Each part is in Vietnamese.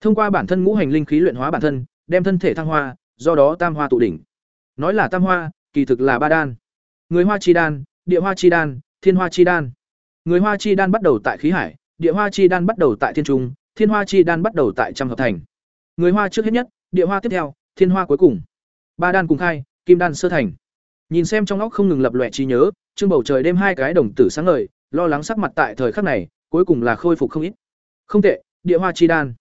Thông qua bản thân ngũ hành linh khí luyện hóa bản thân, đem thân thể thăng hoa, do đó tam hoa tụ đỉnh. Nói là tam hoa, kỳ thực là ba đan. Người hoa chi đan, địa hoa chi đan, thiên hoa chi đan. Người hoa chi đan bắt đầu tại khí hải, địa hoa chi đan bắt đầu tại thiên trung, thiên hoa chi đan bắt đầu tại trăm hợp thành. Người hoa trước hết nhất, địa hoa tiếp theo, thiên hoa cuối cùng. Ba đan cùng khai, kim đan sơ thành. Nhìn xem trong óc không ngừng lập lòe trí nhớ, trương bầu trời đêm hai cái đồng tử sáng ngời, lo lắng sắc mặt tại thời khắc này, cuối cùng là khôi phục không ít. Không tệ, địa hoa chi đan.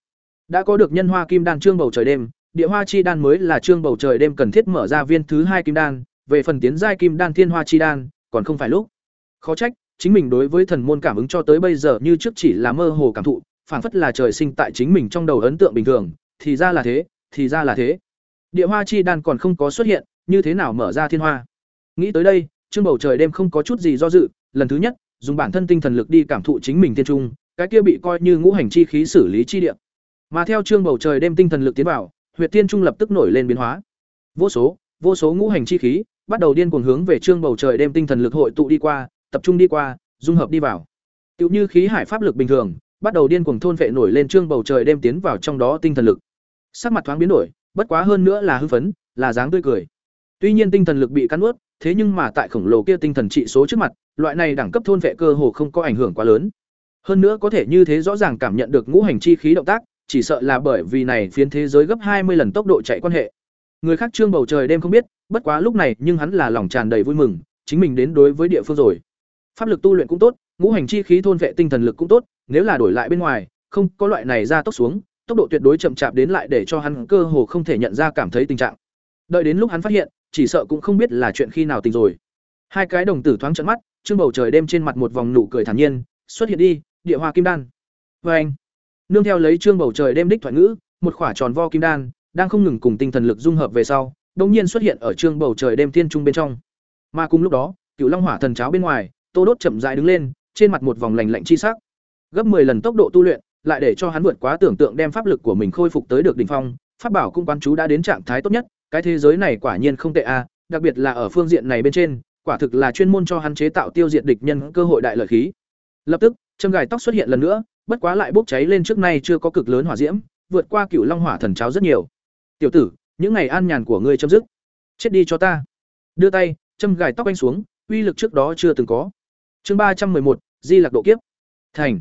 Đã có được nhân hoa kim đan trương bầu trời đêm, địa hoa chi đan mới là trương bầu trời đêm cần thiết mở ra viên thứ hai kim đan, về phần tiến giai kim đan thiên hoa chi đan, còn không phải lúc. Khó trách, chính mình đối với thần môn cảm ứng cho tới bây giờ như trước chỉ là mơ hồ cảm thụ, phảng phất là trời sinh tại chính mình trong đầu ấn tượng bình thường, thì ra là thế, thì ra là thế. Địa hoa chi đan còn không có xuất hiện, như thế nào mở ra thiên hoa? Nghĩ tới đây, Trương Bầu Trời đêm không có chút gì do dự, lần thứ nhất, dùng bản thân tinh thần lực đi cảm thụ chính mình thiên trung, cái kia bị coi như ngũ hành chi khí xử lý chi địa. Mà theo Trương Bầu Trời đêm tinh thần lực tiến vào, huyệt tiên trung lập tức nổi lên biến hóa. Vô số, vô số ngũ hành chi khí bắt đầu điên cuồng hướng về Trương Bầu Trời đêm tinh thần lực hội tụ đi qua, tập trung đi qua, dung hợp đi vào. Tựu như khí hải pháp lực bình thường, bắt đầu điên cuồng thôn vệ nổi lên Trương Bầu Trời đêm tiến vào trong đó tinh thần lực. Sắc mặt thoáng biến đổi, bất quá hơn nữa là hưng phấn, là dáng tươi cười. Tuy nhiên tinh thần lực bị cắn nuốt, thế nhưng mà tại khổng lồ kia tinh thần trị số trước mặt, loại này đẳng cấp thôn vệ cơ hồ không có ảnh hưởng quá lớn. Hơn nữa có thể như thế rõ ràng cảm nhận được ngũ hành chi khí động tác, chỉ sợ là bởi vì này phiến thế giới gấp hai mươi lần tốc độ chạy quan hệ. Người khác trương bầu trời đêm không biết, bất quá lúc này nhưng hắn là lòng tràn đầy vui mừng, chính mình đến đối với địa phương rồi. Pháp lực tu luyện cũng tốt, ngũ hành chi khí thôn vệ tinh thần lực cũng tốt, nếu là đổi lại bên ngoài, không có loại này ra tốc xuống, tốc độ tuyệt đối chậm chạp đến lại để cho hắn cơ hồ không thể nhận ra cảm thấy tình trạng. Đợi đến lúc hắn phát hiện, chỉ sợ cũng không biết là chuyện khi nào tình rồi. Hai cái đồng tử thoáng trợn mắt, trương bầu trời đêm trên mặt một vòng nụ cười thản nhiên, xuất hiện đi, địa hoa kim đan. Và anh, nương theo lấy trương bầu trời đêm đích thoại ngữ, một khỏa tròn vo kim đan đang không ngừng cùng tinh thần lực dung hợp về sau, đột nhiên xuất hiện ở trương bầu trời đêm thiên trung bên trong. Mà cùng lúc đó, cựu Long Hỏa thần cháo bên ngoài, Tô Đốt chậm rãi đứng lên, trên mặt một vòng lành lạnh chi sắc. Gấp 10 lần tốc độ tu luyện, lại để cho hắn vượt quá tưởng tượng đem pháp lực của mình khôi phục tới được đỉnh phong, pháp bảo cung quán chú đã đến trạng thái tốt nhất, cái thế giới này quả nhiên không tệ a, đặc biệt là ở phương diện này bên trên, quả thực là chuyên môn cho hắn chế tạo tiêu diệt địch nhân cơ hội đại lợi khí. Lập tức, châm gài tóc xuất hiện lần nữa, bất quá lại bốc cháy lên trước nay chưa có cực lớn hỏa diễm, vượt qua cựu long hỏa thần cháo rất nhiều. "Tiểu tử, những ngày an nhàn của ngươi chấm dứt. Chết đi cho ta." Đưa tay, châm gài tóc anh xuống, uy lực trước đó chưa từng có. Chương ba trăm một, Di Lạc độ kiếp. Thành.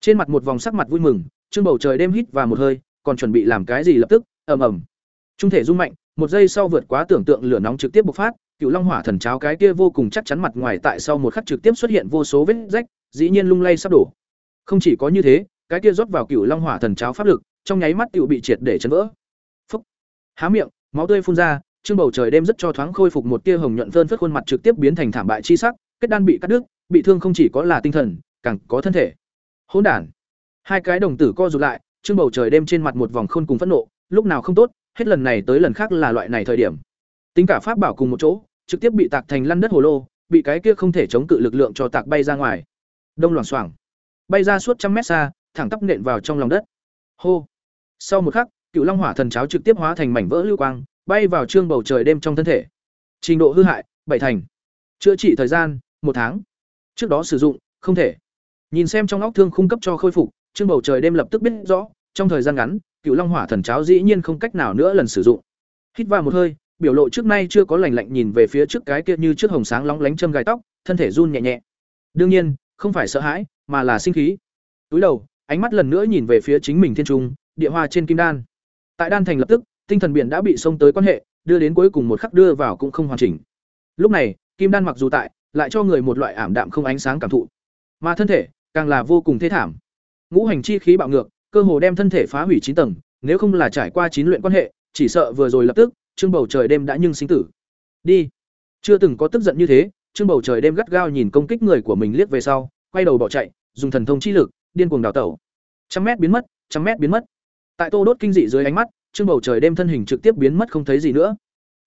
Trên mặt một vòng sắc mặt vui mừng, Trương Bầu trời đêm hít vào một hơi, còn chuẩn bị làm cái gì lập tức, ầm ầm. Trung thể rung mạnh, một giây sau vượt quá tưởng tượng lửa nóng trực tiếp bộc phát, Cựu Long Hỏa Thần cháo cái kia vô cùng chắc chắn mặt ngoài tại sau một khắc trực tiếp xuất hiện vô số vết rách, dĩ nhiên lung lay sắp đổ. Không chỉ có như thế, cái kia rót vào cửu Long Hỏa Thần cháo pháp lực, trong nháy mắt tiểu bị triệt để chấn vỡ. Phốc. Há miệng, máu tươi phun ra, trương bầu trời đêm rất cho thoáng khôi phục một tia hồng nhuận vơn phất khuôn mặt trực tiếp biến thành thảm bại chi sắc, kết đan bị cắt đứt, bị thương không chỉ có là tinh thần, càng có thân thể. Hỗn đản. Hai cái đồng tử co rụt lại, trương bầu trời đêm trên mặt một vòng khôn cùng phẫn nộ, lúc nào không tốt, hết lần này tới lần khác là loại này thời điểm. Tính cả pháp bảo cùng một chỗ, trực tiếp bị tạc thành lăn đất hồ lô, bị cái kia không thể chống cự lực lượng cho tạc bay ra ngoài. Đông loảng xoảng, bay ra suốt trăm mét xa, thẳng tắp nện vào trong lòng đất. Hô. Sau một khắc, Cựu Long Hỏa Thần cháo trực tiếp hóa thành mảnh vỡ lưu quang, bay vào trương bầu trời đêm trong thân thể. Trình độ hư hại, bảy thành. Chữa trị thời gian, một tháng. Trước đó sử dụng, không thể. Nhìn xem trong óc thương khung cấp cho khôi phục, trương bầu trời đêm lập tức biết rõ, trong thời gian ngắn, Cựu Long Hỏa Thần cháo dĩ nhiên không cách nào nữa lần sử dụng. Hít vào một hơi, biểu lộ trước nay chưa có lành lạnh nhìn về phía trước cái kia như trước hồng sáng lóng lánh châm gai tóc, thân thể run nhẹ nhẹ. Đương nhiên, không phải sợ hãi, mà là sinh khí. Túi đầu, ánh mắt lần nữa nhìn về phía chính mình thiên trung, địa hoa trên kim đan. Tại đan thành lập tức, tinh thần biển đã bị xông tới quan hệ, đưa đến cuối cùng một khắc đưa vào cũng không hoàn chỉnh. Lúc này, kim đan mặc dù tại, lại cho người một loại ảm đạm không ánh sáng cảm thụ, mà thân thể càng là vô cùng thê thảm. Ngũ hành chi khí bạo ngược, cơ hồ đem thân thể phá hủy chín tầng, nếu không là trải qua chín luyện quan hệ, chỉ sợ vừa rồi lập tức, trương bầu trời đêm đã nhưng sinh tử. Đi. Chưa từng có tức giận như thế, trương bầu trời đêm gắt gao nhìn công kích người của mình liếc về sau, quay đầu bỏ chạy, dùng thần thông chi lực, điên cuồng đào tẩu. Trăm mét biến mất, trăm mét biến mất. Tại Tô Đốt kinh dị dưới ánh mắt, trương bầu trời đêm thân hình trực tiếp biến mất không thấy gì nữa.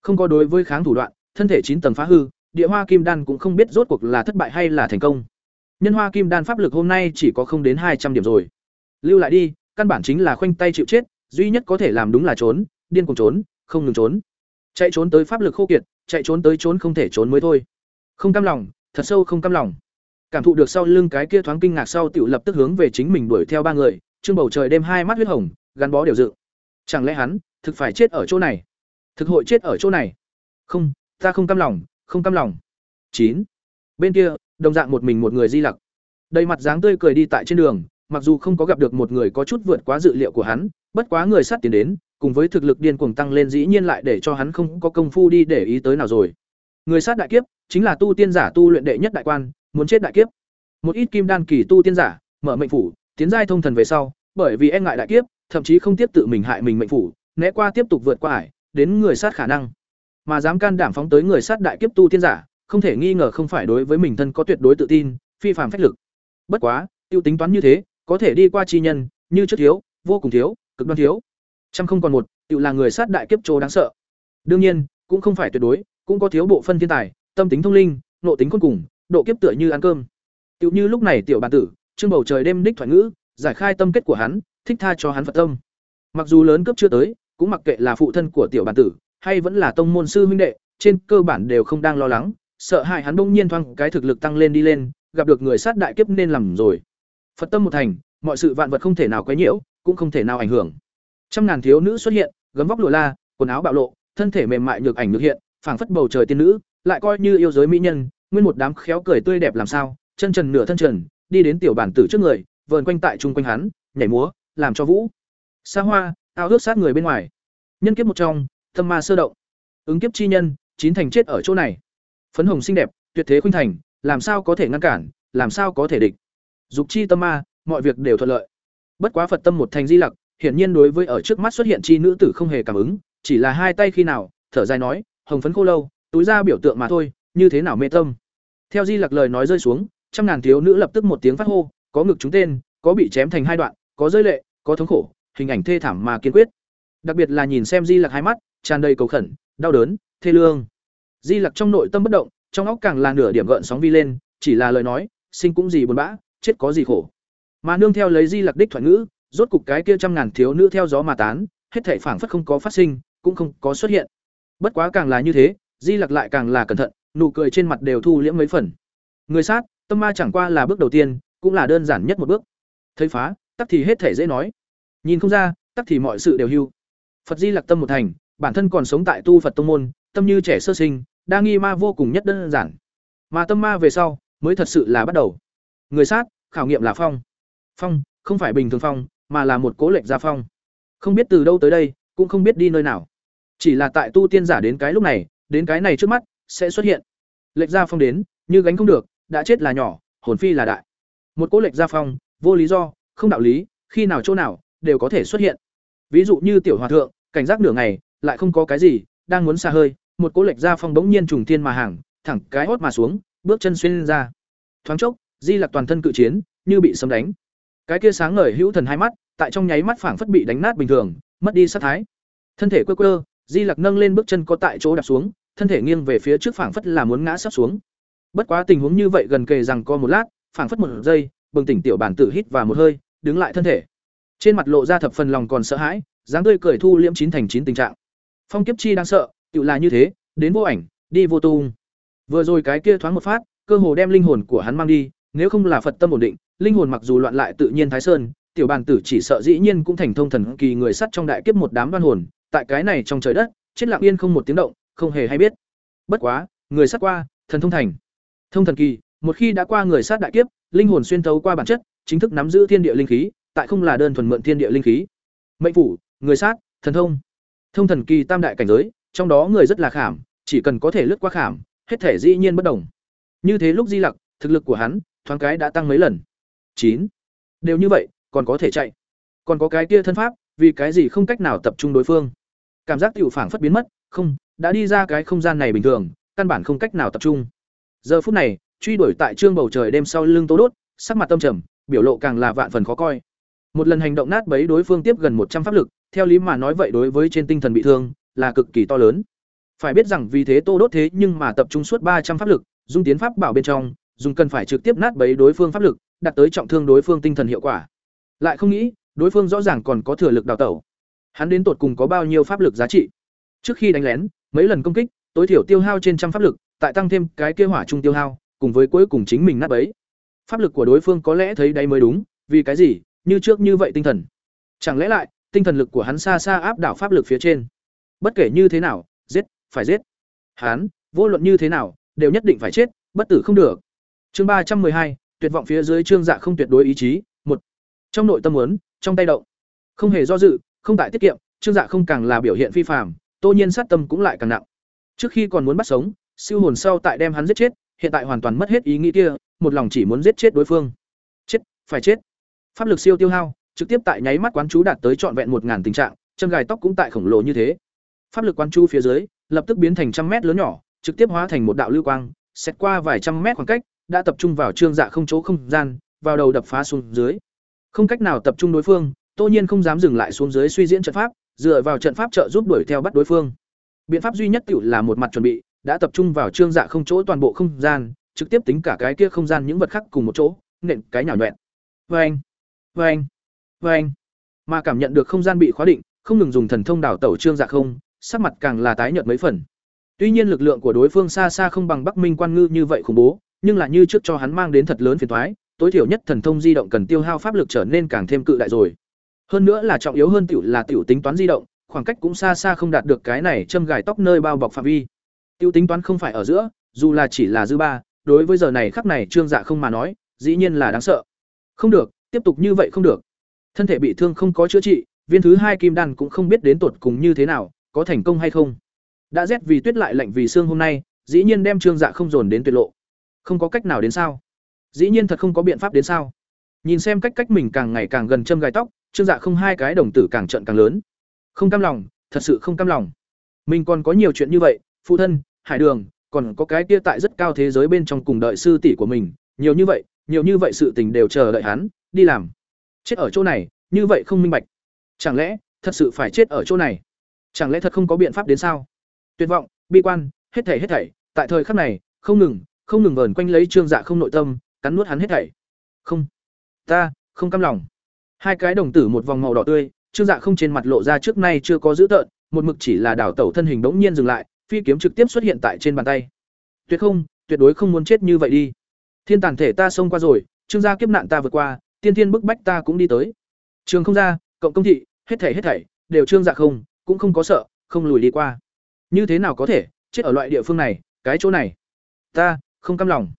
Không có đối với kháng thủ đoạn, thân thể chín tầng phá hư, địa hoa kim đan cũng không biết rốt cuộc là thất bại hay là thành công. Nhân hoa kim đan pháp lực hôm nay chỉ có không đến hai trăm điểm rồi. Lưu lại đi, căn bản chính là khoanh tay chịu chết, duy nhất có thể làm đúng là trốn, điên cuồng trốn, không ngừng trốn. Chạy trốn tới pháp lực khô kiệt, chạy trốn tới trốn không thể trốn mới thôi. Không cam lòng, thật sâu không cam lòng. Cảm thụ được sau lưng cái kia thoáng kinh ngạc sau tiểu lập tức hướng về chính mình đuổi theo ba người, trương bầu trời đêm hai mắt huyết hồng, gắn bó đều dự. Chẳng lẽ hắn thực phải chết ở chỗ này? Thực hội chết ở chỗ này? Không, ta không cam lòng, không cam lòng. Chín. Bên kia, đồng dạng một mình một người di lặc. Đầy mặt dáng tươi cười đi tại trên đường, mặc dù không có gặp được một người có chút vượt quá dự liệu của hắn, bất quá người sát tiến đến, cùng với thực lực điên cuồng tăng lên dĩ nhiên lại để cho hắn không có công phu đi để ý tới nào rồi. Người sát đại kiếp chính là tu tiên giả tu luyện đệ nhất đại quan, muốn chết đại kiếp. Một ít kim đan kỳ tu tiên giả, mở mệnh phủ, tiến giai thông thần về sau, bởi vì e ngại đại kiếp, thậm chí không tiếp tự mình hại mình mệnh phủ, né qua tiếp tục vượt qua ải, đến người sát khả năng. Mà dám can đảm phóng tới người sát đại kiếp tu tiên giả, không thể nghi ngờ không phải đối với mình thân có tuyệt đối tự tin, phi phàm phách lực. Bất quá, tiêu tính toán như thế, có thể đi qua chi nhân, như trước thiếu, vô cùng thiếu, cực đoan thiếu. Trăm không còn một, tự là người sát đại kiếp trô đáng sợ. Đương nhiên, cũng không phải tuyệt đối, cũng có thiếu bộ phân thiên tài, tâm tính thông linh, nội tính khôn cùng, độ kiếp tựa như ăn cơm. Tiểu như lúc này tiểu bản tử, trương bầu trời đêm đích thoại ngữ, giải khai tâm kết của hắn, thích tha cho hắn Phật tâm. Mặc dù lớn cấp chưa tới, cũng mặc kệ là phụ thân của tiểu bản tử, hay vẫn là tông môn sư huynh đệ, trên cơ bản đều không đang lo lắng, sợ hại hắn bỗng nhiên thoáng cái thực lực tăng lên đi lên, gặp được người sát đại kiếp nên làm rồi. Phật tâm một thành, mọi sự vạn vật không thể nào quấy nhiễu, cũng không thể nào ảnh hưởng. Trăm ngàn thiếu nữ xuất hiện, gấm vóc lụa la, quần áo bạo lộ, thân thể mềm mại nhược ảnh nhược hiện, phảng phất bầu trời tiên nữ, lại coi như yêu giới mỹ nhân, nguyên một đám khéo cười tươi đẹp làm sao, chân trần nửa thân trần, đi đến tiểu bản tử trước người, vờn quanh tại trung quanh hắn, nhảy múa, làm cho vũ. Sa hoa, ao ước sát người bên ngoài. Nhân kiếp một trong, tâm ma sơ động. Ứng kiếp chi nhân, chín thành chết ở chỗ này. Phấn hồng xinh đẹp, tuyệt thế khuynh thành, làm sao có thể ngăn cản, làm sao có thể địch. Dục chi tâm ma, mọi việc đều thuận lợi. Bất quá Phật tâm một thành di lặc, hiển nhiên đối với ở trước mắt xuất hiện chi nữ tử không hề cảm ứng, chỉ là hai tay khi nào, thở dài nói, hồng phấn khô lâu, túi ra biểu tượng mà thôi, như thế nào mê tâm. Theo di lặc lời nói rơi xuống, trăm ngàn thiếu nữ lập tức một tiếng phát hô, có ngực chúng tên, có bị chém thành hai đoạn, có rơi lệ, có thống khổ, hình ảnh thê thảm mà kiên quyết. Đặc biệt là nhìn xem di lặc hai mắt, tràn đầy cầu khẩn, đau đớn, thê lương. Di lặc trong nội tâm bất động, trong óc càng là nửa điểm gợn sóng vi lên, chỉ là lời nói, sinh cũng gì buồn bã, chết có gì khổ. Mà nương theo lấy di lặc đích thoại ngữ, rốt cục cái kia trăm ngàn thiếu nữ theo gió mà tán, hết thảy phảng phất không có phát sinh, cũng không có xuất hiện. Bất quá càng là như thế, di lặc lại càng là cẩn thận, nụ cười trên mặt đều thu liễm mấy phần. Người sát, tâm ma chẳng qua là bước đầu tiên, cũng là đơn giản nhất một bước. Thấy phá, tắc thì hết thể dễ nói. Nhìn không ra, tắc thì mọi sự đều hưu. Phật Di Lặc tâm một thành, bản thân còn sống tại tu Phật tông môn, tâm như trẻ sơ sinh, đa nghi ma vô cùng nhất đơn giản. Mà tâm ma về sau, mới thật sự là bắt đầu. Người sát, khảo nghiệm là phong. Phong, không phải bình thường phong, mà là một cố lệnh gia phong. Không biết từ đâu tới đây, cũng không biết đi nơi nào. Chỉ là tại tu tiên giả đến cái lúc này, đến cái này trước mắt, sẽ xuất hiện. Lệnh gia phong đến, như gánh không được, đã chết là nhỏ, hồn phi là đại. Một cố lệnh gia phong, vô lý do, không đạo lý, khi nào chỗ nào đều có thể xuất hiện. Ví dụ như tiểu hòa thượng, cảnh giác nửa ngày, lại không có cái gì, đang muốn xa hơi, một cố lệch ra phong bỗng nhiên trùng thiên mà hàng, thẳng cái hốt mà xuống, bước chân xuyên lên ra. Thoáng chốc, Di Lặc toàn thân cự chiến, như bị sấm đánh. Cái kia sáng ngời hữu thần hai mắt, tại trong nháy mắt phảng phất bị đánh nát bình thường, mất đi sát thái. Thân thể quơ quơ, Di Lặc nâng lên bước chân có tại chỗ đạp xuống, thân thể nghiêng về phía trước phảng phất là muốn ngã sắp xuống. Bất quá tình huống như vậy gần kề rằng co một lát, phảng phất một giây, bừng tỉnh tiểu bản tử hít vào một hơi, đứng lại thân thể. Trên mặt lộ ra thập phần lòng còn sợ hãi, dáng tươi cười thu liễm chín thành chín tình trạng. Phong kiếp chi đang sợ, tự là như thế, đến vô ảnh, đi vô tung. Vừa rồi cái kia thoáng một phát, cơ hồ đem linh hồn của hắn mang đi, nếu không là Phật tâm ổn định, linh hồn mặc dù loạn lại tự nhiên thái sơn, tiểu bàn tử chỉ sợ dĩ nhiên cũng thành thông thần kỳ người sắt trong đại kiếp một đám đoan hồn, tại cái này trong trời đất, chết lặng yên không một tiếng động, không hề hay biết. Bất quá, người sát qua, thần thông thành. Thông thần kỳ, một khi đã qua người sát đại kiếp, linh hồn xuyên thấu qua bản chất, chính thức nắm giữ thiên địa linh khí, tại không là đơn thuần mượn thiên địa linh khí. Mệnh phủ, người sát, thần thông. Thông thần kỳ tam đại cảnh giới, trong đó người rất là khảm, chỉ cần có thể lướt qua khảm, hết thể dĩ nhiên bất đồng. Như thế lúc Di Lặc, thực lực của hắn, thoáng cái đã tăng mấy lần. chín Đều như vậy, còn có thể chạy. Còn có cái kia thân pháp, vì cái gì không cách nào tập trung đối phương. Cảm giác tiểu phảng phất biến mất, không, đã đi ra cái không gian này bình thường, căn bản không cách nào tập trung. Giờ phút này, truy đuổi tại trương bầu trời đêm sau lưng Tố Đốt, sắc mặt tâm trầm, biểu lộ càng là vạn phần khó coi. Một lần hành động nát bấy đối phương tiếp gần một trăm pháp lực, theo lý mà nói vậy đối với trên tinh thần bị thương là cực kỳ to lớn. Phải biết rằng vì thế Tô Đốt thế nhưng mà tập trung suốt ba trăm pháp lực, dung tiến pháp bảo bên trong, dùng cần phải trực tiếp nát bấy đối phương pháp lực, đạt tới trọng thương đối phương tinh thần hiệu quả. Lại không nghĩ, đối phương rõ ràng còn có thừa lực đào tẩu. Hắn đến tột cùng có bao nhiêu pháp lực giá trị? Trước khi đánh lén, mấy lần công kích, tối thiểu tiêu hao trên trăm pháp lực, tại tăng thêm cái kia hỏa trung tiêu hao, cùng với cuối cùng chính mình nát bấy. Pháp lực của đối phương có lẽ thấy đấy mới đúng, vì cái gì? Như trước như vậy tinh thần. Chẳng lẽ lại, tinh thần lực của hắn xa xa áp đảo pháp lực phía trên. Bất kể như thế nào, giết, phải giết. Hắn, vô luận như thế nào, đều nhất định phải chết, bất tử không được. Chương ba trăm hai, tuyệt vọng phía dưới trương dạ không tuyệt đối ý chí, một Trong nội tâm muốn, trong tay động. Không hề do dự, không tại tiết kiệm, trương dạ không càng là biểu hiện phi phạm. Tô Nhiên sát tâm cũng lại càng nặng. Trước khi còn muốn bắt sống, siêu hồn sau tại đem hắn giết chết, hiện tại hoàn toàn mất hết ý nghĩ kia, một lòng chỉ muốn giết chết đối phương. Chết, phải chết. Pháp lực siêu tiêu hao, trực tiếp tại nháy mắt quán chú đạt tới trọn vẹn một ngàn tình trạng, chân gài tóc cũng tại khổng lồ như thế. Pháp lực quán chú phía dưới, lập tức biến thành trăm mét lớn nhỏ, trực tiếp hóa thành một đạo lưu quang, xét qua vài trăm mét khoảng cách, đã tập trung vào trương dạ không chỗ không gian, vào đầu đập phá xuống dưới. Không cách nào tập trung đối phương, Tô Nhiên không dám dừng lại xuống dưới suy diễn trận pháp, dựa vào trận pháp trợ giúp đuổi theo bắt đối phương. Biện pháp duy nhất tiểu là một mặt chuẩn bị, đã tập trung vào trương dạ không chỗ toàn bộ không gian, trực tiếp tính cả cái kia không gian những vật khác cùng một chỗ, nện cái nhào nhọẹt. Oeng, vâng, oeng, vâng, oeng. Vâng. Mà cảm nhận được không gian bị khóa định, không ngừng dùng thần thông đảo tẩu trương dạ không, sắc mặt càng là tái nhợt mấy phần. Tuy nhiên lực lượng của đối phương xa xa không bằng Bắc Minh Quan Ngư như vậy khủng bố, nhưng là như trước cho hắn mang đến thật lớn phiền toái, tối thiểu nhất thần thông di động cần tiêu hao pháp lực trở nên càng thêm cự đại rồi. Hơn nữa là trọng yếu hơn tiểu là tiểu tính toán di động, khoảng cách cũng xa xa không đạt được cái này châm gài tóc nơi bao bọc phạm vi. Tiểu tính toán không phải ở giữa, dù là chỉ là dư ba, đối với giờ này khắc này Trương Dạ không mà nói, dĩ nhiên là đáng sợ. Không được, tiếp tục như vậy không được. Thân thể bị thương không có chữa trị, viên thứ hai kim đan cũng không biết đến tột cùng như thế nào, có thành công hay không. Đã rét vì tuyết lại lạnh vì xương hôm nay, dĩ nhiên đem Trương Dạ không dồn đến tuyệt lộ. Không có cách nào đến sao? Dĩ nhiên thật không có biện pháp đến sao? Nhìn xem cách cách mình càng ngày càng gần châm gai tóc, Trương Dạ không hai cái đồng tử càng trận càng lớn. Không cam lòng, thật sự không cam lòng. Mình còn có nhiều chuyện như vậy, phụ thân, Hải Đường, còn có cái kia tại rất cao thế giới bên trong cùng đợi sư tỷ của mình, nhiều như vậy, nhiều như vậy sự tình đều chờ đợi hắn đi làm. Chết ở chỗ này, như vậy không minh bạch. Chẳng lẽ thật sự phải chết ở chỗ này? Chẳng lẽ thật không có biện pháp đến sao? Tuyệt vọng, bi quan, hết thảy hết thảy, tại thời khắc này, không ngừng, không ngừng vờn quanh lấy Trương Dạ không nội tâm, cắn nuốt hắn hết thảy. Không, ta không cam lòng. Hai cái đồng tử một vòng màu đỏ tươi, Trương Dạ không trên mặt lộ ra trước nay chưa có dữ tợn, một mực chỉ là đảo tẩu thân hình bỗng nhiên dừng lại, phi kiếm trực tiếp xuất hiện tại trên bàn tay. Tuyệt không, tuyệt đối không muốn chết như vậy đi. Thiên tàn thể ta xông qua rồi, Trương gia kiếp nạn ta vượt qua, tiên thiên bức bách ta cũng đi tới. Trường không ra, cộng công thị, hết thảy hết thảy, đều Trương Dạ không, cũng không có sợ, không lùi đi qua. Như thế nào có thể, chết ở loại địa phương này, cái chỗ này. Ta, không cam lòng.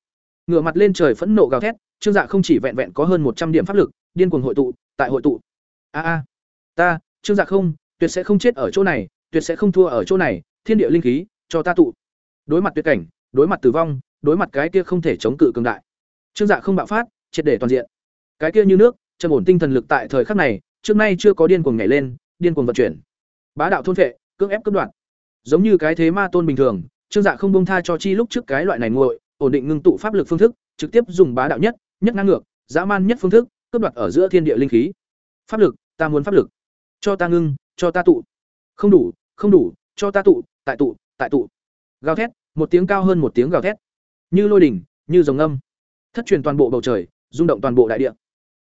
Ngửa mặt lên trời phẫn nộ gào thét, Trương Dạ không chỉ vẹn vẹn có hơn một trăm điểm pháp lực, điên cuồng hội tụ, tại hội tụ. A a, ta, Trương Dạ không, tuyệt sẽ không chết ở chỗ này, tuyệt sẽ không thua ở chỗ này, thiên địa linh khí, cho ta tụ. Đối mặt tuyệt cảnh, đối mặt tử vong, đối mặt cái kia không thể chống cự cường đại. Trương Dạ không bạo phát, triệt để toàn diện. Cái kia như nước, trầm ổn tinh thần lực tại thời khắc này, trước nay chưa có điên cuồng nhảy lên, điên cuồng vận chuyển. Bá đạo thôn phệ, cưỡng ép cướp đoạn Giống như cái thế ma tôn bình thường, Trương Dạ không buông tha cho chi lúc trước cái loại này nguội, ổn định ngưng tụ pháp lực phương thức, trực tiếp dùng bá đạo nhất, nhất ngang ngược, dã man nhất phương thức, cướp đoạt ở giữa thiên địa linh khí. Pháp lực, ta muốn pháp lực. Cho ta ngưng, cho ta tụ. Không đủ, không đủ, cho ta tụ, tại tụ, tại tụ. Gào thét, một tiếng cao hơn một tiếng gào thét. Như lôi đỉnh, như rồng âm. Thất truyền toàn bộ bầu trời, rung động toàn bộ đại địa.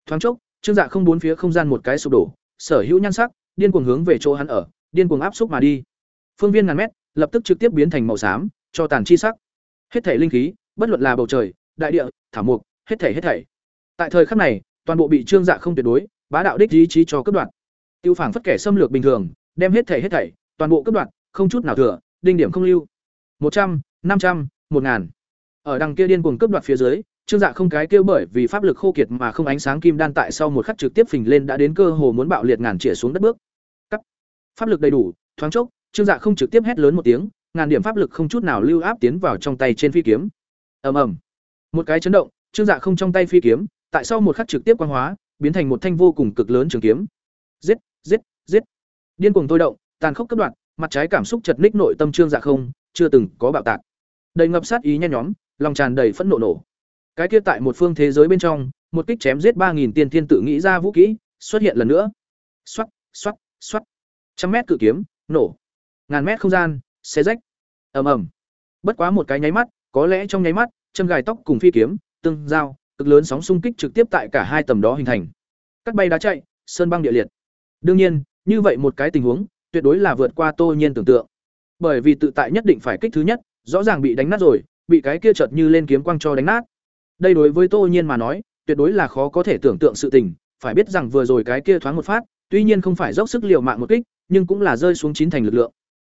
Thoáng chốc, Trương Dạ không bốn phía không gian một cái sụp đổ, sở hữu nhan sắc, điên cuồng hướng về chỗ hắn ở, điên cuồng áp xúc mà đi. Phương viên ngàn mét, lập tức trực tiếp biến thành màu xám, cho tàn chi sắc. Hết thể linh khí, bất luận là bầu trời, đại địa, thảo mục, hết thể hết thảy. Tại thời khắc này, toàn bộ bị Trương Dạ không tuyệt đối, bá đạo đích ý chí cho cấp đoạn. Tiêu phảng phất kẻ xâm lược bình thường, đem hết thể hết thảy, toàn bộ cấp đoạn, không chút nào thừa, đinh điểm không lưu. một trăm, năm trăm, một ngàn. Ở đằng kia điên cuồng cướp đoạt phía dưới, Trương Dạ không cái kêu bởi vì pháp lực khô kiệt mà không ánh sáng kim đan tại sau một khắc trực tiếp phình lên đã đến cơ hồ muốn bạo liệt ngàn chĩa xuống đất bước. Cắt. Pháp lực đầy đủ, thoáng chốc, Trương Dạ không trực tiếp hét lớn một tiếng, ngàn điểm pháp lực không chút nào lưu áp tiến vào trong tay trên phi kiếm. Ầm ầm. Một cái chấn động, Trương Dạ không trong tay phi kiếm, tại sau một khắc trực tiếp quang hóa, biến thành một thanh vô cùng cực lớn trường kiếm. Giết, giết, giết. Điên cuồng thôi động, tàn khốc cấp đoạn, mặt trái cảm xúc chật ních nội tâm Trương Dạ không, chưa từng có bạo tạc. Đầy ngập sát ý nhen nhóm, lòng tràn đầy phẫn nộ nổ. Cái kia tại một phương thế giới bên trong, một kích chém giết ba nghìn tiên thiên tự nghĩ ra vũ khí xuất hiện lần nữa. Xoát, xoát, xoát. Trăm mét cự kiếm, nổ. Ngàn mét không gian, xé rách. Ầm ầm. Bất quá một cái nháy mắt, có lẽ trong nháy mắt, châm gài tóc cùng phi kiếm, tương giao, cực lớn sóng xung kích trực tiếp tại cả hai tầm đó hình thành. Cắt bay đá chạy, sơn băng địa liệt. Đương nhiên, như vậy một cái tình huống, tuyệt đối là vượt qua Tô Nhiên tưởng tượng. Bởi vì tự tại nhất định phải kích thứ nhất, rõ ràng bị đánh nát rồi, bị cái kia chợt như lên kiếm quang cho đánh nát. Đây đối với Tô Nhiên mà nói, tuyệt đối là khó có thể tưởng tượng sự tình, phải biết rằng vừa rồi cái kia thoáng một phát, tuy nhiên không phải dốc sức liều mạng một kích, nhưng cũng là rơi xuống chín thành lực lượng.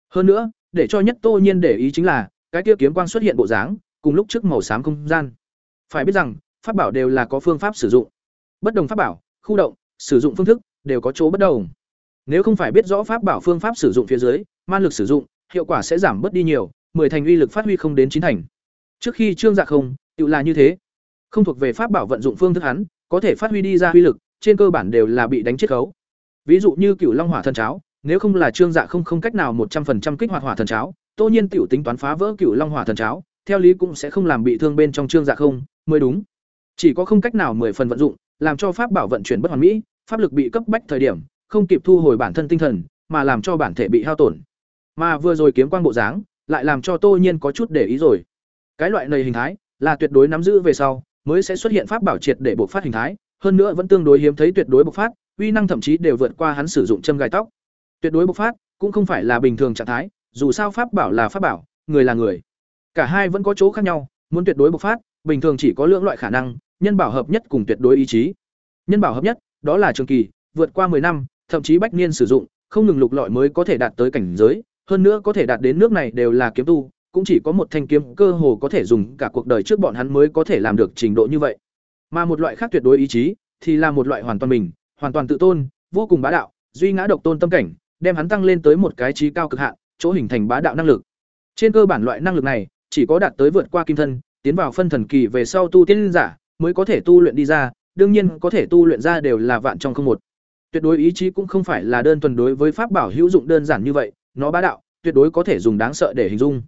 Hơn nữa, để cho nhất Tô Nhiên để ý chính là, cái kia kiếm quang xuất hiện bộ dáng, cùng lúc trước màu xám không gian. Phải biết rằng, pháp bảo đều là có phương pháp sử dụng. Bất đồng pháp bảo, khu động, sử dụng phương thức đều có chỗ bất đồng. Nếu không phải biết rõ pháp bảo phương pháp sử dụng phía dưới, man lực sử dụng, hiệu quả sẽ giảm bớt đi nhiều, mười thành uy lực phát huy không đến chín thành. Trước khi Trương Dạ không, tự là như thế. Không thuộc về pháp bảo vận dụng phương thức hắn, có thể phát huy đi ra uy lực, trên cơ bản đều là bị đánh chết khấu. Ví dụ như Cửu Long Hỏa Thần Cháo, nếu không là Trương Dạ không không cách nào một trăm 100% kích hoạt Hỏa Thần Cháo, Tô Nhiên tiểu tính toán phá vỡ Cửu Long Hỏa Thần Cháo, theo lý cũng sẽ không làm bị thương bên trong Trương Dạ không, mới đúng. Chỉ có không cách nào mười phần vận dụng, làm cho pháp bảo vận chuyển bất hoàn mỹ, pháp lực bị cấp bách thời điểm, không kịp thu hồi bản thân tinh thần, mà làm cho bản thể bị hao tổn. Mà vừa rồi kiếm quang bộ dáng, lại làm cho Tô Nhiên có chút để ý rồi. Cái loại này hình thái, là tuyệt đối nắm giữ về sau, mới sẽ xuất hiện pháp bảo triệt để bộc phát hình thái, hơn nữa vẫn tương đối hiếm thấy tuyệt đối bộc phát, uy năng thậm chí đều vượt qua hắn sử dụng châm gai tóc. Tuyệt đối bộc phát cũng không phải là bình thường trạng thái, dù sao pháp bảo là pháp bảo, người là người. Cả hai vẫn có chỗ khác nhau, muốn tuyệt đối bộc phát, bình thường chỉ có lượng loại khả năng, nhân bảo hợp nhất cùng tuyệt đối ý chí. Nhân bảo hợp nhất, đó là trường kỳ, vượt qua 10 năm, thậm chí bách niên sử dụng, không ngừng lục lọi mới có thể đạt tới cảnh giới, hơn nữa có thể đạt đến nước này đều là kiếm tu, cũng chỉ có một thanh kiếm cơ hồ có thể dùng cả cuộc đời trước bọn hắn mới có thể làm được trình độ như vậy. Mà một loại khác tuyệt đối ý chí thì là một loại hoàn toàn mình, hoàn toàn tự tôn, vô cùng bá đạo, duy ngã độc tôn tâm cảnh, đem hắn tăng lên tới một cái trí cao cực hạn, chỗ hình thành bá đạo năng lực. Trên cơ bản loại năng lực này, chỉ có đạt tới vượt qua kim thân, tiến vào phân thần kỳ về sau tu tiên giả mới có thể tu luyện đi ra, đương nhiên có thể tu luyện ra đều là vạn trong không một. Tuyệt đối ý chí cũng không phải là đơn thuần đối với pháp bảo hữu dụng đơn giản như vậy, nó bá đạo, tuyệt đối có thể dùng đáng sợ để hình dung.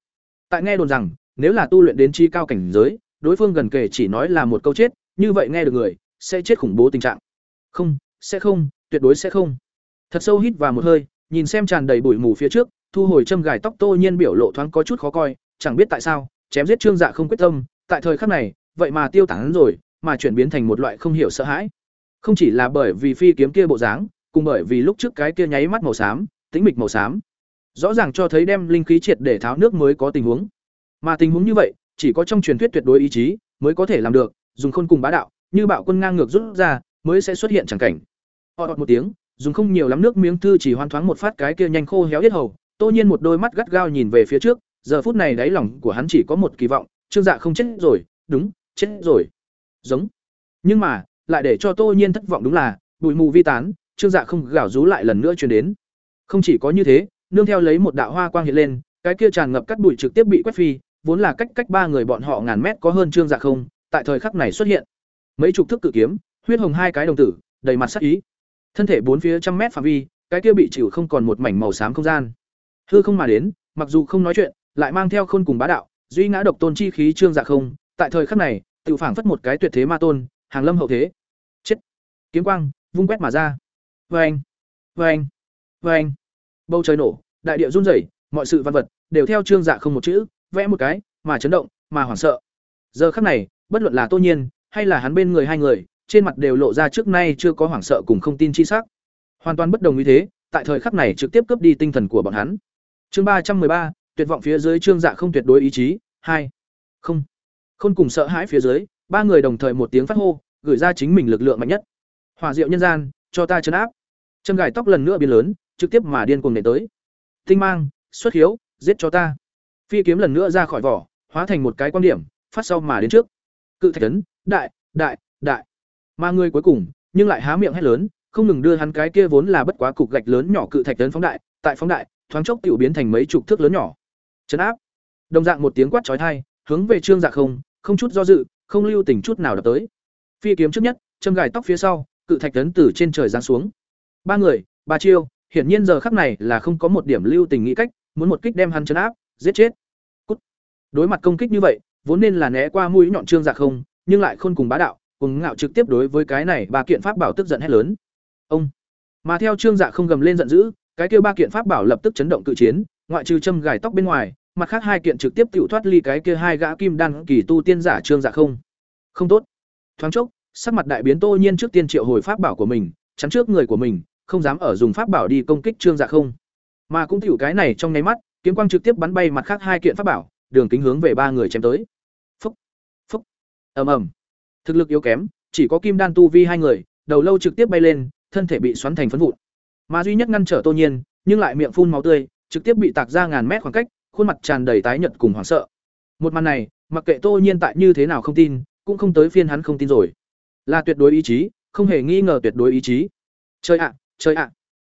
Tại nghe đồn rằng, nếu là tu luyện đến chi cao cảnh giới, đối phương gần kể chỉ nói là một câu chết, như vậy nghe được người sẽ chết khủng bố tình trạng. Không, sẽ không, tuyệt đối sẽ không. Thật sâu hít vào một hơi, nhìn xem tràn đầy bụi mù phía trước, thu hồi châm gài tóc Tô Nhiên biểu lộ thoáng có chút khó coi, chẳng biết tại sao, chém giết Trương Dạ không quyết tâm, tại thời khắc này, vậy mà tiêu tán rồi, mà chuyển biến thành một loại không hiểu sợ hãi. Không chỉ là bởi vì phi kiếm kia bộ dáng, cùng bởi vì lúc trước cái kia nháy mắt màu xám, tĩnh mịch màu xám. Rõ ràng cho thấy đem linh khí triệt để tháo nước mới có tình huống. Mà tình huống như vậy, chỉ có trong truyền thuyết tuyệt đối ý chí mới có thể làm được, dùng khôn cùng bá đạo, như bạo quân ngang ngược rút ra, mới sẽ xuất hiện chẳng cảnh. Họ một tiếng, dùng không nhiều lắm nước miếng thư chỉ hoàn thoáng một phát cái kia nhanh khô héo hết hầu, Tô Nhiên một đôi mắt gắt gao nhìn về phía trước, giờ phút này đáy lòng của hắn chỉ có một kỳ vọng, Trương Dạ không chết rồi, đúng, chết rồi. Giống. Nhưng mà, lại để cho Tô Nhiên thất vọng đúng là, bụi mù vi tán, Trương Dạ không gào rú lại lần nữa truyền đến. Không chỉ có như thế, nương theo lấy một đạo hoa quang hiện lên, cái kia tràn ngập cắt bụi trực tiếp bị quét phi, vốn là cách cách ba người bọn họ ngàn mét có hơn Trương Dạ không, tại thời khắc này xuất hiện. Mấy chục thước cự kiếm, huyết hồng hai cái đồng tử, đầy mặt sắc ý. Thân thể bốn phía trăm mét phạm vi, cái kia bị chịu không còn một mảnh màu xám không gian. Hư không mà đến, mặc dù không nói chuyện, lại mang theo khôn cùng bá đạo, duy ngã độc tôn chi khí Trương Dạ không, tại thời khắc này, tự phảng phất một cái tuyệt thế ma tôn, hàng lâm hậu thế. Chết. Kiếm quang vung quét mà ra. vê anh vê anh vê anh Bầu trời nổ, đại địa run rẩy, mọi sự văn vật đều theo Trương Dạ không một chữ, vẽ một cái, mà chấn động, mà hoảng sợ. Giờ khắc này, bất luận là Tô Nhiên, hay là hắn bên người hai người, trên mặt đều lộ ra trước nay chưa có hoảng sợ cùng không tin chi sắc. Hoàn toàn bất đồng như thế, tại thời khắc này trực tiếp cướp đi tinh thần của bọn hắn. Chương ba trăm mười ba, tuyệt vọng phía dưới Trương Dạ không tuyệt đối ý chí, hai Không. Khôn cùng sợ hãi phía dưới, ba người đồng thời một tiếng phát hô, gửi ra chính mình lực lượng mạnh nhất. Hỏa diệu nhân gian, cho ta chấn áp. Châm gài tóc lần nữa biến lớn, trực tiếp mà điên cuồng nện tới. Tinh mang, xuất hiếu, giết cho ta. Phi kiếm lần nữa ra khỏi vỏ, hóa thành một cái quan điểm, phát sau mà đến trước. Cự thạch tấn, đại, đại, đại. Mà người cuối cùng, nhưng lại há miệng hét lớn, không ngừng đưa hắn cái kia vốn là bất quá cục gạch lớn nhỏ cự thạch tấn phóng đại, tại phóng đại, thoáng chốc tiểu biến thành mấy chục thước lớn nhỏ. Chấn áp. Đồng dạng một tiếng quát chói tai, hướng về Trương Dạ không, không chút do dự, không lưu tình chút nào đập tới. Phi kiếm trước nhất, châm gài tóc phía sau, cự thạch tấn từ trên trời giáng xuống. Ba người, ba chiêu, hiển nhiên giờ khắc này là không có một điểm lưu tình nghĩ cách, muốn một kích đem hắn chấn áp, giết chết. Cút. Đối mặt công kích như vậy, vốn nên là né qua mũi nhọn trương dạ không, nhưng lại khôn cùng bá đạo, cùng ngạo trực tiếp đối với cái này ba kiện pháp bảo tức giận hét lớn. Ông. Mà theo trương dạ không gầm lên giận dữ, cái kia ba kiện pháp bảo lập tức chấn động cự chiến, ngoại trừ châm gài tóc bên ngoài, mặt khác hai kiện trực tiếp tiểu thoát ly cái kia hai gã kim đan kỳ tu tiên giả trương dạ không. Không tốt. Thoáng chốc, sắc mặt đại biến Tô Nhiên trước tiên triệu hồi pháp bảo của mình, chắn trước người của mình, không dám ở dùng pháp bảo đi công kích Trương Dạ không. Mà cũng tiểu cái này trong nháy mắt, kiếm quang trực tiếp bắn bay mặt khác hai kiện pháp bảo, đường kính hướng về ba người chém tới. Phúc, phúc, ầm ầm. Thực lực yếu kém, chỉ có kim đan tu vi hai người, đầu lâu trực tiếp bay lên, thân thể bị xoắn thành phấn vụn. mà duy nhất ngăn trở tô nhiên nhưng lại miệng phun máu tươi trực tiếp bị tạc ra ngàn mét khoảng cách khuôn mặt tràn đầy tái nhợt cùng hoảng sợ. Một màn này, mặc kệ tô nhiên tại như thế nào không tin, cũng không tới phiên hắn không tin rồi. Là tuyệt đối ý chí, không hề nghi ngờ tuyệt đối ý chí. Chơi ạ chơi ạ.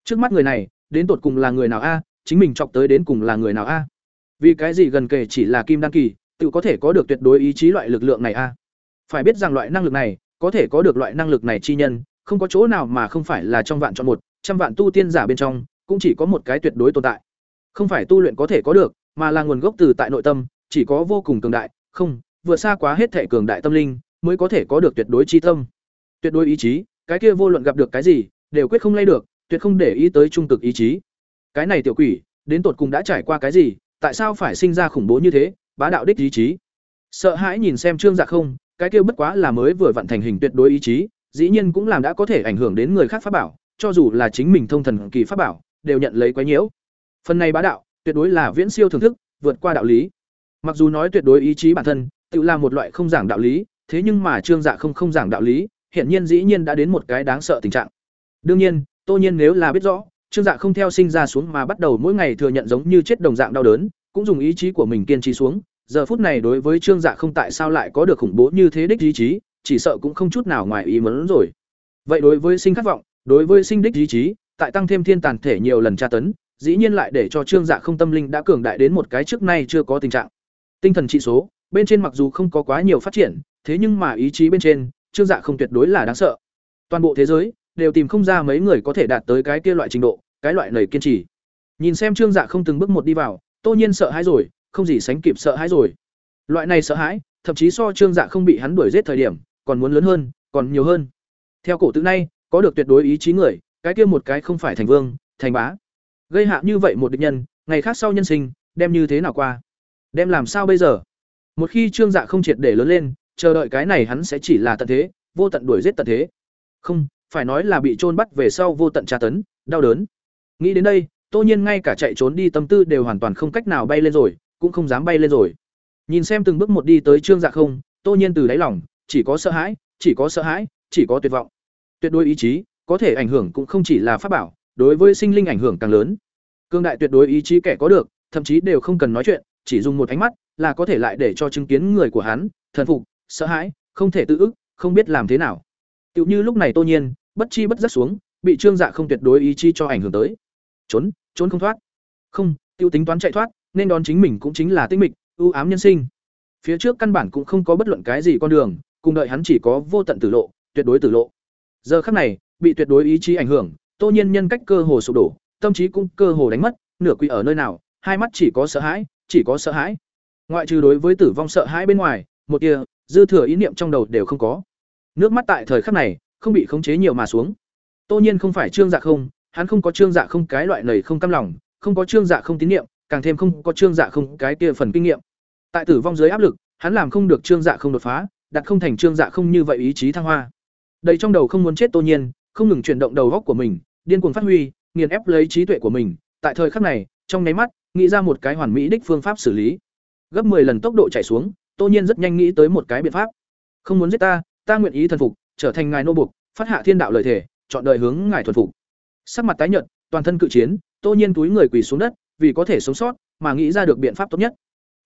Trước mắt người này, đến tột cùng là người nào a, chính mình chọc tới đến cùng là người nào a? Vì cái gì gần kể chỉ là kim đan kỳ, tự có thể có được tuyệt đối ý chí loại lực lượng này a? Phải biết rằng loại năng lực này, có thể có được loại năng lực này chi nhân, không có chỗ nào mà không phải là trong vạn chọn một, trăm vạn tu tiên giả bên trong, cũng chỉ có một cái tuyệt đối tồn tại. Không phải tu luyện có thể có được mà là nguồn gốc từ tại nội tâm, chỉ có vô cùng cường đại, không, vượt xa quá hết thể cường đại tâm linh, mới có thể có được tuyệt đối chi tâm. Tuyệt đối ý chí, cái kia vô luận gặp được cái gì, đều quyết không lay được, tuyệt không để ý tới trung cực ý chí. Cái này tiểu quỷ, đến tột cùng đã trải qua cái gì, tại sao phải sinh ra khủng bố như thế, bá đạo đích ý chí? Sợ hãi nhìn xem trương dạ không, cái kia bất quá là mới vừa vận thành hình tuyệt đối ý chí, dĩ nhiên cũng làm đã có thể ảnh hưởng đến người khác pháp bảo, cho dù là chính mình thông thần kỳ pháp bảo, đều nhận lấy quái nhiễu. Phần này bá đạo tuyệt đối là viễn siêu thưởng thức, vượt qua đạo lý. Mặc dù nói tuyệt đối ý chí bản thân, tự là một loại không giảng đạo lý, thế nhưng mà trương dạ không không giảng đạo lý hiện nhiên dĩ nhiên đã đến một cái đáng sợ tình trạng. Đương nhiên, tô nhiên nếu là biết rõ, trương dạ không theo sinh ra xuống mà bắt đầu mỗi ngày thừa nhận giống như chết đồng dạng đau đớn, cũng dùng ý chí của mình kiên trì xuống, giờ phút này đối với trương dạ không tại sao lại có được khủng bố như thế đích ý chí, chỉ sợ cũng không chút nào ngoài ý muốn rồi. Vậy đối với sinh khát vọng, đối với sinh đích ý chí, tại tăng thêm thiên tàn thể nhiều lần tra tấn dĩ nhiên lại để cho trương dạ không tâm linh đã cường đại đến một cái trước nay chưa có tình trạng. Tinh thần trị số, bên trên mặc dù không có quá nhiều phát triển, thế nhưng mà ý chí bên trên, trương dạ không tuyệt đối là đáng sợ. Toàn bộ thế giới đều tìm không ra mấy người có thể đạt tới cái kia loại trình độ, cái loại nầy kiên trì. Nhìn xem trương dạ không từng bước một đi vào, tô nhiên sợ hãi rồi, không gì sánh kịp sợ hãi rồi. Loại này sợ hãi, thậm chí so trương dạ không bị hắn đuổi giết thời điểm, còn muốn lớn hơn, còn nhiều hơn. Theo cổ tự nay, có được tuyệt đối ý chí người, cái kia một cái không phải thành vương, thành bá gây hạ như vậy một địch nhân, ngày khác sau nhân sinh, đem như thế nào qua? Đem làm sao bây giờ? Một khi trương dạ không triệt để lớn lên, chờ đợi cái này hắn sẽ chỉ là tận thế, vô tận đuổi giết tận thế. Không, phải nói là bị trôn bắt về sau vô tận tra tấn, đau đớn. Nghĩ đến đây, tô nhiên ngay cả chạy trốn đi tâm tư đều hoàn toàn không cách nào bay lên rồi, cũng không dám bay lên rồi. Nhìn xem từng bước một đi tới trương dạ không, tô nhiên từ đáy lòng, chỉ có sợ hãi, chỉ có sợ hãi, chỉ có tuyệt vọng. Tuyệt đối ý chí, có thể ảnh hưởng cũng không chỉ là pháp bảo đối với sinh linh ảnh hưởng càng lớn. Cương đại tuyệt đối ý chí kẻ có được, thậm chí đều không cần nói chuyện, chỉ dùng một ánh mắt là có thể lại để cho chứng kiến người của hắn, thần phục, sợ hãi, không thể tự ức, không biết làm thế nào. Tựu như lúc này tô nhiên, bất chi bất giác xuống, bị trương dạ không tuyệt đối ý chí cho ảnh hưởng tới. Trốn trốn không thoát. Không tiêu tính toán chạy thoát, nên đón chính mình cũng chính là tinh mịch, ưu ám nhân sinh. Phía trước căn bản cũng không có bất luận cái gì con đường, cùng đợi hắn chỉ có vô tận tử lộ, tuyệt đối tử lộ. Giờ khắc này, bị tuyệt đối ý chí ảnh hưởng tô nhiên nhân cách cơ hồ sụp đổ, tâm trí cũng cơ hồ đánh mất, nửa quỷ ở nơi nào, hai mắt chỉ có sợ hãi, chỉ có sợ hãi. Ngoại trừ đối với tử vong sợ hãi bên ngoài, một kia dư thừa ý niệm trong đầu đều không có. Nước mắt tại thời khắc này không bị khống chế nhiều mà xuống. Tô nhiên không phải trương dạ không, hắn không có trương dạ không cái loại nầy không cam lòng, không có trương dạ không tín niệm càng thêm không có trương dạ không cái kia phần kinh nghiệm. Tại tử vong dưới áp lực, hắn làm không được trương dạ không đột phá, đặt không thành trương dạ không như vậy ý chí thăng hoa. Đầy trong đầu không muốn chết tô nhiên, không ngừng chuyển động đầu góc của mình điên cuồng phát huy, nghiền ép lấy trí tuệ của mình. Tại thời khắc này, trong nháy mắt, nghĩ ra một cái hoàn mỹ đích phương pháp xử lý. Gấp 10 lần tốc độ chạy xuống, tô nhiên rất nhanh nghĩ tới một cái biện pháp. Không muốn giết ta ta nguyện ý thần phục, trở thành ngài nô buộc phát hạ thiên đạo lời thể chọn đời hướng ngài thuần phục. Sắc mặt tái nhợt, toàn thân cự chiến, tô nhiên túi người quỳ xuống đất, vì có thể sống sót, mà nghĩ ra được biện pháp tốt nhất.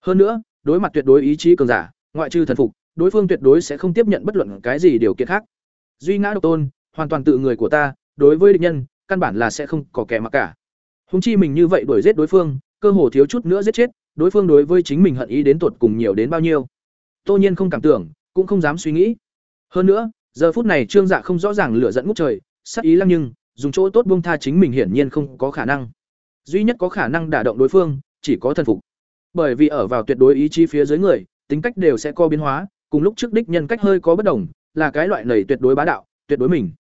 Hơn nữa, đối mặt tuyệt đối ý chí cường giả, ngoại trừ thần phục, đối phương tuyệt đối sẽ không tiếp nhận bất luận cái gì điều kiện khác. Duy ngã độc tôn, hoàn toàn tự người của ta đối với địch nhân, căn bản là sẽ không có kẻ mặc cả. Húng chi mình như vậy đuổi giết đối phương, cơ hồ thiếu chút nữa giết chết, đối phương đối với chính mình hận ý đến tột cùng nhiều đến bao nhiêu. Tô nhiên không cảm tưởng, cũng không dám suy nghĩ. Hơn nữa, giờ phút này trương dạ không rõ ràng lửa dẫn ngút trời, sắc ý lăng nhưng, dùng chỗ tốt buông tha chính mình hiển nhiên không có khả năng. Duy nhất có khả năng đả động đối phương, chỉ có thần phục. Bởi vì ở vào tuyệt đối ý chí phía dưới người, tính cách đều sẽ co biến hóa, cùng lúc trước đích nhân cách hơi có bất đồng, là cái loại nầy tuyệt đối bá đạo, tuyệt đối mình.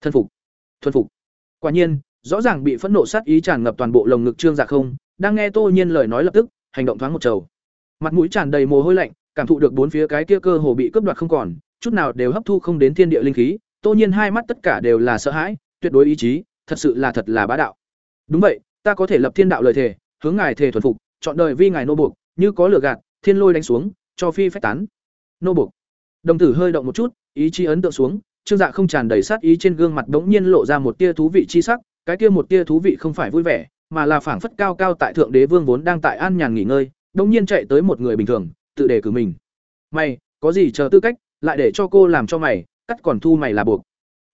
Thần phục thuần phục. Quả nhiên, rõ ràng bị phẫn nộ sát ý tràn ngập toàn bộ lồng ngực trương dạ không, đang nghe tô nhiên lời nói lập tức, hành động thoáng một trầu. Mặt mũi tràn đầy mồ hôi lạnh, cảm thụ được bốn phía cái kia cơ hồ bị cướp đoạt không còn, chút nào đều hấp thu không đến thiên địa linh khí, tô nhiên hai mắt tất cả đều là sợ hãi, tuyệt đối ý chí, thật sự là thật là bá đạo. Đúng vậy, ta có thể lập thiên đạo lời thề, hướng ngài thề thuần phục, chọn đời vi ngài nô buộc, như có lửa gạt, thiên lôi đánh xuống, cho phi phách tán. Nô buộc. Đồng tử hơi động một chút, ý chí ấn tượng xuống trương dạ không tràn đầy sát ý trên gương mặt bỗng nhiên lộ ra một tia thú vị chi sắc cái kia một tia thú vị không phải vui vẻ, mà là phảng phất cao cao tại thượng đế vương vốn đang tại an nhàn nghỉ ngơi, bỗng nhiên chạy tới một người bình thường, tự đề cử mình. "Mày, có gì chờ tư cách, lại để cho cô làm cho mày, cắt còn thu mày là buộc."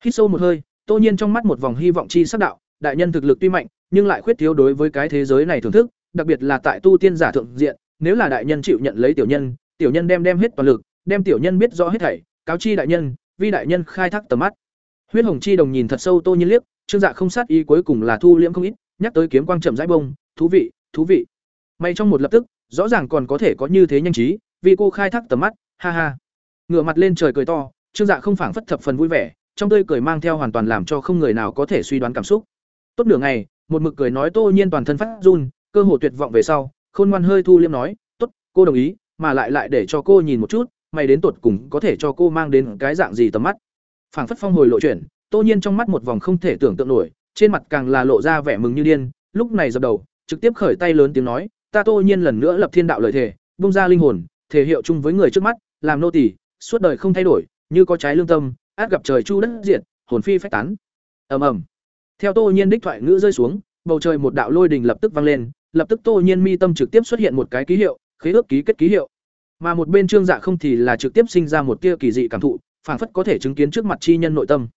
Hít sâu một hơi, Tô Nhiên trong mắt một vòng hy vọng chi sắc đạo, đại nhân thực lực tuy mạnh, nhưng lại khuyết thiếu đối với cái thế giới này thưởng thức, đặc biệt là tại tu tiên giả thượng diện, nếu là đại nhân chịu nhận lấy tiểu nhân, tiểu nhân đem đem hết toàn lực, đem tiểu nhân biết rõ hết thảy, cáo chi đại nhân, vi đại nhân khai thác tầm mắt. Huyết Hồng Chi đồng nhìn thật sâu Tô Nhiên liếc, Trương Dạ không sát ý cuối cùng là thu liễm không ít, nhắc tới kiếm quang chậm rãi bông, thú vị, thú vị. May trong một lập tức, rõ ràng còn có thể có như thế nhanh trí, vì cô khai thác tầm mắt, ha ha. Ngửa mặt lên trời cười to, Trương Dạ không phảng phất thập phần vui vẻ, trong tươi cười mang theo hoàn toàn làm cho không người nào có thể suy đoán cảm xúc. Tốt nửa ngày, một mực cười nói Tô Nhiên toàn thân phát run, cơ hồ tuyệt vọng về sau, Khôn Ngoan hơi thu liễm nói, "Tốt, cô đồng ý, mà lại lại để cho cô nhìn một chút, mày đến tuột cùng có thể cho cô mang đến cái dạng gì tầm mắt." Phảng phất phong hồi lộ chuyển, Tô Nhiên trong mắt một vòng không thể tưởng tượng nổi, trên mặt càng là lộ ra vẻ mừng như điên, lúc này dập đầu, trực tiếp khởi tay lớn tiếng nói, "Ta Tô Nhiên lần nữa lập thiên đạo lời thề, bung ra linh hồn, thể hiệu chung với người trước mắt, làm nô tỳ, suốt đời không thay đổi, như có trái lương tâm, át gặp trời chu đất diệt, hồn phi phách tán." Ầm ầm. Theo Tô Nhiên đích thoại ngữ rơi xuống, bầu trời một đạo lôi đình lập tức vang lên, lập tức Tô Nhiên mi tâm trực tiếp xuất hiện một cái ký hiệu, khế ước ký kết ký hiệu. Mà một bên Trương Dạ không thì là trực tiếp sinh ra một tia kỳ dị cảm thụ, phảng phất có thể chứng kiến trước mặt chi nhân nội tâm.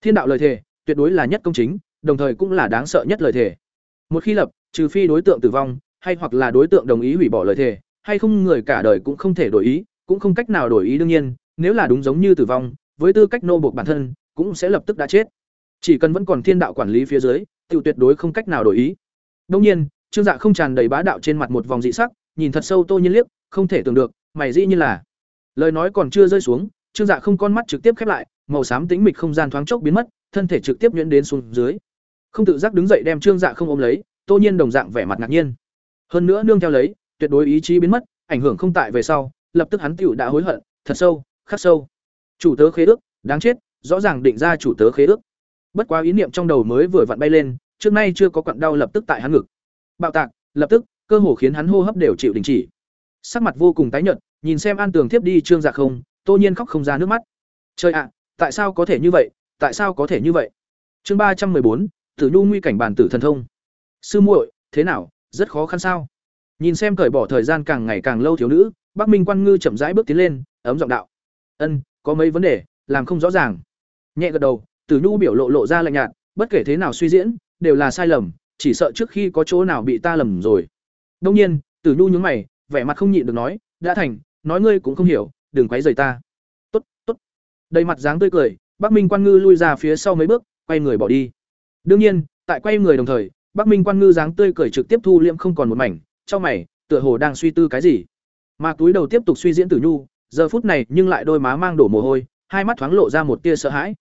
Thiên đạo lời thề, tuyệt đối là nhất công chính, đồng thời cũng là đáng sợ nhất lời thề. Một khi lập, trừ phi đối tượng tử vong, hay hoặc là đối tượng đồng ý hủy bỏ lời thề, hay không người cả đời cũng không thể đổi ý, cũng không cách nào đổi ý đương nhiên, nếu là đúng giống như tử vong, với tư cách nô buộc bản thân, cũng sẽ lập tức đã chết. Chỉ cần vẫn còn thiên đạo quản lý phía dưới, tiểu tuyệt đối không cách nào đổi ý. Đương nhiên, Trương Dạ không tràn đầy bá đạo trên mặt một vòng dị sắc, nhìn thật sâu Tô Nhiên liếc, không thể tưởng được, mày dĩ như là. Lời nói còn chưa rơi xuống, Trương Dạ không con mắt trực tiếp khép lại, màu xám tĩnh mịch không gian thoáng chốc biến mất, thân thể trực tiếp nhuyễn đến xuống dưới. Không tự giác đứng dậy đem Trương Dạ không ôm lấy, Tô Nhiên đồng dạng vẻ mặt ngạc nhiên. Hơn nữa nương theo lấy, tuyệt đối ý chí biến mất, ảnh hưởng không tại về sau, lập tức hắn tựu đã hối hận, thật sâu, khắc sâu. Chủ tớ khế ước, đáng chết, rõ ràng định ra chủ tớ khế ước. Bất quá ý niệm trong đầu mới vừa vặn bay lên, trước nay chưa có quặn đau lập tức tại hắn ngực. Bạo tạc, lập tức, cơ hồ khiến hắn hô hấp đều chịu đình chỉ. Sắc mặt vô cùng tái nhợt, nhìn xem An Tường tiếp đi Trương Dạ không, Tô Nhiên khóc không ra nước mắt. Trời ạ, tại sao có thể như vậy? Tại sao có thể như vậy? Chương ba trăm bốn, Tử Nhu nguy cảnh bản tử thần thông. Sư muội, thế nào? Rất khó khăn sao? Nhìn xem cởi bỏ thời gian càng ngày càng lâu thiếu nữ, Bắc Minh Quan Ngư chậm rãi bước tiến lên, ấm giọng đạo: "Ân, có mấy vấn đề, làm không rõ ràng." Nhẹ gật đầu, Tử Nhu biểu lộ lộ ra lạnh nhạt, bất kể thế nào suy diễn, đều là sai lầm, chỉ sợ trước khi có chỗ nào bị ta lầm rồi. Đương nhiên, Tử Nhu nhướng mày, vẻ mặt không nhịn được nói, "Đã thành, nói ngươi cũng không hiểu, đừng quấy rầy ta." "Tốt, tốt." Đầy mặt dáng tươi cười, Bắc Minh Quan Ngư lui ra phía sau mấy bước, quay người bỏ đi. Đương nhiên, tại quay người đồng thời, Bắc Minh Quan Ngư dáng tươi cười trực tiếp thu liệm không còn một mảnh, trong mày, tựa hồ đang suy tư cái gì. Mà túi đầu tiếp tục suy diễn Tử Nhu, giờ phút này nhưng lại đôi má mang đổ mồ hôi, hai mắt thoáng lộ ra một tia sợ hãi.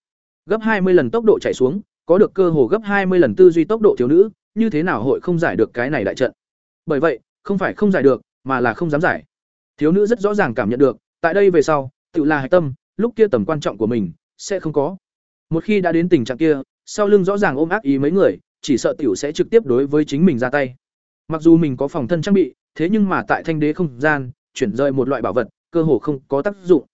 Gấp hai mươi lần tốc độ chạy xuống, có được cơ hồ gấp hai mươi lần tư duy tốc độ thiếu nữ, như thế nào hội không giải được cái này đại trận. Bởi vậy, không phải không giải được, mà là không dám giải. Thiếu nữ rất rõ ràng cảm nhận được, tại đây về sau, tự là hạch tâm, lúc kia tầm quan trọng của mình sẽ không có. Một khi đã đến tình trạng kia, sau lưng rõ ràng ôm ác ý mấy người, chỉ sợ tiểu sẽ trực tiếp đối với chính mình ra tay. Mặc dù mình có phòng thân trang bị, thế nhưng mà tại thanh đế không gian, chuyển rời một loại bảo vật, cơ hồ không có tác dụng.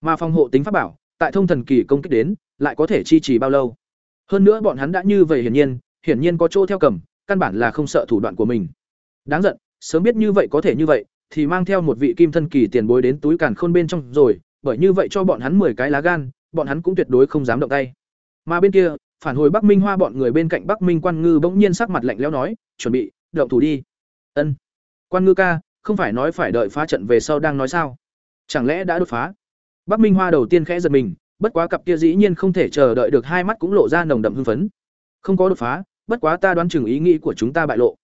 Mà phòng hộ tính pháp bảo, tại thông thần kỳ công kích đến, lại có thể chi trì bao lâu? Hơn nữa bọn hắn đã như vậy hiển nhiên, hiển nhiên có chỗ theo cầm, căn bản là không sợ thủ đoạn của mình. Đáng giận, sớm biết như vậy có thể như vậy, thì mang theo một vị kim thân kỳ tiền bối đến túi càn khôn bên trong rồi, bởi như vậy cho bọn hắn 10 cái lá gan, bọn hắn cũng tuyệt đối không dám động tay. Mà bên kia, phản hồi Bắc Minh Hoa bọn người bên cạnh Bắc Minh Quan Ngư bỗng nhiên sắc mặt lạnh lẽo nói, "Chuẩn bị, động thủ đi." Ân. Quan Ngư ca, không phải nói phải đợi phá trận về sau đang nói sao? Chẳng lẽ đã đột phá? Bắc Minh Hoa đầu tiên khẽ giật mình, bất quá cặp kia dĩ nhiên không thể chờ đợi được hai mắt cũng lộ ra nồng đậm hưng phấn. Không có đột phá, bất quá ta đoán chừng ý nghĩ của chúng ta bại lộ.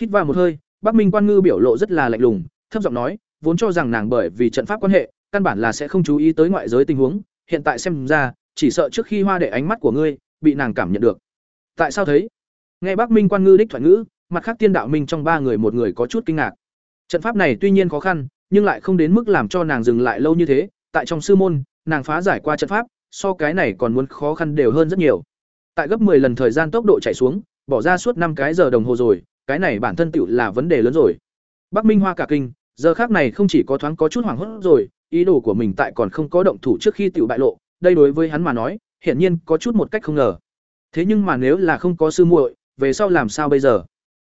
Hít vào một hơi, Bắc Minh Quan Ngư biểu lộ rất là lạnh lùng, thấp giọng nói, vốn cho rằng nàng bởi vì trận pháp quan hệ, căn bản là sẽ không chú ý tới ngoại giới tình huống, hiện tại xem ra, chỉ sợ trước khi hoa để ánh mắt của ngươi bị nàng cảm nhận được. Tại sao thấy? Nghe Bắc Minh Quan Ngư đích thoại ngữ, mặt khác Tiên Đạo Minh trong ba người một người có chút kinh ngạc. Trận pháp này tuy nhiên khó khăn, nhưng lại không đến mức làm cho nàng dừng lại lâu như thế, tại trong sư môn, nàng phá giải qua trận pháp, so cái này còn muốn khó khăn đều hơn rất nhiều. Tại gấp 10 lần thời gian tốc độ chạy xuống, bỏ ra suốt năm cái giờ đồng hồ rồi, cái này bản thân tựu là vấn đề lớn rồi. Bắc Minh Hoa cả kinh, giờ khác này không chỉ có thoáng có chút hoảng hốt rồi, ý đồ của mình tại còn không có động thủ trước khi tiểu bại lộ, đây đối với hắn mà nói, hiển nhiên có chút một cách không ngờ. thế nhưng mà nếu là không có sư muội về sau làm sao bây giờ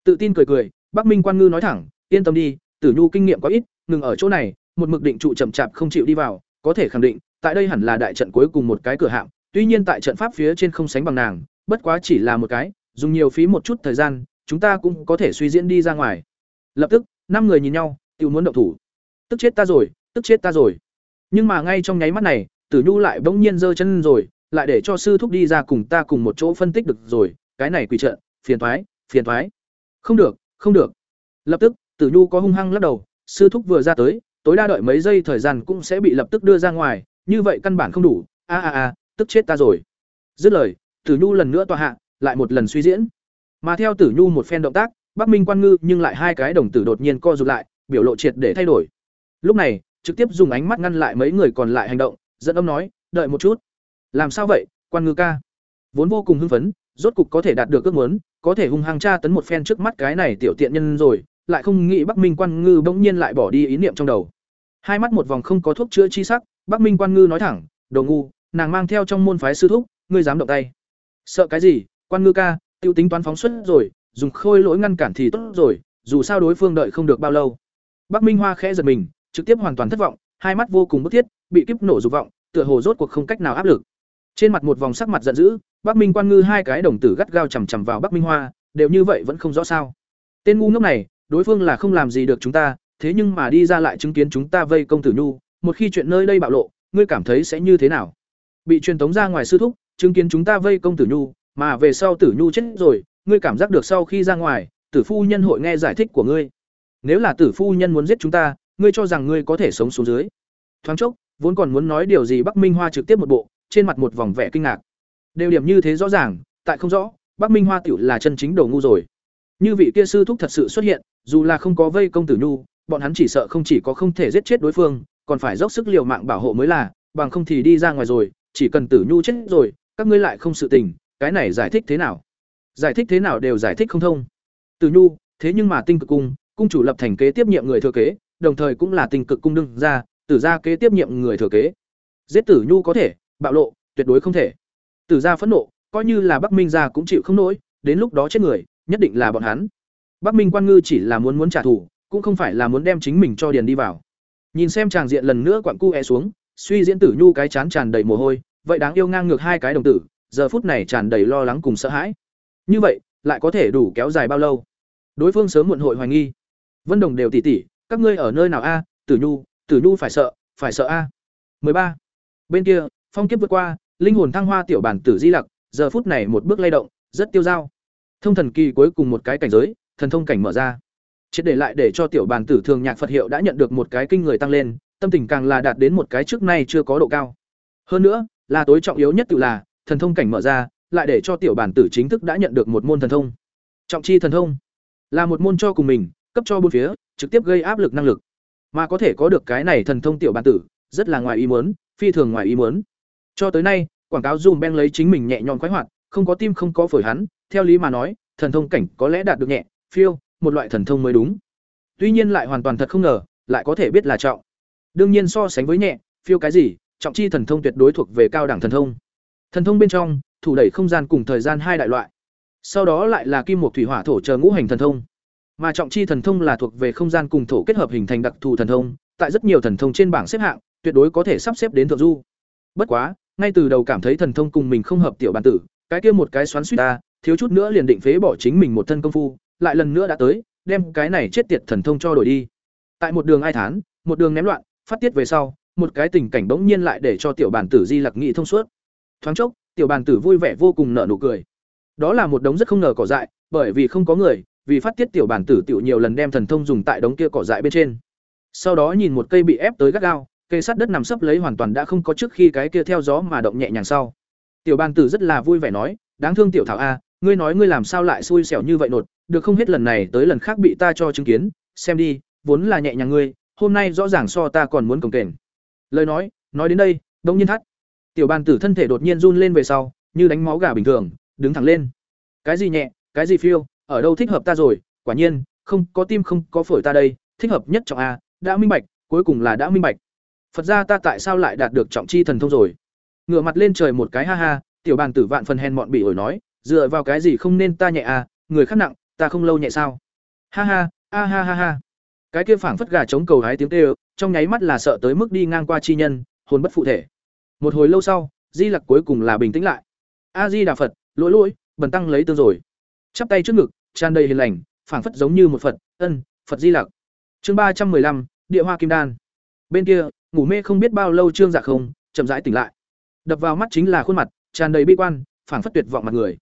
tự tin cười cười bắc minh quan ngư nói thẳng yên tâm đi tử nhu kinh nghiệm có ít ngừng ở chỗ này một mực định trụ chậm chạp không chịu đi vào có thể khẳng định tại đây hẳn là đại trận cuối cùng một cái cửa hạm tuy nhiên tại trận pháp phía trên không sánh bằng nàng bất quá chỉ là một cái dùng nhiều phí một chút thời gian chúng ta cũng có thể suy diễn đi ra ngoài. Lập tức, năm người nhìn nhau tự muốn động thủ. Tức chết ta rồi, tức chết ta rồi. Nhưng mà ngay trong nháy mắt này, tử nhu lại bỗng nhiên giơ chân rồi, lại để cho sư thúc đi ra cùng ta cùng một chỗ phân tích được rồi. Cái này quỷ trận, phiền thoái phiền thoái không được không được. Lập tức, tử nhu có hung hăng lắc đầu, sư thúc vừa ra tới, tối đa đợi mấy giây thời gian cũng sẽ bị lập tức đưa ra ngoài, như vậy căn bản không đủ. A a a, tức chết ta rồi. Dứt lời, tử nhu lần nữa tòa hạ, lại một lần suy diễn mà theo tử nhu một phen động tác, bắc minh quan ngư nhưng lại hai cái đồng tử đột nhiên co rụt lại, biểu lộ triệt để thay đổi. Lúc này, trực tiếp dùng ánh mắt ngăn lại mấy người còn lại hành động dẫn âm nói, đợi một chút. Làm sao vậy, quan ngư ca? Vốn vô cùng hưng phấn, rốt cục có thể đạt được ước muốn, có thể hung hăng tra tấn một phen trước mắt cái này tiểu tiện nhân rồi, lại không nghĩ bắc minh quan ngư bỗng nhiên lại bỏ đi ý niệm trong đầu. Hai mắt một vòng không có thuốc chữa chi sắc, bắc minh quan ngư nói thẳng, đồ ngu, nàng mang theo trong môn phái sư thúc, ngươi dám động tay. Sợ cái gì, quan ngư ca tiêu tính toán phóng xuất rồi, dùng khôi lỗi ngăn cản thì tốt rồi, dù sao đối phương đợi không được bao lâu. Bắc minh hoa khẽ giật mình, trực tiếp hoàn toàn thất vọng, hai mắt vô cùng bức thiết, bị kiếp nổ dục vọng, tựa hồ rốt cuộc không cách nào áp lực. Trên mặt một vòng sắc mặt giận dữ, bắc minh quan ngư hai cái đồng tử gắt gao chằm chằm vào bắc minh hoa, đều như vậy vẫn không rõ sao. Tên ngu ngốc này, đối phương là không làm gì được chúng ta, thế nhưng mà đi ra lại chứng kiến chúng ta vây công tử nhu, một khi chuyện nơi đây bạo lộ, ngươi cảm thấy sẽ như thế nào? Bị truyền tống ra ngoài sư thúc, chứng kiến chúng ta vây công tử nhu mà về sau tử nhu chết rồi, ngươi cảm giác được sau khi ra ngoài, tử phu nhân hội nghe giải thích của ngươi. Nếu là tử phu nhân muốn giết chúng ta, ngươi cho rằng ngươi có thể sống xuống dưới. Thoáng chốc, vốn còn muốn nói điều gì bắc minh hoa trực tiếp một bộ, trên mặt một vòng vẻ kinh ngạc. Đều điểm như thế rõ ràng, tại không rõ, bắc minh hoa tiểu là chân chính đồ ngu rồi. Như vị kia sư thúc thật sự xuất hiện, dù là không có vây công tử nhu, bọn hắn chỉ sợ không chỉ có không thể giết chết đối phương, còn phải dốc sức liều mạng bảo hộ mới là, bằng không thì đi ra ngoài rồi, chỉ cần tử nhu chết rồi, các ngươi lại không sự tình cái này giải thích thế nào? Giải thích thế nào đều giải thích không thông. Tử nhu, thế nhưng mà tinh cực cung cung chủ lập thành kế tiếp nhiệm người thừa kế, đồng thời cũng là tinh cực cung đương ra tử gia kế tiếp nhiệm người thừa kế. Giết tử nhu có thể, bạo lộ, tuyệt đối không thể. Tử gia phẫn nộ, coi như là bắc minh gia cũng chịu không nổi, đến lúc đó chết người, nhất định là bọn hắn. Bắc minh quan ngư chỉ là muốn muốn trả thù, cũng không phải là muốn đem chính mình cho điền đi vào. Nhìn xem tràng diện lần nữa quặn cu e xuống, suy diễn tử nhu cái chán tràn đầy mồ hôi, vậy đáng yêu ngang ngược hai cái đồng tử giờ phút này tràn đầy lo lắng cùng sợ hãi. Như vậy, lại có thể đủ kéo dài bao lâu? Đối phương sớm muộn hội hoài nghi. Vân đồng đều tỉ tỉ, các ngươi ở nơi nào a? Tử nhu tử nhu phải sợ phải sợ a? Mười ba. Bên kia, phong kiếp vượt qua, linh hồn thăng hoa tiểu bản tử di lặc, giờ phút này một bước lay động, rất tiêu dao. Thông thần kỳ cuối cùng một cái cảnh giới, thần thông cảnh mở ra. Chết để lại để cho tiểu bản tử thường nhạc phật hiệu đã nhận được một cái kinh người tăng lên, tâm tình càng là đạt đến một cái trước nay chưa có độ cao. Hơn nữa, là tối trọng yếu nhất tự là thần thông cảnh mở ra, lại để cho tiểu bản tử chính thức đã nhận được một môn thần thông. Trọng chi thần thông là một môn cho cùng mình, cấp cho bốn phía, trực tiếp gây áp lực năng lực. Mà có thể có được cái này thần thông tiểu bản tử, rất là ngoài ý muốn, phi thường ngoài ý muốn. Cho tới nay, quảng cáo dùm ben lấy chính mình nhẹ nhõm khoái hoạt, không có tim không có phổi hắn, theo lý mà nói, thần thông cảnh có lẽ đạt được nhẹ, phiêu, một loại thần thông mới đúng. Tuy nhiên lại hoàn toàn thật không ngờ, lại có thể biết là trọng. Đương nhiên so sánh với nhẹ, phiêu cái gì, trọng chi thần thông tuyệt đối thuộc về cao đẳng thần thông thần thông bên trong thủ đẩy không gian cùng thời gian hai đại loại. Sau đó lại là kim một thủy hỏa thổ chờ ngũ hành thần thông. Mà trọng chi thần thông là thuộc về không gian cùng thổ kết hợp hình thành đặc thù thần thông, tại rất nhiều thần thông trên bảng xếp hạng, tuyệt đối có thể sắp xếp đến thượng du. Bất quá, ngay từ đầu cảm thấy thần thông cùng mình không hợp tiểu bản tử, cái kia một cái xoắn suýt ta, thiếu chút nữa liền định phế bỏ chính mình một thân công phu, lại lần nữa đã tới, đem cái này chết tiệt thần thông cho đổi đi. Tại một đường ai thán, một đường ném loạn, phát tiết về sau, một cái tình cảnh bỗng nhiên lại để cho tiểu bản tử di lặc nghị thông suốt thoáng chốc, tiểu bàn tử vui vẻ vô cùng nở nụ cười. Đó là một đống rất không ngờ cỏ dại, bởi vì không có người, vì phát tiết tiểu bản tử tiểu nhiều lần đem thần thông dùng tại đống kia cỏ dại bên trên. Sau đó nhìn một cây bị ép tới gắt gao, cây sắt đất nằm sấp lấy hoàn toàn đã không có trước khi cái kia theo gió mà động nhẹ nhàng sau. Tiểu bàn tử rất là vui vẻ nói, đáng thương tiểu thảo a, ngươi nói ngươi làm sao lại xui xẻo như vậy nột, được không hết lần này tới lần khác bị ta cho chứng kiến, xem đi, vốn là nhẹ nhàng ngươi, hôm nay rõ ràng so ta còn muốn cồng kềnh. Lời nói nói đến đây đông nhiên thắt tiểu bàn tử thân thể đột nhiên run lên về sau như đánh máu gà bình thường đứng thẳng lên cái gì nhẹ cái gì phiêu ở đâu thích hợp ta rồi quả nhiên không có tim không có phổi ta đây thích hợp nhất trọng a đã minh bạch cuối cùng là đã minh bạch phật ra ta tại sao lại đạt được trọng chi thần thông rồi ngửa mặt lên trời một cái ha ha tiểu bàn tử vạn phần hèn mọn bị ổi nói dựa vào cái gì không nên ta nhẹ à, người khác nặng, ta không lâu nhẹ sao? Ha ha, a ha ha ha. Cái kia phảng phất gà chống cầu hái tiếng kêu, trong nháy mắt là sợ tới mức đi ngang qua chi nhân, hồn bất phụ thể. Một hồi lâu sau, Di Lặc cuối cùng là bình tĩnh lại. A Di Đà Phật, lỗi lỗi, bần tăng lấy tương rồi. Chắp tay trước ngực, tràn đầy hiền lành, phảng phất giống như một Phật, ân, Phật Di Lặc. Chương ba trăm lăm, Địa Hoa Kim Đan. Bên kia, ngủ mê không biết bao lâu Trương Dạ không, chậm rãi tỉnh lại. Đập vào mắt chính là khuôn mặt tràn đầy bi quan, phảng phất tuyệt vọng mặt người.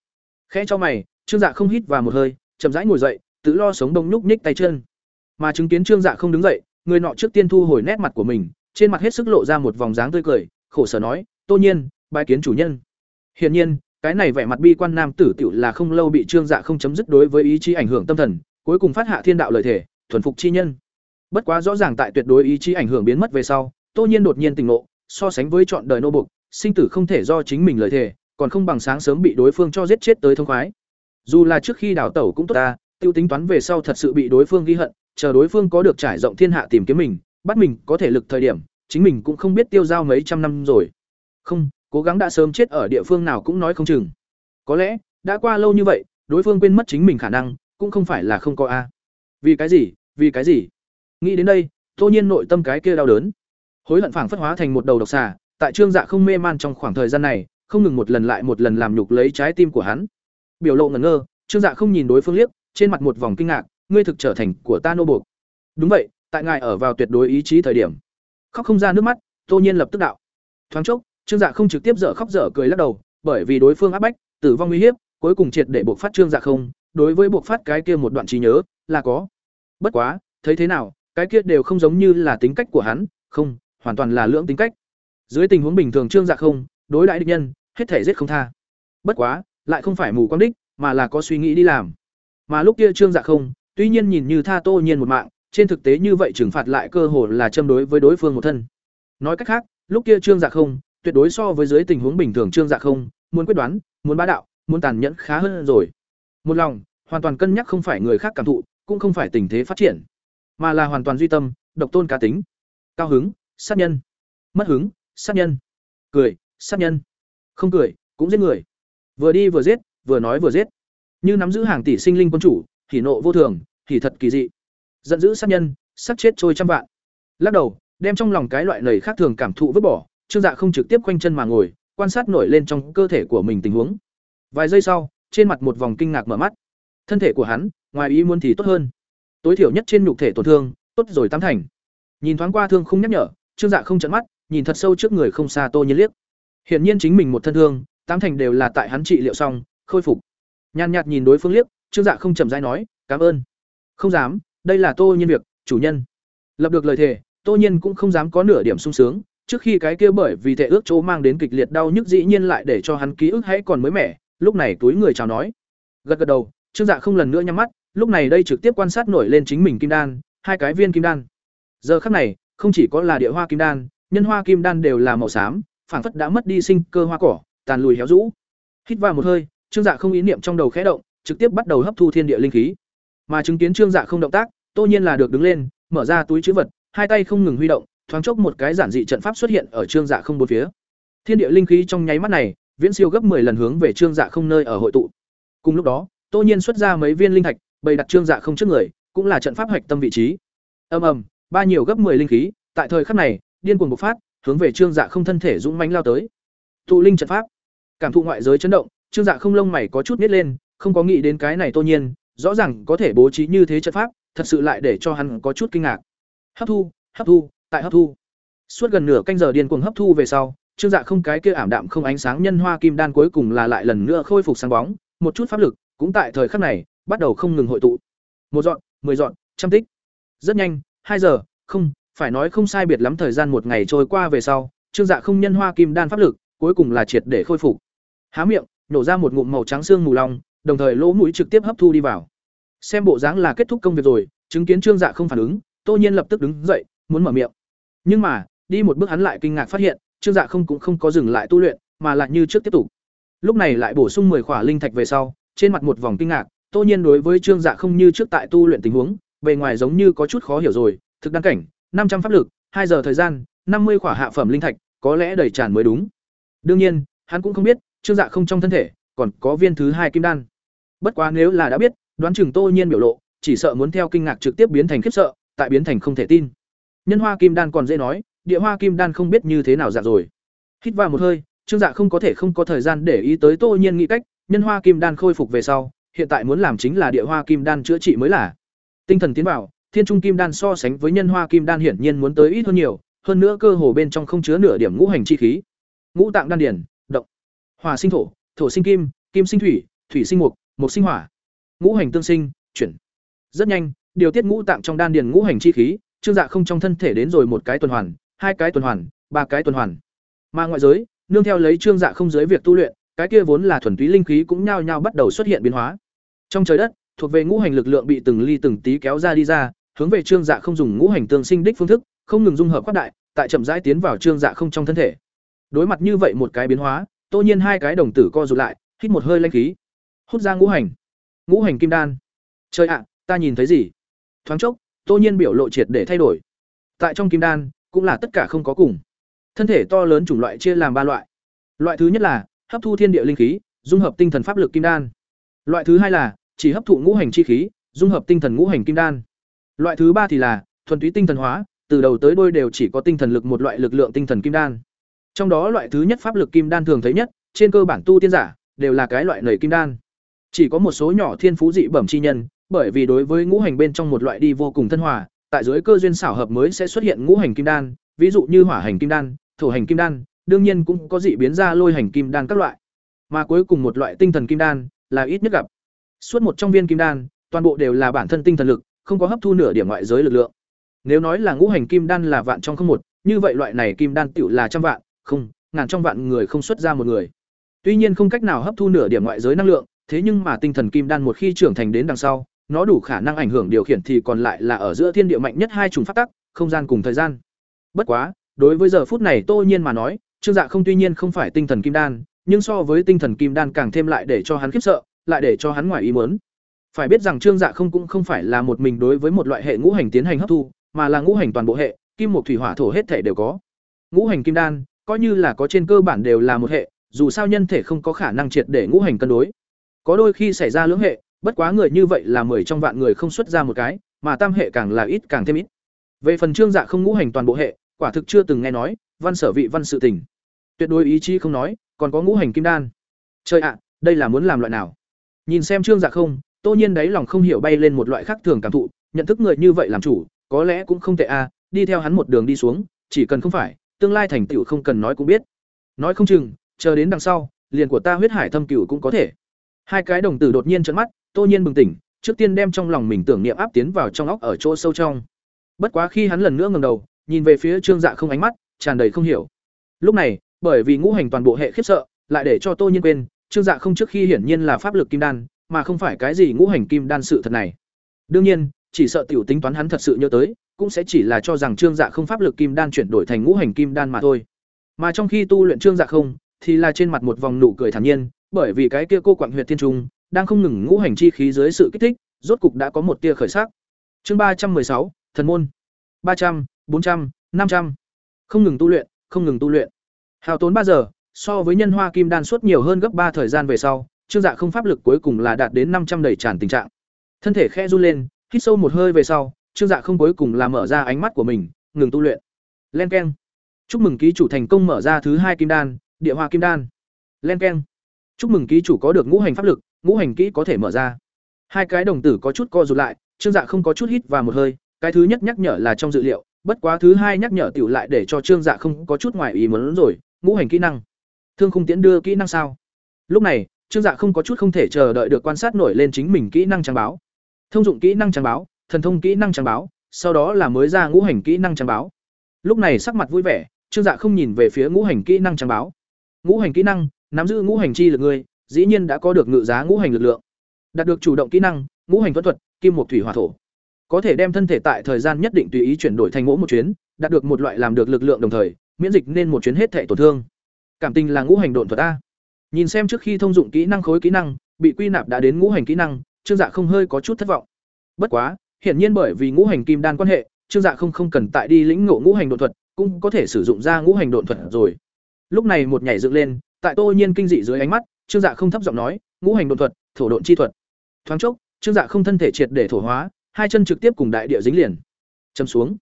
Khẽ cho mày, Trương Dạ không hít vào một hơi, chậm rãi ngồi dậy, tự lo sống đông nhúc nhích tay chân. Mà chứng kiến Trương Dạ không đứng dậy, người nọ trước tiên thu hồi nét mặt của mình, trên mặt hết sức lộ ra một vòng dáng tươi cười, khổ sở nói, "Tô Nhiên, bái kiến chủ nhân." Hiển nhiên, cái này vẻ mặt bi quan nam tử tiểu là không lâu bị Trương Dạ không chấm dứt đối với ý chí ảnh hưởng tâm thần, cuối cùng phát hạ thiên đạo lời thể, thuần phục chi nhân. Bất quá rõ ràng tại tuyệt đối ý chí ảnh hưởng biến mất về sau, Tô Nhiên đột nhiên tỉnh ngộ, so sánh với chọn đời nô buộc, sinh tử không thể do chính mình lời thể, còn không bằng sáng sớm bị đối phương cho giết chết tới thông khoái. Dù là trước khi đào tẩu cũng tốt ta, tiêu tính toán về sau thật sự bị đối phương ghi hận, chờ đối phương có được trải rộng thiên hạ tìm kiếm mình, bắt mình có thể lực thời điểm, chính mình cũng không biết tiêu giao mấy trăm năm rồi. Không, cố gắng đã sớm chết ở địa phương nào cũng nói không chừng. Có lẽ, đã qua lâu như vậy, đối phương quên mất chính mình khả năng, cũng không phải là không có a. Vì cái gì? Vì cái gì? Nghĩ đến đây, Tô Nhiên nội tâm cái kia đau đớn. Hối hận phảng phất hóa thành một đầu độc xà, tại Trương Dạ không mê man trong khoảng thời gian này, không ngừng một lần lại một lần làm nhục lấy trái tim của hắn. Biểu lộ ngẩn ngơ, Trương Dạ không nhìn đối phương liếc, trên mặt một vòng kinh ngạc, ngươi thực trở thành của ta nô buộc. Đúng vậy, tại ngài ở vào tuyệt đối ý chí thời điểm. Khóc không ra nước mắt, Tô Nhiên lập tức đạo. Thoáng chốc, Trương Dạ không trực tiếp dở khóc dở cười lắc đầu, bởi vì đối phương áp bách, tử vong nguy hiếp, cuối cùng triệt để buộc phát Trương Dạ không, đối với buộc phát cái kia một đoạn trí nhớ, là có. Bất quá, thấy thế nào, cái kia đều không giống như là tính cách của hắn, không, hoàn toàn là lưỡng tính cách. Dưới tình huống bình thường Trương Dạ không, đối đãi địch nhân, hết thể giết không tha. Bất quá, lại không phải mù quang đích, mà là có suy nghĩ đi làm. Mà lúc kia Trương Dạ không, tuy nhiên nhìn như tha Tô Nhiên một mạng, trên thực tế như vậy trừng phạt lại cơ hồ là châm đối với đối phương một thân. Nói cách khác, lúc kia Trương Dạ không, tuyệt đối so với dưới tình huống bình thường Trương Dạ không, muốn quyết đoán, muốn bá đạo, muốn tàn nhẫn khá hơn rồi. Một lòng, hoàn toàn cân nhắc không phải người khác cảm thụ, cũng không phải tình thế phát triển, mà là hoàn toàn duy tâm, độc tôn cá tính. Cao hứng, sát nhân. Mất hứng, sát nhân. Cười, sát nhân. Không cười, cũng giết người. Vừa đi vừa giết, vừa nói vừa giết. Như nắm giữ hàng tỷ sinh linh quân chủ, hỉ nộ vô thường, hỉ thật kỳ dị. Giận dữ sát nhân, sát chết trôi trăm vạn. Lắc đầu, đem trong lòng cái loại lời khác thường cảm thụ vứt bỏ, Trương Dạ không trực tiếp quanh chân mà ngồi, quan sát nổi lên trong cơ thể của mình tình huống. Vài giây sau, trên mặt một vòng kinh ngạc mở mắt. Thân thể của hắn, ngoài ý muốn thì tốt hơn. Tối thiểu nhất trên nhục thể tổn thương, tốt rồi tám thành. Nhìn thoáng qua thương không nhắc nhở, Trương Dạ không chợn mắt, nhìn thật sâu trước người không xa Tô Nhiên liếc. Hiển nhiên chính mình một thân thương, tám thành đều là tại hắn trị liệu xong, khôi phục. Nhàn nhạt nhìn đối phương liếc, Trương Dạ không chậm rãi nói, "Cảm ơn." Không dám, đây là Tô Nhiên việc, chủ nhân. Lập được lời thề, Tô Nhiên cũng không dám có nửa điểm sung sướng, trước khi cái kia bởi vì thể ước chỗ mang đến kịch liệt đau nhức dĩ nhiên lại để cho hắn ký ức hãy còn mới mẻ, lúc này túi người chào nói. Gật gật đầu, Trương Dạ không lần nữa nhắm mắt, lúc này đây trực tiếp quan sát nổi lên chính mình kim đan, hai cái viên kim đan. Giờ khắc này, không chỉ có là địa hoa kim đan, nhân hoa kim đan đều là màu xám, phảng phất đã mất đi sinh cơ hoa cỏ, tàn lùi héo rũ. Hít vào một hơi, Trương Dạ không ý niệm trong đầu khẽ động, trực tiếp bắt đầu hấp thu thiên địa linh khí. Mà chứng kiến Trương Dạ không động tác, Tô nhiên là được đứng lên, mở ra túi trữ vật, hai tay không ngừng huy động, thoáng chốc một cái giản dị trận pháp xuất hiện ở Trương Dạ không bốn phía. Thiên địa linh khí trong nháy mắt này, viễn siêu gấp 10 lần hướng về Trương Dạ không nơi ở hội tụ. Cùng lúc đó, Tô nhiên xuất ra mấy viên linh thạch, bày đặt Trương Dạ không trước người, cũng là trận pháp hoạch tâm vị trí. Ầm ầm, ba nhiều gấp 10 linh khí, tại thời khắc này, điên cuồng bộc phát, hướng về Trương Dạ không thân thể dũng mãnh lao tới. Tụ linh trận pháp. Cảm thụ ngoại giới chấn động, Trương Dạ không lông mày có chút nhếch lên, không có nghĩ đến cái này Tô nhiên, rõ ràng có thể bố trí như thế trận pháp, thật sự lại để cho hắn có chút kinh ngạc. Hấp thu, hấp thu, tại hấp thu. Suốt gần nửa canh giờ điên cuồng hấp thu về sau, Trương Dạ không cái kia ảm đạm không ánh sáng nhân hoa kim đan cuối cùng là lại lần nữa khôi phục sáng bóng, một chút pháp lực, cũng tại thời khắc này, bắt đầu không ngừng hội tụ. Một dọn, mười dọn, trăm tích. Rất nhanh, hai giờ, không, phải nói không sai biệt lắm thời gian một ngày trôi qua về sau, Trương Dạ không nhân hoa kim đan pháp lực, cuối cùng là triệt để khôi phục. Há miệng, nổ ra một ngụm màu trắng xương mù long, đồng thời lỗ mũi trực tiếp hấp thu đi vào. Xem bộ dáng là kết thúc công việc rồi, chứng kiến Trương Dạ không phản ứng, Tô Nhiên lập tức đứng dậy, muốn mở miệng. Nhưng mà, đi một bước hắn lại kinh ngạc phát hiện, Trương Dạ không cũng không có dừng lại tu luyện, mà lại như trước tiếp tục. Lúc này lại bổ sung 10 khỏa linh thạch về sau, trên mặt một vòng kinh ngạc, Tô Nhiên đối với Trương Dạ không như trước tại tu luyện tình huống, bề ngoài giống như có chút khó hiểu rồi, thực đăng cảnh, năm trăm pháp lực, hai giờ thời gian, năm mươi khỏa hạ phẩm linh thạch, có lẽ đầy tràn mới đúng. Đương nhiên, hắn cũng không biết, Trương Dạ không trong thân thể còn có viên thứ hai kim đan. Bất quá nếu là đã biết, đoán chừng Tô Nhiên biểu lộ, chỉ sợ muốn theo kinh ngạc trực tiếp biến thành khiếp sợ, tại biến thành không thể tin. Nhân hoa kim đan còn dễ nói, địa hoa kim đan không biết như thế nào dạ rồi. Hít vào một hơi, Trương Dạ không có thể không có thời gian để ý tới Tô Nhiên nghĩ cách, nhân hoa kim đan khôi phục về sau, hiện tại muốn làm chính là địa hoa kim đan chữa trị mới là. Tinh thần tiến vào, thiên trung kim đan so sánh với nhân hoa kim đan hiển nhiên muốn tới ít hơn nhiều, hơn nữa cơ hồ bên trong không chứa nửa điểm ngũ hành chi khí. Ngũ tạng đan điển, động. Hỏa sinh thổ, thổ sinh kim, kim sinh thủy, thủy sinh mục, mục sinh hỏa. Ngũ hành tương sinh, chuyển. Rất nhanh, điều tiết ngũ tạng trong đan điền ngũ hành chi khí, Trương Dạ không trong thân thể đến rồi một cái tuần hoàn, hai cái tuần hoàn, ba cái tuần hoàn. Mà ngoại giới, nương theo lấy Trương Dạ không giới việc tu luyện, cái kia vốn là thuần túy linh khí cũng nhao nhao bắt đầu xuất hiện biến hóa. Trong trời đất, thuộc về ngũ hành lực lượng bị từng ly từng tí kéo ra đi ra, hướng về Trương Dạ không dùng ngũ hành tương sinh đích phương thức, không ngừng dung hợp quát đại, tại chậm rãi tiến vào Trương Dạ không trong thân thể. Đối mặt như vậy một cái biến hóa, Tô Nhiên hai cái đồng tử co rụt lại, hít một hơi linh khí, hút ra ngũ hành. Ngũ hành kim đan. Trời ạ, ta nhìn thấy gì? Thoáng chốc, Tô Nhiên biểu lộ triệt để thay đổi. Tại trong kim đan, cũng là tất cả không có cùng. Thân thể to lớn chủng loại chia làm ba loại. Loại thứ nhất là hấp thu thiên địa linh khí, dung hợp tinh thần pháp lực kim đan. Loại thứ hai là chỉ hấp thụ ngũ hành chi khí, dung hợp tinh thần ngũ hành kim đan. Loại thứ ba thì là thuần túy tinh thần hóa, từ đầu tới đuôi đều chỉ có tinh thần lực một loại lực lượng tinh thần kim đan. Trong đó loại thứ nhất pháp lực kim đan thường thấy nhất, trên cơ bản tu tiên giả đều là cái loại nầy kim đan. Chỉ có một số nhỏ thiên phú dị bẩm chi nhân, bởi vì đối với ngũ hành bên trong một loại đi vô cùng thân hòa, tại dưới cơ duyên xảo hợp mới sẽ xuất hiện ngũ hành kim đan, ví dụ như hỏa hành kim đan, thổ hành kim đan, đương nhiên cũng có dị biến ra lôi hành kim đan các loại. Mà cuối cùng một loại tinh thần kim đan là ít nhất gặp. Suốt một trong viên kim đan, toàn bộ đều là bản thân tinh thần lực, không có hấp thu nửa điểm ngoại giới lực lượng. Nếu nói là ngũ hành kim đan là vạn trong không một, như vậy loại này kim đan tiểu là trăm vạn, không, ngàn trong vạn người không xuất ra một người. Tuy nhiên không cách nào hấp thu nửa điểm ngoại giới năng lượng, thế nhưng mà tinh thần kim đan một khi trưởng thành đến đằng sau, nó đủ khả năng ảnh hưởng điều khiển thì còn lại là ở giữa thiên địa mạnh nhất hai chủng pháp tắc, không gian cùng thời gian. Bất quá, đối với giờ phút này Tô Nhiên mà nói, Trương Dạ không tuy nhiên không phải tinh thần kim đan, nhưng so với tinh thần kim đan càng thêm lại để cho hắn khiếp sợ, lại để cho hắn ngoài ý muốn. Phải biết rằng Trương Dạ không cũng không phải là một mình đối với một loại hệ ngũ hành tiến hành hấp thu, mà là ngũ hành toàn bộ hệ, kim một thủy hỏa thổ hết thể đều có. Ngũ hành kim đan, coi như là có trên cơ bản đều là một hệ, dù sao nhân thể không có khả năng triệt để ngũ hành cân đối. Có đôi khi xảy ra lưỡng hệ, bất quá người như vậy là mười trong vạn người không xuất ra một cái, mà tam hệ càng là ít càng thêm ít. Về phần Trương Dạ không ngũ hành toàn bộ hệ, quả thực chưa từng nghe nói, văn sở vị văn sự tình. Tuyệt đối ý chí không nói, còn có ngũ hành kim đan. Trời ạ, đây là muốn làm loại nào? Nhìn xem Trương Dạ không, Tô Nhiên đáy lòng không hiểu bay lên một loại khác thường cảm thụ, nhận thức người như vậy làm chủ, có lẽ cũng không tệ a, đi theo hắn một đường đi xuống, chỉ cần không phải, tương lai thành tựu không cần nói cũng biết. Nói không chừng, chờ đến đằng sau, liền của ta huyết hải thâm cửu cũng có thể. Hai cái đồng tử đột nhiên trợn mắt, Tô Nhiên bừng tỉnh, trước tiên đem trong lòng mình tưởng niệm áp tiến vào trong óc ở chỗ sâu trong. Bất quá khi hắn lần nữa ngẩng đầu, nhìn về phía Trương Dạ không ánh mắt tràn đầy không hiểu. Lúc này, bởi vì ngũ hành toàn bộ hệ khiếp sợ, lại để cho Tô Nhiên quên, Trương Dạ không trước khi hiển nhiên là pháp lực kim đan, mà không phải cái gì ngũ hành kim đan sự thật này. Đương nhiên, chỉ sợ tiểu tính toán hắn thật sự nhớ tới, cũng sẽ chỉ là cho rằng Trương Dạ không pháp lực kim đan chuyển đổi thành ngũ hành kim đan mà thôi. Mà trong khi tu luyện Trương Dạ không, thì là trên mặt một vòng nụ cười thản nhiên, bởi vì cái kia cô quặng huyệt thiên trung đang không ngừng ngũ hành chi khí dưới sự kích thích, rốt cục đã có một tia khởi sắc. Chương ba trăm sáu thần môn. ba trăm bốn trăm năm trăm Không ngừng tu luyện, không ngừng tu luyện. Hao tốn ba giờ, so với nhân hoa kim đan suốt nhiều hơn gấp ba thời gian về sau, Trương Dạ không pháp lực cuối cùng là đạt đến năm trăm đầy tràn tình trạng. Thân thể khẽ run lên, hít sâu một hơi về sau, Trương Dạ không cuối cùng là mở ra ánh mắt của mình, ngừng tu luyện. Len keng. Chúc mừng ký chủ thành công mở ra thứ hai kim đan, địa hoa kim đan. Len keng. Chúc mừng ký chủ có được ngũ hành pháp lực, ngũ hành kỹ có thể mở ra. Hai cái đồng tử có chút co rụt lại, Trương Dạ không có chút hít vào một hơi, cái thứ nhất nhắc nhở là trong dự liệu, bất quá thứ hai nhắc nhở tiểu lại để cho Trương Dạ không có chút ngoài ý muốn rồi, ngũ hành kỹ năng. Thương khung tiễn đưa kỹ năng sao? Lúc này, Trương Dạ không có chút không thể chờ đợi được quan sát nổi lên chính mình kỹ năng trang báo. Thông dụng kỹ năng trang báo, thần thông kỹ năng trang báo, sau đó là mới ra ngũ hành kỹ năng trang báo. Lúc này sắc mặt vui vẻ, Trương Dạ không nhìn về phía ngũ hành kỹ năng trang báo. Ngũ hành kỹ năng, nắm giữ ngũ hành chi lực người, dĩ nhiên đã có được ngự giá ngũ hành lực lượng. Đạt được chủ động kỹ năng, ngũ hành thuẫn thuật, kim một thủy hỏa thổ. Có thể đem thân thể tại thời gian nhất định tùy ý chuyển đổi thành ngũ một chuyến, đạt được một loại làm được lực lượng đồng thời, miễn dịch nên một chuyến hết thể tổn thương. Cảm tình là ngũ hành độn thuật a. Nhìn xem trước khi thông dụng kỹ năng khối kỹ năng, bị quy nạp đã đến ngũ hành kỹ năng, Trương Dạ không hơi có chút thất vọng. Bất quá, hiển nhiên bởi vì ngũ hành kim đan quan hệ, Trương Dạ không không cần tại đi lĩnh ngộ ngũ hành độn thuật, cũng có thể sử dụng ra ngũ hành độn thuật rồi. Lúc này một nhảy dựng lên, tại Tô Nhiên kinh dị dưới ánh mắt, Trương Dạ không thấp giọng nói, ngũ hành đột thuật, thổ độn chi thuật. Thoáng chốc, Trương Dạ không thân thể triệt để thổ hóa, hai chân trực tiếp cùng đại địa dính liền. Châm xuống.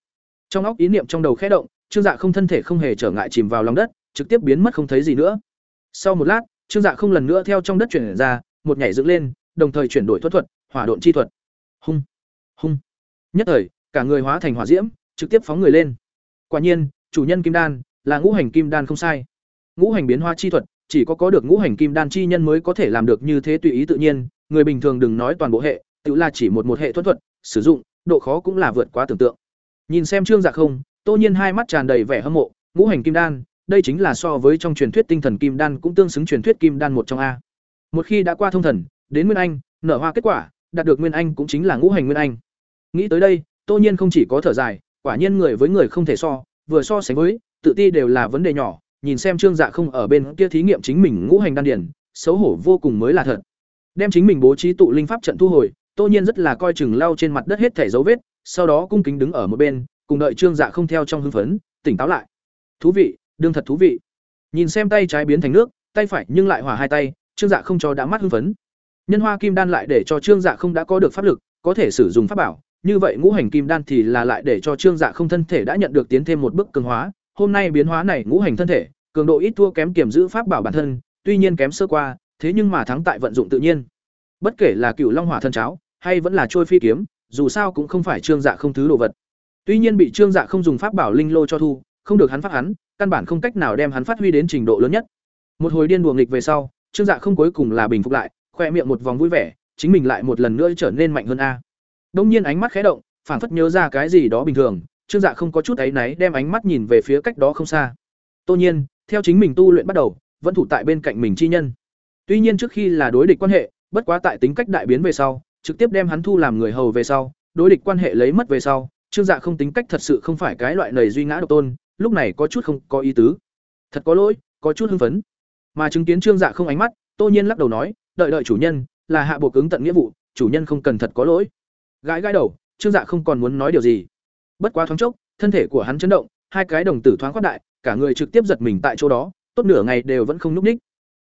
Trong óc ý niệm trong đầu khẽ động, Trương Dạ không thân thể không hề trở ngại chìm vào lòng đất, trực tiếp biến mất không thấy gì nữa. Sau một lát, Trương Dạ không lần nữa theo trong đất chuyển ra, một nhảy dựng lên, đồng thời chuyển đổi thuật thuật, hỏa độn chi thuật. Hung, hung. Nhất thời, cả người hóa thành hỏa diễm, trực tiếp phóng người lên. Quả nhiên, chủ nhân kim đan là ngũ hành kim đan không sai. Ngũ hành biến hóa chi thuật, chỉ có có được ngũ hành kim đan chi nhân mới có thể làm được như thế tùy ý tự nhiên, người bình thường đừng nói toàn bộ hệ, tự là chỉ một một hệ thuần thuật, sử dụng, độ khó cũng là vượt quá tưởng tượng. Nhìn xem Trương Dạ không, Tô Nhiên hai mắt tràn đầy vẻ hâm mộ, ngũ hành kim đan, đây chính là so với trong truyền thuyết tinh thần kim đan cũng tương xứng truyền thuyết kim đan một trong a. Một khi đã qua thông thần, đến nguyên anh, nở hoa kết quả, đạt được nguyên anh cũng chính là ngũ hành nguyên anh. Nghĩ tới đây, Tô Nhiên không chỉ có thở dài, quả nhiên người với người không thể so, vừa so sánh với, tự ti đều là vấn đề nhỏ, nhìn xem Trương Dạ không ở bên kia thí nghiệm chính mình ngũ hành đan điển, xấu hổ vô cùng mới là thật. Đem chính mình bố trí tụ linh pháp trận thu hồi, Tô Nhiên rất là coi chừng lau trên mặt đất hết thảy dấu vết, sau đó cung kính đứng ở một bên, cùng đợi Trương Dạ không theo trong hưng phấn, tỉnh táo lại. Thú vị, đương thật thú vị. Nhìn xem tay trái biến thành nước, tay phải nhưng lại hỏa hai tay, Trương Dạ không cho đã mắt hưng phấn. Nhân Hoa Kim Đan lại để cho Trương Dạ không đã có được pháp lực, có thể sử dụng pháp bảo, như vậy ngũ hành kim đan thì là lại để cho Trương Dạ không thân thể đã nhận được tiến thêm một bước cường hóa, hôm nay biến hóa này ngũ hành thân thể, cường độ ít thua kém kiểm giữ pháp bảo bản thân, tuy nhiên kém sơ qua, thế nhưng mà thắng tại vận dụng tự nhiên. Bất kể là Cửu Long Hỏa thân cháo, hay vẫn là trôi phi kiếm, dù sao cũng không phải Trương Dạ không thứ đồ vật. Tuy nhiên bị Trương Dạ không dùng pháp bảo linh lô cho thu, không được hắn phát hắn, căn bản không cách nào đem hắn phát huy đến trình độ lớn nhất. Một hồi điên đùa nghịch về sau, Trương Dạ không cuối cùng là bình phục lại, khoe miệng một vòng vui vẻ, chính mình lại một lần nữa trở nên mạnh hơn a. Đông nhiên ánh mắt khẽ động, phảng phất nhớ ra cái gì đó bình thường, Trương Dạ không có chút ấy náy đem ánh mắt nhìn về phía cách đó không xa. Tô nhiên, theo chính mình tu luyện bắt đầu, vẫn thủ tại bên cạnh mình chi nhân. Tuy nhiên trước khi là đối địch quan hệ, bất quá tại tính cách đại biến về sau, trực tiếp đem hắn thu làm người hầu về sau, đối địch quan hệ lấy mất về sau, Trương Dạ không tính cách thật sự không phải cái loại lời duy ngã độc tôn, lúc này có chút không có ý tứ. Thật có lỗi, có chút hưng phấn. Mà chứng kiến Trương Dạ không ánh mắt, Tô Nhiên lắc đầu nói, đợi đợi chủ nhân, là hạ bộ cứng tận nghĩa vụ, chủ nhân không cần thật có lỗi. Gãi gãi đầu, Trương Dạ không còn muốn nói điều gì. Bất quá thoáng chốc, thân thể của hắn chấn động, hai cái đồng tử thoáng quát đại, cả người trực tiếp giật mình tại chỗ đó, tốt nửa ngày đều vẫn không nhúc nhích.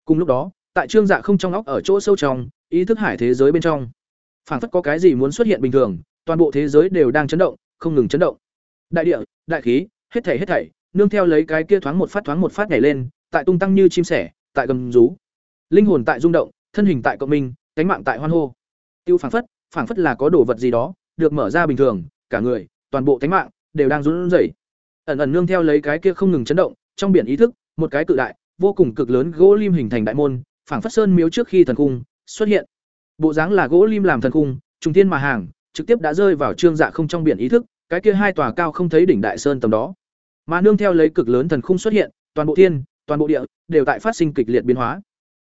Cùng lúc đó, tại Trương Dạ không trong óc ở chỗ sâu trong, ý thức hải thế giới bên trong, phảng phất có cái gì muốn xuất hiện bình thường, toàn bộ thế giới đều đang chấn động, không ngừng chấn động. Đại địa, đại khí, hết thảy hết thảy, nương theo lấy cái kia thoáng một phát thoáng một phát nhảy lên, tại tung tăng như chim sẻ, tại gầm rú. Linh hồn tại rung động, thân hình tại cộng minh, cánh mạng tại hoan hô. Tiêu phảng phất, phảng phất là có đồ vật gì đó, được mở ra bình thường, cả người, toàn bộ cánh mạng đều đang run rẩy. Ẩn ẩn nương theo lấy cái kia không ngừng chấn động, trong biển ý thức, một cái cự đại, vô cùng cực lớn gỗ lim hình thành đại môn, phảng phất sơn miếu trước khi thần cung xuất hiện. Bộ dáng là gỗ lim làm thần cung, trùng thiên mà hàng, trực tiếp đã rơi vào trương dạ không trong biển ý thức, cái kia hai tòa cao không thấy đỉnh đại sơn tầm đó. Mà nương theo lấy cực lớn thần khung xuất hiện, toàn bộ thiên, toàn bộ địa đều tại phát sinh kịch liệt biến hóa.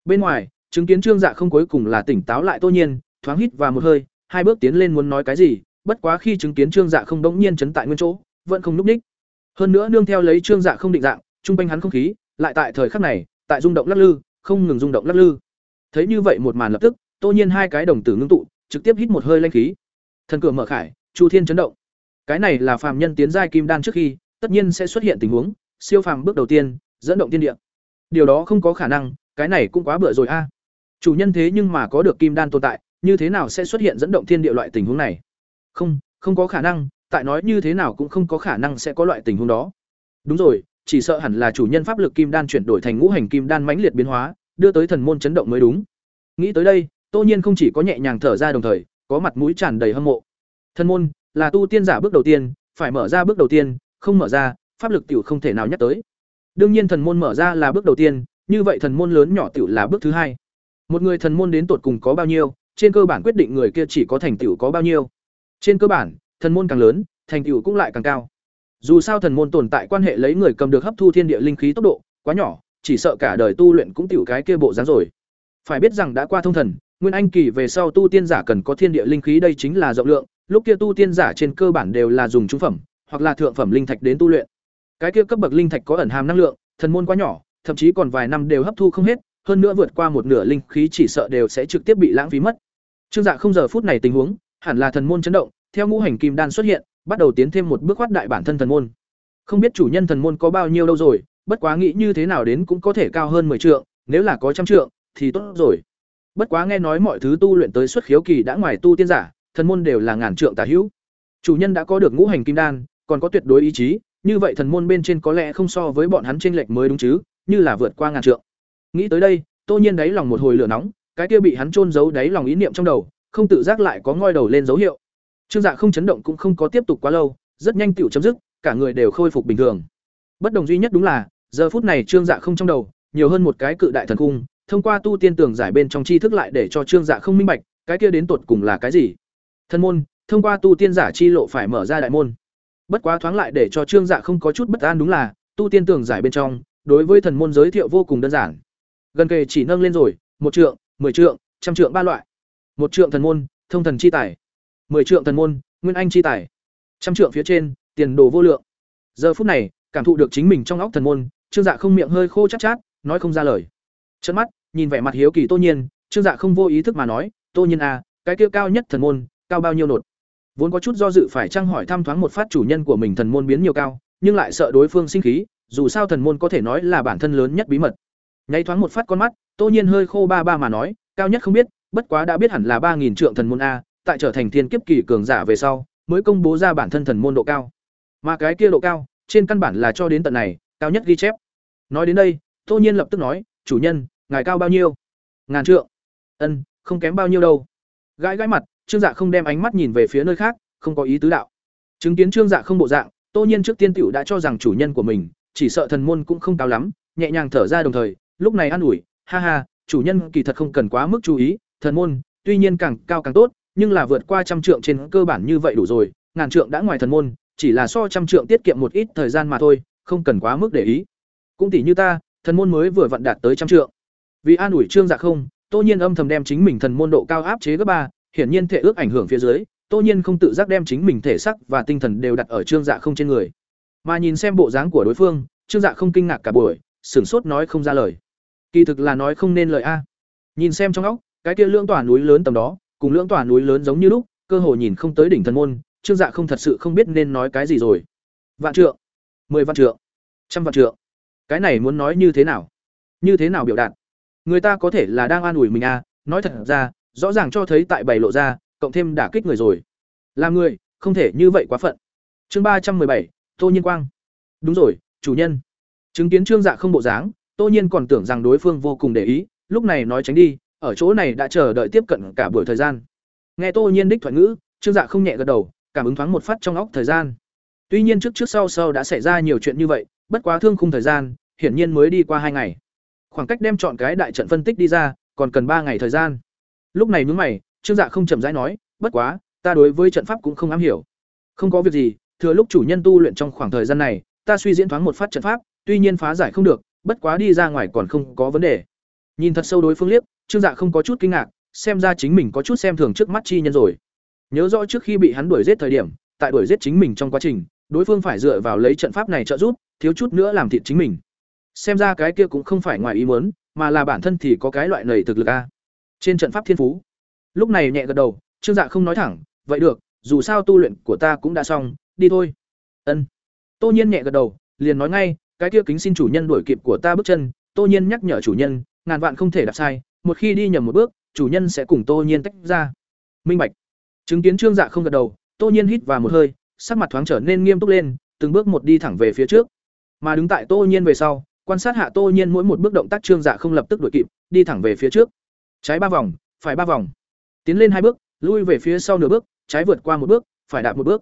Bên ngoài, chứng kiến trương dạ không cuối cùng là tỉnh táo lại tô nhiên, thoáng hít và một hơi, hai bước tiến lên muốn nói cái gì, bất quá khi chứng kiến trương dạ không đống nhiên chấn tại nguyên chỗ, vẫn không núp ních. Hơn nữa nương theo lấy trương dạ không định dạng, trung quanh hắn không khí, lại tại thời khắc này, tại rung động lắc lư, không ngừng rung động lắc lư. Thấy như vậy một màn lập tức, Tô Nhiên hai cái đồng tử ngưng tụ, trực tiếp hít một hơi lanh khí. Thần cửa mở khải, Chu Thiên chấn động. Cái này là phàm nhân tiến giai kim đan trước khi, tất nhiên sẽ xuất hiện tình huống, siêu phàm bước đầu tiên, dẫn động thiên địa. Điều đó không có khả năng, cái này cũng quá bựa rồi a. Chủ nhân thế nhưng mà có được kim đan tồn tại, như thế nào sẽ xuất hiện dẫn động thiên địa loại tình huống này? Không, không có khả năng, tại nói như thế nào cũng không có khả năng sẽ có loại tình huống đó. Đúng rồi, chỉ sợ hẳn là chủ nhân pháp lực kim đan chuyển đổi thành ngũ hành kim đan mãnh liệt biến hóa, đưa tới thần môn chấn động mới đúng. Nghĩ tới đây, Tô Nhiên không chỉ có nhẹ nhàng thở ra đồng thời, có mặt mũi tràn đầy hâm mộ. Thần môn là tu tiên giả bước đầu tiên, phải mở ra bước đầu tiên, không mở ra, pháp lực tiểu không thể nào nhắc tới. Đương nhiên thần môn mở ra là bước đầu tiên, như vậy thần môn lớn nhỏ tiểu là bước thứ hai. Một người thần môn đến tột cùng có bao nhiêu, trên cơ bản quyết định người kia chỉ có thành tựu có bao nhiêu. Trên cơ bản, thần môn càng lớn, thành tựu cũng lại càng cao. Dù sao thần môn tồn tại quan hệ lấy người cầm được hấp thu thiên địa linh khí tốc độ quá nhỏ, chỉ sợ cả đời tu luyện cũng tiểu cái kia bộ dáng rồi. Phải biết rằng đã qua thông thần, nguyên anh kỳ về sau tu tiên giả cần có thiên địa linh khí đây chính là rộng lượng, lúc kia tu tiên giả trên cơ bản đều là dùng trung phẩm hoặc là thượng phẩm linh thạch đến tu luyện. Cái kia cấp bậc linh thạch có ẩn hàm năng lượng, thần môn quá nhỏ, thậm chí còn vài năm đều hấp thu không hết, hơn nữa vượt qua một nửa linh khí chỉ sợ đều sẽ trực tiếp bị lãng phí mất. Trương Dạ không giờ phút này tình huống, hẳn là thần môn chấn động, theo ngũ hành kim đan xuất hiện, bắt đầu tiến thêm một bước khoát đại bản thân thần môn. Không biết chủ nhân thần môn có bao nhiêu đâu rồi, bất quá nghĩ như thế nào đến cũng có thể cao hơn 10 trượng, nếu là có trăm trượng, thì tốt rồi. Bất quá nghe nói mọi thứ tu luyện tới xuất khiếu kỳ đã ngoài tu tiên giả, thần môn đều là ngàn trượng tả hữu. Chủ nhân đã có được ngũ hành kim đan, còn có tuyệt đối ý chí, như vậy thần môn bên trên có lẽ không so với bọn hắn chênh lệch mới đúng chứ, như là vượt qua ngàn trượng. Nghĩ tới đây, Tô Nhiên đáy lòng một hồi lửa nóng, cái kia bị hắn chôn giấu đáy lòng ý niệm trong đầu, không tự giác lại có ngoi đầu lên dấu hiệu. Trương Dạ không chấn động cũng không có tiếp tục quá lâu, rất nhanh tiểu chấm dứt, cả người đều khôi phục bình thường. Bất đồng duy nhất đúng là, giờ phút này Trương Dạ không trong đầu, nhiều hơn một cái cự đại thần cung, thông qua tu tiên tưởng giải bên trong tri thức lại để cho Trương Dạ không minh bạch, cái kia đến tột cùng là cái gì? Thân môn, thông qua tu tiên giả chi lộ phải mở ra đại môn. Bất quá thoáng lại để cho Trương Dạ không có chút bất an đúng là, tu tiên tưởng giải bên trong, đối với thần môn giới thiệu vô cùng đơn giản. Gần kề chỉ nâng lên rồi, một trượng, mười trượng, trăm trượng ba loại. Một trượng thần môn, thông thần chi tài mười trượng thần môn, nguyên anh chi tài. Trăm trượng phía trên, tiền đồ vô lượng. Giờ phút này, cảm thụ được chính mình trong óc thần môn, Trương Dạ không miệng hơi khô chát chát, nói không ra lời. Chớp mắt, nhìn vẻ mặt hiếu kỳ Tô Nhiên, Trương Dạ không vô ý thức mà nói, "Tô Nhiên à, cái kia cao nhất thần môn, cao bao nhiêu nột?" Vốn có chút do dự phải trang hỏi thăm thoáng một phát chủ nhân của mình thần môn biến nhiều cao, nhưng lại sợ đối phương sinh khí, dù sao thần môn có thể nói là bản thân lớn nhất bí mật. Nháy thoáng một phát con mắt, Tô Nhiên hơi khô ba ba mà nói, cao nhất không biết, bất quá đã biết hẳn là ba nghìn trượng thần môn a, tại trở thành thiên kiếp kỳ cường giả về sau, mới công bố ra bản thân thần môn độ cao. Mà cái kia độ cao, trên căn bản là cho đến tận này, cao nhất ghi chép. Nói đến đây, Tô Nhiên lập tức nói, "Chủ nhân, ngài cao bao nhiêu?" "Ngàn trượng." "Ân, không kém bao nhiêu đâu." Gãi gãi mặt, Trương Dạ không đem ánh mắt nhìn về phía nơi khác, không có ý tứ đạo. Chứng kiến Trương Dạ không bộ dạng, Tô Nhiên trước tiên tiểu đã cho rằng chủ nhân của mình, chỉ sợ thần môn cũng không cao lắm, nhẹ nhàng thở ra đồng thời, lúc này an ủi, "Ha ha, chủ nhân kỳ thật không cần quá mức chú ý, thần môn, tuy nhiên càng cao càng tốt, nhưng là vượt qua trăm trượng trên cơ bản như vậy đủ rồi, ngàn trượng đã ngoài thần môn, chỉ là so trăm trượng tiết kiệm một ít thời gian mà thôi, không cần quá mức để ý. Cũng tỷ như ta, thần môn mới vừa vận đạt tới trăm trượng. Vì an ủi Trương Dạ không, Tô Nhiên âm thầm đem chính mình thần môn độ cao áp chế gấp ba, hiển nhiên thể ước ảnh hưởng phía dưới, Tô Nhiên không tự giác đem chính mình thể sắc và tinh thần đều đặt ở Trương Dạ không trên người. Mà nhìn xem bộ dáng của đối phương, Trương Dạ không kinh ngạc cả buổi, sửng sốt nói không ra lời. Kỳ thực là nói không nên lời a. Nhìn xem trong óc, cái kia lưỡng tòa núi lớn tầm đó, cùng lưỡng tòa núi lớn giống như lúc, cơ hồ nhìn không tới đỉnh thần môn, Trương Dạ không thật sự không biết nên nói cái gì rồi. Vạn trượng, mười vạn trượng, trăm vạn trượng. Cái này muốn nói như thế nào? Như thế nào biểu đạt? Người ta có thể là đang an ủi mình à, nói thật ra, rõ ràng cho thấy tại bày lộ ra, cộng thêm đả kích người rồi. Làm người, không thể như vậy quá phận. Chương ba trăm bảy, Tô Nhiên Quang. Đúng rồi, chủ nhân. Chứng kiến Trương Dạ không bộ dáng, Tô Nhiên còn tưởng rằng đối phương vô cùng để ý, lúc này nói tránh đi, ở chỗ này đã chờ đợi tiếp cận cả buổi thời gian. Nghe Tô Nhiên đích thoại ngữ, Trương Dạ không nhẹ gật đầu, cảm ứng thoáng một phát trong óc thời gian. Tuy nhiên trước trước sau sau đã xảy ra nhiều chuyện như vậy, bất quá thương khung thời gian, hiển nhiên mới đi qua hai ngày. Khoảng cách đem chọn cái đại trận phân tích đi ra, còn cần ba ngày thời gian. Lúc này nhướng mày, Trương Dạ không chậm rãi nói, "Bất quá, ta đối với trận pháp cũng không am hiểu." "Không có việc gì, thừa lúc chủ nhân tu luyện trong khoảng thời gian này, ta suy diễn thoáng một phát trận pháp, tuy nhiên phá giải không được, bất quá đi ra ngoài còn không có vấn đề." Nhìn thật sâu đối phương liếc, Trương Dạ không có chút kinh ngạc, xem ra chính mình có chút xem thường trước mắt chi nhân rồi. Nhớ rõ trước khi bị hắn đuổi giết thời điểm, tại đuổi giết chính mình trong quá trình, đối phương phải dựa vào lấy trận pháp này trợ giúp, thiếu chút nữa làm thịt chính mình. Xem ra cái kia cũng không phải ngoài ý muốn, mà là bản thân thì có cái loại nảy thực lực a. Trên trận pháp thiên phú. Lúc này nhẹ gật đầu, Trương Dạ không nói thẳng, "Vậy được, dù sao tu luyện của ta cũng đã xong, đi thôi." Ân. Tô Nhiên nhẹ gật đầu, liền nói ngay, "Cái kia kính xin chủ nhân đuổi kịp của ta bước chân." Tô Nhiên nhắc nhở chủ nhân, ngàn vạn không thể đạp sai, một khi đi nhầm một bước, chủ nhân sẽ cùng Tô Nhiên tách ra. Minh bạch. Chứng kiến Trương Dạ không gật đầu, Tô Nhiên hít vào một hơi, sắc mặt thoáng trở nên nghiêm túc lên, từng bước một đi thẳng về phía trước. Mà đứng tại Tô Nhiên về sau, quan sát hạ Tô Nhiên mỗi một bước động tác Trương Dạ không lập tức đuổi kịp, đi thẳng về phía trước. Trái ba vòng, phải ba vòng. Tiến lên hai bước, lui về phía sau nửa bước, trái vượt qua một bước, phải đạp một bước.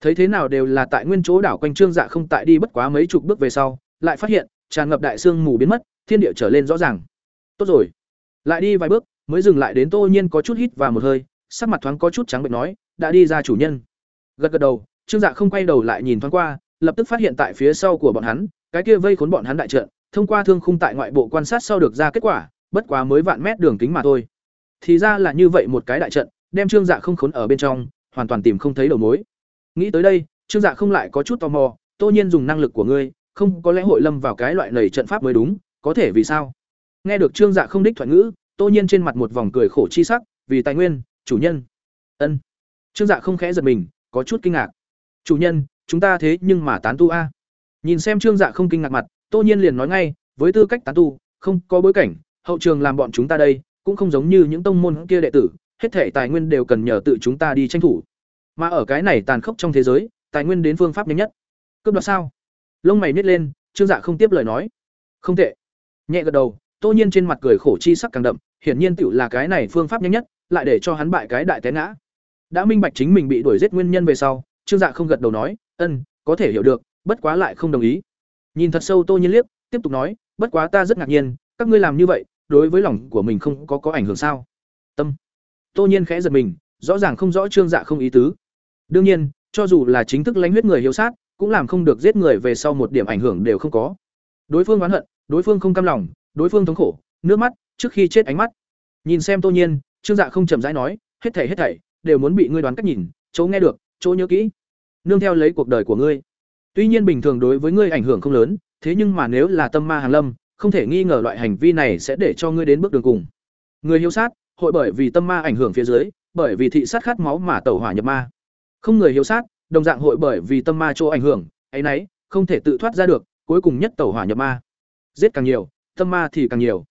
Thấy thế nào đều là tại nguyên chỗ đảo quanh Trương Dạ không tại đi bất quá mấy chục bước về sau, lại phát hiện, tràn ngập đại xương mù biến mất, thiên địa trở lên rõ ràng. Tốt rồi. Lại đi vài bước, mới dừng lại đến Tô Nhiên có chút hít và một hơi, sắc mặt thoáng có chút trắng bệnh nói, đã đi ra chủ nhân. Gật gật đầu, Trương Dạ không quay đầu lại nhìn thoáng qua, lập tức phát hiện tại phía sau của bọn hắn, cái kia vây khốn bọn hắn đại trận, thông qua thương khung tại ngoại bộ quan sát sau được ra kết quả, bất quá mới vạn mét đường kính mà thôi. Thì ra là như vậy một cái đại trận, đem Trương Dạ không khốn ở bên trong, hoàn toàn tìm không thấy đầu mối. Nghĩ tới đây, Trương Dạ không lại có chút tò mò, Tô Nhiên dùng năng lực của ngươi, không có lẽ hội lâm vào cái loại lầy trận pháp mới đúng, có thể vì sao? Nghe được Trương Dạ không đích thoại ngữ, Tô Nhiên trên mặt một vòng cười khổ chi sắc, vì tài nguyên, chủ nhân. Ân. Trương Dạ không khẽ giật mình, có chút kinh ngạc. Chủ nhân, chúng ta thế nhưng mà tán tu a. Nhìn xem Trương Dạ không kinh ngạc mặt, Tô Nhiên liền nói ngay, với tư cách tán tu, không có bối cảnh, hậu trường làm bọn chúng ta đây cũng không giống như những tông môn kia đệ tử hết thể tài nguyên đều cần nhờ tự chúng ta đi tranh thủ mà ở cái này tàn khốc trong thế giới tài nguyên đến phương pháp nhanh nhất cướp đoạt sao lông mày nít lên trương dạ không tiếp lời nói không tệ nhẹ gật đầu tô nhiên trên mặt cười khổ chi sắc càng đậm hiển nhiên tiểu là cái này phương pháp nhanh nhất lại để cho hắn bại cái đại té ngã. Đã minh bạch chính mình bị đuổi giết nguyên nhân về sau trương dạ không gật đầu nói "Ừm, có thể hiểu được bất quá lại không đồng ý. Nhìn thật sâu tô nhiên liếc tiếp tục nói bất quá ta rất ngạc nhiên các ngươi làm như vậy đối với lòng của mình không có có ảnh hưởng sao? Tâm. Tô nhiên khẽ giật mình rõ ràng không rõ trương dạ không ý tứ. Đương nhiên cho dù là chính thức lãnh huyết người hiếu sát cũng làm không được giết người về sau một điểm ảnh hưởng đều không có. Đối phương oán hận đối phương không cam lòng đối phương thống khổ, nước mắt, trước khi chết ánh mắt. Nhìn xem tô nhiên, trương dạ không chậm rãi nói, hết thảy hết thảy, đều muốn bị ngươi đoán cách nhìn, chỗ nghe được, chỗ nhớ kỹ. Nương theo lấy cuộc đời của ngươi. Tuy nhiên bình thường đối với ngươi ảnh hưởng không lớn, thế nhưng mà nếu là tâm ma hàng lâm, không thể nghi ngờ loại hành vi này sẽ để cho ngươi đến bước đường cùng. Người hiếu sát, hội bởi vì tâm ma ảnh hưởng phía dưới, bởi vì thị sát khát máu mà tẩu hỏa nhập ma. Không người hiếu sát, đồng dạng hội bởi vì tâm ma chỗ ảnh hưởng, ấy nấy, không thể tự thoát ra được, cuối cùng nhất tẩu hỏa nhập ma. Giết càng nhiều tâm ma thì càng nhiều.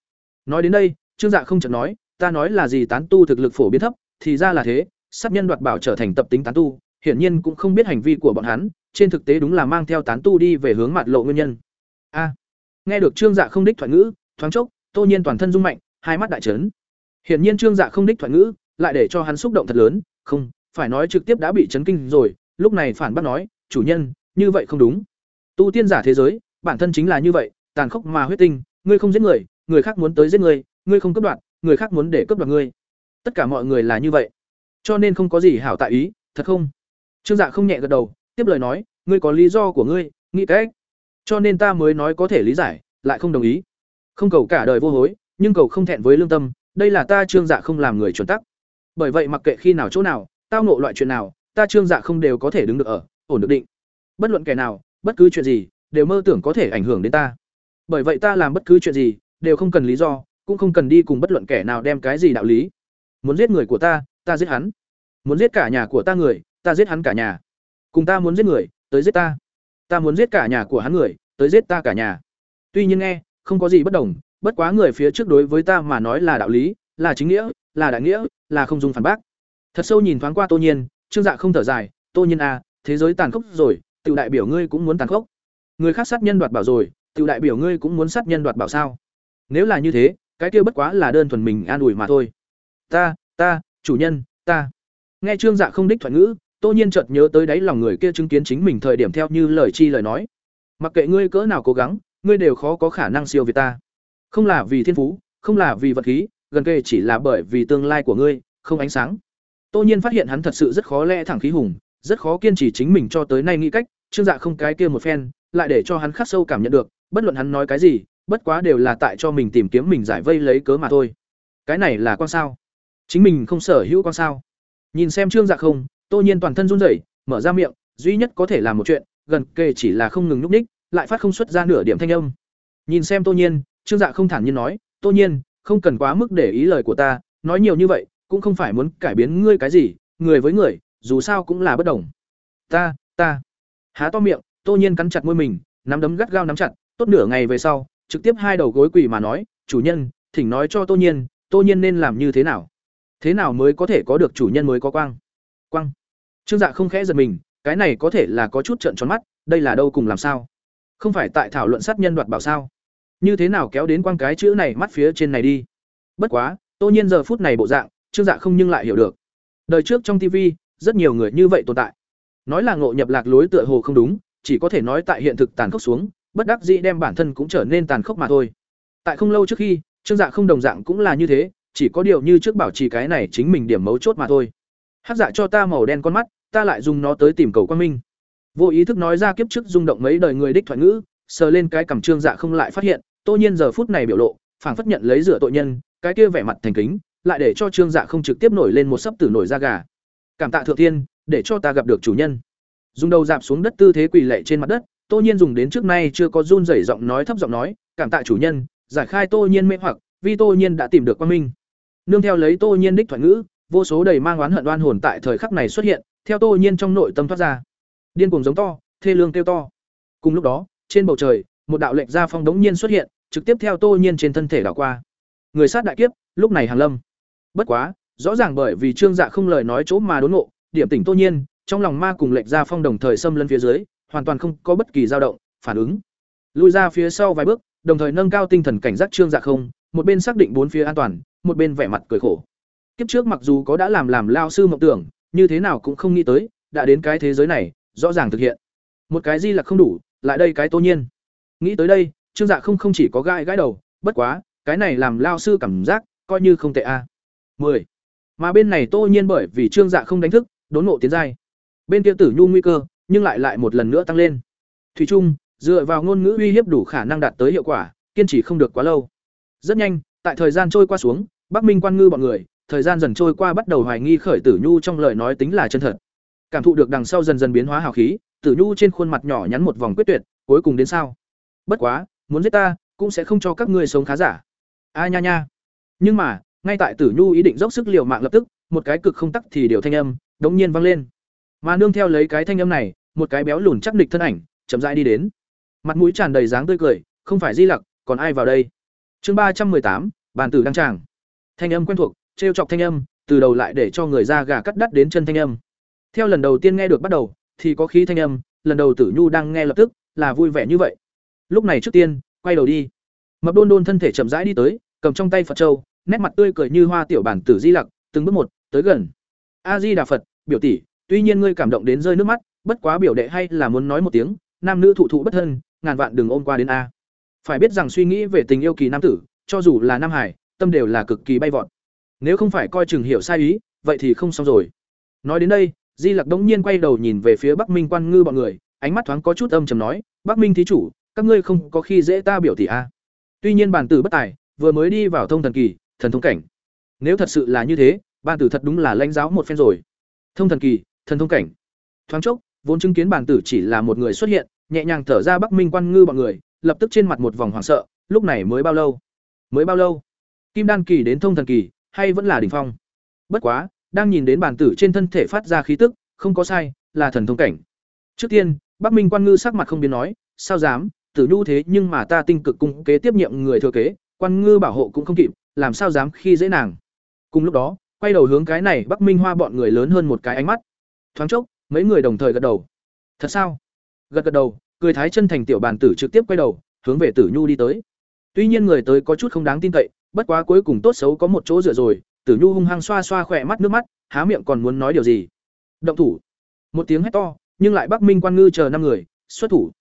Nói đến đây, trương dạ không chợt nói, ta nói là gì tán tu thực lực phổ biến thấp, thì ra là thế, sát nhân đoạt bảo trở thành tập tính tán tu, hiển nhiên cũng không biết hành vi của bọn hắn, trên thực tế đúng là mang theo tán tu đi về hướng mặt lộ nguyên nhân. A. Nghe được trương dạ không đích thoại ngữ, thoáng chốc, tô nhiên toàn thân rung mạnh, hai mắt đại trấn. Hiển nhiên trương dạ không đích thoại ngữ, lại để cho hắn xúc động thật lớn, không, phải nói trực tiếp đã bị chấn kinh rồi, lúc này phản bác nói, chủ nhân, như vậy không đúng. Tu tiên giả thế giới, bản thân chính là như vậy, tàn khốc mà huyết tinh ngươi không giết người người khác muốn tới giết người ngươi không cướp đoạt, người khác muốn để cướp đoạt ngươi. Tất cả mọi người là như vậy. Cho nên không có gì hảo tại ý, thật không? Trương dạ không nhẹ gật đầu, tiếp lời nói, ngươi có lý do của ngươi, nghĩ cách. Cho nên ta mới nói có thể lý giải, lại không đồng ý. Không cầu cả đời vô hối, nhưng cầu không thẹn với lương tâm, đây là ta trương dạ không làm người chuẩn tắc. Bởi vậy mặc kệ khi nào chỗ nào, tao nộ loại chuyện nào, ta trương dạ không đều có thể đứng được ở, ổn được định. Bất luận kẻ nào, bất cứ chuyện gì, đều mơ tưởng có thể ảnh hưởng đến ta bởi vậy ta làm bất cứ chuyện gì đều không cần lý do cũng không cần đi cùng bất luận kẻ nào đem cái gì đạo lý. Muốn giết người của ta ta giết hắn. Muốn giết cả nhà của ta người ta giết hắn cả nhà. Cùng ta muốn giết người tới giết ta. Ta muốn giết cả nhà của hắn người tới giết ta cả nhà. Tuy nhiên nghe không có gì bất đồng bất quá người phía trước đối với ta mà nói là đạo lý là chính nghĩa là đại nghĩa là không dùng phản bác. Thật sâu nhìn thoáng qua tô nhiên trương dạ không thở dài tô nhiên à, thế giới tàn khốc rồi tự đại biểu ngươi cũng muốn tàn khốc. Người khác sát nhân đoạt bảo rồi tự đại biểu ngươi cũng muốn sát nhân đoạt bảo sao? Nếu là như thế, cái kia bất quá là đơn thuần mình an ủi mà thôi. Ta ta, chủ nhân, ta. Nghe trương dạ không đích thoại ngữ, tô nhiên chợt nhớ tới đáy lòng người kia chứng kiến chính mình thời điểm theo như lời chi lời nói. Mặc kệ ngươi cỡ nào cố gắng, ngươi đều khó có khả năng siêu việt ta. Không là vì thiên phú, không là vì vật khí, gần kề chỉ là bởi vì tương lai của ngươi, không ánh sáng. Tô nhiên phát hiện hắn thật sự rất khó lẽ thẳng khí hùng, rất khó kiên trì chính mình cho tới nay nghĩ cách, trương dạ không cái kia một phen lại để cho hắn khắc sâu cảm nhận được, bất luận hắn nói cái gì, bất quá đều là tại cho mình tìm kiếm mình giải vây lấy cớ mà thôi. Cái này là quan sao? Chính mình không sở hữu quan sao? Nhìn xem trương dạ không, tô nhiên toàn thân run rẩy, mở ra miệng, duy nhất có thể làm một chuyện, gần kề chỉ là không ngừng nhúc ních, lại phát không xuất ra nửa điểm thanh âm. Nhìn xem tô nhiên, trương dạ không thản nhiên nói, tô nhiên, không cần quá mức để ý lời của ta, nói nhiều như vậy, cũng không phải muốn cải biến ngươi cái gì, người với người, dù sao cũng là bất đồng. Ta ta. Há to miệng tô nhiên cắn chặt môi mình, nắm đấm gắt gao nắm chặt, tốt nửa ngày về sau, trực tiếp hai đầu gối quỳ mà nói, chủ nhân, thỉnh nói cho tô nhiên tô nhiên nên làm như thế nào? Thế nào mới có thể có được chủ nhân mới có quang? Quang. Trương dạ không khẽ giật mình, cái này có thể là có chút trợn tròn mắt, đây là đâu cùng làm sao? Không phải tại thảo luận sát nhân đoạt bảo sao? Như thế nào kéo đến quang cái chữ này mắt phía trên này đi? Bất quá, tô nhiên giờ phút này bộ dạng, trương dạ không nhưng lại hiểu được. Đời trước trong tv rất nhiều người như vậy tồn tại. Nói là ngộ nhập lạc lối tựa hồ không đúng chỉ có thể nói tại hiện thực tàn khốc xuống, bất đắc dĩ đem bản thân cũng trở nên tàn khốc mà thôi. Tại không lâu trước khi, trương dạ không đồng dạng cũng là như thế, chỉ có điều như trước bảo trì cái này chính mình điểm mấu chốt mà thôi. Hắc dạ cho ta màu đen con mắt, ta lại dùng nó tới tìm cầu quan minh. Vô ý thức nói ra kiếp trước rung động mấy đời người đích thoại ngữ, sờ lên cái cằm trương dạ không lại phát hiện, tô nhiên giờ phút này biểu lộ, phảng phất nhận lấy rửa tội nhân, cái kia vẻ mặt thành kính, lại để cho trương dạ không trực tiếp nổi lên một sấp tử nổi da gà. Cảm tạ thượng thiên, để cho ta gặp được chủ nhân dùng đầu dạp xuống đất tư thế quỳ lệ trên mặt đất tô nhiên dùng đến trước nay chưa có run rẩy giọng nói thấp giọng nói cảm tạ chủ nhân giải khai tô nhiên mê hoặc vì tô nhiên đã tìm được quan minh. Nương theo lấy tô nhiên đích thoại ngữ vô số đầy mang oán hận oan hồn tại thời khắc này xuất hiện theo tô nhiên trong nội tâm thoát ra. Điên cuồng giống to thê lương kêu to. Cùng lúc đó trên bầu trời một đạo lệnh gia phong đống nhiên xuất hiện trực tiếp theo tô nhiên trên thân thể đảo qua. Người sát đại kiếp, lúc này hàng lâm. Bất quá, rõ ràng bởi vì Trương Dạ không lời nói chỗ mà đốn ngộ, điểm tỉnh Tô Nhiên, trong lòng ma cùng lệch ra phong đồng thời xâm lấn phía dưới, hoàn toàn không có bất kỳ dao động, phản ứng. Lùi ra phía sau vài bước, đồng thời nâng cao tinh thần cảnh giác Trương Dạ không, một bên xác định bốn phía an toàn, một bên vẻ mặt cười khổ. Kiếp trước mặc dù có đã làm làm lao sư mộng tưởng, như thế nào cũng không nghĩ tới, đã đến cái thế giới này, rõ ràng thực hiện. Một cái di là không đủ, lại đây cái Tô Nhiên. Nghĩ tới đây, Trương Dạ không không chỉ có gai gãi đầu, bất quá, cái này làm lao sư cảm giác coi như không tệ a. À. 10. Mà bên này Tô Nhiên bởi vì Trương Dạ không đánh thức, đốn nộ tiến giai. Bên kia Tử Nhu nguy cơ, nhưng lại lại một lần nữa tăng lên. Thủy Trung, dựa vào ngôn ngữ uy hiếp đủ khả năng đạt tới hiệu quả, kiên trì không được quá lâu. Rất nhanh, tại thời gian trôi qua xuống, Bắc Minh Quan Ngư bọn người, thời gian dần trôi qua bắt đầu hoài nghi khởi Tử Nhu trong lời nói tính là chân thật. Cảm thụ được đằng sau dần dần biến hóa hào khí, Tử Nhu trên khuôn mặt nhỏ nhắn một vòng quyết tuyệt, cuối cùng đến sao? Bất quá, muốn giết ta, cũng sẽ không cho các ngươi sống khá giả. A nha nha. Nhưng mà, ngay tại Tử Nhu ý định dốc sức liều mạng lập tức, một cái cực không tắc thì điều thanh âm, đống nhiên vang lên. Mà nương theo lấy cái thanh âm này, một cái béo lùn chắc địch thân ảnh, chậm rãi đi đến. Mặt mũi tràn đầy dáng tươi cười, không phải Di Lặc, còn ai vào đây? Chương ba trăm tám, bàn tử đăng tràng. Thanh âm quen thuộc, trêu chọc thanh âm, từ đầu lại để cho người ra gà cắt đắt đến chân thanh âm. Theo lần đầu tiên nghe được bắt đầu, thì có khí thanh âm, lần đầu Tử Nhu đang nghe lập tức, là vui vẻ như vậy. Lúc này trước tiên, quay đầu đi. Mập Đôn Đôn thân thể chậm rãi đi tới, cầm trong tay Phật châu, nét mặt tươi cười như hoa tiểu bản tử Di Lặc, từng bước một, tới gần. A Di Đà Phật, biểu tỷ, tuy nhiên ngươi cảm động đến rơi nước mắt, bất quá biểu đệ hay là muốn nói một tiếng, nam nữ thụ thụ bất thân, ngàn vạn đừng ôm qua đến a. Phải biết rằng suy nghĩ về tình yêu kỳ nam tử, cho dù là nam hải, tâm đều là cực kỳ bay vọt. Nếu không phải coi chừng hiểu sai ý, vậy thì không xong rồi. Nói đến đây, Di Lặc đống nhiên quay đầu nhìn về phía Bắc Minh Quan Ngư bọn người, ánh mắt thoáng có chút âm trầm nói, "Bắc Minh thí chủ, các ngươi không có khi dễ ta biểu tỷ a." Tuy nhiên bản tử bất tài, vừa mới đi vào thông thần kỳ, thần thông cảnh. Nếu thật sự là như thế, bản tử thật đúng là lãnh giáo một phen rồi. Thông thần kỳ, thần thông cảnh. Thoáng chốc, vốn chứng kiến bản tử chỉ là một người xuất hiện, nhẹ nhàng thở ra Bắc Minh Quan Ngư bọn người, lập tức trên mặt một vòng hoảng sợ, lúc này mới bao lâu? Mới bao lâu? Kim đan kỳ đến thông thần kỳ, hay vẫn là đỉnh phong? Bất quá, đang nhìn đến bản tử trên thân thể phát ra khí tức, không có sai, là thần thông cảnh. Trước tiên, Bắc Minh Quan Ngư sắc mặt không biến nói, sao dám, Tử Nhu thế nhưng mà ta tinh cực cung kế tiếp nhiệm người thừa kế, Quan Ngư bảo hộ cũng không kịp, làm sao dám khi dễ nàng. Cùng lúc đó, quay đầu hướng cái này Bắc Minh Hoa bọn người lớn hơn một cái ánh mắt. Thoáng chốc, mấy người đồng thời gật đầu. Thật sao? Gật gật đầu, cười thái chân thành tiểu bàn tử trực tiếp quay đầu, hướng về Tử Nhu đi tới. Tuy nhiên người tới có chút không đáng tin cậy, bất quá cuối cùng tốt xấu có một chỗ dựa rồi, Tử Nhu hung hăng xoa xoa khỏe mắt nước mắt, há miệng còn muốn nói điều gì. Động thủ. Một tiếng hét to, nhưng lại Bắc Minh Quan Ngư chờ năm người, xuất thủ.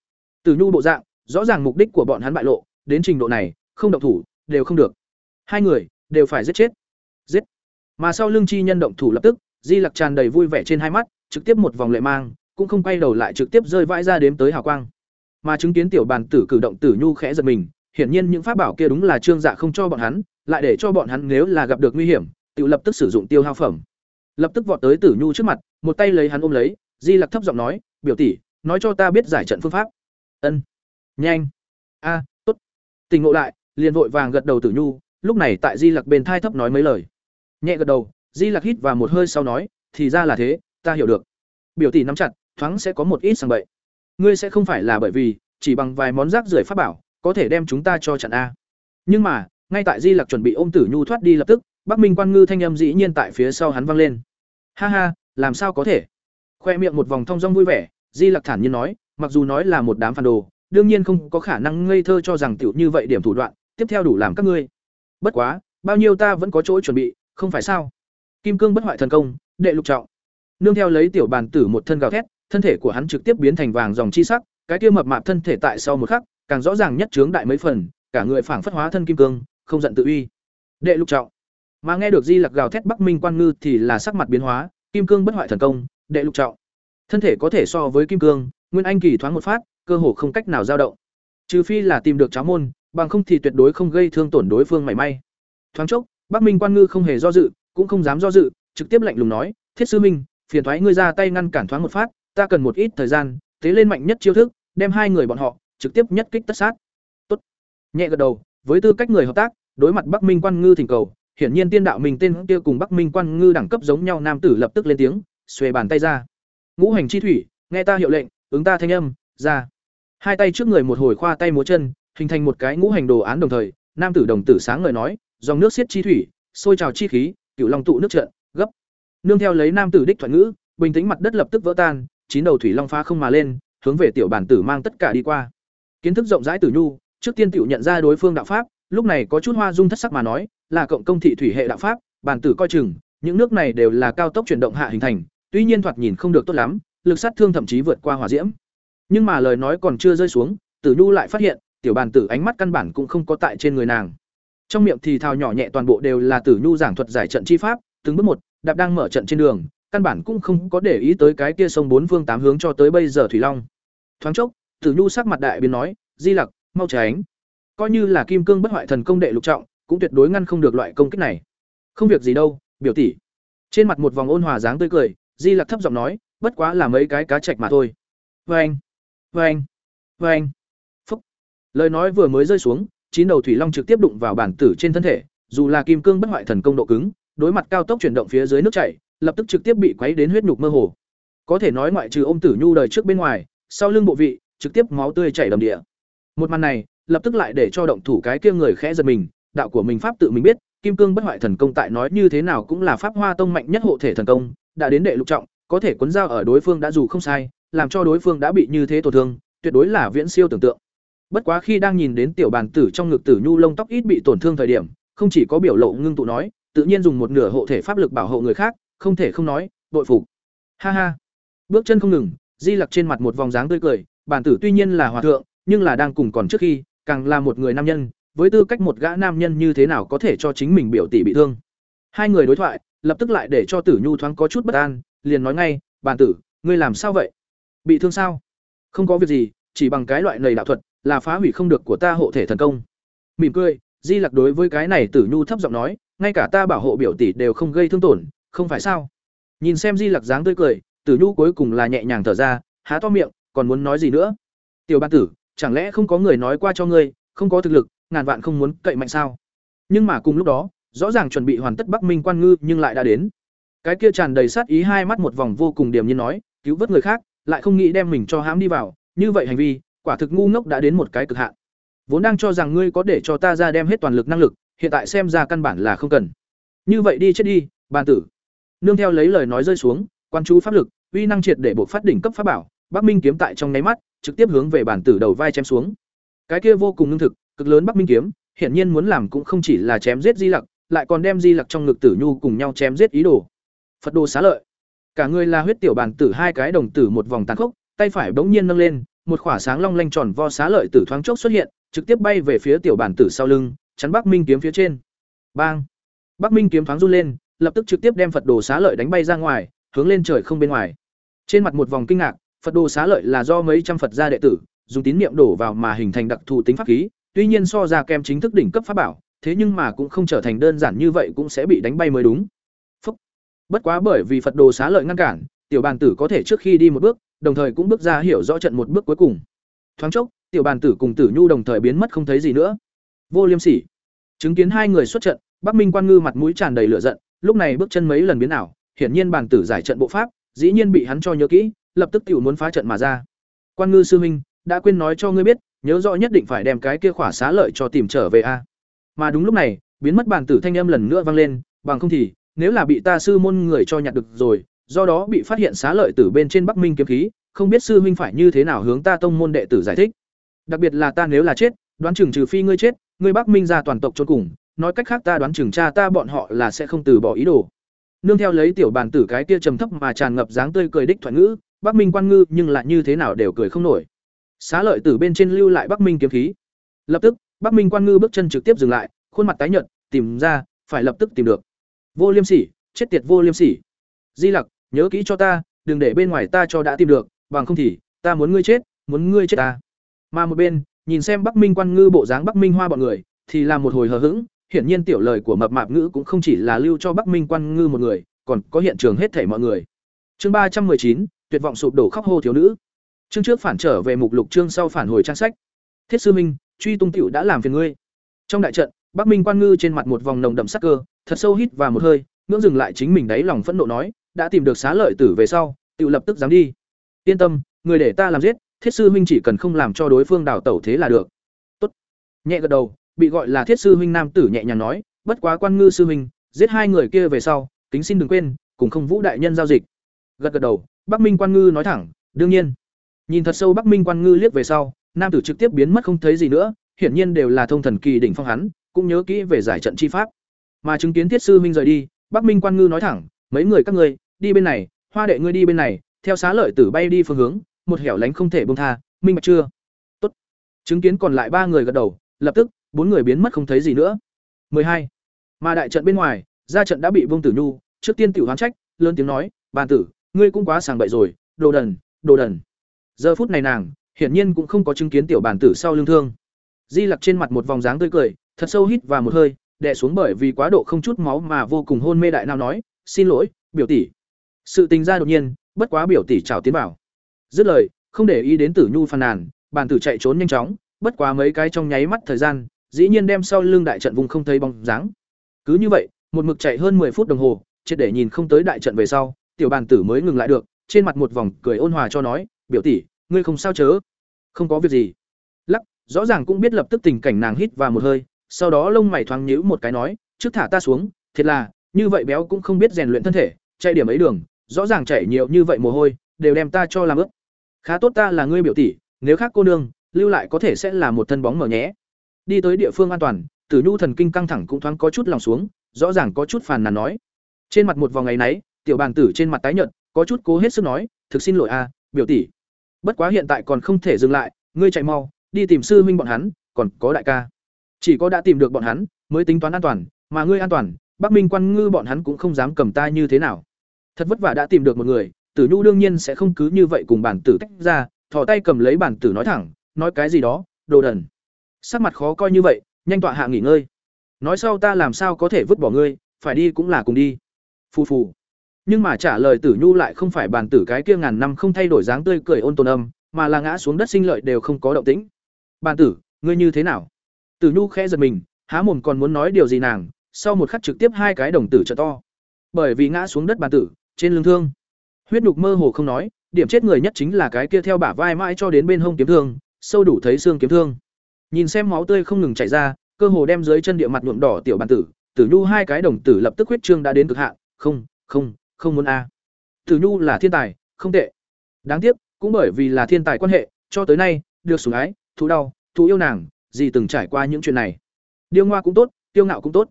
Tử Nhu bộ dạng, rõ ràng mục đích của bọn hắn bại lộ, đến trình độ này, không động thủ, đều không được. Hai người đều phải giết chết. Giết. Mà sau lưng chi nhân động thủ lập tức, Di Lặc tràn đầy vui vẻ trên hai mắt, trực tiếp một vòng lệ mang, cũng không quay đầu lại trực tiếp rơi vãi ra đếm tới hào quang. Mà chứng kiến tiểu bàn tử cử động Tử Nhu khẽ giật mình, hiển nhiên những pháp bảo kia đúng là trương dạ không cho bọn hắn, lại để cho bọn hắn nếu là gặp được nguy hiểm, tự lập tức sử dụng tiêu hao phẩm. Lập tức vọt tới Tử Nhu trước mặt, một tay lấy hắn ôm lấy, Di Lặc thấp giọng nói, "Biểu tỷ, nói cho ta biết giải trận phương pháp." "Ân." "Nhanh." "A, tốt." Tình ngộ lại, liền vội vàng gật đầu Tử Nhu, lúc này tại Di Lặc bên thai thấp nói mấy lời. Nhẹ gật đầu, Di Lặc hít vào một hơi sau nói, "Thì ra là thế, ta hiểu được." Biểu tỷ nắm chặt, thoáng sẽ có một ít sang bậy. Ngươi sẽ không phải là bởi vì chỉ bằng vài món rác rưởi pháp bảo, có thể đem chúng ta cho chặn a. Nhưng mà, ngay tại Di Lặc chuẩn bị ôm Tử Nhu thoát đi lập tức, Bắc Minh Quan Ngư thanh âm dĩ nhiên tại phía sau hắn vang lên. Ha ha, làm sao có thể? Khoe miệng một vòng thong dong vui vẻ, Di Lặc thản nhiên nói, mặc dù nói là một đám phản đồ, đương nhiên không có khả năng ngây thơ cho rằng tiểu như vậy điểm thủ đoạn, tiếp theo đủ làm các ngươi. Bất quá, bao nhiêu ta vẫn có chỗ chuẩn bị, không phải sao? Kim cương bất hoại thần công, đệ lục trọng. Nương theo lấy tiểu bàn tử một thân gào thét, thân thể của hắn trực tiếp biến thành vàng dòng chi sắc, cái kia mập mạp thân thể tại sau một khắc, càng rõ ràng nhất chướng đại mấy phần, cả người phảng phất hóa thân kim cương, không giận tự uy. Đệ lục trọng. Mà nghe được Di Lặc gào thét Bắc Minh Quan Ngư thì là sắc mặt biến hóa, kim cương bất hoại thần công, đệ lục trọng. Thân thể có thể so với kim cương, nguyên anh kỳ thoáng một phát, cơ hồ không cách nào dao động. Trừ phi là tìm được cháo môn, bằng không thì tuyệt đối không gây thương tổn đối phương mảy may. Thoáng chốc, Bắc Minh Quan Ngư không hề do dự, cũng không dám do dự, trực tiếp lạnh lùng nói, "Thiết sư minh, phiền thoái ngươi ra tay ngăn cản thoáng một phát, ta cần một ít thời gian, Thế lên mạnh nhất chiêu thức, đem hai người bọn họ trực tiếp nhất kích tất sát." Tốt. Nhẹ gật đầu, với tư cách người hợp tác, đối mặt Bắc Minh Quan Ngư thỉnh cầu, hiển nhiên tiên đạo mình tên kia cùng Bắc Minh Quan Ngư đẳng cấp giống nhau nam tử lập tức lên tiếng, xuề bàn tay ra. Ngũ hành chi thủy, nghe ta hiệu lệnh, ứng ta thanh âm, ra. Hai tay trước người một hồi khoa tay múa chân, hình thành một cái ngũ hành đồ án đồng thời, nam tử đồng tử sáng ngời nói, dòng nước xiết chi thủy, sôi trào chi khí, cửu long tụ nước trận, gấp. Nương theo lấy nam tử đích thuận ngữ, bình tĩnh mặt đất lập tức vỡ tan, chín đầu thủy long phá không mà lên, hướng về tiểu bản tử mang tất cả đi qua. Kiến thức rộng rãi tử nhu, trước tiên tiểu nhận ra đối phương đạo pháp, lúc này có chút hoa dung thất sắc mà nói, là cộng công thị thủy hệ đạo pháp, bản tử coi chừng, những nước này đều là cao tốc chuyển động hạ hình thành, tuy nhiên thoạt nhìn không được tốt lắm, lực sát thương thậm chí vượt qua hỏa diễm. Nhưng mà lời nói còn chưa rơi xuống, Tử Nhu lại phát hiện, tiểu bản tử ánh mắt căn bản cũng không có tại trên người nàng. Trong miệng thì thào nhỏ nhẹ toàn bộ đều là Tử Nhu giảng thuật giải trận chi pháp, từng bước một, đạp đang mở trận trên đường, căn bản cũng không có để ý tới cái kia sông bốn phương tám hướng cho tới bây giờ thủy long. Thoáng chốc, Tử Nhu sắc mặt đại biến nói, "Di Lặc, mau tránh." Coi như là kim cương bất hoại thần công đệ lục trọng, cũng tuyệt đối ngăn không được loại công kích này. "Không việc gì đâu, biểu tỷ." Trên mặt một vòng ôn hòa dáng tươi cười, Di Lặc thấp giọng nói, "Bất quá là mấy cái cá trạch mà thôi." Oeng, oeng, oeng. Phúc. Lời nói vừa mới rơi xuống, chín đầu thủy long trực tiếp đụng vào bản tử trên thân thể, dù là kim cương bất hoại thần công độ cứng, đối mặt cao tốc chuyển động phía dưới nước chảy, lập tức trực tiếp bị quấy đến huyết nhục mơ hồ. Có thể nói ngoại trừ ôm tử nhu đời trước bên ngoài, sau lưng bộ vị, trực tiếp máu tươi chảy đầm địa. Một màn này, lập tức lại để cho động thủ cái kia người khẽ giật mình, đạo của mình pháp tự mình biết, kim cương bất hoại thần công tại nói như thế nào cũng là pháp hoa tông mạnh nhất hộ thể thần công, đã đến đệ lục trọng, có thể cuốn dao ở đối phương đã dù không sai, làm cho đối phương đã bị như thế tổn thương, tuyệt đối là viễn siêu tưởng tượng. Bất quá khi đang nhìn đến tiểu bàn tử trong ngực tử nhu lông tóc ít bị tổn thương thời điểm, không chỉ có biểu lộ ngưng tụ nói, tự nhiên dùng một nửa hộ thể pháp lực bảo hộ người khác, không thể không nói, bội phục. Ha ha. Bước chân không ngừng, Di Lặc trên mặt một vòng dáng tươi cười, bản tử tuy nhiên là hòa thượng, nhưng là đang cùng còn trước khi, càng là một người nam nhân, với tư cách một gã nam nhân như thế nào có thể cho chính mình biểu tỷ bị thương. Hai người đối thoại, lập tức lại để cho Tử Nhu thoáng có chút bất an, liền nói ngay, "Bản tử, ngươi làm sao vậy? Bị thương sao?" "Không có việc gì, chỉ bằng cái loại này đạo thuật, là phá hủy không được của ta hộ thể thần công." Mỉm cười, Di Lặc đối với cái này Tử Nhu thấp giọng nói, "Ngay cả ta bảo hộ biểu tỷ đều không gây thương tổn, không phải sao?" Nhìn xem Di Lặc dáng tươi cười, Tử Nhu cuối cùng là nhẹ nhàng thở ra, há to miệng, còn muốn nói gì nữa? "Tiểu Ban tử, chẳng lẽ không có người nói qua cho ngươi, không có thực lực, ngàn vạn không muốn cậy mạnh sao?" Nhưng mà cùng lúc đó, rõ ràng chuẩn bị hoàn tất Bắc Minh quan ngư nhưng lại đã đến. Cái kia tràn đầy sát ý hai mắt một vòng vô cùng điềm nhiên nói, cứu vớt người khác, lại không nghĩ đem mình cho hãm đi vào, như vậy hành vi, quả thực ngu ngốc đã đến một cái cực hạn. Vốn đang cho rằng ngươi có để cho ta ra đem hết toàn lực năng lực, hiện tại xem ra căn bản là không cần. Như vậy đi chết đi, bàn tử. Nương theo lấy lời nói rơi xuống, quan chú pháp lực, uy năng triệt để buộc phát đỉnh cấp pháp bảo, Bắc Minh kiếm tại trong nháy mắt, trực tiếp hướng về bản tử đầu vai chém xuống. Cái kia vô cùng ngưng thực, cực lớn Bắc Minh kiếm, hiển nhiên muốn làm cũng không chỉ là chém giết Di Lặc, lại còn đem Di Lặc trong ngực Tử Nhu cùng nhau chém giết ý đồ. Phật đồ xá lợi. Cả người là huyết tiểu bản tử hai cái đồng tử một vòng tàn khốc, tay phải bỗng nhiên nâng lên, một khỏa sáng long lanh tròn vo xá lợi tử thoáng chốc xuất hiện, trực tiếp bay về phía tiểu bản tử sau lưng, chắn Bắc Minh kiếm phía trên. Bang! Bắc Minh kiếm thoáng run lên, lập tức trực tiếp đem Phật đồ xá lợi đánh bay ra ngoài, hướng lên trời không bên ngoài. Trên mặt một vòng kinh ngạc, Phật đồ xá lợi là do mấy trăm Phật gia đệ tử dùng tín niệm đổ vào mà hình thành đặc thù tính pháp khí, tuy nhiên so ra kem chính thức đỉnh cấp pháp bảo, thế nhưng mà cũng không trở thành đơn giản như vậy cũng sẽ bị đánh bay mới đúng. Phúc. Bất quá bởi vì Phật đồ xá lợi ngăn cản, tiểu bàn tử có thể trước khi đi một bước, đồng thời cũng bước ra hiểu rõ trận một bước cuối cùng. Thoáng chốc, tiểu bàn tử cùng Tử Nhu đồng thời biến mất không thấy gì nữa. Vô Liêm Sỉ. Chứng kiến hai người xuất trận, Bắc Minh Quan Ngư mặt mũi tràn đầy lửa giận, lúc này bước chân mấy lần biến ảo, hiển nhiên bàn tử giải trận bộ pháp, dĩ nhiên bị hắn cho nhớ kỹ, lập tức tiểu muốn phá trận mà ra. Quan Ngư sư huynh, đã quên nói cho ngươi biết, nhớ rõ nhất định phải đem cái kia khỏa xá lợi cho tìm trở về a. Mà đúng lúc này, biến mất bàn tử thanh âm lần nữa vang lên, bằng không thì, nếu là bị ta sư môn người cho nhặt được rồi, do đó bị phát hiện xá lợi tử bên trên Bắc Minh kiếm khí, không biết sư huynh phải như thế nào hướng ta tông môn đệ tử giải thích. Đặc biệt là ta nếu là chết, đoán chừng trừ phi ngươi chết, ngươi Bắc Minh gia toàn tộc chôn cùng, nói cách khác ta đoán chừng cha ta bọn họ là sẽ không từ bỏ ý đồ. Nương theo lấy tiểu bàn tử cái kia trầm thấp mà tràn ngập dáng tươi cười đích thuận ngữ, Bắc Minh quan ngư nhưng lại như thế nào đều cười không nổi. Xá lợi tử bên trên lưu lại Bắc Minh kiếm khí. Lập tức, Bắc Minh quan ngư bước chân trực tiếp dừng lại, khuôn mặt tái nhợt, tìm ra, phải lập tức tìm được. Vô Liêm Sỉ, chết tiệt Vô Liêm Sỉ. Di Lặc, nhớ kỹ cho ta, đừng để bên ngoài ta cho đã tìm được, bằng không thì ta muốn ngươi chết, muốn ngươi chết ta. Mà một bên, nhìn xem Bắc Minh quan ngư bộ dáng Bắc Minh Hoa bọn người, thì là một hồi hờ hững, hiển nhiên tiểu lời của mập mạp ngữ cũng không chỉ là lưu cho Bắc Minh quan ngư một người, còn có hiện trường hết thảy mọi người. Chương ba trăm chín, tuyệt vọng sụp đổ khóc hô thiếu nữ. Chương trước phản trở về mục lục chương sau phản hồi trang sách. Thiết sư minh, truy tung tiểu đã làm phiền ngươi. Trong đại trận, Bắc Minh quan ngư trên mặt một vòng nồng đậm sắc cơ, thật sâu hít và một hơi, ngưỡng dừng lại chính mình đáy lòng phẫn nộ nói, đã tìm được xá lợi tử về sau, tiểu lập tức dám đi. Yên tâm, người để ta làm giết, Thiết sư huynh chỉ cần không làm cho đối phương đào tẩu thế là được. Tốt. Nhẹ gật đầu, bị gọi là Thiết sư huynh nam tử nhẹ nhàng nói, bất quá quan ngư sư huynh giết hai người kia về sau kính xin đừng quên cùng không vũ đại nhân giao dịch gật gật đầu bắc minh quan ngư nói thẳng đương nhiên nhìn thật sâu bắc minh quan ngư liếc về sau nam tử trực tiếp biến mất không thấy gì nữa hiển nhiên đều là thông thần kỳ đỉnh phong hắn cũng nhớ kỹ về giải trận chi pháp mà chứng kiến thiết sư huynh rời đi bắc minh quan ngư nói thẳng mấy người các ngươi đi bên này hoa đệ ngươi đi bên này theo xá lợi tử bay đi phương hướng một hẻo lánh không thể bông tha, minh bạch chưa? Tốt. Chứng kiến còn lại ba người gật đầu, lập tức, bốn người biến mất không thấy gì nữa. 12. mà đại trận bên ngoài, ra trận đã bị vương tử nhu, trước tiên tiểu hoán trách, lớn tiếng nói, bàn tử, ngươi cũng quá sàng bậy rồi, đồ đần đồ đần. Giờ phút này nàng, hiển nhiên cũng không có chứng kiến tiểu bản tử sau lưng thương. Di lặc trên mặt một vòng dáng tươi cười, thật sâu hít và một hơi, đè xuống bởi vì quá độ không chút máu mà vô cùng hôn mê đại nào nói, xin lỗi, biểu tỷ. Sự tình ra đột nhiên, bất quá biểu tỷ chào tiến bảo dứt lời, không để ý đến tử nhu phàn nàn, bàn tử chạy trốn nhanh chóng, bất quá mấy cái trong nháy mắt thời gian, dĩ nhiên đem sau lưng đại trận vùng không thấy bóng dáng. Cứ như vậy, một mực chạy hơn 10 phút đồng hồ, triệt để nhìn không tới đại trận về sau, tiểu bàn tử mới ngừng lại được, trên mặt một vòng cười ôn hòa cho nói, biểu tỷ, ngươi không sao chớ? Không có việc gì. Lắc, rõ ràng cũng biết lập tức tình cảnh nàng hít vào một hơi, sau đó lông mày thoáng nhíu một cái nói, trước thả ta xuống, thiệt là, như vậy béo cũng không biết rèn luyện thân thể, chạy điểm ấy đường, rõ ràng chảy nhiều như vậy mồ hôi, đều đem ta cho làm ướt khá tốt ta là ngươi biểu tỷ, nếu khác cô nương, lưu lại có thể sẽ là một thân bóng mờ nhé. Đi tới địa phương an toàn, tử nhu thần kinh căng thẳng cũng thoáng có chút lòng xuống, rõ ràng có chút phàn nàn nói. Trên mặt một vòng ngày nấy tiểu bàn tử trên mặt tái nhợt, có chút cố hết sức nói, thực xin lỗi a, biểu tỷ. Bất quá hiện tại còn không thể dừng lại, ngươi chạy mau, đi tìm sư huynh bọn hắn, còn có đại ca. Chỉ có đã tìm được bọn hắn, mới tính toán an toàn, mà ngươi an toàn, bắc minh quan ngư bọn hắn cũng không dám cầm ta như thế nào. Thật vất vả đã tìm được một người tử nhu đương nhiên sẽ không cứ như vậy cùng bản tử tách ra, thò tay cầm lấy bản tử nói thẳng, nói cái gì đó, đồ đần. Sắc mặt khó coi như vậy, nhanh tọa hạ nghỉ ngơi. Nói sau ta làm sao có thể vứt bỏ ngươi, phải đi cũng là cùng đi. Phù phù. Nhưng mà trả lời tử nhu lại không phải bản tử cái kia ngàn năm không thay đổi dáng tươi cười ôn tồn âm, mà là ngã xuống đất sinh lợi đều không có động tĩnh. Bản tử, ngươi như thế nào? Tử nhu khẽ giật mình, há mồm còn muốn nói điều gì nàng, sau một khắc trực tiếp hai cái đồng tử trợ to. Bởi vì ngã xuống đất bản tử, trên lưng thương huyết nhục mơ hồ không nói, điểm chết người nhất chính là cái kia theo bả vai mãi cho đến bên hông kiếm thương, sâu đủ thấy xương kiếm thương. Nhìn xem máu tươi không ngừng chảy ra, cơ hồ đem dưới chân địa mặt nhuộm đỏ tiểu bản tử tử nhu hai cái đồng tử lập tức huyết trương đã đến cực hạn, không không không muốn a. Tử nhu là thiên tài, không tệ. Đáng tiếc, cũng bởi vì là thiên tài quan hệ, cho tới nay, được sủng ái, thú đau, thú yêu nàng, gì từng trải qua những chuyện này. Điêu ngoa cũng tốt, tiêu ngạo cũng tốt.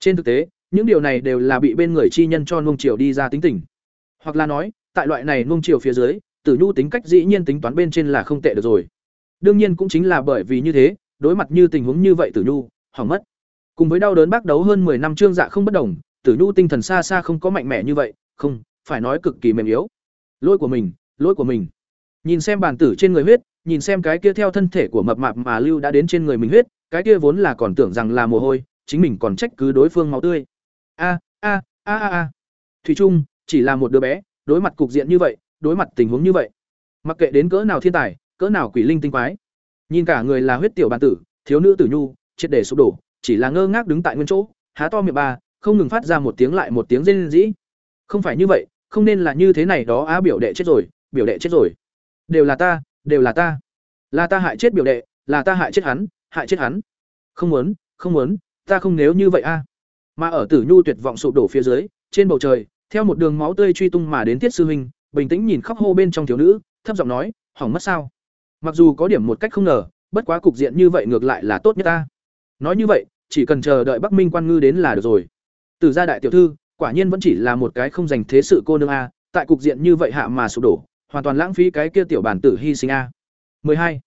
Trên thực tế, những điều này đều là bị bên người chi nhân cho nuông chiều đi ra tính tình. Hoặc là nói tại loại này nung chiều phía dưới, tử nhu tính cách dĩ nhiên tính toán bên trên là không tệ được rồi. Đương nhiên cũng chính là bởi vì như thế, đối mặt như tình huống như vậy tử nhu, hỏng mất. Cùng với đau đớn bác đấu hơn 10 năm trương dạ không bất đồng, tử nhu tinh thần xa xa không có mạnh mẽ như vậy, không, phải nói cực kỳ mềm yếu. Lỗi của mình, lỗi của mình. Nhìn xem bàn tử trên người huyết, nhìn xem cái kia theo thân thể của mập mạp mà lưu đã đến trên người mình huyết, cái kia vốn là còn tưởng rằng là mồ hôi, chính mình còn trách cứ đối phương máu tươi. A a a a a. Thủy trung, chỉ là một đứa bé đối mặt cục diện như vậy, đối mặt tình huống như vậy. Mặc kệ đến cỡ nào thiên tài, cỡ nào quỷ linh tinh quái. Nhìn cả người là huyết tiểu bản tử, thiếu nữ tử nhu, triệt để sụp đổ, chỉ là ngơ ngác đứng tại nguyên chỗ, há to miệng ba, không ngừng phát ra một tiếng lại một tiếng rên rỉ. Không phải như vậy, không nên là như thế này đó, á, biểu đệ chết rồi, biểu đệ chết rồi. Đều là ta, đều là ta. Là ta hại chết biểu đệ, là ta hại chết hắn, hại chết hắn. Không muốn không muốn, ta không nếu như vậy, a. Mà ở tử nhu tuyệt vọng sụp đổ phía dưới, trên bầu trời theo một đường máu tươi truy tung mà đến tiết sư huynh, bình tĩnh nhìn khóc hô bên trong thiếu nữ, thấp giọng nói, hỏng mất sao? Mặc dù có điểm một cách không ngờ, bất quá cục diện như vậy ngược lại là tốt nhất ta. Nói như vậy, chỉ cần chờ đợi bắc minh quan ngư đến là được rồi. Từ gia đại tiểu thư, quả nhiên vẫn chỉ là một cái không dành thế sự cô nương a, tại cục diện như vậy hạ mà sụp đổ, hoàn toàn lãng phí cái kia tiểu bản tử hy sinh a. 12.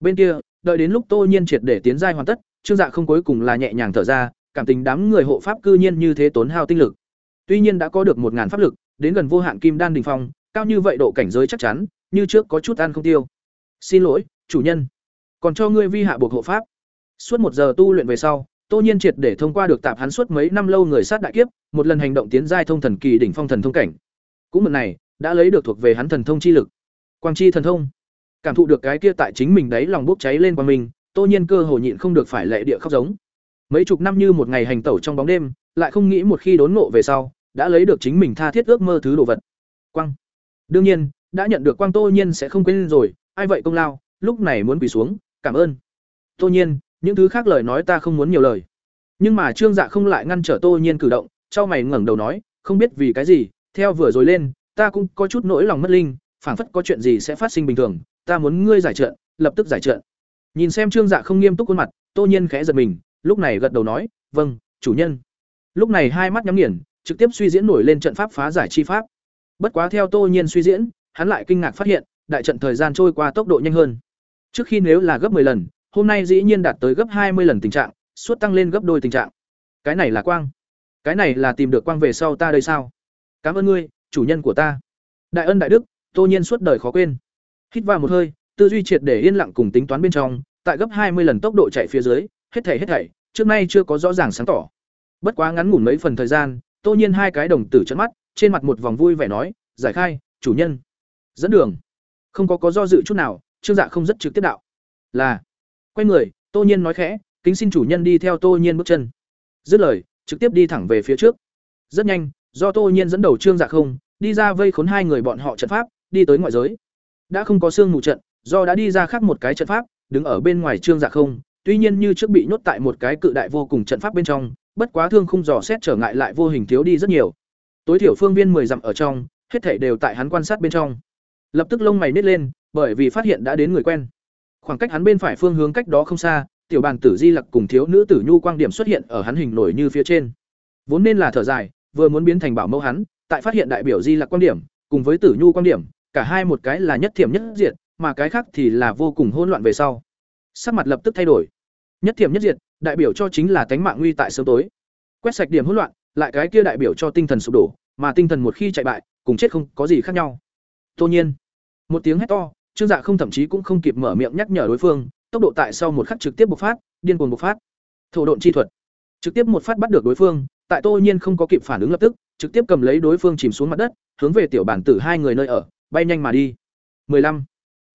bên kia, đợi đến lúc tô nhiên triệt để tiến giai hoàn tất, trương dạ không cuối cùng là nhẹ nhàng thở ra, cảm tình đám người hộ pháp cư nhiên như thế tốn hao tinh lực tuy nhiên đã có được một ngàn pháp lực, đến gần vô hạn kim đan đình phong, cao như vậy độ cảnh giới chắc chắn, như trước có chút ăn không tiêu. Xin lỗi, chủ nhân. Còn cho ngươi vi hạ buộc hộ pháp. Suốt một giờ tu luyện về sau, tô nhiên triệt để thông qua được tạp hắn suốt mấy năm lâu người sát đại kiếp, một lần hành động tiến giai thông thần kỳ đỉnh phong thần thông cảnh. Cũng mượn này đã lấy được thuộc về hắn thần thông chi lực. Quang chi thần thông. Cảm thụ được cái kia tại chính mình đấy lòng bốc cháy lên qua mình tô nhiên cơ hồ nhịn không được phải lệ địa khóc giống. Mấy chục năm như một ngày hành tẩu trong bóng đêm, lại không nghĩ một khi đốn ngộ về sau đã lấy được chính mình tha thiết ước mơ thứ đồ vật. Quang. Đương nhiên, đã nhận được quang tô nhiên sẽ không quên rồi, ai vậy công lao, lúc này muốn quỳ xuống, cảm ơn. Tô nhiên, những thứ khác lời nói ta không muốn nhiều lời. Nhưng mà trương dạ không lại ngăn trở tô nhiên cử động, trao mày ngẩng đầu nói, không biết vì cái gì, theo vừa rồi lên, ta cũng có chút nỗi lòng mất linh, phảng phất có chuyện gì sẽ phát sinh bình thường, ta muốn ngươi giải trận lập tức giải trận nhìn xem trương dạ không nghiêm túc khuôn mặt, tô nhiên khẽ giật mình, lúc này gật đầu nói vâng chủ nhân. Lúc này hai mắt nhắm nghiền trực tiếp suy diễn nổi lên trận pháp phá giải chi pháp. Bất quá theo tô nhiên suy diễn, hắn lại kinh ngạc phát hiện, đại trận thời gian trôi qua tốc độ nhanh hơn. Trước khi nếu là gấp 10 lần, hôm nay dĩ nhiên đạt tới gấp hai mươi lần tình trạng suốt tăng lên gấp đôi tình trạng. Cái này là quang. Cái này là tìm được quang về sau ta đây sao? Cảm ơn ngươi, chủ nhân của ta. Đại ân đại đức, tô nhiên suốt đời khó quên. Hít vào một hơi, tư duy triệt để yên lặng cùng tính toán bên trong, tại gấp hai mươi lần tốc độ chạy phía dưới, hết thảy hết thảy, trước nay chưa có rõ ràng sáng tỏ. Bất quá ngắn ngủn mấy phần thời gian tô nhiên hai cái đồng tử chấn mắt, trên mặt một vòng vui vẻ nói, giải khai, chủ nhân. Dẫn đường. Không có có do dự chút nào, trương dạ không rất trực tiếp đạo. Là. Quay người, tô nhiên nói khẽ, kính xin chủ nhân đi theo tô nhiên bước chân. Dứt lời, trực tiếp đi thẳng về phía trước. Rất nhanh, do tô nhiên dẫn đầu trương dạ không, đi ra vây khốn hai người bọn họ trận pháp, đi tới ngoại giới. Đã không có xương mù trận, do đã đi ra khác một cái trận pháp, đứng ở bên ngoài trương dạ không, tuy nhiên như trước bị nhốt tại một cái cự đại vô cùng trận pháp bên trong bất quá thương không dò xét trở ngại lại vô hình thiếu đi rất nhiều. Tối thiểu phương viên mười dặm ở trong, hết thảy đều tại hắn quan sát bên trong. Lập tức lông mày nít lên, bởi vì phát hiện đã đến người quen. Khoảng cách hắn bên phải phương hướng cách đó không xa, tiểu bàn tử di lặc cùng thiếu nữ tử nhu quang điểm xuất hiện ở hắn hình nổi như phía trên. Vốn nên là thở dài, vừa muốn biến thành bảo mẫu hắn, tại phát hiện đại biểu di lặc quan điểm, cùng với tử nhu quan điểm, cả hai một cái là nhất thiểm nhất diệt, mà cái khác thì là vô cùng hỗn loạn về sau. Sắc mặt lập tức thay đổi. Nhất thiểm nhất diệt đại biểu cho chính là tánh mạng nguy tại sớm tối. Quét sạch điểm hỗn loạn, lại cái kia đại biểu cho tinh thần sụp đổ, mà tinh thần một khi chạy bại, cùng chết không có gì khác nhau. Tô nhiên, một tiếng hét to, trương dạ không thậm chí cũng không kịp mở miệng nhắc nhở đối phương, tốc độ tại sau một khắc trực tiếp bộc phát, điên cuồng bộc phát. Thổ độn chi thuật, trực tiếp một phát bắt được đối phương, tại tô nhiên không có kịp phản ứng lập tức, trực tiếp cầm lấy đối phương chìm xuống mặt đất, hướng về tiểu bản tử hai người nơi ở, bay nhanh mà đi. 15.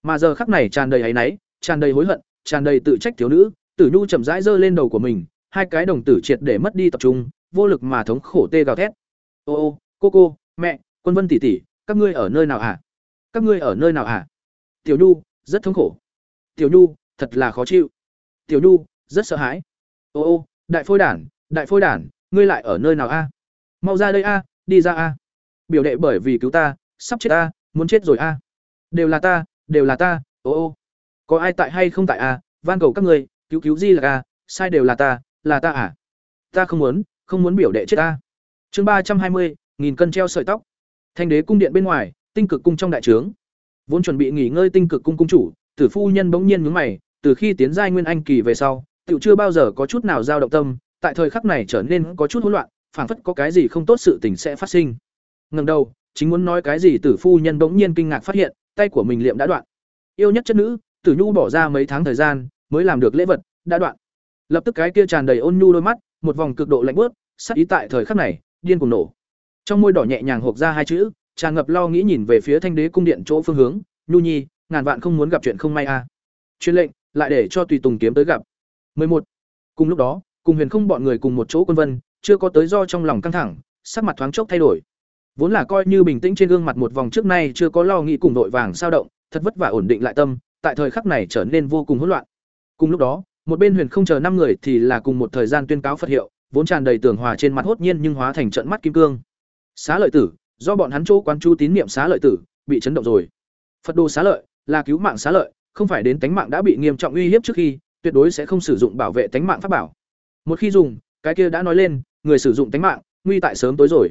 mà giờ khắc này tràn đầy áy náy, tràn đầy hối hận, tràn đầy tự trách thiếu nữ tử nhu chậm rãi giơ lên đầu của mình, hai cái đồng tử triệt để mất đi tập trung, vô lực mà thống khổ tê gào thét. Ô ô, cô cô, mẹ, quân vân tỷ tỷ, các ngươi ở nơi nào hả các ngươi ở nơi nào hả tiểu nhu, rất thống khổ. Tiểu nhu, thật là khó chịu. Tiểu nhu, rất sợ hãi. Ô ô, đại phôi đản, đại phôi đản, ngươi lại ở nơi nào a mau ra đây a đi ra a biểu đệ bởi vì cứu ta, sắp chết a muốn chết rồi a đều là ta, đều là ta, ô ô. Có ai tại hay không tại a van cầu các ngươi cứu cứu di là a sai đều là ta là ta à? Ta không muốn không muốn biểu đệ chết ta. Chương ba trăm hai mươi, nghìn cân treo sợi tóc. Thanh đế cung điện bên ngoài, tinh cực cung trong đại trướng. Vốn chuẩn bị nghỉ ngơi tinh cực cung cung chủ, tử phu nhân bỗng nhiên nhướng mày, từ khi tiến giai nguyên anh kỳ về sau tựu chưa bao giờ có chút nào dao động tâm, tại thời khắc này trở nên có chút hỗn loạn, phảng phất có cái gì không tốt sự tình sẽ phát sinh. Ngần đầu, chính muốn nói cái gì tử phu nhân bỗng nhiên kinh ngạc phát hiện, tay của mình liệm đã đoạn. Yêu nhất chất nữ, tử nhu bỏ ra mấy tháng thời gian mới làm được lễ vật, đã đoạn. Lập tức cái kia tràn đầy ôn nhu đôi mắt, một vòng cực độ lạnh bớt sắc ý tại thời khắc này, điên cuồng nổ. Trong môi đỏ nhẹ nhàng hộp ra hai chữ, tràn ngập lo nghĩ nhìn về phía thanh đế cung điện chỗ phương hướng, nhu nhi, ngàn vạn không muốn gặp chuyện không may a à. truyền lệnh, lại để cho tùy tùng kiếm tới gặp. 11. cùng lúc đó, cùng huyền không bọn người cùng một chỗ quân vân, chưa có tới do trong lòng căng thẳng, sắc mặt thoáng chốc thay đổi. Vốn là coi như bình tĩnh trên gương mặt một vòng trước nay chưa có lo nghĩ cùng đội vàng sao động, thật vất vả ổn định lại tâm, tại thời khắc này trở nên vô cùng hỗn loạn cùng lúc đó, một bên huyền không chờ năm người thì là cùng một thời gian tuyên cáo phật hiệu, vốn tràn đầy tường hòa trên mặt hốt nhiên nhưng hóa thành trận mắt kim cương. Xá lợi tử, do bọn hắn chỗ quán chú tín niệm xá lợi tử, bị chấn động rồi. Phật đồ xá lợi, là cứu mạng xá lợi, không phải đến tánh mạng đã bị nghiêm trọng uy hiếp trước khi, tuyệt đối sẽ không sử dụng bảo vệ tánh mạng pháp bảo. Một khi dùng, cái kia đã nói lên, người sử dụng tánh mạng, nguy tại sớm tối rồi.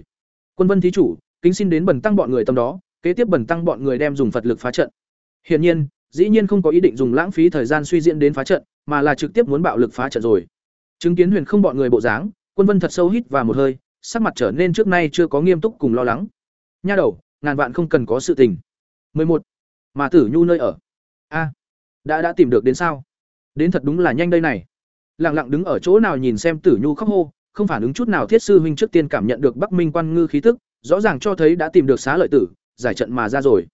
Quân vân thí chủ, kính xin đến bần tăng bọn người tâm đó, kế tiếp bần tăng bọn người đem dùng phật lực phá trận. Hiển nhiên dĩ nhiên không có ý định dùng lãng phí thời gian suy diễn đến phá trận, mà là trực tiếp muốn bạo lực phá trận rồi. Chứng kiến huyền không bọn người bộ dáng, quân vân thật sâu hít và một hơi, sắc mặt trở nên trước nay chưa có nghiêm túc cùng lo lắng. Nha đầu, ngàn vạn không cần có sự tình. 11. mà tử nhu nơi ở. A. Đã đã tìm được đến sao? Đến thật đúng là nhanh đây này. Lặng lặng đứng ở chỗ nào nhìn xem tử nhu khóc hô, không phản ứng chút nào thiết sư huynh trước tiên cảm nhận được bắc minh quan ngư khí tức, rõ ràng cho thấy đã tìm được xá lợi tử, giải trận mà ra rồi.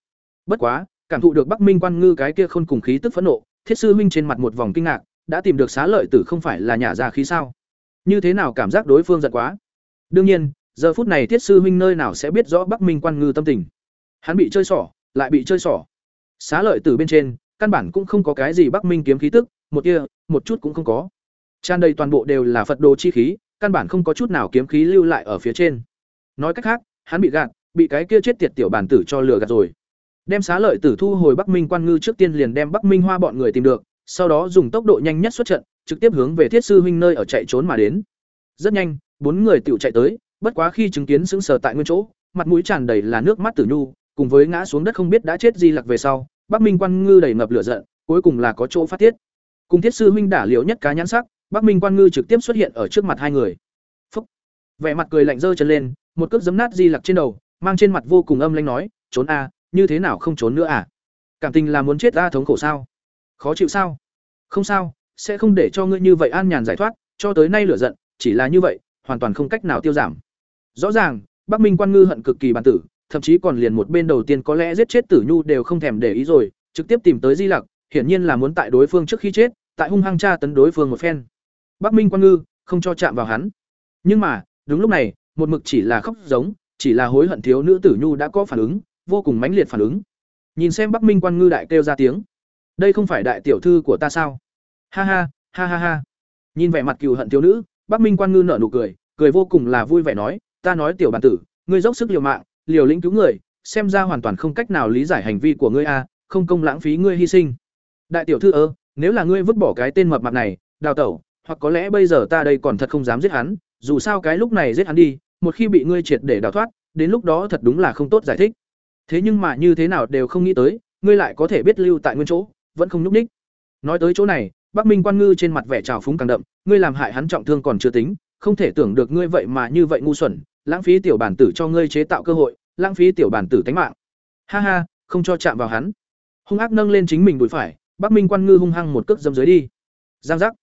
Bất quá cảm thụ được bắc minh quan ngư cái kia khôn cùng khí tức phẫn nộ thiết sư huynh trên mặt một vòng kinh ngạc đã tìm được xá lợi tử không phải là nhả ra khí sao? Như thế nào cảm giác đối phương giận quá? Đương nhiên giờ phút này thiết sư huynh nơi nào sẽ biết rõ bắc minh quan ngư tâm tình. Hắn bị chơi xỏ lại bị chơi xỏ. Xá lợi tử bên trên căn bản cũng không có cái gì bắc minh kiếm khí tức một kia một chút cũng không có. Tràn đầy toàn bộ đều là Phật đồ chi khí, căn bản không có chút nào kiếm khí lưu lại ở phía trên. Nói cách khác, hắn bị gạt, bị cái kia chết tiệt tiểu bản tử cho lừa gạt rồi. Đem xá lợi tử thu hồi Bắc Minh quan ngư trước tiên liền đem Bắc Minh Hoa bọn người tìm được, sau đó dùng tốc độ nhanh nhất xuất trận, trực tiếp hướng về Thiết sư huynh nơi ở chạy trốn mà đến. Rất nhanh, bốn người tiểu chạy tới, bất quá khi chứng kiến sững sờ tại nguyên chỗ, mặt mũi tràn đầy là nước mắt tử nhu, cùng với ngã xuống đất không biết đã chết gì lặc về sau, Bắc Minh quan ngư đầy ngập lửa giận, cuối cùng là có chỗ phát tiết. Cùng Thiết sư huynh đả liễu nhất cá nhãn sắc, Bắc Minh quan ngư trực tiếp xuất hiện ở trước mặt hai người. Phúc. Vẻ mặt cười lạnh giơ chân lên, một cước giấm nát di lặc trên đầu, mang trên mặt vô cùng âm lãnh nói, "Trốn a, như thế nào không trốn nữa à? Cảm tình là muốn chết ta thống khổ sao? Khó chịu sao? Không sao, sẽ không để cho ngươi như vậy an nhàn giải thoát, cho tới nay lửa giận, chỉ là như vậy, hoàn toàn không cách nào tiêu giảm." Rõ ràng, Bắc Minh quan ngư hận cực kỳ bản tử, thậm chí còn liền một bên đầu tiên có lẽ giết chết Tử Nhu đều không thèm để ý rồi, trực tiếp tìm tới Di Lặc, hiển nhiên là muốn tại đối phương trước khi chết, tại hung hăng tra tấn đối phương một phen. Bắc Minh quan ngư không cho chạm vào hắn. Nhưng mà, đúng lúc này, một mực chỉ là khóc giống, chỉ là hối hận thiếu nữ Tử Nhu đã có phản ứng, vô cùng mãnh liệt phản ứng. Nhìn xem Bắc Minh quan ngư đại kêu ra tiếng. Đây không phải đại tiểu thư của ta sao? Ha ha, ha ha ha. Nhìn vẻ mặt cừu hận thiếu nữ, Bắc Minh quan ngư nở nụ cười, cười vô cùng là vui vẻ nói, ta nói tiểu bản tử, ngươi dốc sức liều mạng, liều lĩnh cứu người, xem ra hoàn toàn không cách nào lý giải hành vi của ngươi a, không công lãng phí ngươi hy sinh. Đại tiểu thư ơ, nếu là ngươi vứt bỏ cái tên mập mạp này, đào tẩu, hoặc có lẽ bây giờ ta đây còn thật không dám giết hắn, dù sao cái lúc này giết hắn đi, một khi bị ngươi triệt để đào thoát, đến lúc đó thật đúng là không tốt giải thích. Thế nhưng mà như thế nào đều không nghĩ tới, ngươi lại có thể biết lưu tại nguyên chỗ, vẫn không nhúc nhích. Nói tới chỗ này, Bắc Minh Quan Ngư trên mặt vẻ trào phúng càng đậm, ngươi làm hại hắn trọng thương còn chưa tính, không thể tưởng được ngươi vậy mà như vậy ngu xuẩn, lãng phí tiểu bản tử cho ngươi chế tạo cơ hội, lãng phí tiểu bản tử tánh mạng. Ha ha, không cho chạm vào hắn. Hung ác nâng lên chính mình đùi phải, Bắc Minh Quan Ngư hung hăng một cước dâm dưới đi. Giang giác.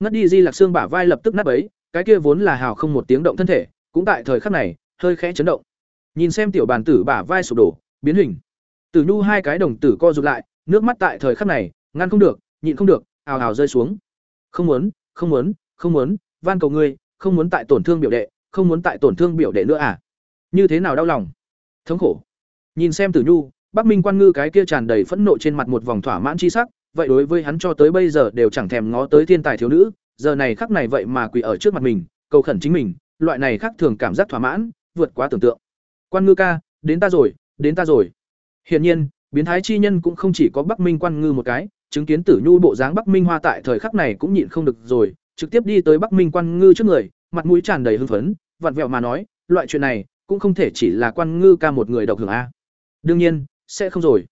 Ngất đi Di Lạc xương bả vai lập tức nát bấy, cái kia vốn là hào không một tiếng động thân thể, cũng tại thời khắc này, hơi khẽ chấn động. Nhìn xem tiểu bản tử bả vai sụp đổ, biến hình. Tử Nhu hai cái đồng tử co rụt lại, nước mắt tại thời khắc này, ngăn không được, nhịn không được, ào ào rơi xuống. Không muốn, không muốn, không muốn, van cầu ngươi, không muốn tại tổn thương biểu đệ, không muốn tại tổn thương biểu đệ nữa à? Như thế nào đau lòng, thống khổ. Nhìn xem Tử Nhu, Bắc Minh Quan Ngư cái kia tràn đầy phẫn nộ trên mặt một vòng thỏa mãn chi sắc, vậy đối với hắn cho tới bây giờ đều chẳng thèm ngó tới thiên tài thiếu nữ, giờ này khắc này vậy mà quỳ ở trước mặt mình, cầu khẩn chính mình, loại này khác thường cảm giác thỏa mãn, vượt quá tưởng tượng. Quan Ngư ca, đến ta rồi, đến ta rồi. Hiển nhiên, biến thái chi nhân cũng không chỉ có Bắc Minh Quan Ngư một cái, chứng kiến Tử Nhu bộ dáng Bắc Minh Hoa tại thời khắc này cũng nhịn không được rồi, trực tiếp đi tới Bắc Minh Quan Ngư trước người, mặt mũi tràn đầy hưng phấn, vặn vẹo mà nói, loại chuyện này cũng không thể chỉ là Quan Ngư ca một người độc hưởng a. Đương nhiên, sẽ không rồi.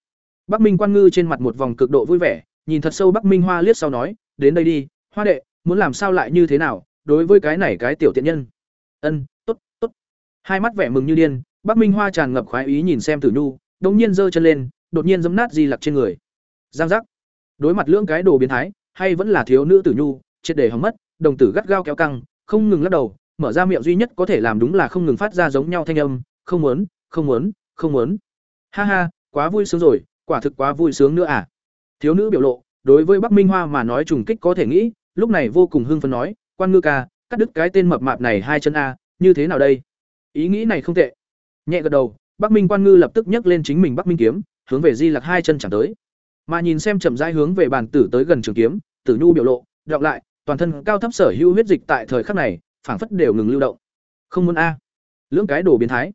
Bắc Minh Quan Ngư trên mặt một vòng cực độ vui vẻ, nhìn thật sâu Bắc Minh Hoa liếc sau nói, đến đây đi, Hoa đệ, muốn làm sao lại như thế nào, đối với cái này cái tiểu tiện nhân. Ân, tốt, tốt. Hai mắt vẻ mừng như điên, Bắc Minh Hoa tràn ngập khoái ý nhìn xem Tử Nhu, đột nhiên giơ chân lên, đột nhiên giẫm nát di lặc trên người. Giang giác. Đối mặt lưỡng cái đồ biến thái, hay vẫn là thiếu nữ Tử Nhu, triệt để hỏng mất, đồng tử gắt gao kéo căng, không ngừng lắc đầu, mở ra miệng duy nhất có thể làm đúng là không ngừng phát ra giống nhau thanh âm, không muốn, không muốn, không muốn. Ha ha, quá vui sướng rồi, quả thực quá vui sướng nữa à. Thiếu nữ biểu lộ, đối với Bắc Minh Hoa mà nói trùng kích có thể nghĩ, lúc này vô cùng hưng phấn nói, "Quan Ngư ca, cắt đứt cái tên mập mạp này hai chân a, như thế nào đây?" Ý nghĩ này không tệ. Nhẹ gật đầu, Bắc Minh Quan Ngư lập tức nhấc lên chính mình Bắc Minh kiếm, hướng về Di Lặc hai chân chẳng tới. Mà nhìn xem chậm rãi hướng về bàn tử tới gần trường kiếm, Tử Nhu biểu lộ, đọng lại, toàn thân cao thấp sở hữu huyết dịch tại thời khắc này, phảng phất đều ngừng lưu động. Không muốn a. Lưỡng cái đồ biến thái.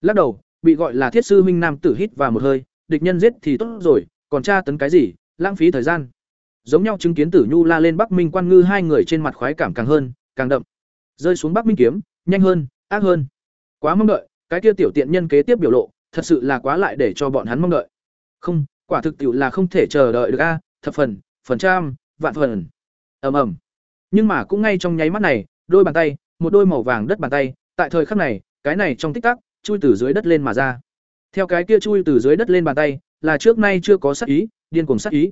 Lắc đầu, bị gọi là Thiết sư huynh nam tử hít vào một hơi, địch nhân giết thì tốt rồi, còn tra tấn cái gì, lãng phí thời gian. Giống nhau chứng kiến Tử Nhu la lên Bắc Minh Quan Ngư hai người trên mặt khoái cảm càng hơn, càng đậm. Rơi xuống Bắc Minh kiếm, nhanh hơn, ác hơn. Quá mong đợi, cái kia tiểu tiện nhân kế tiếp biểu lộ, thật sự là quá lại để cho bọn hắn mong đợi. Không, quả thực tiểu là không thể chờ đợi được a, thập phần, phần trăm, vạn phần. Ầm ầm. Nhưng mà cũng ngay trong nháy mắt này, đôi bàn tay, một đôi màu vàng đất bàn tay, tại thời khắc này, cái này trong tích tắc, chui từ dưới đất lên mà ra. Theo cái kia chui từ dưới đất lên bàn tay, là trước nay chưa có sát ý, điên cuồng sát ý.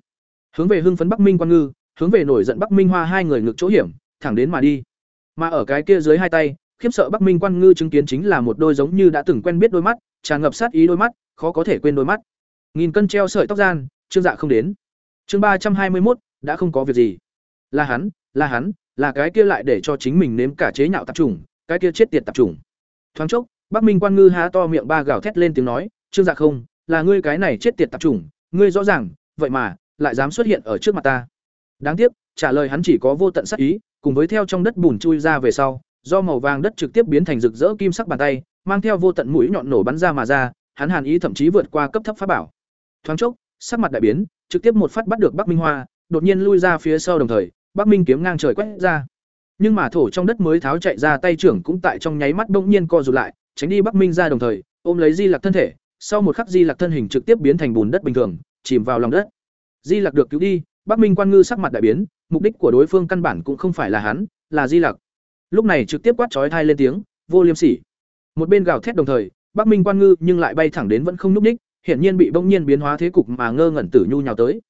Hướng về hưng phấn Bắc Minh Quan Ngư, hướng về nổi giận Bắc Minh Hoa hai người ngược chỗ hiểm, thẳng đến mà đi. Mà ở cái kia dưới hai tay, khiếp sợ Bắc Minh Quan Ngư chứng kiến chính là một đôi giống như đã từng quen biết đôi mắt, tràn ngập sát ý đôi mắt, khó có thể quên đôi mắt. Nghìn cân treo sợi tóc gian, Trương Dạ không đến. Chương ba trăm hai mươi một đã không có việc gì. Là hắn, là hắn, là cái kia lại để cho chính mình nếm cả chế nhạo tạp trùng, cái kia chết tiệt tạp trùng. Thoáng chốc, Bắc Minh Quan Ngư há to miệng ba gào thét lên tiếng nói, "Trương Dạ không, là ngươi cái này chết tiệt tạp chủng, ngươi rõ ràng, vậy mà lại dám xuất hiện ở trước mặt ta." Đáng tiếc, trả lời hắn chỉ có vô tận sát ý, cùng với theo trong đất bùn chui ra về sau, do màu vàng đất trực tiếp biến thành rực rỡ kim sắc bàn tay, mang theo vô tận mũi nhọn nổ bắn ra mà ra, hắn hàn ý thậm chí vượt qua cấp thấp pháp bảo. Thoáng chốc, sắc mặt đại biến, trực tiếp một phát bắt được Bắc Minh Hoa, đột nhiên lui ra phía sau đồng thời, Bắc Minh kiếm ngang trời quét ra. Nhưng mà thổ trong đất mới tháo chạy ra tay trưởng cũng tại trong nháy mắt bỗng nhiên co rụt lại, tránh đi Bắc Minh ra đồng thời, ôm lấy Di lạc thân thể, sau một khắc Di lạc thân hình trực tiếp biến thành bùn đất bình thường, chìm vào lòng đất. Di lạc được cứu đi, Bắc Minh Quan Ngư sắc mặt đại biến, mục đích của đối phương căn bản cũng không phải là hắn, là Di lạc. Lúc này trực tiếp quát chói thai lên tiếng, vô liêm sỉ. Một bên gào thét đồng thời, Bắc Minh Quan Ngư nhưng lại bay thẳng đến vẫn không nút ních hiển nhiên bị bỗng nhiên biến hóa thế cục mà ngơ ngẩn Tử Nhu nhào tới.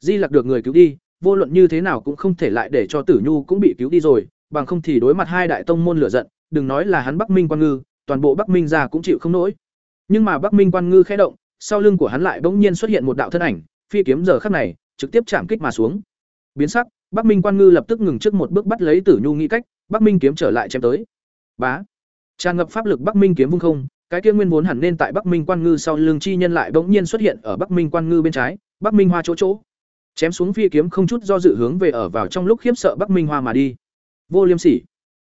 Di Lặc được người cứu đi, vô luận như thế nào cũng không thể lại để cho Tử Nhu cũng bị cứu đi rồi, bằng không thì đối mặt hai đại tông môn lửa giận, đừng nói là hắn Bắc Minh Quan Ngư, toàn bộ Bắc Minh gia cũng chịu không nổi. Nhưng mà Bắc Minh Quan Ngư khẽ động, sau lưng của hắn lại bỗng nhiên xuất hiện một đạo thân ảnh, phi kiếm giờ khắc này, trực tiếp chạm kích mà xuống. Biến sắc, Bắc Minh Quan Ngư lập tức ngừng trước một bước bắt lấy Tử Nhu nghĩ cách, Bắc Minh kiếm trở lại chém tới. Bá. Tràn ngập pháp lực Bắc Minh kiếm vung không, cái kia nguyên vốn hẳn nên tại Bắc Minh Quan Ngư sau lưng chi nhân lại bỗng nhiên xuất hiện ở Bắc Minh Quan Ngư bên trái, Bắc Minh Hoa chỗ chỗ. Chém xuống phi kiếm không chút do dự hướng về ở vào trong lúc khiếp sợ Bắc Minh Hoa mà đi. Vô Liêm Sỉ.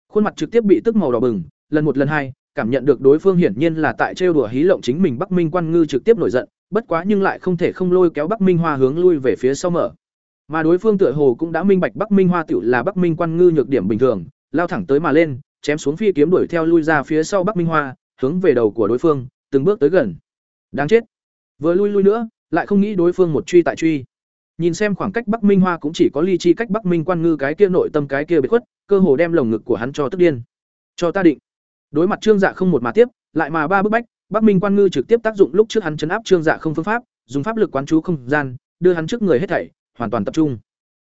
Khuôn mặt trực tiếp bị tức màu đỏ bừng, lần một lần hai, cảm nhận được đối phương hiển nhiên là tại trêu đùa hí lộng chính mình Bắc Minh Quan Ngư trực tiếp nổi giận, bất quá nhưng lại không thể không lôi kéo Bắc Minh Hoa hướng lui về phía sau mở. Mà đối phương tựa hồ cũng đã minh bạch Bắc Minh Hoa tiểu là Bắc Minh Quan Ngư nhược điểm bình thường, lao thẳng tới mà lên, chém xuống phi kiếm đuổi theo lui ra phía sau Bắc Minh Hoa, hướng về đầu của đối phương, từng bước tới gần. Đáng chết. Vừa lui lui nữa, lại không nghĩ đối phương một truy tại truy. Nhìn xem khoảng cách Bắc Minh Hoa cũng chỉ có ly chi cách Bắc Minh Quan Ngư cái kia nội tâm cái kia biệt khuất, cơ hồ đem lồng ngực của hắn cho tức điên. Cho ta định. Đối mặt Trương Dạ không một mà tiếp, lại mà ba bước bách, Bắc Minh Quan Ngư trực tiếp tác dụng lúc trước hắn chấn áp Trương Dạ không phương pháp, dùng pháp lực quán chú không gian, đưa hắn trước người hết thảy, hoàn toàn tập trung.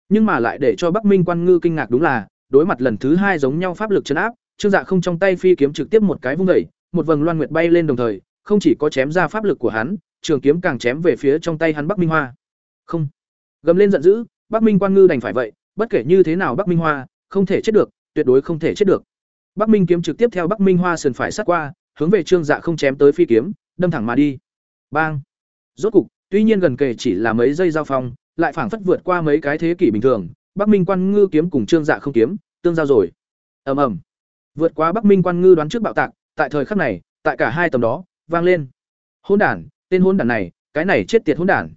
Nhưng mà lại để cho Bắc Minh Quan Ngư kinh ngạc đúng là, đối mặt lần thứ hai giống nhau pháp lực chấn áp, Trương Dạ không trong tay phi kiếm trực tiếp một cái vung đẩy một vầng loan nguyệt bay lên đồng thời, không chỉ có chém ra pháp lực của hắn, trường kiếm càng chém về phía trong tay hắn Bắc Minh Hoa. Không. Gầm lên giận dữ, Bắc Minh Quan Ngư đành phải vậy, bất kể như thế nào Bắc Minh Hoa, không thể chết được, tuyệt đối không thể chết được. Bắc Minh kiếm trực tiếp theo Bắc Minh Hoa sườn phải sát qua, hướng về Trương Dạ không chém tới phi kiếm, đâm thẳng mà đi. Bang! Rốt cục, tuy nhiên gần kề chỉ là mấy giây giao phong, lại phảng phất vượt qua mấy cái thế kỷ bình thường, Bắc Minh Quan Ngư kiếm cùng Trương Dạ không kiếm, tương giao rồi. Ầm ầm. Vượt qua Bắc Minh Quan Ngư đoán trước bạo tạc, tại thời khắc này, tại cả hai tầm đó, vang lên. Hỗn đản, tên hỗn đản này, cái này chết tiệt hỗn đản.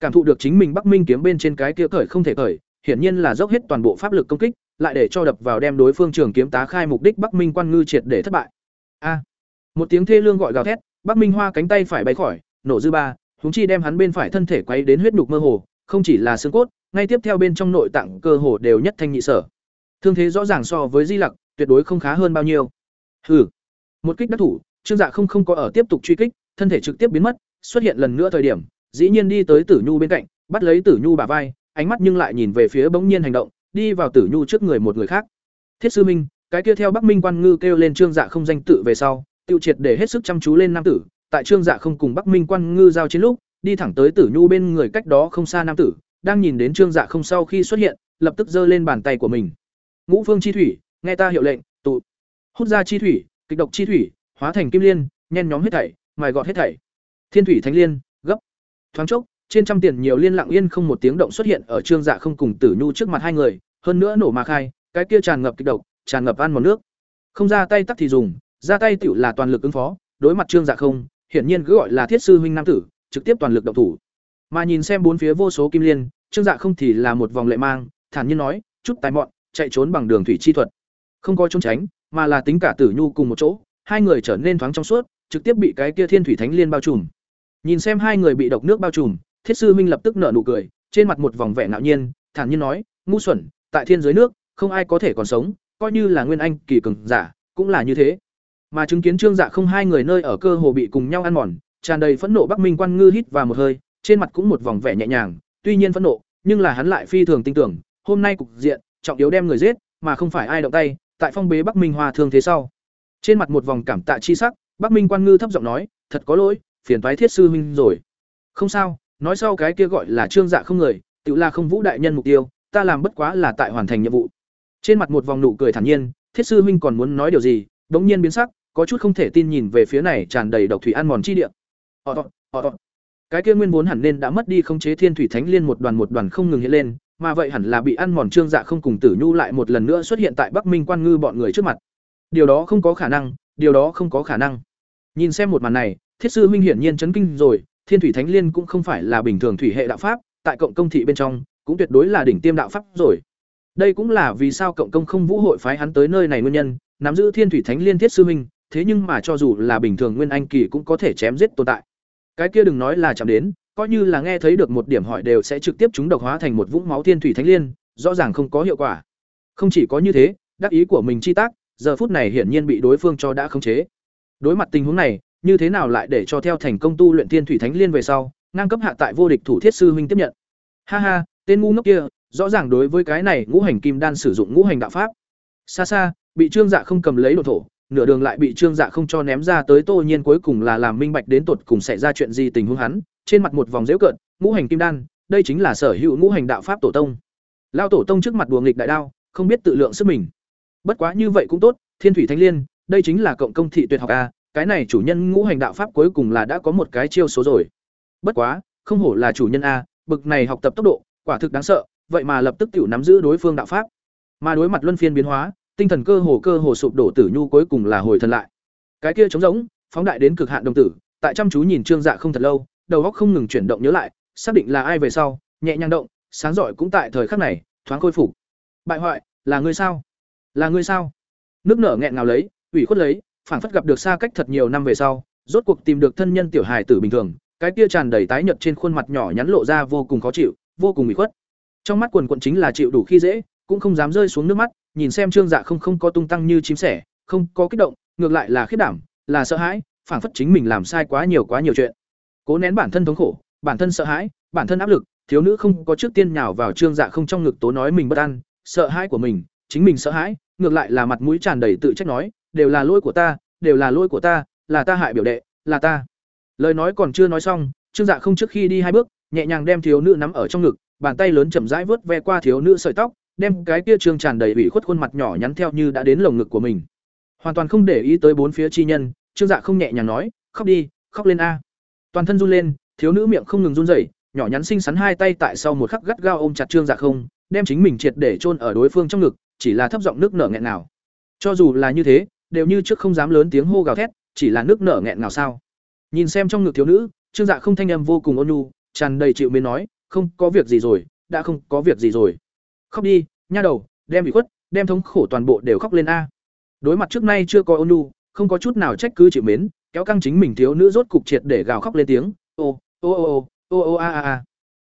Cảm thụ được chính mình Bắc Minh kiếm bên trên cái kia cởi không thể cởi, hiển nhiên là dốc hết toàn bộ pháp lực công kích, lại để cho đập vào đem đối phương trường kiếm tá khai mục đích Bắc Minh Quan Ngư triệt để thất bại. A! một tiếng thê lương gọi gào thét, Bắc Minh Hoa cánh tay phải bay khỏi, nổ dư ba, huống chi đem hắn bên phải thân thể quấy đến huyết nhục mơ hồ, không chỉ là xương cốt, ngay tiếp theo bên trong nội tạng cơ hồ đều nhất thanh nhị sở. Thương thế rõ ràng so với Di Lặc, tuyệt đối không khá hơn bao nhiêu. Hừ. Một kích đắc thủ, Trương Dạ không không có ở tiếp tục truy kích, thân thể trực tiếp biến mất, xuất hiện lần nữa thời điểm, dĩ nhiên đi tới Tử Nhu bên cạnh, bắt lấy Tử Nhu bà vai, ánh mắt nhưng lại nhìn về phía bỗng nhiên hành động, đi vào Tử Nhu trước người một người khác. Thiết sư minh, cái kia theo Bắc Minh quan ngư kêu lên Trương Dạ không danh tự về sau, tiêu triệt để hết sức chăm chú lên nam tử, tại Trương Dạ không cùng Bắc Minh quan ngư giao chiến lúc, đi thẳng tới Tử Nhu bên người cách đó không xa nam tử, đang nhìn đến Trương Dạ không sau khi xuất hiện, lập tức giơ lên bàn tay của mình. Ngũ Phương chi thủy, nghe ta hiệu lệnh, tụ. Hút ra chi thủy, kịch độc chi thủy, hóa thành kim liên, nhen nhóm hết thảy, mài gọt hết thảy. Thiên thủy thánh liên, gấp. Thoáng chốc, trên trăm tiền nhiều liên lặng yên không một tiếng động xuất hiện ở Trương Dạ không cùng Tử Nhu trước mặt hai người, hơn nữa nổ mà khai, cái kia tràn ngập kịch độc, tràn ngập ăn một nước. Không ra tay tắc thì dùng, ra tay tựu là toàn lực ứng phó, đối mặt Trương Dạ không, hiển nhiên cứ gọi là thiết sư huynh nam tử, trực tiếp toàn lực động thủ. Mà nhìn xem bốn phía vô số kim liên, Trương Dạ không thì là một vòng lệ mang, thản nhiên nói, chút tài mọn, chạy trốn bằng đường thủy chi thuật. Không có trốn tránh, mà là tính cả Tử Nhu cùng một chỗ, hai người trở nên thoáng trong suốt, trực tiếp bị cái kia Thiên Thủy Thánh Liên bao trùm. Nhìn xem hai người bị độc nước bao trùm, Thiết sư minh lập tức nở nụ cười, trên mặt một vòng vẻ ngạo nhiên, thản nhiên nói, ngu xuẩn, tại thiên giới nước, không ai có thể còn sống, coi như là nguyên anh kỳ cường giả, cũng là như thế. Mà chứng kiến Trương Dạ không hai người nơi ở cơ hồ bị cùng nhau ăn mòn, tràn đầy phẫn nộ Bắc Minh Quan Ngư hít vào một hơi, trên mặt cũng một vòng vẻ nhẹ nhàng, tuy nhiên phẫn nộ, nhưng là hắn lại phi thường tin tưởng, hôm nay cục diện, trọng yếu đem người giết, mà không phải ai động tay, tại phong bế Bắc Minh Hoa thương thế sau. Trên mặt một vòng cảm tạ chi sắc, Bắc Minh Quan Ngư thấp giọng nói, thật có lỗi, phiền toái thiết sư huynh rồi. Không sao, nói sau cái kia gọi là Trương Dạ không người, tự là không vũ đại nhân mục tiêu, ta làm bất quá là tại hoàn thành nhiệm vụ. Trên mặt một vòng nụ cười thản nhiên, thiết sư huynh còn muốn nói điều gì, đống nhiên biến sắc, có chút không thể tin nhìn về phía này tràn đầy độc thủy ăn mòn chi địa. Họ họ họ. Cái kia nguyên vốn hẳn nên đã mất đi khống chế Thiên Thủy Thánh Liên một đoàn một đoàn không ngừng hiện lên, mà vậy hẳn là bị ăn mòn trương dạ không cùng tử nhu lại một lần nữa xuất hiện tại bắc minh quan ngư bọn người trước mặt. Điều đó không có khả năng, điều đó không có khả năng. Nhìn xem một màn này, thiết sư minh hiển nhiên chấn kinh rồi, thiên thủy thánh liên cũng không phải là bình thường thủy hệ đạo pháp, tại cộng công thị bên trong, cũng tuyệt đối là đỉnh tiêm đạo pháp rồi. Đây cũng là vì sao cộng công không vũ hội phái hắn tới nơi này nguyên nhân, nắm giữ thiên thủy thánh liên thiết sư minh, thế nhưng mà cho dù là bình thường nguyên anh kỳ cũng có thể chém giết tồn tại. Cái kia đừng nói là chạm đến coi như là nghe thấy được một điểm hỏi đều sẽ trực tiếp chúng độc hóa thành một vũng máu thiên thủy thánh liên, rõ ràng không có hiệu quả. Không chỉ có như thế, đắc ý của mình chi tác, giờ phút này hiển nhiên bị đối phương cho đã khống chế. Đối mặt tình huống này, như thế nào lại để cho theo thành công tu luyện thiên thủy thánh liên về sau, ngang cấp hạ tại vô địch thủ thiết sư huynh tiếp nhận? Ha ha, tên ngu ngốc kia, rõ ràng đối với cái này ngũ hành kim đan sử dụng ngũ hành đạo pháp. Xa xa, bị trương dạ không cầm lấy đồ thổ, nửa đường lại bị trương dạ không cho ném ra tới, tô nhiên cuối cùng là làm minh bạch đến tột cùng xảy ra chuyện gì tình huống hắn trên mặt một vòng dễu cợt, ngũ hành kim đan, đây chính là sở hữu ngũ hành đạo pháp tổ tông. Lao tổ tông trước mặt đùa nghịch đại đao, không biết tự lượng sức mình. Bất quá như vậy cũng tốt, thiên thủy thanh liên, đây chính là cộng công thị tuyệt học a, cái này chủ nhân ngũ hành đạo pháp cuối cùng là đã có một cái chiêu số rồi. Bất quá, không hổ là chủ nhân a, bực này học tập tốc độ, quả thực đáng sợ, vậy mà lập tức tiểu nắm giữ đối phương đạo pháp. Mà đối mặt luân phiên biến hóa, tinh thần cơ hồ cơ hồ sụp đổ tử nhu cuối cùng là hồi thần lại. Cái kia trống rỗng, phóng đại đến cực hạn đồng tử, tại chăm chú nhìn trương dạ không thật lâu đầu óc không ngừng chuyển động nhớ lại, xác định là ai về sau, nhẹ nhàng động, sáng giỏi cũng tại thời khắc này, thoáng khôi phục. Bại hoại, là ngươi sao? Là ngươi sao? Nước nở nghẹn ngào lấy, ủy khuất lấy, phảng phất gặp được xa cách thật nhiều năm về sau, rốt cuộc tìm được thân nhân tiểu hài tử bình thường, cái kia tràn đầy tái nhợt trên khuôn mặt nhỏ nhắn lộ ra vô cùng khó chịu, vô cùng ủy khuất. Trong mắt quần quần chính là chịu đủ khi dễ, cũng không dám rơi xuống nước mắt, nhìn xem trương dạ không không có tung tăng như chim sẻ, không có kích động, ngược lại là khiếp đảm, là sợ hãi, phảng phất chính mình làm sai quá nhiều quá nhiều chuyện cố nén bản thân thống khổ, bản thân sợ hãi, bản thân áp lực, thiếu nữ không có trước tiên nhào vào trương dạ không trong ngực tố nói mình bất an, sợ hãi của mình, chính mình sợ hãi, ngược lại là mặt mũi tràn đầy tự trách nói, đều là lỗi của ta, đều là lỗi của ta, là ta hại biểu đệ, là ta. Lời nói còn chưa nói xong, trương dạ không trước khi đi hai bước, nhẹ nhàng đem thiếu nữ nắm ở trong ngực, bàn tay lớn chậm rãi vớt ve qua thiếu nữ sợi tóc, đem cái kia trương tràn đầy ủy khuất khuôn mặt nhỏ nhắn theo như đã đến lồng ngực của mình. Hoàn toàn không để ý tới bốn phía chi nhân, trương dạ không nhẹ nhàng nói, khóc đi, khóc lên a toàn thân run lên, thiếu nữ miệng không ngừng run rẩy, nhỏ nhắn xinh xắn hai tay tại sau một khắc gắt gao ôm chặt trương dạ không, đem chính mình triệt để chôn ở đối phương trong ngực, chỉ là thấp giọng nước nở nghẹn nào cho dù là như thế, đều như trước không dám lớn tiếng hô gào thét, chỉ là nước nở nghẹn nào sao? Nhìn xem trong ngực thiếu nữ, trương dạ không thanh âm vô cùng ôn nhu, tràn đầy chịu mến nói, không có việc gì rồi, đã không có việc gì rồi. Khóc đi, nha đầu, đem bị khuất, đem thống khổ toàn bộ đều khóc lên a. Đối mặt trước nay chưa có ôn nhu, không có chút nào trách cứ chịu mến kéo căng chính mình thiếu nữ rốt cục triệt để gào khóc lên tiếng. Ô ô ô ô ô ô, a a a.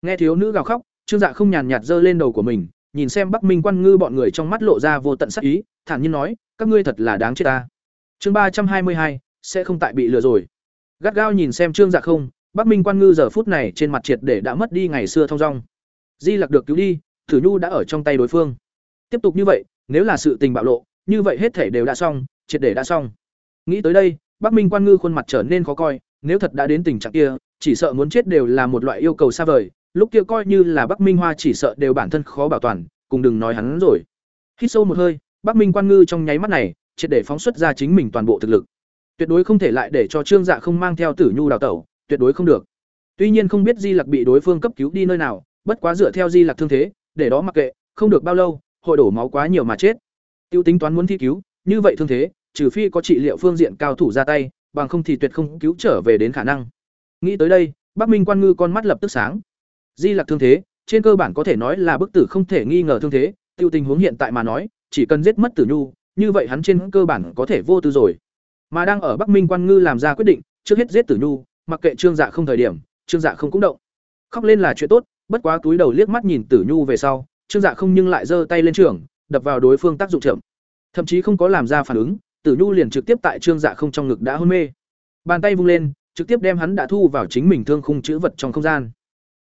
Nghe thiếu nữ gào khóc, trương dạ không nhàn nhạt giơ lên đầu của mình, nhìn xem bắc minh quan ngư bọn người trong mắt lộ ra vô tận sắc ý, thản nhiên nói, các ngươi thật là đáng chết ta. Chương ba trăm hai mươi hai, sẽ không tại bị lừa rồi. Gắt gao nhìn xem trương dạ không, bắc minh quan ngư giờ phút này trên mặt triệt để đã mất đi ngày xưa thong dong. Di lặc được cứu đi, thử nhu đã ở trong tay đối phương. Tiếp tục như vậy, nếu là sự tình bạo lộ, như vậy hết thể đều đã xong, triệt để đã xong. Nghĩ tới đây bắc minh quan ngư khuôn mặt trở nên khó coi, nếu thật đã đến tình trạng kia, chỉ sợ muốn chết đều là một loại yêu cầu xa vời, lúc kia coi như là bắc minh hoa chỉ sợ đều bản thân khó bảo toàn, cùng đừng nói hắn rồi. Hít sâu một hơi, bắc minh quan ngư trong nháy mắt này, triệt để phóng xuất ra chính mình toàn bộ thực lực. Tuyệt đối không thể lại để cho trương dạ không mang theo tử nhu đào tẩu, tuyệt đối không được. Tuy nhiên không biết di lặc bị đối phương cấp cứu đi nơi nào, bất quá dựa theo di lặc thương thế, để đó mặc kệ, không được bao lâu, hội đổ máu quá nhiều mà chết. Tiêu tính toán muốn thi cứu, như vậy thương thế trừ phi có trị liệu phương diện cao thủ ra tay, bằng không thì tuyệt không cứu trở về đến khả năng. Nghĩ tới đây, bắc minh quan ngư con mắt lập tức sáng. Di lặc thương thế, trên cơ bản có thể nói là bức tử không thể nghi ngờ thương thế, tiêu tình huống hiện tại mà nói, chỉ cần giết mất tử nhu, như vậy hắn trên cơ bản có thể vô tư rồi. Mà đang ở bắc minh quan ngư làm ra quyết định, trước hết giết tử nhu, mặc kệ trương dạ không thời điểm, trương dạ không cũng động. Khóc lên là chuyện tốt, bất quá túi đầu liếc mắt nhìn tử nhu về sau, trương dạ không nhưng lại giơ tay lên trường, đập vào đối phương tác dụng chậm. Thậm chí không có làm ra phản ứng tử nhu liền trực tiếp tại trương dạ không trong ngực đã hôn mê. Bàn tay vung lên, trực tiếp đem hắn đã thu vào chính mình thương khung chữ vật trong không gian.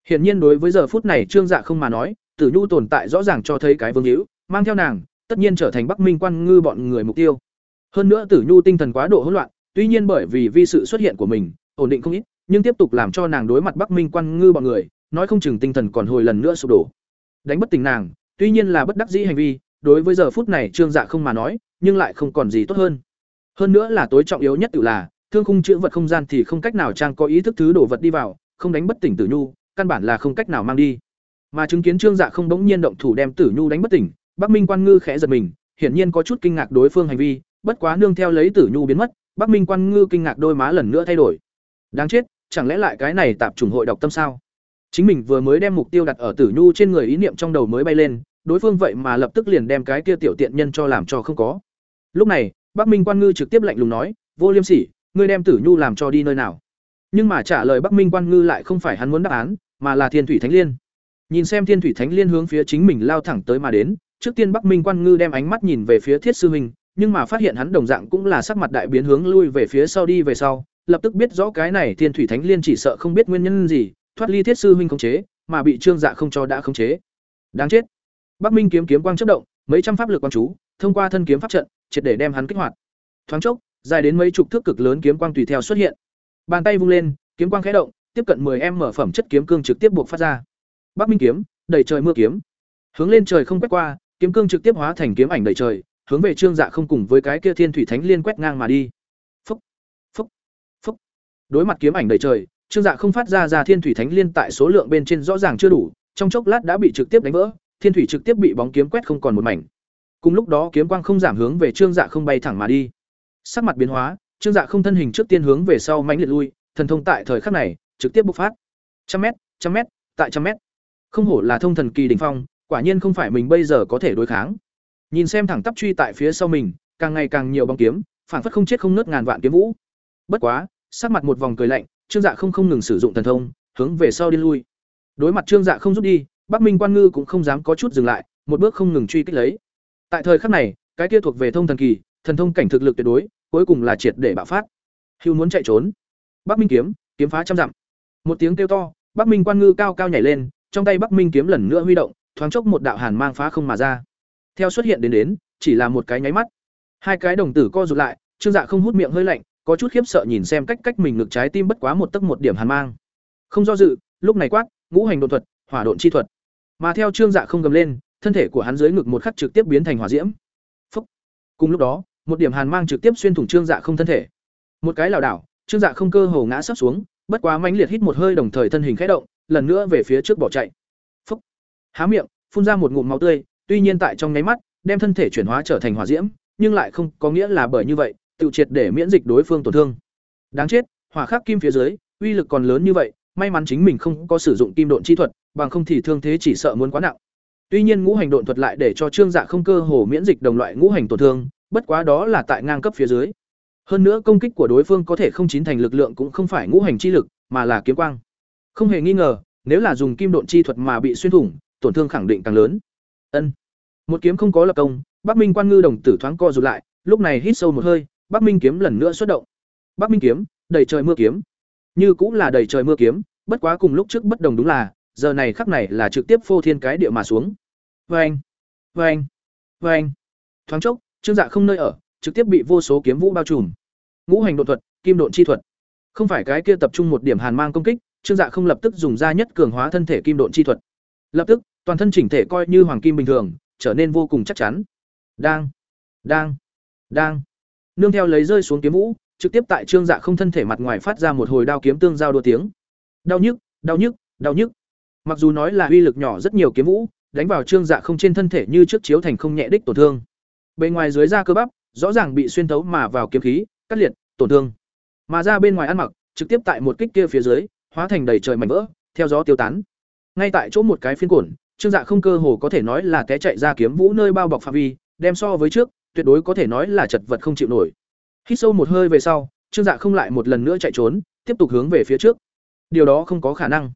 Hiển nhiên đối với giờ phút này trương dạ không mà nói, tử nhu tồn tại rõ ràng cho thấy cái vương hữu, mang theo nàng, tất nhiên trở thành bắc minh quan ngư bọn người mục tiêu. Hơn nữa tử nhu tinh thần quá độ hỗn loạn, tuy nhiên bởi vì vi sự xuất hiện của mình, ổn định không ít, nhưng tiếp tục làm cho nàng đối mặt bắc minh quan ngư bọn người, nói không chừng tinh thần còn hồi lần nữa sụp đổ. Đánh bất tỉnh nàng, tuy nhiên là bất đắc dĩ hành vi, đối với giờ phút này trương dạ không mà nói nhưng lại không còn gì tốt hơn hơn nữa là tối trọng yếu nhất tự là thương khung chữ vật không gian thì không cách nào trang có ý thức thứ đổ vật đi vào không đánh bất tỉnh tử nhu căn bản là không cách nào mang đi Mà chứng kiến Trương Dạ không bỗng nhiên động thủ đem Tử Nhu đánh bất tỉnh, Bắc Minh Quan Ngư khẽ giật mình, hiển nhiên có chút kinh ngạc đối phương hành vi, bất quá nương theo lấy Tử Nhu biến mất, Bắc Minh Quan Ngư kinh ngạc đôi má lần nữa thay đổi. Đáng chết, chẳng lẽ lại cái này tạp chủng hội độc tâm sao? Chính mình vừa mới đem mục tiêu đặt ở Tử Nhu trên người ý niệm trong đầu mới bay lên, đối phương vậy mà lập tức liền đem cái kia tiểu tiện nhân cho làm cho không có. Lúc này, Bắc Minh Quan Ngư trực tiếp lạnh lùng nói, "Vô Liêm Sỉ, ngươi đem Tử Nhu làm cho đi nơi nào?" Nhưng mà trả lời Bắc Minh Quan Ngư lại không phải hắn muốn đáp án, mà là Thiên Thủy Thánh Liên. Nhìn xem Thiên Thủy Thánh Liên hướng phía chính mình lao thẳng tới mà đến, trước tiên Bắc Minh Quan Ngư đem ánh mắt nhìn về phía Thiết sư huynh, nhưng mà phát hiện hắn đồng dạng cũng là sắc mặt đại biến hướng lui về phía sau đi về sau, lập tức biết rõ cái này Thiên Thủy Thánh Liên chỉ sợ không biết nguyên nhân gì, thoát ly Thiết sư huynh khống chế, mà bị Trương Dạ không cho đã khống chế. Đáng chết. Bắc Minh kiếm kiếm quang chớp động, mấy trăm pháp lực quang chú, thông qua thân kiếm pháp trận, triệt để đem hắn kích hoạt. Thoáng chốc, dài đến mấy chục thước cực lớn kiếm quang tùy theo xuất hiện. Bàn tay vung lên, kiếm quang khẽ động, tiếp cận 10 em mở phẩm chất kiếm cương trực tiếp buộc phát ra. Bắc Minh kiếm, đầy trời mưa kiếm. Hướng lên trời không quét qua, kiếm cương trực tiếp hóa thành kiếm ảnh đầy trời, hướng về Trương Dạ không cùng với cái kia Thiên Thủy Thánh Liên quét ngang mà đi. Phốc, phốc, phốc. Đối mặt kiếm ảnh đầy trời, Trương Dạ không phát ra ra Thiên Thủy Thánh Liên tại số lượng bên trên rõ ràng chưa đủ, trong chốc lát đã bị trực tiếp đánh vỡ, Thiên Thủy trực tiếp bị bóng kiếm quét không còn một mảnh. Cùng lúc đó kiếm quang không giảm hướng về Trương Dạ không bay thẳng mà đi. Sắc mặt biến hóa, Trương Dạ không thân hình trước tiên hướng về sau mãnh liệt lui, thần thông tại thời khắc này trực tiếp bộc phát. Trăm mét, trăm mét, tại trăm mét. Không hổ là thông thần kỳ đỉnh phong, quả nhiên không phải mình bây giờ có thể đối kháng. Nhìn xem thẳng tắp truy tại phía sau mình, càng ngày càng nhiều bóng kiếm, phản phất không chết không nứt ngàn vạn kiếm vũ. Bất quá, sắc mặt một vòng cười lạnh, Trương Dạ không không ngừng sử dụng thần thông, hướng về sau đi lui. Đối mặt Trương Dạ không rút đi, Bắc Minh Quan Ngư cũng không dám có chút dừng lại, một bước không ngừng truy kích lấy. Tại thời khắc này, cái kia thuộc về thông thần kỳ, thần thông cảnh thực lực tuyệt đối, cuối cùng là triệt để bạo phát. Hưu muốn chạy trốn. Bắc Minh kiếm, kiếm phá trăm dặm. Một tiếng kêu to, Bắc Minh Quan Ngư cao cao nhảy lên, trong tay Bắc Minh kiếm lần nữa huy động, thoáng chốc một đạo hàn mang phá không mà ra. Theo xuất hiện đến đến, chỉ là một cái nháy mắt. Hai cái đồng tử co rụt lại, Trương Dạ không hút miệng hơi lạnh, có chút khiếp sợ nhìn xem cách cách mình ngực trái tim bất quá một tấc một điểm hàn mang. Không do dự, lúc này quát, ngũ hành đột thuật, hỏa độn chi thuật. Mà theo Trương Dạ không gầm lên, thân thể của hắn dưới ngực một khắc trực tiếp biến thành hỏa diễm. Phốc. Cùng lúc đó, một điểm hàn mang trực tiếp xuyên thủng Trương Dạ không thân thể. Một cái lảo đảo, Trương Dạ không cơ hồ ngã sắp xuống, bất quá mãnh liệt hít một hơi đồng thời thân hình khẽ động, lần nữa về phía trước bỏ chạy. Phốc. Há miệng, phun ra một ngụm máu tươi, tuy nhiên tại trong nháy mắt, đem thân thể chuyển hóa trở thành hỏa diễm, nhưng lại không có nghĩa là bởi như vậy, tự triệt để miễn dịch đối phương tổn thương. Đáng chết, hỏa khắc kim phía dưới, uy lực còn lớn như vậy, may mắn chính mình không có sử dụng kim độn chi thuật, bằng không thì thương thế chỉ sợ muốn quá nặng. Tuy nhiên ngũ hành độn thuật lại để cho Trương Dạ không cơ hồ miễn dịch đồng loại ngũ hành tổn thương, bất quá đó là tại ngang cấp phía dưới. Hơn nữa công kích của đối phương có thể không chín thành lực lượng cũng không phải ngũ hành chi lực, mà là kiếm quang. Không hề nghi ngờ, nếu là dùng kim độn chi thuật mà bị xuyên thủng, tổn thương khẳng định càng lớn. Ân. Một kiếm không có lập công, Bắc Minh Quan Ngư đồng tử thoáng co rụt lại, lúc này hít sâu một hơi, Bắc Minh kiếm lần nữa xuất động. Bắc Minh kiếm, đầy trời mưa kiếm. Như cũng là đầy trời mưa kiếm, bất quá cùng lúc trước bất đồng đúng là, giờ này khắc này là trực tiếp phô thiên cái địa mà xuống. Oeng, oeng, oeng. Thoáng chốc, Trương Dạ không nơi ở, trực tiếp bị vô số kiếm vũ bao trùm. Ngũ hành độ thuật, kim độn chi thuật. Không phải cái kia tập trung một điểm hàn mang công kích, Trương Dạ không lập tức dùng ra nhất cường hóa thân thể kim độn chi thuật. Lập tức, toàn thân chỉnh thể coi như hoàng kim bình thường, trở nên vô cùng chắc chắn. Đang, đang, đang. Nương theo lấy rơi xuống kiếm vũ, trực tiếp tại Trương Dạ không thân thể mặt ngoài phát ra một hồi đao kiếm tương giao đua tiếng. Đau nhức, đau nhức, đau nhức. Mặc dù nói là uy lực nhỏ rất nhiều kiếm vũ, đánh vào Trương Dạ không trên thân thể như trước chiếu thành không nhẹ đích tổn thương. Bên ngoài dưới da cơ bắp, rõ ràng bị xuyên thấu mà vào kiếm khí, cắt liệt, tổn thương. Mà ra bên ngoài ăn mặc, trực tiếp tại một kích kia phía dưới, hóa thành đầy trời mảnh vỡ, theo gió tiêu tán. Ngay tại chỗ một cái phiên cuộn, Trương Dạ không cơ hồ có thể nói là té chạy ra kiếm vũ nơi bao bọc phạm vi, đem so với trước, tuyệt đối có thể nói là chật vật không chịu nổi. Hít sâu một hơi về sau, Trương Dạ không lại một lần nữa chạy trốn, tiếp tục hướng về phía trước. Điều đó không có khả năng.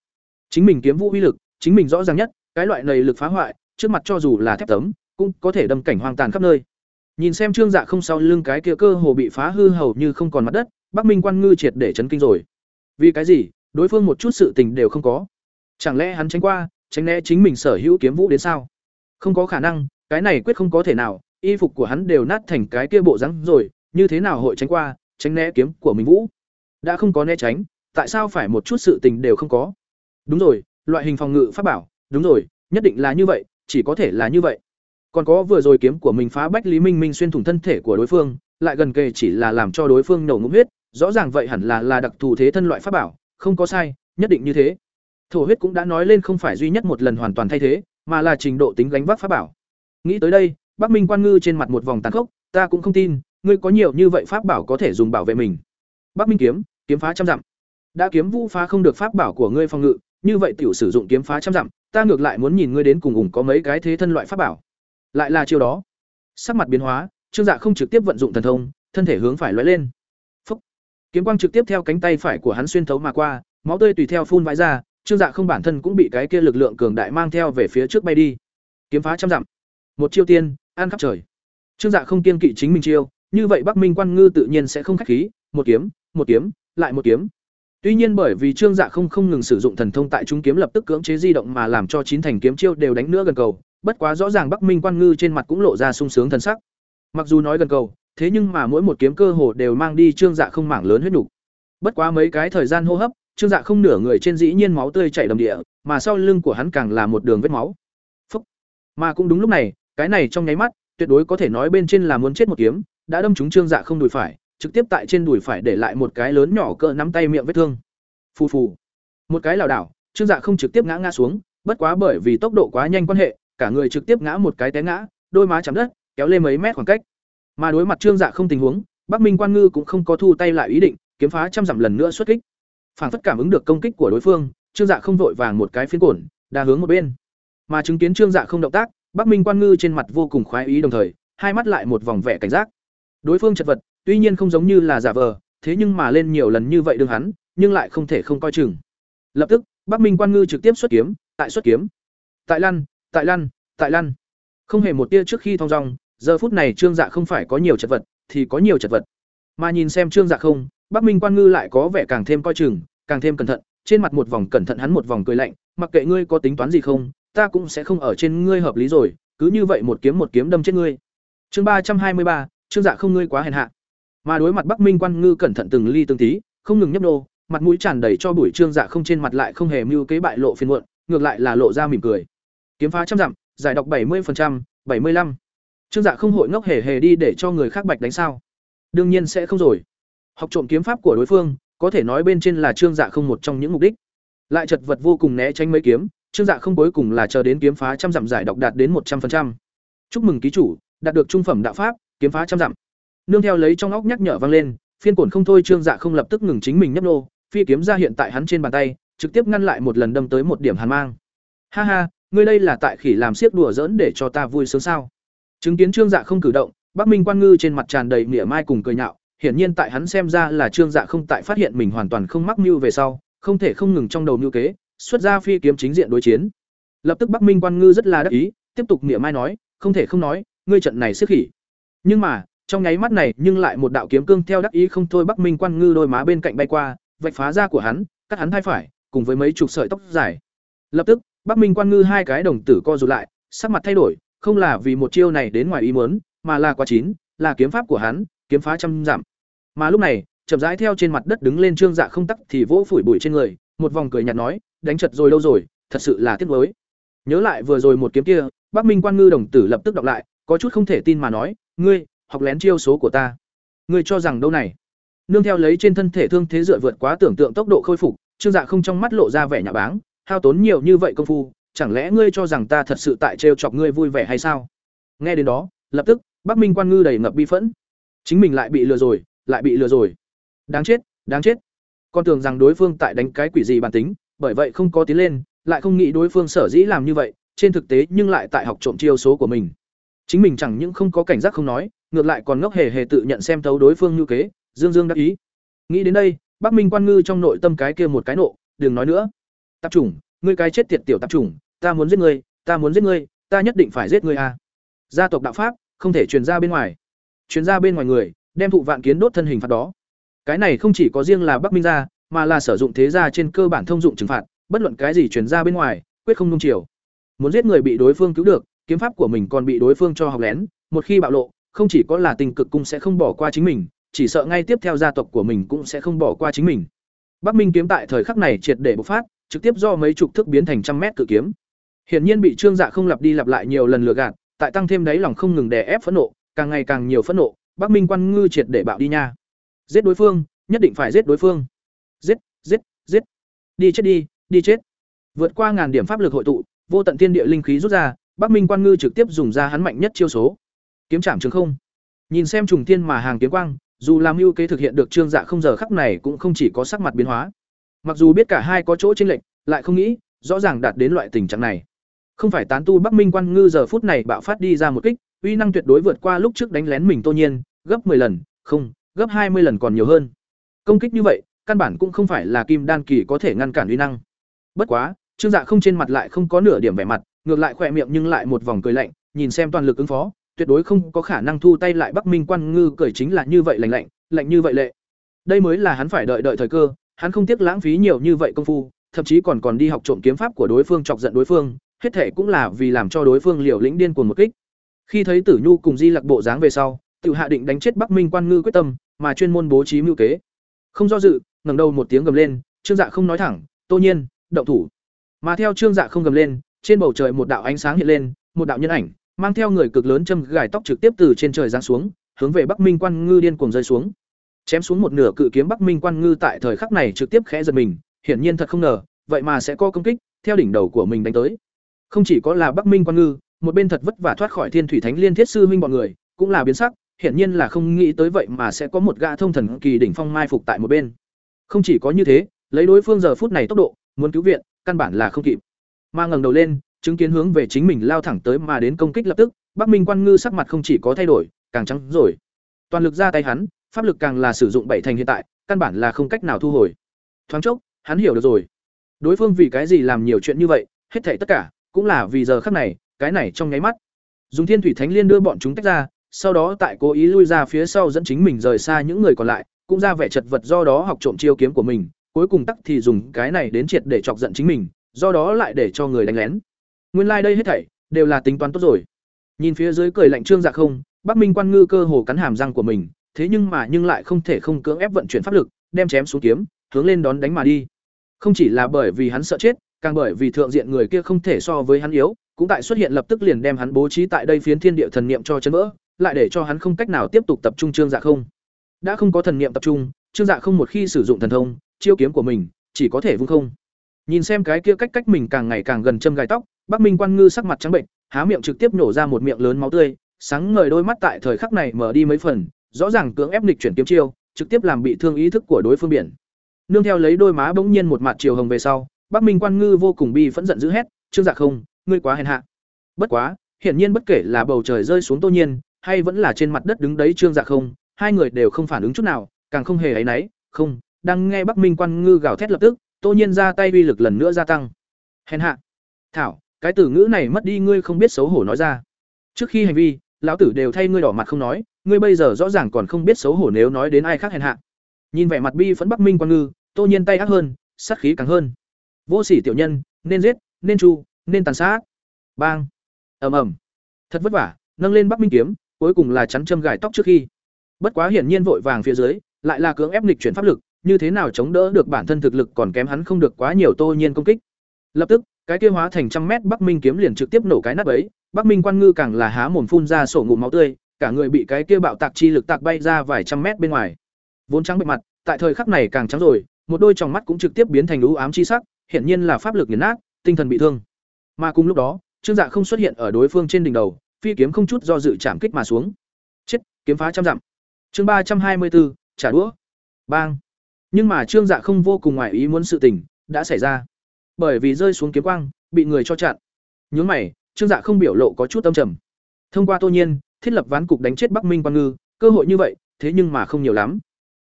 Chính mình kiếm vũ uy lực, chính mình rõ ràng nhất, cái loại này lực phá hoại, trước mặt cho dù là thép tấm, cũng có thể đâm cảnh hoang tàn khắp nơi. Nhìn xem Trương Dạ không sau lưng cái kia cơ hồ bị phá hư hầu như không còn mặt đất, Bắc Minh Quan Ngư triệt để chấn kinh rồi. Vì cái gì? Đối phương một chút sự tình đều không có. Chẳng lẽ hắn tránh qua, tránh né chính mình sở hữu kiếm vũ đến sao? Không có khả năng, cái này quyết không có thể nào, y phục của hắn đều nát thành cái kia bộ dáng rồi, như thế nào hội tránh qua, tránh né kiếm của mình vũ? Đã không có né tránh, tại sao phải một chút sự tình đều không có? Đúng rồi, loại hình phòng ngự pháp bảo, đúng rồi, nhất định là như vậy, chỉ có thể là như vậy. Còn có vừa rồi kiếm của mình phá bách Lý Minh Minh xuyên thủng thân thể của đối phương, lại gần kề chỉ là làm cho đối phương nổ ngụm huyết, rõ ràng vậy hẳn là là đặc thù thế thân loại pháp bảo, không có sai, nhất định như thế. Thổ huyết cũng đã nói lên không phải duy nhất một lần hoàn toàn thay thế, mà là trình độ tính gánh vác pháp bảo. Nghĩ tới đây, Bắc Minh Quan Ngư trên mặt một vòng tàn khốc, ta cũng không tin, ngươi có nhiều như vậy pháp bảo có thể dùng bảo vệ mình. Bắc Minh kiếm, kiếm phá trăm dặm. Đã kiếm vũ phá không được pháp bảo của ngươi phòng ngự, như vậy tiểu sử dụng kiếm phá trăm dặm, ta ngược lại muốn nhìn ngươi đến cùng ủng có mấy cái thế thân loại pháp bảo. Lại là chiêu đó. Sắc mặt biến hóa, Trương Dạ không trực tiếp vận dụng thần thông, thân thể hướng phải lóe lên. Phốc. Kiếm quang trực tiếp theo cánh tay phải của hắn xuyên thấu mà qua, máu tươi tùy theo phun vãi ra, Trương Dạ không bản thân cũng bị cái kia lực lượng cường đại mang theo về phía trước bay đi. Kiếm phá trăm dặm. Một chiêu tiên, an khắp trời. Trương Dạ không kiên kỵ chính mình chiêu, như vậy Bắc Minh Quan Ngư tự nhiên sẽ không khách khí, một kiếm, một kiếm, lại một kiếm. Tuy nhiên bởi vì Trương Dạ không không ngừng sử dụng thần thông tại trung kiếm lập tức cưỡng chế di động mà làm cho chín thành kiếm chiêu đều đánh nữa gần cầu, bất quá rõ ràng Bắc Minh Quan Ngư trên mặt cũng lộ ra sung sướng thần sắc. Mặc dù nói gần cầu, thế nhưng mà mỗi một kiếm cơ hồ đều mang đi Trương Dạ không mảng lớn huyết nục. Bất quá mấy cái thời gian hô hấp, Trương Dạ không nửa người trên dĩ nhiên máu tươi chảy đầm địa, mà sau lưng của hắn càng là một đường vết máu. Phúc. Mà cũng đúng lúc này, cái này trong nháy mắt, tuyệt đối có thể nói bên trên là muốn chết một kiếm, đã đâm trúng Trương Dạ không đùi phải, trực tiếp tại trên đùi phải để lại một cái lớn nhỏ cỡ nắm tay miệng vết thương. Phù phù. Một cái lảo đảo, Trương Dạ không trực tiếp ngã ngã xuống, bất quá bởi vì tốc độ quá nhanh quan hệ, cả người trực tiếp ngã một cái té ngã, đôi má chạm đất, kéo lên mấy mét khoảng cách. Mà đối mặt Trương Dạ không tình huống, Bắc Minh Quan Ngư cũng không có thu tay lại ý định, kiếm phá trăm dặm lần nữa xuất kích. Phản phất cảm ứng được công kích của đối phương, Trương Dạ không vội vàng một cái phiến cổn, đa hướng một bên. Mà chứng kiến Trương Dạ không động tác, Bắc Minh Quan Ngư trên mặt vô cùng khoái ý đồng thời, hai mắt lại một vòng vẻ cảnh giác. Đối phương chật vật, tuy nhiên không giống như là giả vờ, thế nhưng mà lên nhiều lần như vậy đương hắn, nhưng lại không thể không coi chừng. Lập tức, Bắc Minh Quan Ngư trực tiếp xuất kiếm, tại xuất kiếm. Tại lăn, tại lăn, tại lăn. Không hề một tia trước khi thong dong, giờ phút này Trương Dạ không phải có nhiều chật vật, thì có nhiều chật vật. Mà nhìn xem Trương Dạ không, Bắc Minh Quan Ngư lại có vẻ càng thêm coi chừng, càng thêm cẩn thận, trên mặt một vòng cẩn thận hắn một vòng cười lạnh, mặc kệ ngươi có tính toán gì không, ta cũng sẽ không ở trên ngươi hợp lý rồi, cứ như vậy một kiếm một kiếm đâm chết ngươi. Chương ba trăm hai mươi ba, Trương Dạ không ngươi quá hèn hạ. Mà đối mặt Bắc Minh Quan Ngư cẩn thận từng ly từng tí, không ngừng nhấp nô, mặt mũi tràn đầy cho bụi Trương Dạ không trên mặt lại không hề mưu kế bại lộ phiền muộn, ngược lại là lộ ra mỉm cười. Kiếm phá trăm dặm, giải độc bảy 70%, 75. Trương Dạ không hội ngốc hề hề đi để cho người khác bạch đánh sao? Đương nhiên sẽ không rồi. Học trộm kiếm pháp của đối phương, có thể nói bên trên là Trương Dạ không một trong những mục đích. Lại chật vật vô cùng né tránh mấy kiếm, Trương Dạ không cuối cùng là chờ đến kiếm phá trăm dặm giải độc đạt đến một trăm 100%. Chúc mừng ký chủ, đạt được trung phẩm đạo pháp, kiếm phá trăm dặm. Nương theo lấy trong óc nhắc nhở vang lên, phiên cổn không thôi Trương Dạ không lập tức ngừng chính mình nhấp nô, phi kiếm ra hiện tại hắn trên bàn tay, trực tiếp ngăn lại một lần đâm tới một điểm hàn mang. Ha ha, ngươi đây là tại khỉ làm siếc đùa giỡn để cho ta vui sướng sao? Chứng kiến Trương Dạ không cử động, Bắc Minh Quan Ngư trên mặt tràn đầy mỉa mai cùng cười nhạo, hiển nhiên tại hắn xem ra là Trương Dạ không tại phát hiện mình hoàn toàn không mắc mưu về sau, không thể không ngừng trong đầu mưu kế, xuất ra phi kiếm chính diện đối chiến. Lập tức Bắc Minh Quan Ngư rất là đắc ý, tiếp tục mỉa mai nói, không thể không nói, ngươi trận này siếc khỉ. Nhưng mà, trong nháy mắt này, nhưng lại một đạo kiếm cương theo đắc ý không thôi Bắc Minh Quan Ngư đôi má bên cạnh bay qua, vạch phá da của hắn, cắt hắn hai phải, cùng với mấy chục sợi tóc dài. Lập tức, Bắc Minh Quan Ngư hai cái đồng tử co rụt lại, sắc mặt thay đổi, không là vì một chiêu này đến ngoài ý muốn, mà là quá chín, là kiếm pháp của hắn, kiếm phá trăm giảm. Mà lúc này, chậm rãi theo trên mặt đất đứng lên Trương Dạ không tắc thì vỗ phủi bụi trên người, một vòng cười nhạt nói, đánh chật rồi lâu rồi, thật sự là tiếc nuối. Nhớ lại vừa rồi một kiếm kia, Bắc Minh Quan Ngư đồng tử lập tức đọc lại, có chút không thể tin mà nói, ngươi, học lén chiêu số của ta. Ngươi cho rằng đâu này? Nương theo lấy trên thân thể thương thế dựa vượt quá tưởng tượng tốc độ khôi phục, Trương Dạ không trong mắt lộ ra vẻ nhà báng, hao tốn nhiều như vậy công phu, chẳng lẽ ngươi cho rằng ta thật sự tại trêu chọc ngươi vui vẻ hay sao? Nghe đến đó, lập tức, Bắc Minh Quan Ngư đầy ngập bi phẫn. Chính mình lại bị lừa rồi, lại bị lừa rồi. Đáng chết, đáng chết. Con tưởng rằng đối phương tại đánh cái quỷ gì bản tính, bởi vậy không có tiến lên, lại không nghĩ đối phương sở dĩ làm như vậy, trên thực tế nhưng lại tại học trộm chiêu số của mình. Chính mình chẳng những không có cảnh giác không nói, ngược lại còn ngốc hề hề tự nhận xem thấu đối phương như kế, dương dương đắc ý. Nghĩ đến đây, Bắc Minh Quan Ngư trong nội tâm cái kia một cái nộ, đừng nói nữa. Tạp chủng, ngươi cái chết tiệt tiểu tạp chủng, ta muốn giết ngươi, ta muốn giết ngươi, ta nhất định phải giết ngươi. À. Gia tộc đạo pháp không thể truyền ra bên ngoài. Truyền ra bên ngoài người, đem thụ vạn kiến đốt thân hình phạt đó. Cái này không chỉ có riêng là Bắc Minh gia, mà là sử dụng thế gia trên cơ bản thông dụng trừng phạt, bất luận cái gì truyền ra bên ngoài, quyết không nung chiều. Muốn giết người bị đối phương cứu được, kiếm pháp của mình còn bị đối phương cho học lén, một khi bạo lộ, không chỉ có là tình cực cung sẽ không bỏ qua chính mình, chỉ sợ ngay tiếp theo gia tộc của mình cũng sẽ không bỏ qua chính mình. Bắc Minh kiếm tại thời khắc này triệt để bộc phát, trực tiếp do mấy chục thước biến thành trăm mét cự kiếm. Hiển nhiên bị Trương Dạ không lặp đi lặp lại nhiều lần lừa gạt, tại tăng thêm đáy lòng không ngừng đè ép phẫn nộ, càng ngày càng nhiều phẫn nộ, Bắc Minh Quan Ngư triệt để bạo đi nha. Giết đối phương, nhất định phải giết đối phương. Giết, giết, giết. Đi chết đi, đi chết. Vượt qua ngàn điểm pháp lực hội tụ, vô tận thiên địa linh khí rút ra, Bắc Minh Quan Ngư trực tiếp dùng ra hắn mạnh nhất chiêu số. Kiếm trảm trường không. Nhìn xem trùng thiên mà hàng kiếm quang, dù làm ưu kế thực hiện được trương dạ không giờ khắc này cũng không chỉ có sắc mặt biến hóa. Mặc dù biết cả hai có chỗ chênh lệch, lại không nghĩ, rõ ràng đạt đến loại tình trạng này. Không phải tán tu Bắc Minh Quan Ngư giờ phút này bạo phát đi ra một kích, uy năng tuyệt đối vượt qua lúc trước đánh lén mình Tô Nhiên, gấp 10 lần, không, gấp 20 lần còn nhiều hơn. Công kích như vậy, căn bản cũng không phải là kim đan kỳ có thể ngăn cản uy năng. Bất quá, Trương Dạ không trên mặt lại không có nửa điểm vẻ mặt, ngược lại khỏe miệng nhưng lại một vòng cười lạnh, nhìn xem toàn lực ứng phó, tuyệt đối không có khả năng thu tay lại Bắc Minh Quan Ngư cười chính là như vậy lạnh lạnh, lạnh như vậy lệ. Đây mới là hắn phải đợi đợi thời cơ, hắn không tiếc lãng phí nhiều như vậy công phu, thậm chí còn còn đi học trộm kiếm pháp của đối phương chọc giận đối phương, hết thể cũng là vì làm cho đối phương liều lĩnh điên cuồng một kích. Khi thấy Tử Nhu cùng Di Lặc bộ dáng về sau, Tiểu hạ định đánh chết Bắc Minh Quan Ngư quyết tâm, mà chuyên môn bố trí mưu kế. Không do dự, ngẩng đầu một tiếng gầm lên, Trương Dạ không nói thẳng, "Tô Nhiên, động thủ." Mà theo Trương Dạ không gầm lên, trên bầu trời một đạo ánh sáng hiện lên, một đạo nhân ảnh, mang theo người cực lớn châm gài tóc trực tiếp từ trên trời giáng xuống, hướng về Bắc Minh Quan Ngư điên cuồng rơi xuống. Chém xuống một nửa cự kiếm Bắc Minh Quan Ngư tại thời khắc này trực tiếp khẽ giật mình, hiển nhiên thật không ngờ, vậy mà sẽ có công kích theo đỉnh đầu của mình đánh tới. Không chỉ có là Bắc Minh Quan Ngư, một bên thật vất vả thoát khỏi Thiên Thủy Thánh Liên Thiết sư huynh bọn người, cũng là biến sắc, hiển nhiên là không nghĩ tới vậy mà sẽ có một gã thông thần kỳ đỉnh phong mai phục tại một bên. Không chỉ có như thế, lấy đối phương giờ phút này tốc độ, muốn cứu viện, căn bản là không kịp. Mà ngẩng đầu lên, chứng kiến hướng về chính mình lao thẳng tới mà đến công kích lập tức, Bắc Minh Quan Ngư sắc mặt không chỉ có thay đổi, càng trắng rồi. Toàn lực ra tay hắn, pháp lực càng là sử dụng bảy thành hiện tại, căn bản là không cách nào thu hồi. Thoáng chốc, hắn hiểu được rồi. Đối phương vì cái gì làm nhiều chuyện như vậy, hết thảy tất cả cũng là vì giờ khắc này, cái này trong nháy mắt. Dùng Thiên Thủy Thánh Liên đưa bọn chúng tách ra, sau đó tại cố ý lui ra phía sau dẫn chính mình rời xa những người còn lại, cũng ra vẻ chật vật do đó học trộm chiêu kiếm của mình, cuối cùng tắc thì dùng cái này đến triệt để chọc giận chính mình, do đó lại để cho người đánh lén. Nguyên lai like đây hết thảy đều là tính toán tốt rồi. Nhìn phía dưới cười lạnh Trương Dạ không, Bắc Minh Quan Ngư cơ hồ cắn hàm răng của mình, thế nhưng mà nhưng lại không thể không cưỡng ép vận chuyển pháp lực, đem chém xuống kiếm, hướng lên đón đánh mà đi. Không chỉ là bởi vì hắn sợ chết, càng bởi vì thượng diện người kia không thể so với hắn yếu, cũng tại xuất hiện lập tức liền đem hắn bố trí tại đây phiến thiên địa thần niệm cho chấn vỡ, lại để cho hắn không cách nào tiếp tục tập trung trương dạ không. Đã không có thần niệm tập trung, trương dạ không một khi sử dụng thần thông, chiêu kiếm của mình chỉ có thể vung không. Nhìn xem cái kia cách cách mình càng ngày càng gần châm gai tóc, Bắc Minh Quan Ngư sắc mặt trắng bệnh, há miệng trực tiếp nổ ra một miệng lớn máu tươi, sáng ngời đôi mắt tại thời khắc này mở đi mấy phần, rõ ràng cưỡng ép nghịch chuyển kiếm chiêu, trực tiếp làm bị thương ý thức của đối phương biển. Nương theo lấy đôi má bỗng nhiên một mặt chiều hồng về sau, Bắc Minh Quan Ngư vô cùng bi phẫn giận dữ hét, "Trương Dạ không, ngươi quá hèn hạ." Bất quá, hiển nhiên bất kể là bầu trời rơi xuống Tô Nhiên, hay vẫn là trên mặt đất đứng đấy Trương Dạ không, hai người đều không phản ứng chút nào, càng không hề ấy nấy, không, đang nghe Bắc Minh Quan Ngư gào thét lập tức, Tô Nhiên ra tay uy lực lần nữa gia tăng. Hèn hạ. Thảo, cái từ ngữ này mất đi ngươi không biết xấu hổ nói ra. Trước khi hành vi, lão tử đều thay ngươi đỏ mặt không nói, ngươi bây giờ rõ ràng còn không biết xấu hổ nếu nói đến ai khác hèn hạ. Nhìn vẻ mặt bi phẫn Bắc Minh Quan Ngư, Tô Nhiên tay ác hơn, sát khí càng hơn. Vô sỉ tiểu nhân, nên giết, nên chu, nên tàn sát. Bang. Ầm ầm. Thật vất vả, nâng lên Bắc Minh kiếm, cuối cùng là chắn châm gài tóc trước khi. Bất quá hiển nhiên vội vàng phía dưới, lại là cưỡng ép lịch chuyển pháp lực, như thế nào chống đỡ được bản thân thực lực còn kém hắn không được quá nhiều Tô Nhiên công kích. Lập tức, cái kia hóa thành trăm mét Bắc Minh kiếm liền trực tiếp nổ cái nát ấy, Bắc Minh quan ngư càng là há mồm phun ra sổ ngụm máu tươi, cả người bị cái kia bạo tạc chi lực tạc bay ra vài trăm mét bên ngoài. Vốn trắng bệ mặt, tại thời khắc này càng trắng rồi, một đôi tròng mắt cũng trực tiếp biến thành u ám chi sắc, hiển nhiên là pháp lực nghiền nát, tinh thần bị thương. Mà cùng lúc đó, Trương Dạ không xuất hiện ở đối phương trên đỉnh đầu, phi kiếm không chút do dự chạm kích mà xuống. Chết, kiếm phá trăm dặm. Chương ba trăm hai mươi bốn trả đũa. Bang. Nhưng mà Trương Dạ không vô cùng ngoài ý muốn sự tình đã xảy ra. Bởi vì rơi xuống kiếm quang, bị người cho chặn. Nhướng mày, Trương Dạ không biểu lộ có chút tâm trầm. Thông qua Tô Nhiên, thiết lập ván cục đánh chết Bắc Minh Quan Ngư, cơ hội như vậy, thế nhưng mà không nhiều lắm.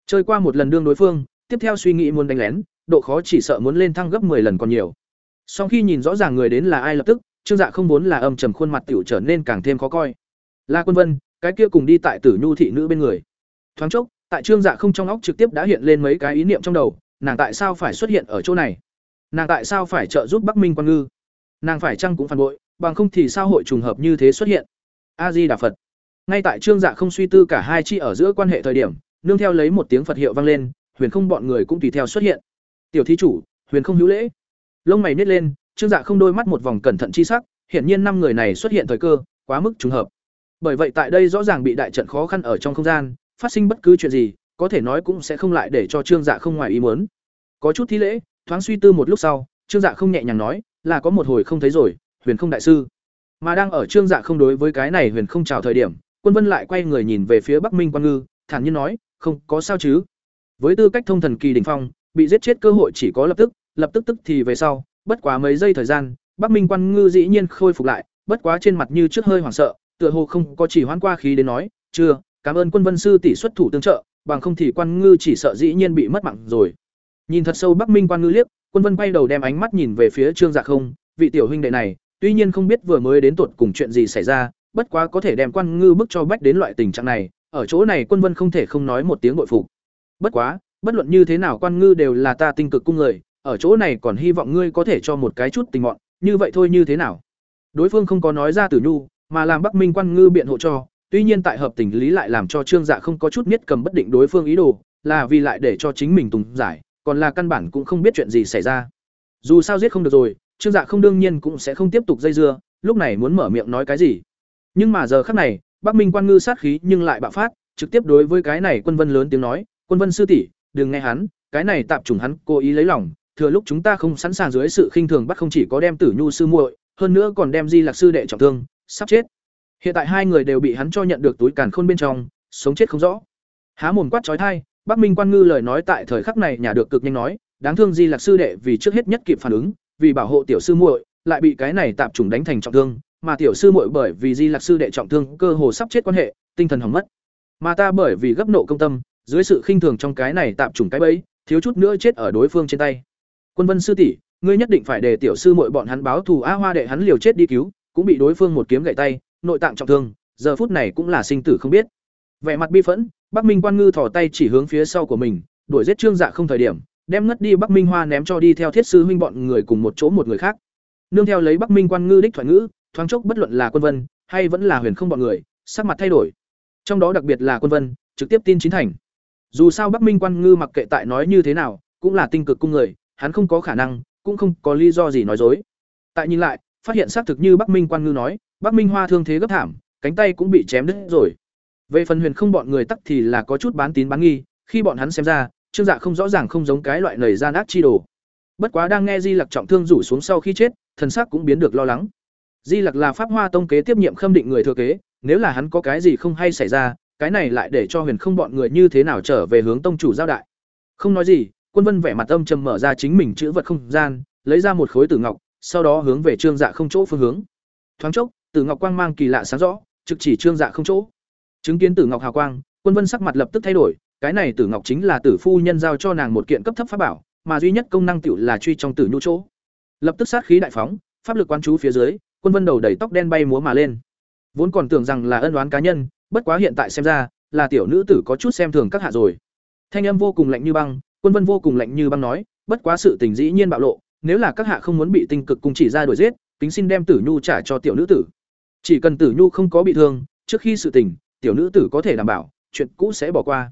Chơi qua một lần đương đối phương, tiếp theo suy nghĩ muốn đánh lén, độ khó chỉ sợ muốn lên thăng gấp 10 lần còn nhiều. Sau khi nhìn rõ ràng người đến là ai lập tức, Trương Dạ không muốn là âm trầm khuôn mặt tiểu trở nên càng thêm khó coi. La Quân Vân, cái kia cùng đi tại Tử Nhu thị nữ bên người. Thoáng chốc, tại Trương Dạ không trong óc trực tiếp đã hiện lên mấy cái ý niệm trong đầu, nàng tại sao phải xuất hiện ở chỗ này? Nàng tại sao phải trợ giúp Bắc Minh Quan Ngư? Nàng phải chăng cũng phản bội, bằng không thì sao hội trùng hợp như thế xuất hiện? A Di Đà Phật. Ngay tại Trương Dạ không suy tư cả hai chi ở giữa quan hệ thời điểm, nương theo lấy một tiếng Phật hiệu vang lên, Huyền Không bọn người cũng tùy theo xuất hiện. Tiểu thí chủ, Huyền Không hữu lễ. Lông mày nhếch lên, Trương Dạ không đôi mắt một vòng cẩn thận chi sắc, hiển nhiên năm người này xuất hiện thời cơ, quá mức trùng hợp. Bởi vậy tại đây rõ ràng bị đại trận khó khăn ở trong không gian, phát sinh bất cứ chuyện gì, có thể nói cũng sẽ không lại để cho Trương Dạ không ngoài ý muốn. Có chút thi lễ, thoáng suy tư một lúc sau, trương dạ không nhẹ nhàng nói là có một hồi không thấy rồi huyền không đại sư. Mà đang ở trương dạ không đối với cái này huyền không chào thời điểm quân vân lại quay người nhìn về phía bắc minh quan ngư thản nhiên nói không có sao chứ. Với tư cách thông thần kỳ đỉnh phong bị giết chết cơ hội chỉ có lập tức lập tức tức thì về sau bất quá mấy giây thời gian bắc minh quan ngư dĩ nhiên khôi phục lại bất quá trên mặt như trước hơi hoảng sợ tựa hồ không có chỉ hoãn qua khí đến nói chưa cảm ơn quân vân sư tỷ xuất thủ tương trợ bằng không thì quan ngư chỉ sợ dĩ nhiên bị mất mạng rồi nhìn thật sâu bắc minh quan ngư liếc, quân vân quay đầu đem ánh mắt nhìn về phía trương dạ không, vị tiểu huynh đệ này, tuy nhiên không biết vừa mới đến tuột cùng chuyện gì xảy ra, bất quá có thể đem quan ngư bức cho bách đến loại tình trạng này, ở chỗ này quân vân không thể không nói một tiếng bội phục. Bất quá, bất luận như thế nào quan ngư đều là ta tinh cực cung người, ở chỗ này còn hy vọng ngươi có thể cho một cái chút tình mọn, như vậy thôi như thế nào? Đối phương không có nói ra tử nhu, mà làm bắc minh quan ngư biện hộ cho, tuy nhiên tại hợp tình lý lại làm cho trương dạ không có chút nhất cầm bất định đối phương ý đồ, là vì lại để cho chính mình tùng giải còn là căn bản cũng không biết chuyện gì xảy ra. Dù sao giết không được rồi, trương dạ không đương nhiên cũng sẽ không tiếp tục dây dưa, lúc này muốn mở miệng nói cái gì. Nhưng mà giờ khắc này, bắc minh quan ngư sát khí nhưng lại bạo phát, trực tiếp đối với cái này quân vân lớn tiếng nói, quân vân sư tỷ, đừng nghe hắn, cái này tạm trùng hắn cố ý lấy lòng, thừa lúc chúng ta không sẵn sàng dưới sự khinh thường bắt không chỉ có đem tử nhu sư muội, hơn nữa còn đem di lạc sư đệ trọng thương, sắp chết. Hiện tại hai người đều bị hắn cho nhận được túi càn khôn bên trong, sống chết không rõ. Há mồm quát trói thai bắc minh quan ngư lời nói tại thời khắc này nhà được cực nhanh nói, đáng thương di lạc sư đệ vì trước hết nhất kịp phản ứng, vì bảo hộ tiểu sư muội, lại bị cái này tạm trùng đánh thành trọng thương, mà tiểu sư muội bởi vì di lạc sư đệ trọng thương cơ hồ sắp chết quan hệ, tinh thần hỏng mất. Mà ta bởi vì gấp nộ công tâm, dưới sự khinh thường trong cái này tạm trùng cái bẫy, thiếu chút nữa chết ở đối phương trên tay. Quân vân sư tỷ, ngươi nhất định phải để tiểu sư muội bọn hắn báo thù a hoa đệ hắn liều chết đi cứu, cũng bị đối phương một kiếm gãy tay, nội tạng trọng thương, giờ phút này cũng là sinh tử không biết. Vẻ mặt bi phẫn bắc minh quan ngư thò tay chỉ hướng phía sau của mình, đuổi giết trương dạ không thời điểm, đem ngất đi bắc minh hoa ném cho đi theo thiết sư huynh bọn người cùng một chỗ một người khác. Nương theo lấy bắc minh quan ngư đích thoại ngữ, thoáng chốc bất luận là quân vân, hay vẫn là huyền không bọn người, sắc mặt thay đổi. Trong đó đặc biệt là quân vân, trực tiếp tin chính thành. Dù sao bắc minh quan ngư mặc kệ tại nói như thế nào, cũng là tinh cực cung người, hắn không có khả năng, cũng không có lý do gì nói dối. Tại nhìn lại, phát hiện xác thực như bắc minh quan ngư nói, bắc minh hoa thương thế gấp thảm, cánh tay cũng bị chém đứt rồi về phần huyền không bọn người tắc thì là có chút bán tín bán nghi, khi bọn hắn xem ra, trương dạ không rõ ràng không giống cái loại nầy gian ác chi đồ. Bất quá đang nghe di lặc trọng thương rủ xuống sau khi chết, thần sắc cũng biến được lo lắng. Di lặc là pháp hoa tông kế tiếp nhiệm khâm định người thừa kế, nếu là hắn có cái gì không hay xảy ra, cái này lại để cho huyền không bọn người như thế nào trở về hướng tông chủ giao đại. Không nói gì, quân vân vẻ mặt âm trầm mở ra chính mình chữ vật không gian, lấy ra một khối tử ngọc, sau đó hướng về trương dạ không chỗ phương hướng. Thoáng chốc, tử ngọc quang mang kỳ lạ sáng rõ, trực chỉ trương dạ không chỗ chứng kiến tử ngọc hào quang, quân vân sắc mặt lập tức thay đổi, cái này tử ngọc chính là tử phu nhân giao cho nàng một kiện cấp thấp pháp bảo, mà duy nhất công năng tiểu là truy trong tử nhu chỗ. Lập tức sát khí đại phóng, pháp lực quan chú phía dưới, quân vân đầu đầy tóc đen bay múa mà lên. Vốn còn tưởng rằng là ân oán cá nhân, bất quá hiện tại xem ra, là tiểu nữ tử có chút xem thường các hạ rồi. Thanh âm vô cùng lạnh như băng, quân vân vô cùng lạnh như băng nói, bất quá sự tình dĩ nhiên bạo lộ, nếu là các hạ không muốn bị tinh cực cùng chỉ ra đuổi giết, kính xin đem tử nhu trả cho tiểu nữ tử. Chỉ cần tử nhu không có bị thương, trước khi sự tình tiểu nữ tử có thể đảm bảo, chuyện cũ sẽ bỏ qua.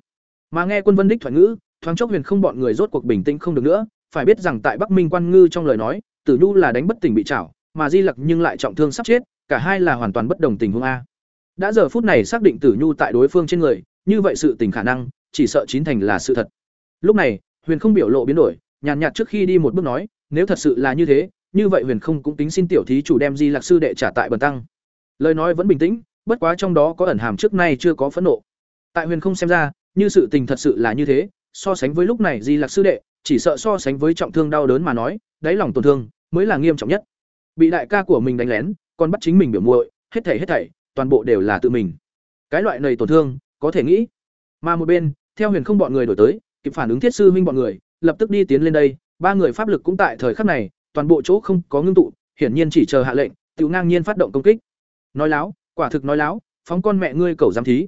Mà nghe quân vân đích thoại ngữ, thoáng chốc huyền không bọn người rốt cuộc bình tĩnh không được nữa, phải biết rằng tại bắc minh quan ngư trong lời nói, tử nhu là đánh bất tỉnh bị chảo mà di lặc nhưng lại trọng thương sắp chết, cả hai là hoàn toàn bất đồng tình huống a. Đã giờ phút này xác định tử nhu tại đối phương trên người, như vậy sự tình khả năng, chỉ sợ chín thành là sự thật. Lúc này, huyền không biểu lộ biến đổi, nhàn nhạt trước khi đi một bước nói, nếu thật sự là như thế, như vậy huyền không cũng tính xin tiểu thí chủ đem di lạc sư đệ trả tại bần tăng. Lời nói vẫn bình tĩnh bất quá trong đó có ẩn hàm trước nay chưa có phẫn nộ. Tại huyền không xem ra, như sự tình thật sự là như thế, so sánh với lúc này di lạc sư đệ, chỉ sợ so sánh với trọng thương đau đớn mà nói, đáy lòng tổn thương mới là nghiêm trọng nhất. Bị đại ca của mình đánh lén, còn bắt chính mình biểu muội, hết thảy hết thảy, toàn bộ đều là tự mình. Cái loại này tổn thương, có thể nghĩ. Mà một bên, theo huyền không bọn người đổi tới, kịp phản ứng thiết sư huynh bọn người, lập tức đi tiến lên đây, ba người pháp lực cũng tại thời khắc này, toàn bộ chỗ không có ngưng tụ, hiển nhiên chỉ chờ hạ lệnh, tiểu ngang nhiên phát động công kích. Nói láo quả thực nói láo, phóng con mẹ ngươi cầu giám thí.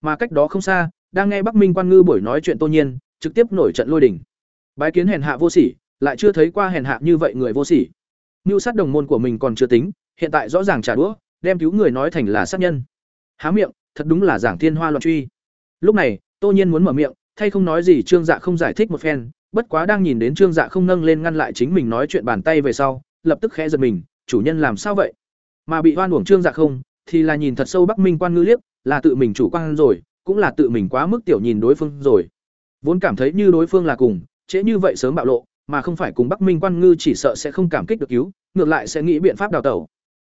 Mà cách đó không xa, đang nghe bắc minh quan ngư buổi nói chuyện tô nhiên, trực tiếp nổi trận lôi đỉnh bái kiến hèn hạ vô sỉ, lại chưa thấy qua hèn hạ như vậy người vô sỉ. Mưu sát đồng môn của mình còn chưa tính, hiện tại rõ ràng trả đũa, đem cứu người nói thành là sát nhân. Há miệng, thật đúng là giảng thiên hoa loạn truy. Lúc này, tô nhiên muốn mở miệng, thay không nói gì trương dạ không giải thích một phen, bất quá đang nhìn đến trương dạ không nâng lên ngăn lại chính mình nói chuyện bàn tay về sau, lập tức khẽ giật mình, chủ nhân làm sao vậy? Mà bị hoan uổng trương dạ không thì là nhìn thật sâu bắc minh quan ngư liếc là tự mình chủ quan rồi cũng là tự mình quá mức tiểu nhìn đối phương rồi vốn cảm thấy như đối phương là cùng trễ như vậy sớm bạo lộ mà không phải cùng Bắc Minh Quan Ngư chỉ sợ sẽ không cảm kích được cứu, ngược lại sẽ nghĩ biện pháp đào tẩu.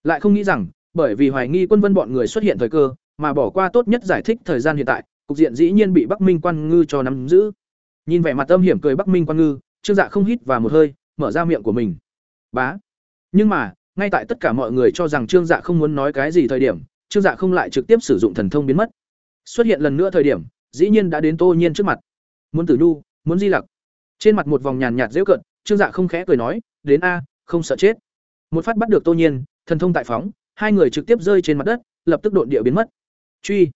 Lại không nghĩ rằng, bởi vì hoài nghi Quân Vân bọn người xuất hiện thời cơ, mà bỏ qua tốt nhất giải thích thời gian hiện tại, cục diện dĩ nhiên bị Bắc Minh Quan Ngư cho nắm giữ. Nhìn vẻ mặt âm hiểm cười Bắc Minh Quan Ngư, Trương Dạ không hít vào một hơi, mở ra miệng của mình. Bá. Nhưng mà, ngay tại tất cả mọi người cho rằng Trương Dạ không muốn nói cái gì thời điểm, Trương Dạ không lại trực tiếp sử dụng thần thông biến mất. Xuất hiện lần nữa thời điểm, dĩ nhiên đã đến Tô Nhiên trước mặt. Muốn Tử Nhu, muốn Di Lặc. Trên mặt một vòng nhàn nhạt dễu cận, Trương Dạ không khẽ cười nói, "Đến a, không sợ chết." Một phát bắt được Tô Nhiên, thần thông tại phóng, hai người trực tiếp rơi trên mặt đất, lập tức đột địa biến mất. Truy.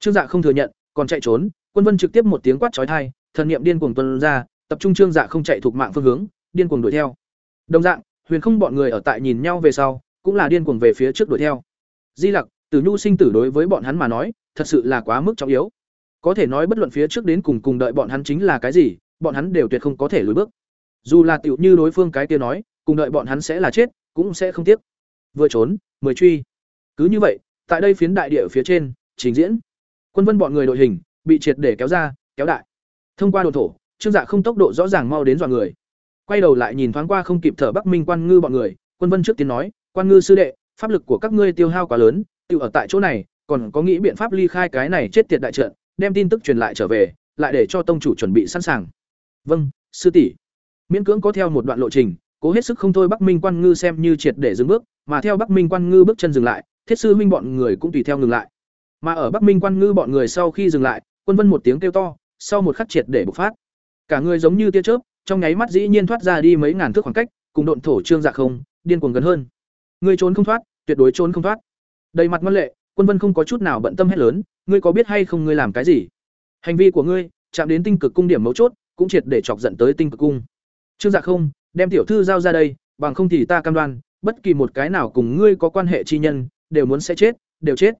Trương Dạ không thừa nhận, còn chạy trốn, Quân Vân trực tiếp một tiếng quát chói tai, thần niệm điên cuồng tuân ra, tập trung Trương Dạ không chạy thuộc mạng phương hướng, điên cuồng đuổi theo. Đồng dạng, Huyền Không bọn người ở tại nhìn nhau về sau, cũng là điên cuồng về phía trước đuổi theo. Di Lặc, Tử Nhu sinh tử đối với bọn hắn mà nói, thật sự là quá mức trọng yếu. Có thể nói bất luận phía trước đến cùng cùng đợi bọn hắn chính là cái gì, bọn hắn đều tuyệt không có thể lùi bước. Dù là tiểu như đối phương cái kia nói, cùng đợi bọn hắn sẽ là chết, cũng sẽ không tiếc. Vừa trốn, mười truy. Cứ như vậy, tại đây phiến đại địa ở phía trên, trình diễn. Quân vân bọn người đội hình bị triệt để kéo ra, kéo đại. Thông qua đồ thổ, Trương Dạ không tốc độ rõ ràng mau đến dọa người. Quay đầu lại nhìn thoáng qua không kịp thở Bắc Minh Quan Ngư bọn người, Quân Vân trước tiên nói, "Quan Ngư sư đệ, pháp lực của các ngươi tiêu hao quá lớn, tự ở tại chỗ này, còn có nghĩ biện pháp ly khai cái này chết tiệt đại trận, đem tin tức truyền lại trở về, lại để cho tông chủ chuẩn bị sẵn sàng." "Vâng, sư tỷ." Miễn cưỡng có theo một đoạn lộ trình, cố hết sức không thôi Bắc Minh Quan Ngư xem như triệt để dừng bước, mà theo Bắc Minh Quan Ngư bước chân dừng lại, Thiết sư huynh bọn người cũng tùy theo ngừng lại. Mà ở Bắc Minh Quan Ngư bọn người sau khi dừng lại, Quân Vân một tiếng kêu to, sau một khắc triệt để bộc phát. Cả người giống như tia chớp, trong nháy mắt dĩ nhiên thoát ra đi mấy ngàn thước khoảng cách, cùng độn thổ trương dạ không, điên cuồng gần hơn. Ngươi trốn không thoát, tuyệt đối trốn không thoát. Đầy mặt ngoan lệ, Quân Vân không có chút nào bận tâm hết lớn, ngươi có biết hay không ngươi làm cái gì? Hành vi của ngươi chạm đến tinh cực cung điểm mấu chốt, cũng triệt để chọc giận tới tinh cực cung. Trương Dạ không, đem tiểu thư giao ra đây, bằng không thì ta cam đoan, bất kỳ một cái nào cùng ngươi có quan hệ chi nhân, đều muốn sẽ chết, đều chết.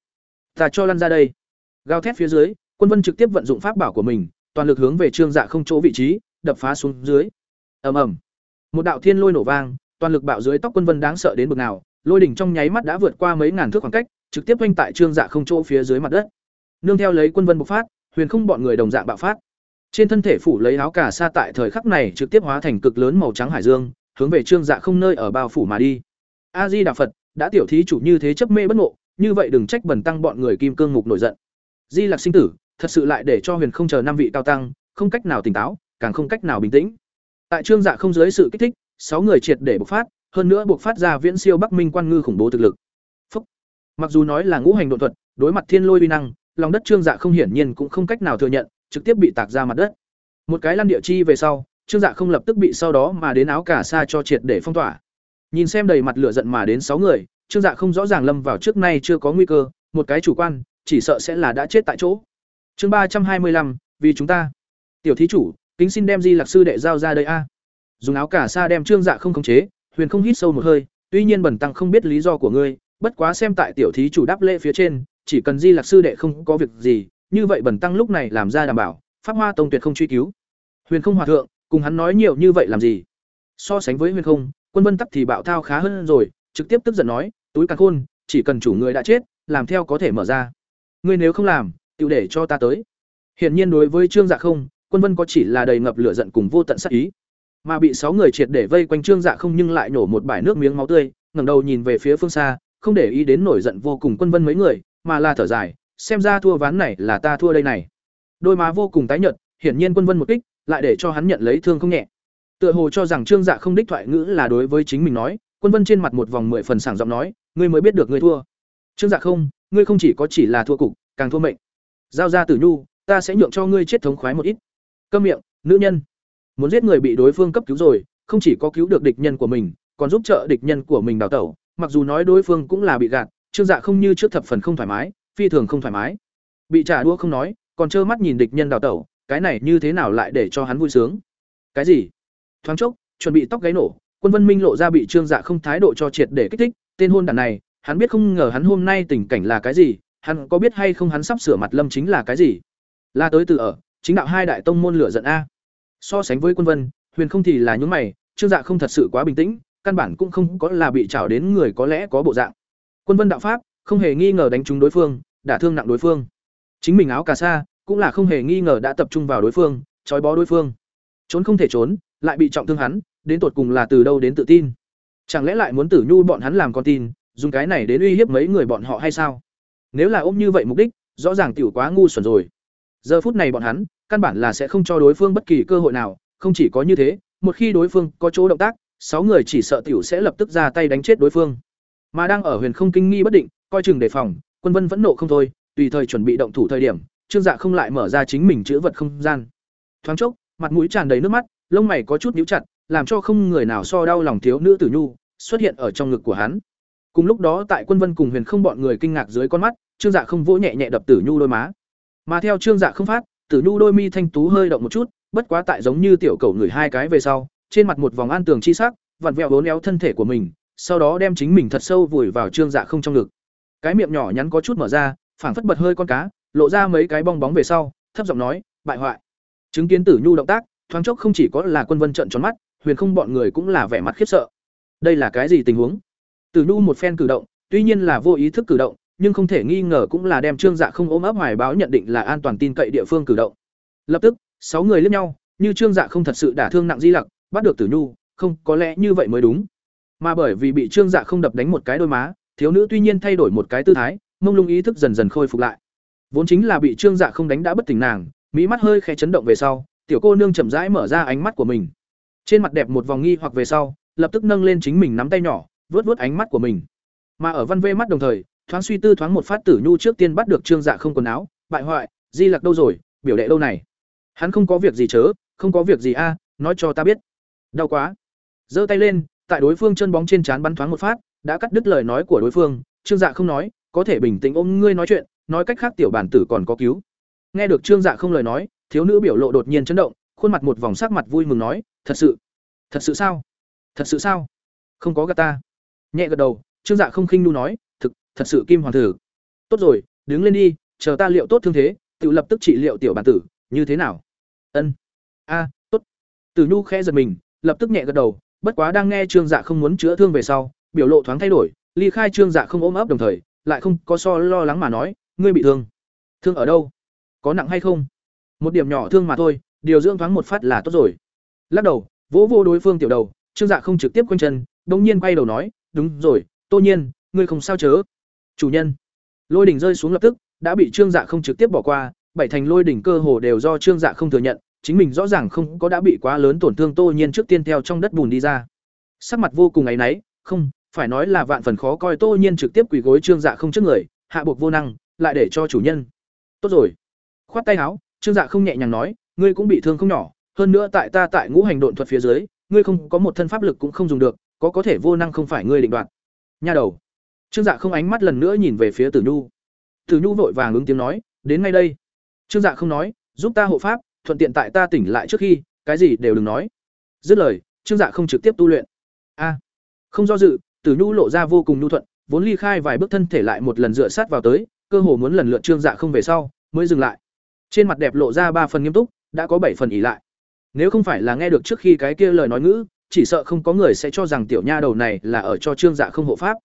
Ta cho lăn ra đây. Gào thét phía dưới, Quân Vân trực tiếp vận dụng pháp bảo của mình, toàn lực hướng về Trương Dạ không chỗ vị trí, đập phá xuống dưới. Ầm ầm. Một đạo thiên lôi nổ vang, toàn lực bạo dưới tóc Quân Vân đáng sợ đến bực nào, lôi đỉnh trong nháy mắt đã vượt qua mấy ngàn thước khoảng cách, trực tiếp quanh tại Trương Dạ không chỗ phía dưới mặt đất. Nương theo lấy Quân Vân bộc phát, huyền không bọn người đồng dạng bạo phát. Trên thân thể phủ lấy áo cà sa tại thời khắc này trực tiếp hóa thành cực lớn màu trắng hải dương, hướng về Trương Dạ không nơi ở bao phủ mà đi. A Di Đà Phật, đã tiểu thí chủ như thế chấp mê bất ngộ, như vậy đừng trách bẩn tăng bọn người kim cương ngục nổi giận. Di lạc sinh tử, thật sự lại để cho Huyền không chờ năm vị cao tăng, không cách nào tỉnh táo, càng không cách nào bình tĩnh. Tại Trương Dạ không dưới sự kích thích, sáu người triệt để bộc phát, hơn nữa buộc phát ra viễn siêu Bắc Minh quan ngư khủng bố thực lực. Phúc. Mặc dù nói là ngũ hành độn thuật, đối mặt thiên lôi uy năng, lòng đất Trương Dạ không hiển nhiên cũng không cách nào thừa nhận, trực tiếp bị tạc ra mặt đất. Một cái lăn địa chi về sau, Trương Dạ không lập tức bị sau đó mà đến áo cả sa cho triệt để phong tỏa. Nhìn xem đầy mặt lửa giận mà đến sáu người, Trương Dạ không rõ ràng lâm vào trước nay chưa có nguy cơ, một cái chủ quan, chỉ sợ sẽ là đã chết tại chỗ. Chương ba trăm hai mươi lăm, vì chúng ta. Tiểu thí chủ, kính xin đem Di Lạc sư đệ giao ra đây a. Dùng áo cả sa đem Trương Dạ không khống chế, Huyền không hít sâu một hơi, tuy nhiên bẩn tăng không biết lý do của ngươi, bất quá xem tại tiểu thí chủ đáp lễ phía trên, chỉ cần Di Lạc sư đệ không có việc gì, như vậy bẩn tăng lúc này làm ra đảm bảo, Pháp Hoa Tông tuyệt không truy cứu. Huyền không hòa thượng, cùng hắn nói nhiều như vậy làm gì? So sánh với Huyền không, Quân Vân Tắc thì bạo thao khá hơn rồi, trực tiếp tức giận nói, túi càn khôn, chỉ cần chủ người đã chết, làm theo có thể mở ra. Ngươi nếu không làm, tự để cho ta tới. Hiển nhiên đối với Trương Dạ không, Quân Vân có chỉ là đầy ngập lửa giận cùng vô tận sát ý. Mà bị sáu người triệt để vây quanh Trương Dạ không nhưng lại nổ một bãi nước miếng máu tươi, ngẩng đầu nhìn về phía phương xa, không để ý đến nổi giận vô cùng Quân Vân mấy người, mà là thở dài, xem ra thua ván này là ta thua đây này. Đôi má vô cùng tái nhợt, hiển nhiên Quân Vân một kích, lại để cho hắn nhận lấy thương không nhẹ. Tựa hồ cho rằng Trương Dạ không đích thoại ngữ là đối với chính mình nói, Quân Vân trên mặt một vòng mười phần sảng giọng nói, ngươi mới biết được ngươi thua. Trương Dạ không, ngươi không chỉ có chỉ là thua cục, càng thua mệnh. Giao ra Tử Nhu, ta sẽ nhượng cho ngươi chết thống khoái một ít. Câm miệng, nữ nhân. Muốn giết người bị đối phương cấp cứu rồi, không chỉ có cứu được địch nhân của mình, còn giúp trợ địch nhân của mình đào tẩu, mặc dù nói đối phương cũng là bị gạt, Trương Dạ không như trước thập phần không thoải mái, phi thường không thoải mái. Bị trả đũa không nói, còn trơ mắt nhìn địch nhân đào tẩu, cái này như thế nào lại để cho hắn vui sướng? Cái gì? Thoáng chốc, chuẩn bị tóc gáy nổ, Quân Vân Minh lộ ra bị Trương Dạ không thái độ cho triệt để kích thích, tên hôn đản này, hắn biết không ngờ hắn hôm nay tình cảnh là cái gì, hắn có biết hay không hắn sắp sửa mặt lâm chính là cái gì? La tới từ ở, chính đạo hai đại tông môn lửa giận a. So sánh với Quân Vân, Huyền không thì là những mày, Trương Dạ không thật sự quá bình tĩnh, căn bản cũng không có là bị chảo đến người có lẽ có bộ dạng. Quân Vân đạo pháp, không hề nghi ngờ đánh trúng đối phương, đả thương nặng đối phương. Chính mình áo cà sa, cũng là không hề nghi ngờ đã tập trung vào đối phương, trói bó đối phương. Trốn không thể trốn, lại bị trọng thương hắn, đến tột cùng là từ đâu đến tự tin? Chẳng lẽ lại muốn Tử Nhu bọn hắn làm con tin, dùng cái này đến uy hiếp mấy người bọn họ hay sao? Nếu là ôm như vậy mục đích, rõ ràng tiểu quá ngu xuẩn rồi. Giờ phút này bọn hắn, căn bản là sẽ không cho đối phương bất kỳ cơ hội nào, không chỉ có như thế, một khi đối phương có chỗ động tác, sáu người chỉ sợ tiểu sẽ lập tức ra tay đánh chết đối phương. Mà đang ở huyền không kinh nghi bất định, coi chừng đề phòng, Quân Vân vẫn nộ không thôi, tùy thời chuẩn bị động thủ thời điểm, Trương Dạ không lại mở ra chính mình chữ vật không gian. Thoáng chốc, mặt mũi tràn đầy nước mắt, lông mày có chút nhíu chặt, làm cho không người nào so đau lòng thiếu nữ Tử Nhu xuất hiện ở trong ngực của hắn. Cùng lúc đó tại Quân Vân cùng Huyền Không bọn người kinh ngạc dưới con mắt, Trương Dạ không vỗ nhẹ nhẹ đập Tử Nhu đôi má. Mà theo Trương Dạ không phát, Tử Nhu đôi mi thanh tú hơi động một chút, bất quá tại giống như tiểu cầu người hai cái về sau, trên mặt một vòng an tường chi sắc, vặn vẹo bốn éo thân thể của mình, sau đó đem chính mình thật sâu vùi vào Trương Dạ không trong ngực. Cái miệng nhỏ nhắn có chút mở ra, phảng phất bật hơi con cá, lộ ra mấy cái bong bóng về sau, thấp giọng nói, "Bại hoại." Chứng kiến Tử Nhu động tác, thoáng chốc không chỉ có là Quân Vân trợn tròn mắt, Huyền Không bọn người cũng là vẻ mặt khiếp sợ. Đây là cái gì tình huống? Tử Nhu một phen cử động, tuy nhiên là vô ý thức cử động, nhưng không thể nghi ngờ cũng là đem Trương Dạ không ôm ấp hoài báo nhận định là an toàn tin cậy địa phương cử động. Lập tức, sáu người liếc nhau, như Trương Dạ không thật sự đả thương nặng Di Lặc, bắt được Tử Nhu, không, có lẽ như vậy mới đúng. Mà bởi vì bị Trương Dạ không đập đánh một cái đôi má, thiếu nữ tuy nhiên thay đổi một cái tư thái, mông lung ý thức dần dần khôi phục lại. Vốn chính là bị Trương Dạ không đánh đã bất tỉnh nàng, mỹ mắt hơi khẽ chấn động về sau, tiểu cô nương chậm rãi mở ra ánh mắt của mình. Trên mặt đẹp một vòng nghi hoặc về sau, lập tức nâng lên chính mình nắm tay nhỏ, vuốt vuốt ánh mắt của mình. Mà ở văn vê mắt đồng thời, thoáng suy tư thoáng một phát tử nhu trước tiên bắt được Trương Dạ không quần áo, bại hoại, Di Lặc đâu rồi, biểu đệ đâu này? Hắn không có việc gì chớ, không có việc gì a, nói cho ta biết. Đau quá. Giơ tay lên, tại đối phương chân bóng trên trán bắn thoáng một phát, đã cắt đứt lời nói của đối phương, Trương Dạ không nói, có thể bình tĩnh ôm ngươi nói chuyện, nói cách khác tiểu bản tử còn có cứu. Nghe được Trương Dạ không lời nói, thiếu nữ biểu lộ đột nhiên chấn động, khuôn mặt một vòng sắc mặt vui mừng nói, "Thật sự? Thật sự sao? Thật sự sao? Không có gà ta." Nhẹ gật đầu, Trương Dạ không khinh nu nói, thật sự Kim Hoàng tử." "Tốt rồi, đứng lên đi, chờ ta liệu tốt thương thế, tự lập tức trị liệu tiểu bản tử, như thế nào?" "Ân." "A, tốt." Tử Nhu khẽ giật mình, lập tức nhẹ gật đầu, bất quá đang nghe Trương Dạ không muốn chữa thương về sau, biểu lộ thoáng thay đổi, ly khai Trương Dạ không ôm ấp đồng thời, lại không có so lo lắng mà nói, "Ngươi bị thương?" "Thương ở đâu? Có nặng hay không?" "Một điểm nhỏ thương mà thôi, điều dưỡng thoáng một phát là tốt rồi." Lắc đầu, vỗ vô đối phương tiểu đầu, Trương Dạ không trực tiếp quanh chân, đột nhiên quay đầu nói, "Đúng rồi, Tô Nhiên, ngươi không sao chớ?" "Chủ nhân." Lôi đỉnh rơi xuống lập tức, đã bị Trương Dạ không trực tiếp bỏ qua, bảy thành lôi đỉnh cơ hồ đều do Trương Dạ không thừa nhận, chính mình rõ ràng không có đã bị quá lớn tổn thương Tô Nhiên trước tiên theo trong đất bùn đi ra. Sắc mặt vô cùng áy náy, không, phải nói là vạn phần khó coi Tô Nhiên trực tiếp quỳ gối Trương Dạ không trước người, hạ buộc vô năng, lại để cho chủ nhân. Tốt rồi. Khoát tay áo, Trương Dạ không nhẹ nhàng nói, ngươi cũng bị thương không nhỏ, hơn nữa tại ta tại ngũ hành độn thuật phía dưới, ngươi không có một thân pháp lực cũng không dùng được, có có thể vô năng không phải ngươi định đoạt. Nha đầu. Trương Dạ không ánh mắt lần nữa nhìn về phía Tử Nhu. Tử Nhu vội vàng ứng tiếng nói, đến ngay đây. Trương Dạ không nói, giúp ta hộ pháp, thuận tiện tại ta tỉnh lại trước khi, cái gì đều đừng nói. Dứt lời, Trương Dạ không trực tiếp tu luyện. A. không do dự, Tử Nhu lộ ra vô cùng nhu thuận, vốn ly khai vài bước thân thể lại một lần dựa sát vào tới, cơ hồ muốn lần lượt Trương Dạ không về sau, mới dừng lại. Trên mặt đẹp lộ ra ba phần nghiêm túc, đã có bảy phần ỉ lại. Nếu không phải là nghe được trước khi cái kia lời nói ngữ, chỉ sợ không có người sẽ cho rằng tiểu nha đầu này là ở cho Trương Dạ không hộ pháp.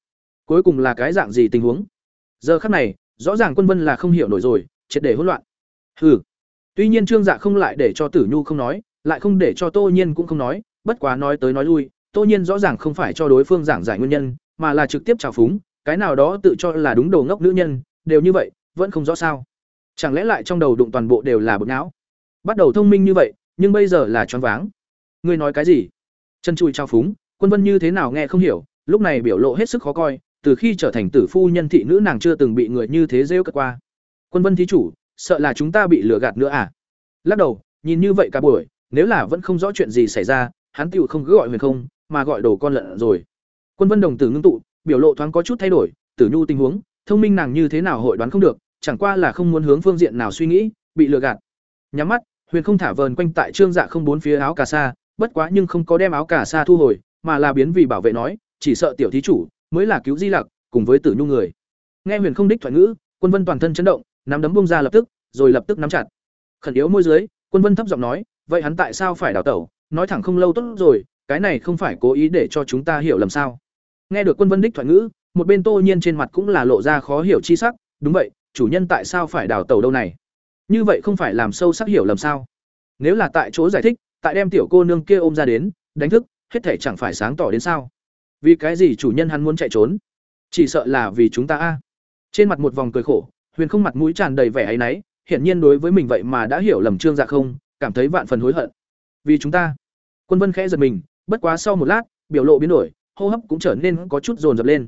Cuối cùng là cái dạng gì tình huống? Giờ khắc này, rõ ràng Quân Vân là không hiểu nổi rồi, triệt để hỗn loạn. Hừ. Tuy nhiên Trương Dạ không lại để cho Tử Nhu không nói, lại không để cho Tô Nhiên cũng không nói, bất quá nói tới nói lui, Tô Nhiên rõ ràng không phải cho đối phương giảng giải nguyên nhân, mà là trực tiếp trào phúng, cái nào đó tự cho là đúng đồ ngốc nữ nhân, đều như vậy, vẫn không rõ sao. Chẳng lẽ lại trong đầu đụng toàn bộ đều là bực não? Bắt đầu thông minh như vậy, nhưng bây giờ là choáng váng. Ngươi nói cái gì? Chân chui trao phúng, Quân Vân như thế nào nghe không hiểu, lúc này biểu lộ hết sức khó coi, từ khi trở thành tử phu nhân thị nữ nàng chưa từng bị người như thế rêu cất qua. Quân Vân thí chủ, sợ là chúng ta bị lừa gạt nữa à? Lắc đầu, nhìn như vậy cả buổi, nếu là vẫn không rõ chuyện gì xảy ra, hắn tiểu không cứ gọi huyền không, mà gọi đồ con lợn rồi. Quân Vân đồng tử ngưng tụ, biểu lộ thoáng có chút thay đổi, Tử Nhu tình huống, thông minh nàng như thế nào hội đoán không được, chẳng qua là không muốn hướng phương diện nào suy nghĩ, bị lừa gạt. Nhắm mắt, Huyền không thả vờn quanh tại trương dạ không bốn phía áo cà sa, bất quá nhưng không có đem áo cà sa thu hồi, mà là biến vì bảo vệ nói, chỉ sợ tiểu thí chủ mới là cứu Di Lặc, cùng với Tử Nhu người. Nghe Huyền không đích thoại ngữ, Quân Vân toàn thân chấn động, nắm đấm bông ra lập tức, rồi lập tức nắm chặt. Khẩn yếu môi dưới, Quân Vân thấp giọng nói, vậy hắn tại sao phải đào tẩu? Nói thẳng không lâu tốt rồi, cái này không phải cố ý để cho chúng ta hiểu lầm sao? Nghe được Quân Vân đích thoại ngữ, một bên Tô Nhiên trên mặt cũng là lộ ra khó hiểu chi sắc, đúng vậy, chủ nhân tại sao phải đào tẩu đâu này? Như vậy không phải làm sâu sắc hiểu lầm sao? Nếu là tại chỗ giải thích, tại đem tiểu cô nương kia ôm ra đến đánh thức hết thể chẳng phải sáng tỏ đến sao vì cái gì chủ nhân hắn muốn chạy trốn? Chỉ sợ là vì chúng ta a. Trên mặt một vòng cười khổ, huyền không mặt mũi tràn đầy vẻ áy náy, hiển nhiên đối với mình vậy mà đã hiểu lầm trương dạ không, cảm thấy vạn phần hối hận. Vì chúng ta. Quân vân khẽ giật mình, bất quá sau một lát, biểu lộ biến đổi, hô hấp cũng trở nên có chút dồn dập lên.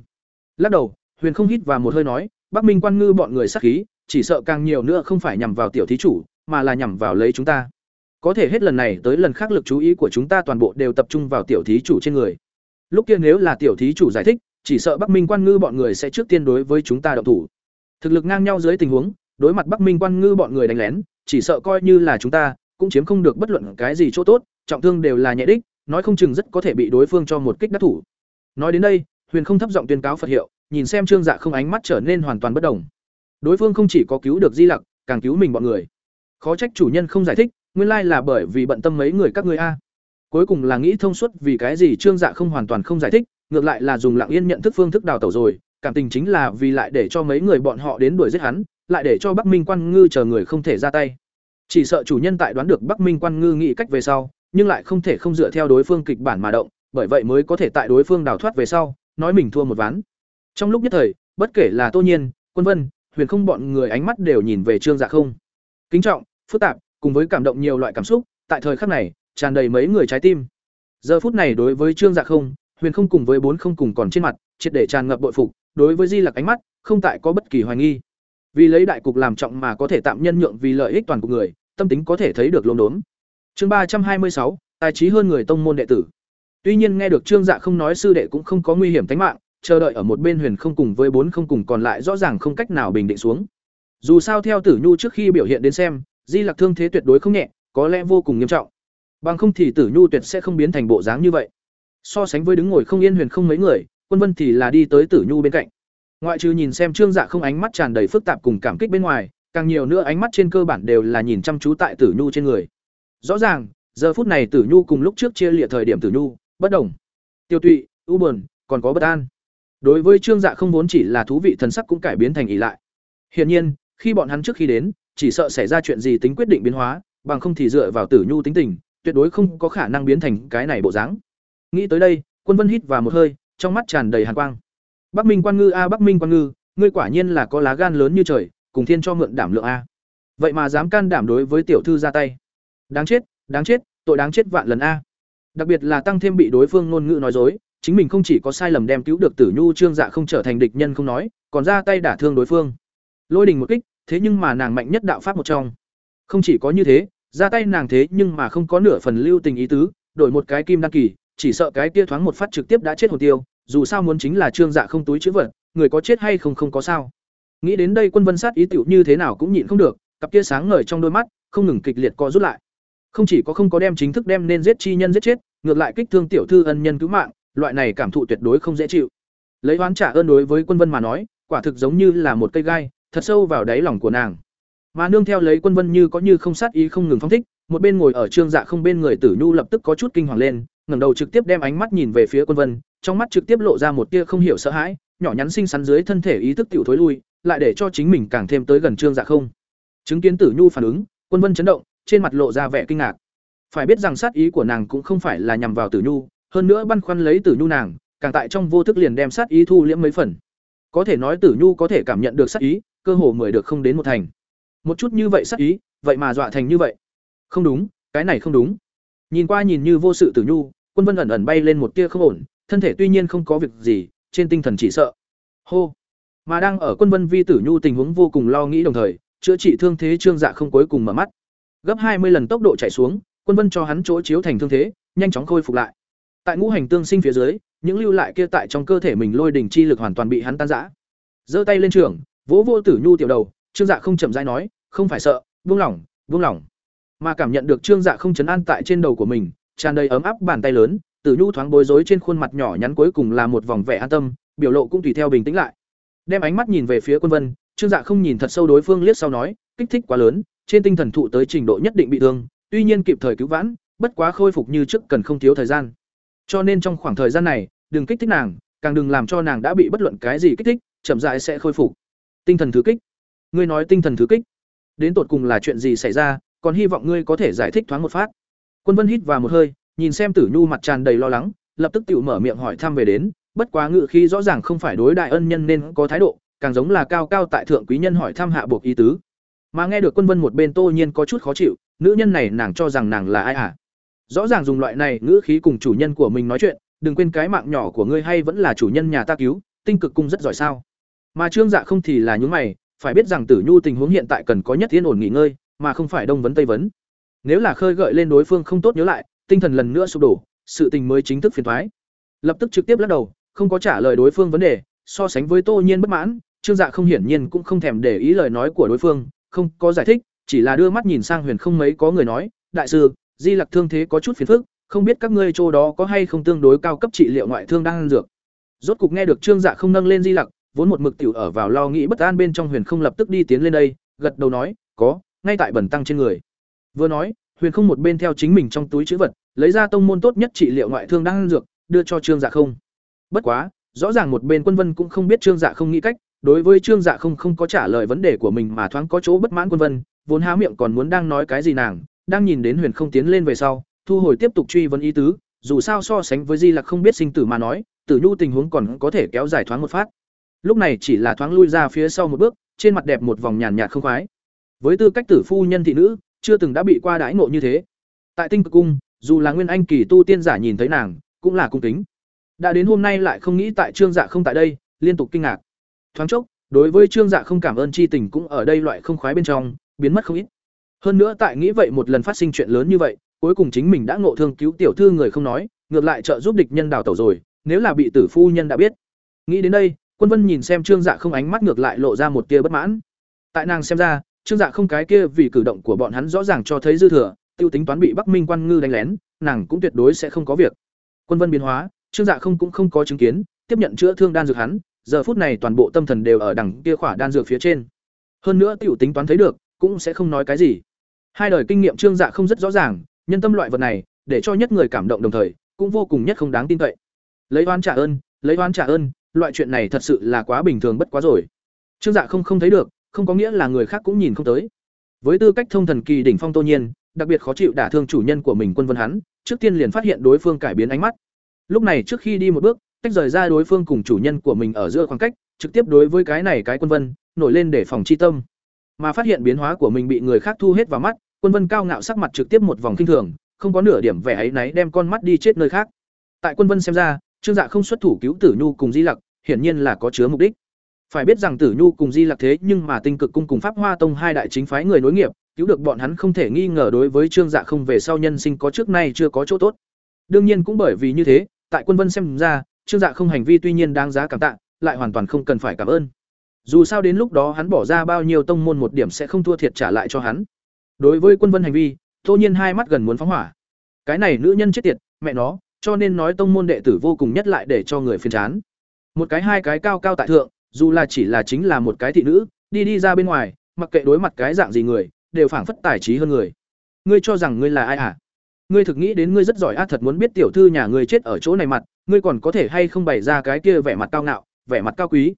Lắc đầu, huyền không hít vào một hơi nói, bắc minh quan ngư bọn người sắc khí, chỉ sợ càng nhiều nữa không phải nhằm vào tiểu thí chủ, mà là nhằm vào lấy chúng ta. Có thể hết lần này tới lần khác lực chú ý của chúng ta toàn bộ đều tập trung vào tiểu thí chủ trên người lúc kia nếu là tiểu thí chủ giải thích, chỉ sợ bắc minh quan ngư bọn người sẽ trước tiên đối với chúng ta động thủ. Thực lực ngang nhau dưới tình huống, đối mặt bắc minh quan ngư bọn người đánh lén, chỉ sợ coi như là chúng ta, cũng chiếm không được bất luận cái gì chỗ tốt, trọng thương đều là nhẹ đích, nói không chừng rất có thể bị đối phương cho một kích đắc thủ. Nói đến đây, huyền không thấp giọng tuyên cáo phật hiệu, nhìn xem trương dạ không ánh mắt trở nên hoàn toàn bất đồng đối phương không chỉ có cứu được di lặc, càng cứu mình bọn người. Khó trách chủ nhân không giải thích, nguyên lai là bởi vì bận tâm mấy người các ngươi a cuối cùng là nghĩ thông suốt vì cái gì trương dạ không hoàn toàn không giải thích, ngược lại là dùng lặng yên nhận thức phương thức đào tẩu rồi, cảm tình chính là vì lại để cho mấy người bọn họ đến đuổi giết hắn, lại để cho bắc minh quan ngư chờ người không thể ra tay. Chỉ sợ chủ nhân tại đoán được bắc minh quan ngư nghĩ cách về sau, nhưng lại không thể không dựa theo đối phương kịch bản mà động, bởi vậy mới có thể tại đối phương đào thoát về sau, nói mình thua một ván. Trong lúc nhất thời, bất kể là tô nhiên, quân vân, huyền không bọn người ánh mắt đều nhìn về trương dạ không. Kính trọng, phức tạp, cùng với cảm động nhiều loại cảm xúc, tại thời khắc này tràn đầy mấy người trái tim. Giờ phút này đối với trương dạ không, huyền không cùng với bốn không cùng còn trên mặt, triệt để tràn ngập bội phục, đối với di lặc ánh mắt, không tại có bất kỳ hoài nghi. Vì lấy đại cục làm trọng mà có thể tạm nhân nhượng vì lợi ích toàn của người, tâm tính có thể thấy được lốm đốm. Chương ba trăm hai mươi sáu, tài trí hơn người tông môn đệ tử. Tuy nhiên nghe được trương dạ không nói sư đệ cũng không có nguy hiểm tính mạng, chờ đợi ở một bên huyền không cùng với bốn không cùng còn lại rõ ràng không cách nào bình định xuống. Dù sao theo tử nhu trước khi biểu hiện đến xem, di lặc thương thế tuyệt đối không nhẹ, có lẽ vô cùng nghiêm trọng bằng không thì tử nhu tuyệt sẽ không biến thành bộ dáng như vậy. So sánh với đứng ngồi không yên huyền không mấy người, quân vân thì là đi tới tử nhu bên cạnh. Ngoại trừ nhìn xem trương dạ không ánh mắt tràn đầy phức tạp cùng cảm kích bên ngoài, càng nhiều nữa ánh mắt trên cơ bản đều là nhìn chăm chú tại tử nhu trên người. Rõ ràng, giờ phút này tử nhu cùng lúc trước chia liệt thời điểm tử nhu, bất đồng. Tiêu tụy, u buồn, còn có bất an. Đối với trương dạ không vốn chỉ là thú vị thần sắc cũng cải biến thành ỷ lại. Hiển nhiên, khi bọn hắn trước khi đến, chỉ sợ xảy ra chuyện gì tính quyết định biến hóa, bằng không thì dựa vào tử nhu tính tình tuyệt đối không có khả năng biến thành cái này bộ dáng. Nghĩ tới đây, quân vân hít vào một hơi, trong mắt tràn đầy hàn quang. Bắc minh quan ngư a, bắc minh quan ngư, ngươi quả nhiên là có lá gan lớn như trời, cùng thiên cho mượn đảm lượng a. Vậy mà dám can đảm đối với tiểu thư ra tay. Đáng chết đáng chết, tội đáng chết vạn lần a. Đặc biệt là tăng thêm bị đối phương ngôn ngữ nói dối, chính mình không chỉ có sai lầm đem cứu được tử nhu trương dạ không trở thành địch nhân không nói, còn ra tay đả thương đối phương. Lôi đình một kích, thế nhưng mà nàng mạnh nhất đạo pháp một trong. Không chỉ có như thế ra tay nàng thế nhưng mà không có nửa phần lưu tình ý tứ, đổi một cái kim đăng kỳ, chỉ sợ cái kia thoáng một phát trực tiếp đã chết hồn tiêu, dù sao muốn chính là trương dạ không túi chữ vật, người có chết hay không không có sao. Nghĩ đến đây quân vân sát ý tiểu như thế nào cũng nhịn không được, cặp kia sáng ngời trong đôi mắt, không ngừng kịch liệt co rút lại. Không chỉ có không có đem chính thức đem nên giết chi nhân giết chết, ngược lại kích thương tiểu thư ân nhân cứu mạng, loại này cảm thụ tuyệt đối không dễ chịu. Lấy oán trả ơn đối với quân vân mà nói, quả thực giống như là một cây gai, thật sâu vào đáy lòng của nàng mà nương theo lấy quân vân như có như không sát ý không ngừng phong thích, một bên ngồi ở trương dạ không bên người tử nhu lập tức có chút kinh hoàng lên, ngẩng đầu trực tiếp đem ánh mắt nhìn về phía quân vân, trong mắt trực tiếp lộ ra một tia không hiểu sợ hãi, nhỏ nhắn xinh xắn dưới thân thể ý thức tiểu thối lui, lại để cho chính mình càng thêm tới gần trương dạ không. Chứng kiến tử nhu phản ứng, quân vân chấn động, trên mặt lộ ra vẻ kinh ngạc. Phải biết rằng sát ý của nàng cũng không phải là nhằm vào tử nhu, hơn nữa băn khoăn lấy tử nhu nàng, càng tại trong vô thức liền đem sát ý thu liễm mấy phần. Có thể nói tử nhu có thể cảm nhận được sát ý, cơ hồ mười được không đến một thành một chút như vậy sát ý, vậy mà dọa thành như vậy. Không đúng, cái này không đúng. Nhìn qua nhìn như vô sự tử nhu, quân vân ẩn ẩn bay lên một tia không ổn, thân thể tuy nhiên không có việc gì, trên tinh thần chỉ sợ. Hô. Mà đang ở quân vân vi tử nhu tình huống vô cùng lo nghĩ đồng thời, chữa trị thương thế trương dạ không cuối cùng mở mắt. Gấp hai mươi lần tốc độ chạy xuống, quân vân cho hắn chỗ chiếu thành thương thế, nhanh chóng khôi phục lại. Tại ngũ hành tương sinh phía dưới, những lưu lại kia tại trong cơ thể mình lôi đỉnh chi lực hoàn toàn bị hắn tan rã. Giơ tay lên trường, vỗ vô tử nhu tiểu đầu trương dạ không chậm rãi nói, không phải sợ, buông lỏng buông lỏng. Mà cảm nhận được trương dạ không chấn an tại trên đầu của mình, tràn đầy ấm áp bàn tay lớn, tử nhu thoáng bối rối trên khuôn mặt nhỏ nhắn cuối cùng là một vòng vẻ an tâm, biểu lộ cũng tùy theo bình tĩnh lại. Đem ánh mắt nhìn về phía quân vân, trương dạ không nhìn thật sâu đối phương liếc sau nói, kích thích quá lớn, trên tinh thần thụ tới trình độ nhất định bị thương, tuy nhiên kịp thời cứu vãn, bất quá khôi phục như trước cần không thiếu thời gian. Cho nên trong khoảng thời gian này, đừng kích thích nàng, càng đừng làm cho nàng đã bị bất luận cái gì kích thích, chậm rãi sẽ khôi phục. Tinh thần thứ kích ngươi nói tinh thần thứ kích đến tột cùng là chuyện gì xảy ra còn hy vọng ngươi có thể giải thích thoáng một phát Quân Vân hít vào một hơi, nhìn xem Tử Nhu mặt tràn đầy lo lắng, lập tức tự mở miệng hỏi thăm về đến, bất quá ngự khí rõ ràng không phải đối đại ân nhân nên có thái độ, càng giống là cao cao tại thượng quý nhân hỏi thăm hạ buộc ý tứ. Mà nghe được Quân Vân một bên Tô Nhiên có chút khó chịu, nữ nhân này nàng cho rằng nàng là ai à? Rõ ràng dùng loại này ngữ khí cùng chủ nhân của mình nói chuyện, đừng quên cái mạng nhỏ của ngươi hay vẫn là chủ nhân nhà ta cứu, tinh cực cung rất giỏi sao? Mà Trương Dạ không thì là những mày, phải biết rằng Tử Nhu tình huống hiện tại cần có nhất thiên ổn nghỉ ngơi, mà không phải đông vấn tây vấn. Nếu là khơi gợi lên đối phương không tốt nhớ lại, tinh thần lần nữa sụp đổ, sự tình mới chính thức phiền toái. Lập tức trực tiếp lắc đầu, không có trả lời đối phương vấn đề, so sánh với Tô Nhiên bất mãn, Trương Dạ không hiển nhiên cũng không thèm để ý lời nói của đối phương, không có giải thích, chỉ là đưa mắt nhìn sang Huyền không mấy có người nói, đại sư, Di Lặc thương thế có chút phiền phức, không biết các ngươi chỗ đó có hay không tương đối cao cấp trị liệu ngoại thương đang ăn dược. Rốt cục nghe được Trương Dạ không nâng lên Di Lặc, vốn một mực tiểu ở vào lo nghĩ bất an bên trong Huyền không lập tức đi tiến lên đây, gật đầu nói, có, ngay tại bẩn tăng trên người. Vừa nói, Huyền không một bên theo chính mình trong túi chữ vật, lấy ra tông môn tốt nhất trị liệu ngoại thương đang dược, đưa cho Trương Dạ không. Bất quá, rõ ràng một bên Quân Vân cũng không biết Trương Dạ không nghĩ cách, đối với Trương Dạ không không có trả lời vấn đề của mình mà thoáng có chỗ bất mãn Quân Vân, vốn há miệng còn muốn đang nói cái gì nàng, đang nhìn đến Huyền không tiến lên về sau, thu hồi tiếp tục truy vấn ý tứ, dù sao so sánh với Di Lặc không biết sinh tử mà nói, Tử Nhu tình huống còn có thể kéo dài thoáng một phát. Lúc này chỉ là thoáng lui ra phía sau một bước, trên mặt đẹp một vòng nhàn nhạt không khoái. Với tư cách tử phu nhân thị nữ, chưa từng đã bị qua đãi ngộ như thế. Tại Tinh Cực cung, dù là Nguyên Anh kỳ tu tiên giả nhìn thấy nàng, cũng là cung kính. Đã đến hôm nay lại không nghĩ tại Trương Dạ không tại đây, liên tục kinh ngạc. Thoáng chốc, đối với Trương Dạ không cảm ơn chi tình cũng ở đây loại không khoái bên trong, biến mất không ít. Hơn nữa tại nghĩ vậy một lần phát sinh chuyện lớn như vậy, cuối cùng chính mình đã ngộ thương cứu tiểu thư người không nói, ngược lại trợ giúp địch nhân đào tẩu rồi, nếu là bị tử phu nhân đã biết. Nghĩ đến đây, Quân Vân nhìn xem Trương Dạ không ánh mắt ngược lại lộ ra một tia bất mãn. Tại nàng xem ra, Trương Dạ không cái kia vì cử động của bọn hắn rõ ràng cho thấy dư thừa, tiêu tính toán bị Bắc Minh quan ngư đánh lén, nàng cũng tuyệt đối sẽ không có việc. Quân Vân biến hóa, Trương Dạ không cũng không có chứng kiến, tiếp nhận chữa thương đan dược hắn, giờ phút này toàn bộ tâm thần đều ở đằng kia khỏa đan dược phía trên. Hơn nữa tiểu tính toán thấy được, cũng sẽ không nói cái gì. Hai đời kinh nghiệm Trương Dạ không rất rõ ràng, nhân tâm loại vật này, để cho nhất người cảm động đồng thời, cũng vô cùng nhất không đáng tin cậy. Lấy oan trả ơn, lấy oan trả ơn, loại chuyện này thật sự là quá bình thường bất quá rồi. Trương Dạ không không thấy được, không có nghĩa là người khác cũng nhìn không tới. Với tư cách thông thần kỳ đỉnh phong Tô Nhiên, đặc biệt khó chịu đả thương chủ nhân của mình Quân Vân hắn, trước tiên liền phát hiện đối phương cải biến ánh mắt. Lúc này trước khi đi một bước, tách rời ra đối phương cùng chủ nhân của mình ở giữa khoảng cách, trực tiếp đối với cái này cái Quân Vân, nổi lên để phòng chi tâm. Mà phát hiện biến hóa của mình bị người khác thu hết vào mắt, Quân Vân cao ngạo sắc mặt trực tiếp một vòng kinh thường, không có nửa điểm vẻ ấy náy đem con mắt đi chết nơi khác. Tại Quân Vân xem ra, Trương Dạ không xuất thủ cứu Tử Nhu cùng Di Lặc, hiển nhiên là có chứa mục đích. Phải biết rằng Tử Nhu cùng Di Lạc thế nhưng mà Tinh Cực cung cùng Pháp Hoa Tông hai đại chính phái người nối nghiệp, cứu được bọn hắn không thể nghi ngờ đối với Trương Dạ không về sau nhân sinh có trước nay chưa có chỗ tốt. Đương nhiên cũng bởi vì như thế, tại Quân Vân xem ra, Trương Dạ không hành vi tuy nhiên đáng giá cảm tạ, lại hoàn toàn không cần phải cảm ơn. Dù sao đến lúc đó hắn bỏ ra bao nhiêu tông môn một điểm sẽ không thua thiệt trả lại cho hắn. Đối với Quân Vân hành vi, Tô Nhiên hai mắt gần muốn phóng hỏa. Cái này nữ nhân chết tiệt, mẹ nó, cho nên nói tông môn đệ tử vô cùng nhất lại để cho người phiền chán. Một cái hai cái cao cao tại thượng, dù là chỉ là chính là một cái thị nữ, đi đi ra bên ngoài, mặc kệ đối mặt cái dạng gì người, đều phảng phất tài trí hơn người. Ngươi cho rằng ngươi là ai à? Ngươi thực nghĩ đến ngươi rất giỏi a thật muốn biết tiểu thư nhà ngươi chết ở chỗ này mặt, ngươi còn có thể hay không bày ra cái kia vẻ mặt cao ngạo, vẻ mặt cao quý.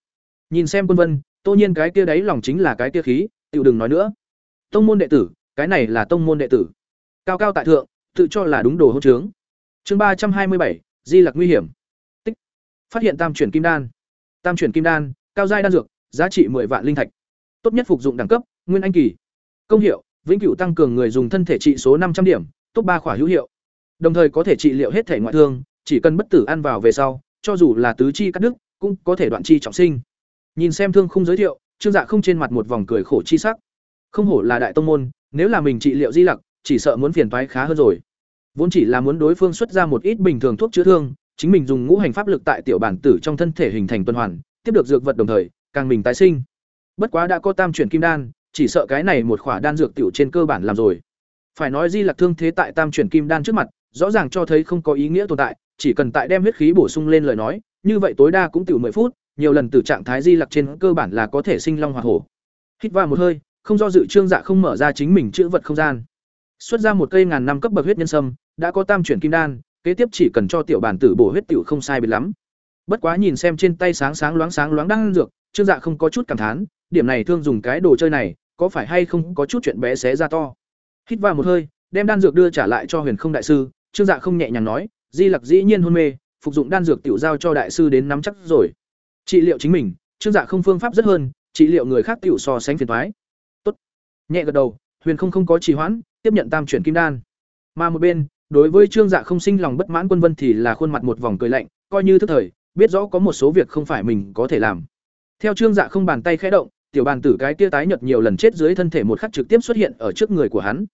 Nhìn xem Quân Vân, Tô Nhiên cái kia đấy lòng chính là cái kia khí, tiểu đừng nói nữa. Tông môn đệ tử, cái này là tông môn đệ tử. Cao cao tại thượng, tự cho là đúng đồ hỗ trướng. Chương ba trăm hai mươi bảy Di Lặc nguy hiểm. Phát hiện tam chuyển kim đan. Tam chuyển kim đan, cao giai đan dược, giá trị 10 vạn linh thạch. Tốt nhất phục dụng đẳng cấp, nguyên anh kỳ. Công hiệu: Vĩnh cửu tăng cường người dùng thân thể trị số 500 điểm, top ba khỏa hữu hiệu. Đồng thời có thể trị liệu hết thể ngoại thương, chỉ cần bất tử ăn vào về sau, cho dù là tứ chi cắt đứt, cũng có thể đoạn chi trọng sinh. Nhìn xem thương khung giới thiệu, Trương Dạ không trên mặt một vòng cười khổ chi sắc. Không hổ là đại tông môn, nếu là mình trị liệu di lặc, chỉ sợ muốn phiền toái khá hơn rồi. Vốn chỉ là muốn đối phương xuất ra một ít bình thường thuốc chữa thương, chính mình dùng ngũ hành pháp lực tại tiểu bản tử trong thân thể hình thành tuần hoàn, tiếp được dược vật đồng thời, càng mình tái sinh. Bất quá đã có tam chuyển kim đan, chỉ sợ cái này một khỏa đan dược tiểu trên cơ bản làm rồi. Phải nói Di Lặc thương thế tại tam chuyển kim đan trước mặt, rõ ràng cho thấy không có ý nghĩa tồn tại, chỉ cần tại đem huyết khí bổ sung lên lời nói, như vậy tối đa cũng tiểu 10 phút, nhiều lần từ trạng thái Di Lặc trên cơ bản là có thể sinh long hỏa hổ. Hít vào một hơi, không do dự trương dạ không mở ra chính mình chữ vật không gian. Xuất ra một cây ngàn năm cấp bậc huyết nhân sâm, đã có tam chuyển kim đan, kế tiếp chỉ cần cho tiểu bản tử bổ huyết tiểu không sai biệt lắm. Bất quá nhìn xem trên tay sáng sáng loáng sáng loáng đang dược, Trương Dạ không có chút cảm thán, điểm này thương dùng cái đồ chơi này, có phải hay không có chút chuyện bé xé ra to. Hít vào một hơi, đem đan dược đưa trả lại cho huyền không đại sư trương dạ không nhẹ nhàng nói di lặc dĩ nhiên hôn mê phục dụng đan dược tiểu giao cho đại sư đến nắm chắc rồi trị liệu chính mình trương dạ không phương pháp rất hơn trị liệu người khác tiểu so sánh phiền toái. tốt nhẹ gật đầu huyền không không có trì hoãn tiếp nhận tam chuyển kim đan mà một bên đối với trương dạ không sinh lòng bất mãn quân vân thì là khuôn mặt một vòng cười lạnh, coi như thức thời, biết rõ có một số việc không phải mình có thể làm. Theo trương dạ không bàn tay khẽ động, tiểu bàn tử cái kia tái nhợt nhiều lần chết dưới thân thể một khắc trực tiếp xuất hiện ở trước người của hắn.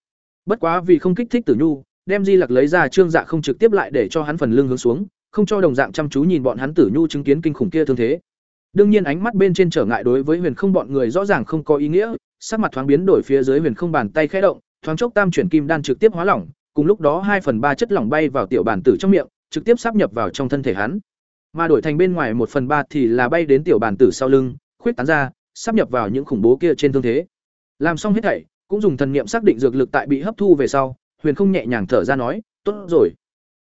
Bất quá vì không kích thích tử nhu, đem di lặc lấy ra trương dạ không trực tiếp lại để cho hắn phần lưng hướng xuống, không cho đồng dạng chăm chú nhìn bọn hắn tử nhu chứng kiến kinh khủng kia thương thế. Đương nhiên ánh mắt bên trên trở ngại đối với huyền không bọn người rõ ràng không có ý nghĩa, sắc mặt thoáng biến đổi phía dưới huyền không bàn tay khẽ động, thoáng chốc tam chuyển kim đan trực tiếp hóa lỏng cùng lúc đó hai phần ba chất lỏng bay vào tiểu bản tử trong miệng, trực tiếp sắp nhập vào trong thân thể hắn. Mà đổi thành bên ngoài một phần ba thì là bay đến tiểu bản tử sau lưng, khuyết tán ra sắp nhập vào những khủng bố kia trên thương thế. Làm xong hết thảy, cũng dùng thần niệm xác định dược lực tại bị hấp thu về sau, huyền không nhẹ nhàng thở ra nói, tốt rồi.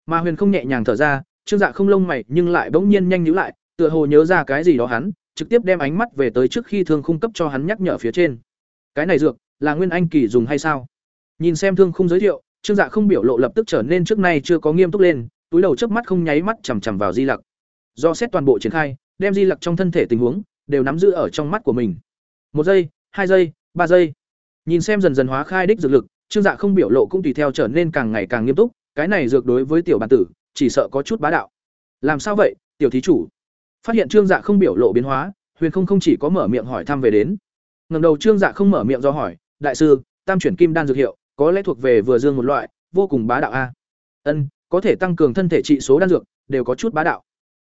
Mà huyền không nhẹ nhàng thở ra, trương dạ không lông mày, nhưng lại bỗng nhiên nhanh nhíu lại, tựa hồ nhớ ra cái gì đó hắn, trực tiếp đem ánh mắt về tới trước khi thương khung cấp cho hắn nhắc nhở phía trên. Cái này dược là nguyên anh kỳ dùng hay sao? Nhìn xem thương khung giới thiệu trương dạ không biểu lộ lập tức trở nên trước nay chưa có nghiêm túc lên, túi đầu chớp mắt không nháy mắt chằm chằm vào di lặc. Do xét toàn bộ triển khai, đem di lặc trong thân thể tình huống, đều nắm giữ ở trong mắt của mình. Một giây, hai giây, ba giây. Nhìn xem dần dần hóa khai đích dược lực, trương dạ không biểu lộ cũng tùy theo trở nên càng ngày càng nghiêm túc, cái này dược đối với tiểu bản tử, chỉ sợ có chút bá đạo. Làm sao vậy, tiểu thí chủ? Phát hiện trương dạ không biểu lộ biến hóa, huyền không không chỉ có mở miệng hỏi thăm về đến. Ngầm đầu trương dạ không mở miệng do hỏi, đại sư, tam chuyển kim đan dược hiệu có lẽ thuộc về vừa dương một loại, vô cùng bá đạo a. Ân, có thể tăng cường thân thể trị số đan dược, đều có chút bá đạo.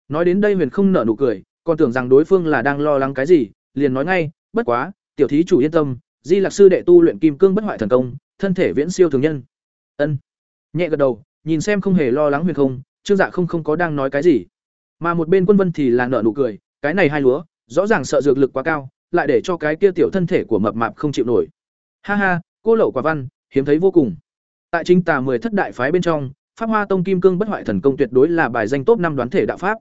Nói đến đây huyền không nở nụ cười, còn tưởng rằng đối phương là đang lo lắng cái gì, liền nói ngay, bất quá, tiểu thí chủ yên tâm, di lạc sư đệ tu luyện kim cương bất hoại thần công, thân thể viễn siêu thường nhân. Ân. Nhẹ gật đầu, nhìn xem không hề lo lắng huyền không, trương dạ không không có đang nói cái gì. Mà một bên quân vân thì là nở nụ cười, cái này hai lúa, rõ ràng sợ dược lực quá cao, lại để cho cái kia tiểu thân thể của mập mạp không chịu nổi. Ha ha, cô lậu quả văn hiếm thấy vô cùng. Tại chính tà mười thất đại phái bên trong, pháp hoa tông kim cương bất hoại thần công tuyệt đối là bài danh top năm đoán thể đạo pháp.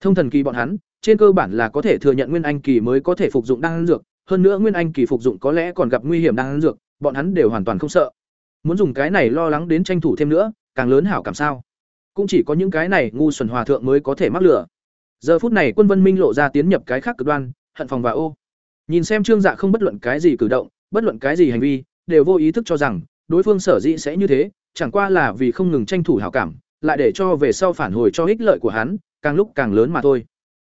Thông thần kỳ bọn hắn, trên cơ bản là có thể thừa nhận nguyên anh kỳ mới có thể phục dụng đan dược, hơn nữa nguyên anh kỳ phục dụng có lẽ còn gặp nguy hiểm đan dược, bọn hắn đều hoàn toàn không sợ. Muốn dùng cái này lo lắng đến tranh thủ thêm nữa, càng lớn hảo cảm sao. Cũng chỉ có những cái này ngu xuẩn hòa thượng mới có thể mắc lửa. Giờ phút này quân vân minh lộ ra tiến nhập cái khác cực đoan, hận phòng và ô. Nhìn xem trương dạ không bất luận cái gì cử động, bất luận cái gì hành vi, đều vô ý thức cho rằng đối phương sở dĩ sẽ như thế, chẳng qua là vì không ngừng tranh thủ hảo cảm, lại để cho về sau phản hồi cho ích lợi của hắn, càng lúc càng lớn mà thôi.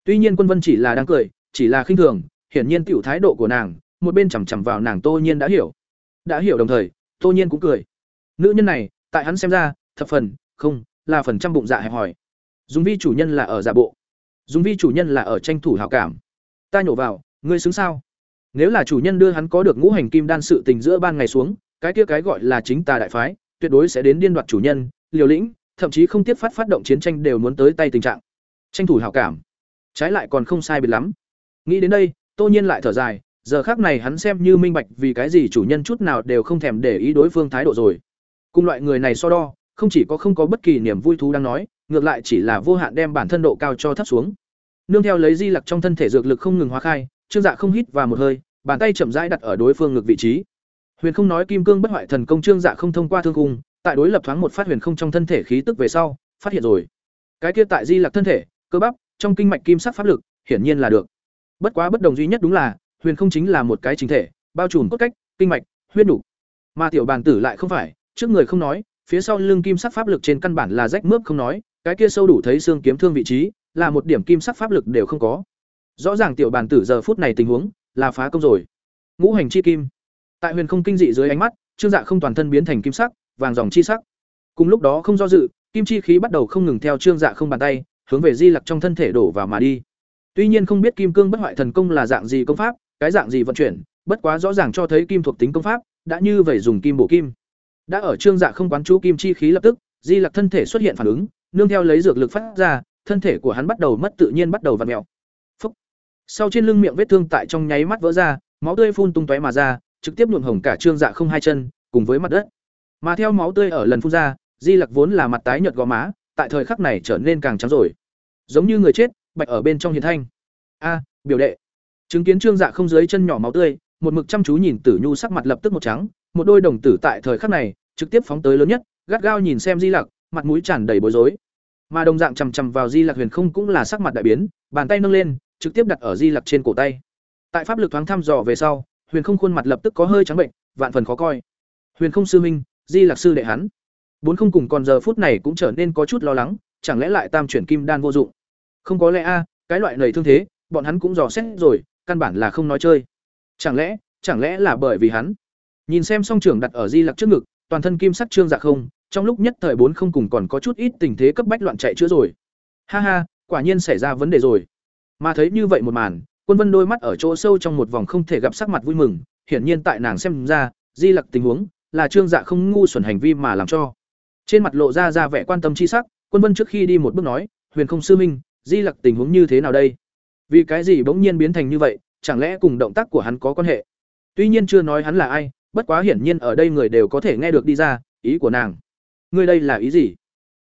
Tuy nhiên quân vân chỉ là đang cười, chỉ là khinh thường, hiển nhiên tiểu thái độ của nàng, một bên chằm chằm vào nàng tô nhiên đã hiểu. Đã hiểu đồng thời, tô nhiên cũng cười. Nữ nhân này, tại hắn xem ra, thập phần, không, là phần trăm bụng dạ hẹp hòi. Dùng vi chủ nhân là ở giả bộ. Dùng vi chủ nhân là ở tranh thủ hảo cảm. Ta nhổ vào, ngươi xứng sao? Nếu là chủ nhân đưa hắn có được ngũ hành kim đan sự tình giữa ban ngày xuống cái kia cái gọi là chính tà đại phái, tuyệt đối sẽ đến điên đoạt chủ nhân, liều lĩnh, thậm chí không tiếp phát phát động chiến tranh đều muốn tới tay tình trạng. Tranh thủ hảo cảm. Trái lại còn không sai biệt lắm. Nghĩ đến đây, tô nhiên lại thở dài, giờ khác này hắn xem như minh bạch vì cái gì chủ nhân chút nào đều không thèm để ý đối phương thái độ rồi. Cùng loại người này so đo, không chỉ có không có bất kỳ niềm vui thú đang nói, ngược lại chỉ là vô hạn đem bản thân độ cao cho thấp xuống. Nương theo lấy di lặc trong thân thể dược lực không ngừng hóa khai, trương dạ không hít và một hơi, bàn tay chậm rãi đặt ở đối phương ngực vị trí huyền không nói kim cương bất hoại thần công trương dạ không thông qua thương cung tại đối lập thoáng một phát huyền không trong thân thể khí tức về sau, phát hiện rồi. Cái kia tại di lạc thân thể, cơ bắp, trong kinh mạch kim sắc pháp lực, hiển nhiên là được. Bất quá bất đồng duy nhất đúng là, huyền không chính là một cái chính thể, bao trùm cốt cách, kinh mạch, huyết đủ. Mà tiểu bàn tử lại không phải, trước người không nói, phía sau lưng kim sắc pháp lực trên căn bản là rách mướp không nói, cái kia sâu đủ thấy xương kiếm thương vị trí, là một điểm kim sắc pháp lực đều không có. Rõ ràng tiểu bàn tử giờ phút này tình huống, là phá công rồi. Ngũ hành chi kim tại huyền không kinh dị dưới ánh mắt, trương dạ không toàn thân biến thành kim sắc, vàng dòng chi sắc. Cùng lúc đó không do dự, kim chi khí bắt đầu không ngừng theo trương dạ không bàn tay, hướng về di lặc trong thân thể đổ vào mà đi. Tuy nhiên không biết kim cương bất hoại thần công là dạng gì công pháp, cái dạng gì vận chuyển, bất quá rõ ràng cho thấy kim thuộc tính công pháp, đã như vậy dùng kim bổ kim. Đã ở trương dạ không quán chú kim chi khí lập tức, di lặc thân thể xuất hiện phản ứng, nương theo lấy dược lực phát ra, thân thể của hắn bắt đầu mất tự nhiên bắt đầu vặn mèo. Phúc. Sau trên lưng miệng vết thương tại trong nháy mắt vỡ ra, máu tươi phun tung tóe mà ra trực tiếp nhuộm hồng cả trương dạ không hai chân, cùng với mặt đất. Mà theo máu tươi ở lần phun ra, di lặc vốn là mặt tái nhợt gò má, tại thời khắc này trở nên càng trắng rồi. Giống như người chết, bạch ở bên trong hiền thanh. A, biểu đệ. Chứng kiến trương dạ không dưới chân nhỏ máu tươi, một mực chăm chú nhìn tử nhu sắc mặt lập tức một trắng, một đôi đồng tử tại thời khắc này, trực tiếp phóng tới lớn nhất, gắt gao nhìn xem di lặc, mặt mũi tràn đầy bối rối. Mà đồng dạng chằm chằm vào di lặc huyền không cũng là sắc mặt đại biến, bàn tay nâng lên, trực tiếp đặt ở di lặc trên cổ tay. Tại pháp lực thoáng thăm dò về sau huyền không khuôn mặt lập tức có hơi trắng bệnh, vạn phần khó coi. Huyền không sư minh di lạc sư đệ hắn. Bốn không cùng còn giờ phút này cũng trở nên có chút lo lắng, chẳng lẽ lại tam chuyển kim đan vô dụng? Không có lẽ a, cái loại nầy thương thế, bọn hắn cũng dò xét rồi, căn bản là không nói chơi. Chẳng lẽ chẳng lẽ là bởi vì hắn? Nhìn xem song trưởng đặt ở di lặc trước ngực, toàn thân kim sắc trương dạ không, trong lúc nhất thời bốn không cùng còn có chút ít tình thế cấp bách loạn chạy chữa rồi. Ha ha, quả nhiên xảy ra vấn đề rồi. Mà thấy như vậy một màn quân vân đôi mắt ở chỗ sâu trong một vòng không thể gặp sắc mặt vui mừng, hiển nhiên tại nàng xem ra, di lặc tình huống là trương dạ không ngu xuẩn hành vi mà làm cho. Trên mặt lộ ra ra vẻ quan tâm chi sắc, quân vân trước khi đi một bước nói, huyền không sư minh, di lặc tình huống như thế nào đây? Vì cái gì bỗng nhiên biến thành như vậy, chẳng lẽ cùng động tác của hắn có quan hệ? Tuy nhiên chưa nói hắn là ai, bất quá hiển nhiên ở đây người đều có thể nghe được đi ra, ý của nàng. Ngươi đây là ý gì?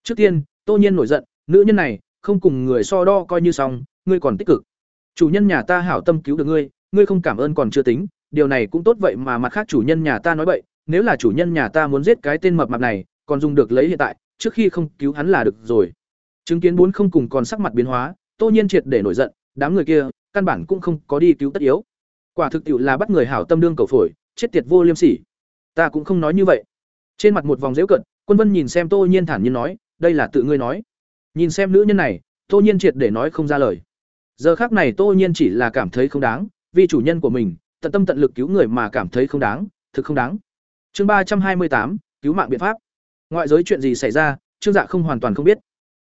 Trước tiên, tô nhiên nổi giận, nữ nhân này, không cùng người so đo coi như xong, ngươi còn tích cực chủ nhân nhà ta hảo tâm cứu được ngươi ngươi không cảm ơn còn chưa tính, điều này cũng tốt vậy mà mặt khác chủ nhân nhà ta nói vậy nếu là chủ nhân nhà ta muốn giết cái tên mập mạp này, còn dùng được lấy hiện tại, trước khi không cứu hắn là được rồi. Chứng kiến bốn không cùng còn sắc mặt biến hóa, tô nhiên triệt để nổi giận, đám người kia, căn bản cũng không có đi cứu tất yếu. Quả thực tiệu là bắt người hảo tâm đương cầu phổi, chết tiệt vô liêm sỉ. Ta cũng không nói như vậy. Trên mặt một vòng dễu cận, quân vân nhìn xem tô nhiên thản nhiên nói, đây là tự ngươi nói. Nhìn xem nữ nhân này, tô nhiên triệt để nói không ra lời giờ khác này tô nhiên chỉ là cảm thấy không đáng, vì chủ nhân của mình, tận tâm tận lực cứu người mà cảm thấy không đáng, thực không đáng. Chương ba trăm hai mươi tám, cứu mạng biện pháp. Ngoại giới chuyện gì xảy ra, trương dạ không hoàn toàn không biết.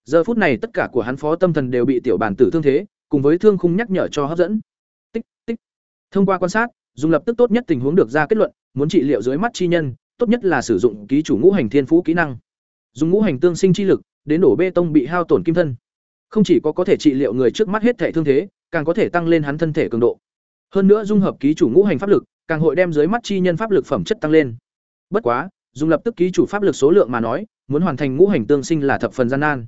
Giờ phút này tất cả của hắn phó tâm thần đều bị tiểu bản tử thương thế, cùng với thương khung nhắc nhở cho hấp dẫn. Tích tích. Thông qua quan sát, dùng lập tức tốt nhất tình huống được ra kết luận, muốn trị liệu dưới mắt chi nhân, tốt nhất là sử dụng ký chủ ngũ hành thiên phú kỹ năng. Dùng ngũ hành tương sinh chi lực, đến đổ bê tông bị hao tổn kim thân không chỉ có có thể trị liệu người trước mắt hết thể thương thế, càng có thể tăng lên hắn thân thể cường độ. Hơn nữa dung hợp ký chủ ngũ hành pháp lực, càng hội đem dưới mắt chi nhân pháp lực phẩm chất tăng lên. Bất quá, dùng lập tức ký chủ pháp lực số lượng mà nói, muốn hoàn thành ngũ hành tương sinh là thập phần gian nan.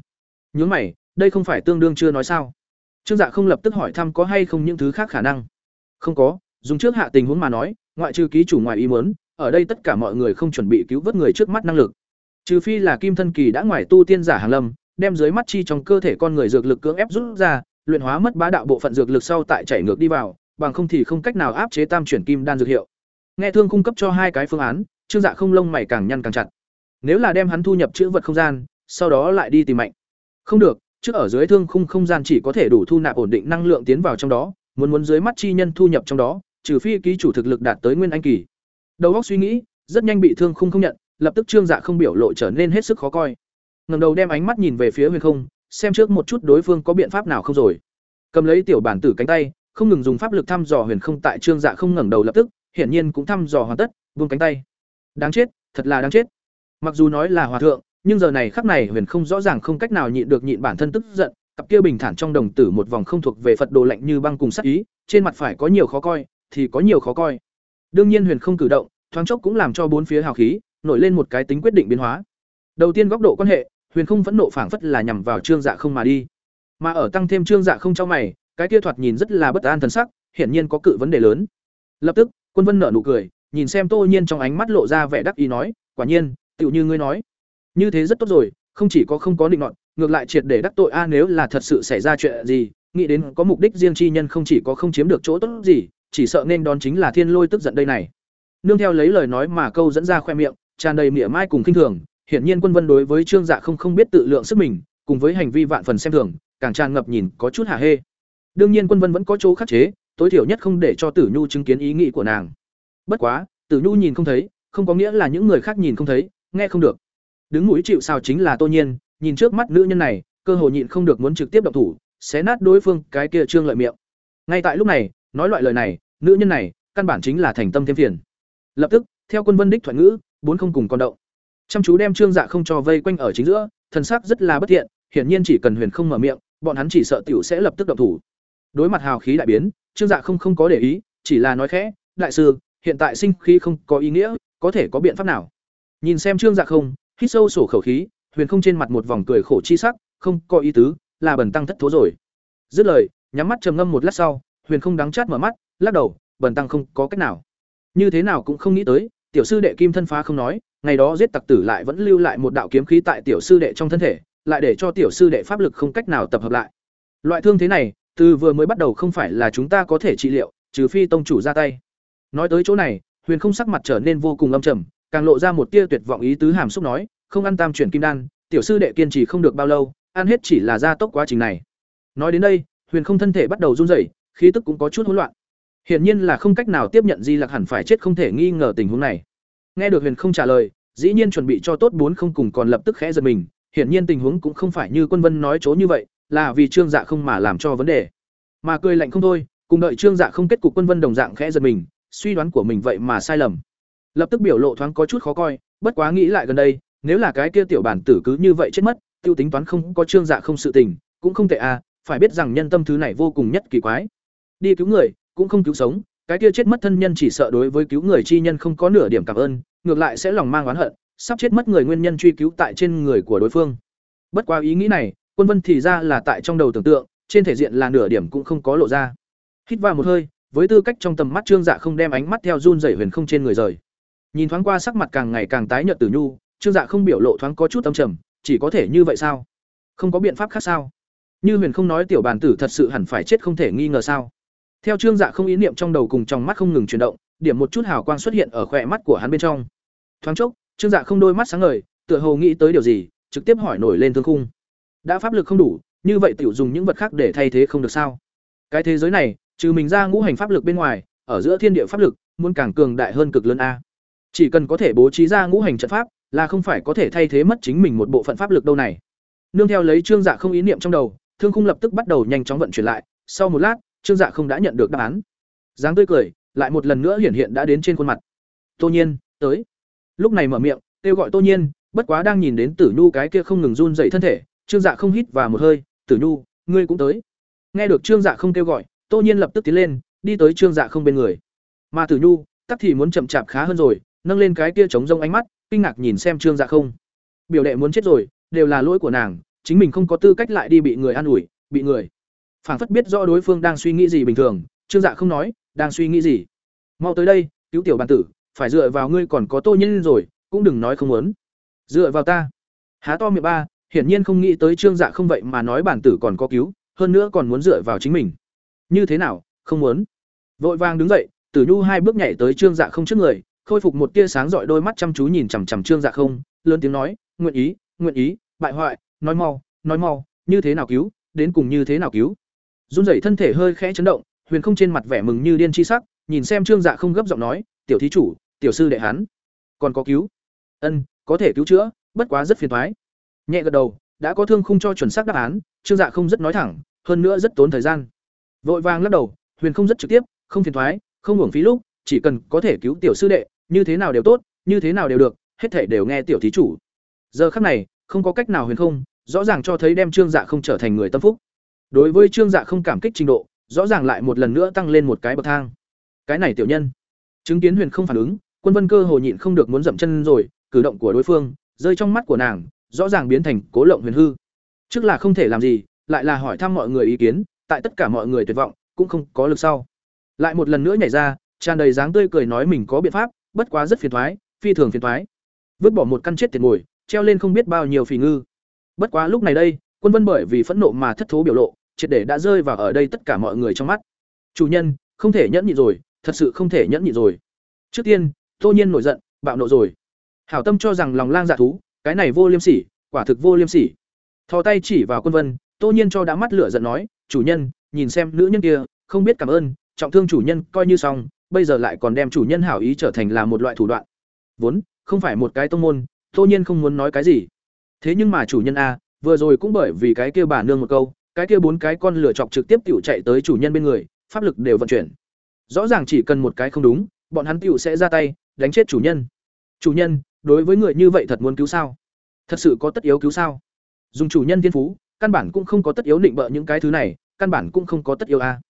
Nhướng mày, đây không phải tương đương chưa nói sao? Trương dạ không lập tức hỏi thăm có hay không những thứ khác khả năng. Không có, dùng trước hạ tình huống mà nói, ngoại trừ ký chủ ngoài ý muốn, ở đây tất cả mọi người không chuẩn bị cứu vớt người trước mắt năng lực. Trừ phi là kim thân kỳ đã ngoài tu tiên giả hàng lâm đem dưới mắt chi trong cơ thể con người dược lực cưỡng ép rút ra, luyện hóa mất bá đạo bộ phận dược lực sau tại chảy ngược đi vào, bằng không thì không cách nào áp chế tam chuyển kim đan dược hiệu. Nghe thương cung cấp cho hai cái phương án, trương dạ không lông mày càng nhăn càng chặt. Nếu là đem hắn thu nhập chữ vật không gian, sau đó lại đi tìm mạnh. Không được, trước ở dưới thương khung không gian chỉ có thể đủ thu nạp ổn định năng lượng tiến vào trong đó, muốn muốn dưới mắt chi nhân thu nhập trong đó, trừ phi ký chủ thực lực đạt tới nguyên anh kỳ. Đầu óc suy nghĩ, rất nhanh bị thương khung không nhận, lập tức trương dạ không biểu lộ trở nên hết sức khó coi ngẩng đầu đem ánh mắt nhìn về phía huyền không, xem trước một chút đối phương có biện pháp nào không rồi. Cầm lấy tiểu bản tử cánh tay, không ngừng dùng pháp lực thăm dò huyền không tại trương dạ không ngẩng đầu lập tức, hiển nhiên cũng thăm dò hoàn tất, buông cánh tay. Đáng chết, thật là đáng chết. Mặc dù nói là hòa thượng, nhưng giờ này khắc này huyền không rõ ràng không cách nào nhịn được nhịn bản thân tức giận, cặp kia bình thản trong đồng tử một vòng không thuộc về phật đồ lạnh như băng cùng sắc ý, trên mặt phải có nhiều khó coi, thì có nhiều khó coi. Đương nhiên huyền không cử động, thoáng chốc cũng làm cho bốn phía hào khí, nổi lên một cái tính quyết định biến hóa. Đầu tiên góc độ quan hệ huyền không vẫn nộ phảng phất là nhằm vào trương dạ không mà đi. Mà ở tăng thêm trương dạ không cho mày, cái kia thoạt nhìn rất là bất an thần sắc, hiển nhiên có cự vấn đề lớn. Lập tức, quân vân nở nụ cười, nhìn xem tô nhiên trong ánh mắt lộ ra vẻ đắc ý nói, quả nhiên, tựu như ngươi nói. Như thế rất tốt rồi, không chỉ có không có định nọt, ngược lại triệt để đắc tội a nếu là thật sự xảy ra chuyện gì, nghĩ đến có mục đích riêng chi nhân không chỉ có không chiếm được chỗ tốt gì, chỉ sợ nên đón chính là thiên lôi tức giận đây này. Nương theo lấy lời nói mà câu dẫn ra khoe miệng, tràn đầy mỉa mai cùng khinh thường hiển nhiên quân vân đối với trương dạ không không biết tự lượng sức mình, cùng với hành vi vạn phần xem thường, càng tràn ngập nhìn có chút hả hê. Đương nhiên quân vân vẫn có chỗ khắc chế, tối thiểu nhất không để cho tử nhu chứng kiến ý nghĩ của nàng. Bất quá, tử nhu nhìn không thấy, không có nghĩa là những người khác nhìn không thấy, nghe không được. Đứng mũi chịu sao chính là tô nhiên, nhìn trước mắt nữ nhân này, cơ hồ nhịn không được muốn trực tiếp động thủ, xé nát đối phương cái kia trương lợi miệng. Ngay tại lúc này, nói loại lời này, nữ nhân này, căn bản chính là thành tâm thêm phiền. Lập tức, theo quân vân đích thoại ngữ, bốn không cùng con đậu chăm chú đem trương dạ không cho vây quanh ở chính giữa, thần sắc rất là bất thiện, hiển nhiên chỉ cần huyền không mở miệng, bọn hắn chỉ sợ tiểu sẽ lập tức động thủ. Đối mặt hào khí đại biến, trương dạ không không có để ý, chỉ là nói khẽ, đại sư, hiện tại sinh khí không có ý nghĩa, có thể có biện pháp nào? Nhìn xem trương dạ không, hít sâu sổ khẩu khí, huyền không trên mặt một vòng cười khổ chi sắc, không có ý tứ, là bần tăng thất thố rồi. Dứt lời, nhắm mắt trầm ngâm một lát sau, huyền không đắng chát mở mắt, lắc đầu, bần tăng không có cách nào. Như thế nào cũng không nghĩ tới, tiểu sư đệ kim thân phá không nói ngày đó giết tặc tử lại vẫn lưu lại một đạo kiếm khí tại tiểu sư đệ trong thân thể, lại để cho tiểu sư đệ pháp lực không cách nào tập hợp lại. Loại thương thế này, từ vừa mới bắt đầu không phải là chúng ta có thể trị liệu, trừ phi tông chủ ra tay. Nói tới chỗ này, Huyền không sắc mặt trở nên vô cùng âm trầm, càng lộ ra một tia tuyệt vọng ý tứ hàm xúc nói, không ăn tam chuyển kim đan, tiểu sư đệ kiên trì không được bao lâu, ăn hết chỉ là gia tốc quá trình này. Nói đến đây, Huyền không thân thể bắt đầu run rẩy, khí tức cũng có chút hỗn loạn. Hiển nhiên là không cách nào tiếp nhận Di Lặc hẳn phải chết không thể nghi ngờ tình huống này. Nghe được Huyền không trả lời, dĩ nhiên chuẩn bị cho tốt bốn không cùng còn lập tức khẽ giật mình, hiển nhiên tình huống cũng không phải như Quân Vân nói chỗ như vậy, là vì Trương Dạ không mà làm cho vấn đề. Mà cười lạnh không thôi, cùng đợi Trương Dạ không kết cục Quân Vân đồng dạng khẽ giật mình, suy đoán của mình vậy mà sai lầm. Lập tức biểu lộ thoáng có chút khó coi, bất quá nghĩ lại gần đây, nếu là cái kia tiểu bản tử cứ như vậy chết mất, tiêu tính toán không có Trương Dạ không sự tình, cũng không tệ à, phải biết rằng nhân tâm thứ này vô cùng nhất kỳ quái. Đi cứu người, cũng không cứu sống, cái kia chết mất thân nhân chỉ sợ đối với cứu người chi nhân không có nửa điểm cảm ơn, ngược lại sẽ lòng mang oán hận, sắp chết mất người nguyên nhân truy cứu tại trên người của đối phương. Bất quá ý nghĩ này, Quân Vân thì ra là tại trong đầu tưởng tượng, trên thể diện là nửa điểm cũng không có lộ ra. Hít vào một hơi, với tư cách trong tầm mắt Trương Dạ không đem ánh mắt theo run rẩy huyền không trên người rời. Nhìn thoáng qua sắc mặt càng ngày càng tái nhợt Tử Nhu, Trương Dạ không biểu lộ thoáng có chút âm trầm, chỉ có thể như vậy sao? Không có biện pháp khác sao? Như Huyền không nói tiểu bản tử thật sự hẳn phải chết không thể nghi ngờ sao? Theo Trương Dạ không ý niệm trong đầu cùng trong mắt không ngừng chuyển động, điểm một chút hào quang xuất hiện ở khỏe mắt của hắn bên trong. Thoáng chốc, Trương Dạ không đôi mắt sáng ngời, tựa hồ nghĩ tới điều gì, trực tiếp hỏi nổi lên thương khung. Đã pháp lực không đủ, như vậy tiểu dùng những vật khác để thay thế không được sao? Cái thế giới này, trừ mình ra ngũ hành pháp lực bên ngoài, ở giữa thiên địa pháp lực, muốn càng cường đại hơn cực lớn a. Chỉ cần có thể bố trí ra ngũ hành trận pháp, là không phải có thể thay thế mất chính mình một bộ phận pháp lực đâu này. Nương theo lấy Trương Dạ không ý niệm trong đầu, Thương Khung lập tức bắt đầu nhanh chóng vận chuyển lại, sau một lát, Trương Dạ không đã nhận được đáp án. Dáng tươi cười, lại một lần nữa hiển hiện đã đến trên khuôn mặt. Tô Nhiên, tới. Lúc này mở miệng, kêu gọi Tô Nhiên, bất quá đang nhìn đến Tử Nhu cái kia không ngừng run dậy thân thể, Trương Dạ không hít và một hơi, "Tử Nhu, ngươi cũng tới." Nghe được Trương Dạ không kêu gọi, Tô Nhiên lập tức tiến lên, đi tới Trương Dạ không bên người. Mà Tử Nhu, tắc thì muốn chậm chạp khá hơn rồi, nâng lên cái kia trống rông ánh mắt, kinh ngạc nhìn xem Trương Dạ không. Biểu đệ muốn chết rồi, đều là lỗi của nàng, chính mình không có tư cách lại đi bị người an ủi, bị người. Phảng phất biết rõ đối phương đang suy nghĩ gì bình thường, Trương Dạ không nói, đang suy nghĩ gì. Mau tới đây, cứu tiểu bản tử, phải dựa vào ngươi còn có Tô nhân rồi, cũng đừng nói không muốn. Dựa vào ta. Há to miệng ba, hiển nhiên không nghĩ tới Trương Dạ không vậy mà nói bản tử còn có cứu, hơn nữa còn muốn dựa vào chính mình. Như thế nào, không muốn. Vội vàng đứng dậy, Tử Nhu hai bước nhảy tới Trương Dạ không trước người, khôi phục một tia sáng rọi đôi mắt chăm chú nhìn chằm chằm Trương Dạ không, lớn tiếng nói, "Nguyện ý, nguyện ý, bại hoại, nói mau, nói mau, như thế nào cứu, đến cùng như thế nào cứu?" Run rẩy thân thể hơi khẽ chấn động, Huyền không trên mặt vẻ mừng như điên chi sắc, nhìn xem Trương Dạ không gấp giọng nói, "Tiểu thí chủ, tiểu sư đệ hắn, còn có cứu?" "Ân, có thể cứu chữa, bất quá rất phiền toái." Nhẹ gật đầu, đã có thương không cho chuẩn xác đáp án, Trương Dạ không rất nói thẳng, hơn nữa rất tốn thời gian. Vội vàng lắc đầu, Huyền không rất trực tiếp, không phiền toái, không uổng phí lúc, chỉ cần có thể cứu tiểu sư đệ, như thế nào đều tốt, như thế nào đều được, hết thảy đều nghe tiểu thí chủ. Giờ khắc này, không có cách nào huyền không, rõ ràng cho thấy đem Trương Dạ không trở thành người tâm phúc. Đối với Trương Dạ không cảm kích trình độ, rõ ràng lại một lần nữa tăng lên một cái bậc thang. Cái này tiểu nhân, chứng kiến huyền không phản ứng, Quân Vân Cơ hồ nhịn không được muốn dậm chân rồi, cử động của đối phương, rơi trong mắt của nàng, rõ ràng biến thành cố lộng huyền hư. Trước là không thể làm gì, lại là hỏi thăm mọi người ý kiến, tại tất cả mọi người tuyệt vọng, cũng không có lực sau. Lại một lần nữa nhảy ra, tràn đầy dáng tươi cười nói mình có biện pháp, bất quá rất phiền toái, phi thường phiền toái. Vứt bỏ một căn chết tiền ngồi, treo lên không biết bao nhiêu phì ngư. Bất quá lúc này đây, Quân Vân bởi vì phẫn nộ mà thất thố biểu lộ, triệt để đã rơi vào ở đây tất cả mọi người trong mắt. Chủ nhân, không thể nhẫn nhịn rồi, thật sự không thể nhẫn nhịn rồi. Trước tiên, Tô Nhiên nổi giận, bạo nộ rồi. Hảo Tâm cho rằng lòng lang dạ thú, cái này vô liêm sỉ, quả thực vô liêm sỉ. Thò tay chỉ vào Quân Vân, Tô Nhiên cho đã mắt lửa giận nói, "Chủ nhân, nhìn xem nữ nhân kia, không biết cảm ơn, trọng thương chủ nhân coi như xong, bây giờ lại còn đem chủ nhân hảo ý trở thành là một loại thủ đoạn. Vốn, không phải một cái tông môn, Tô Nhiên không muốn nói cái gì. Thế nhưng mà chủ nhân a, vừa rồi cũng bởi vì cái kia bà nương một câu, cái kia bốn cái con lửa chọc trực tiếp tiểu chạy tới chủ nhân bên người, pháp lực đều vận chuyển. Rõ ràng chỉ cần một cái không đúng, bọn hắn tiểu sẽ ra tay, đánh chết chủ nhân. Chủ nhân, đối với người như vậy thật muốn cứu sao? Thật sự có tất yếu cứu sao? Dùng chủ nhân thiên phú, căn bản cũng không có tất yếu định bợ những cái thứ này, căn bản cũng không có tất yếu a.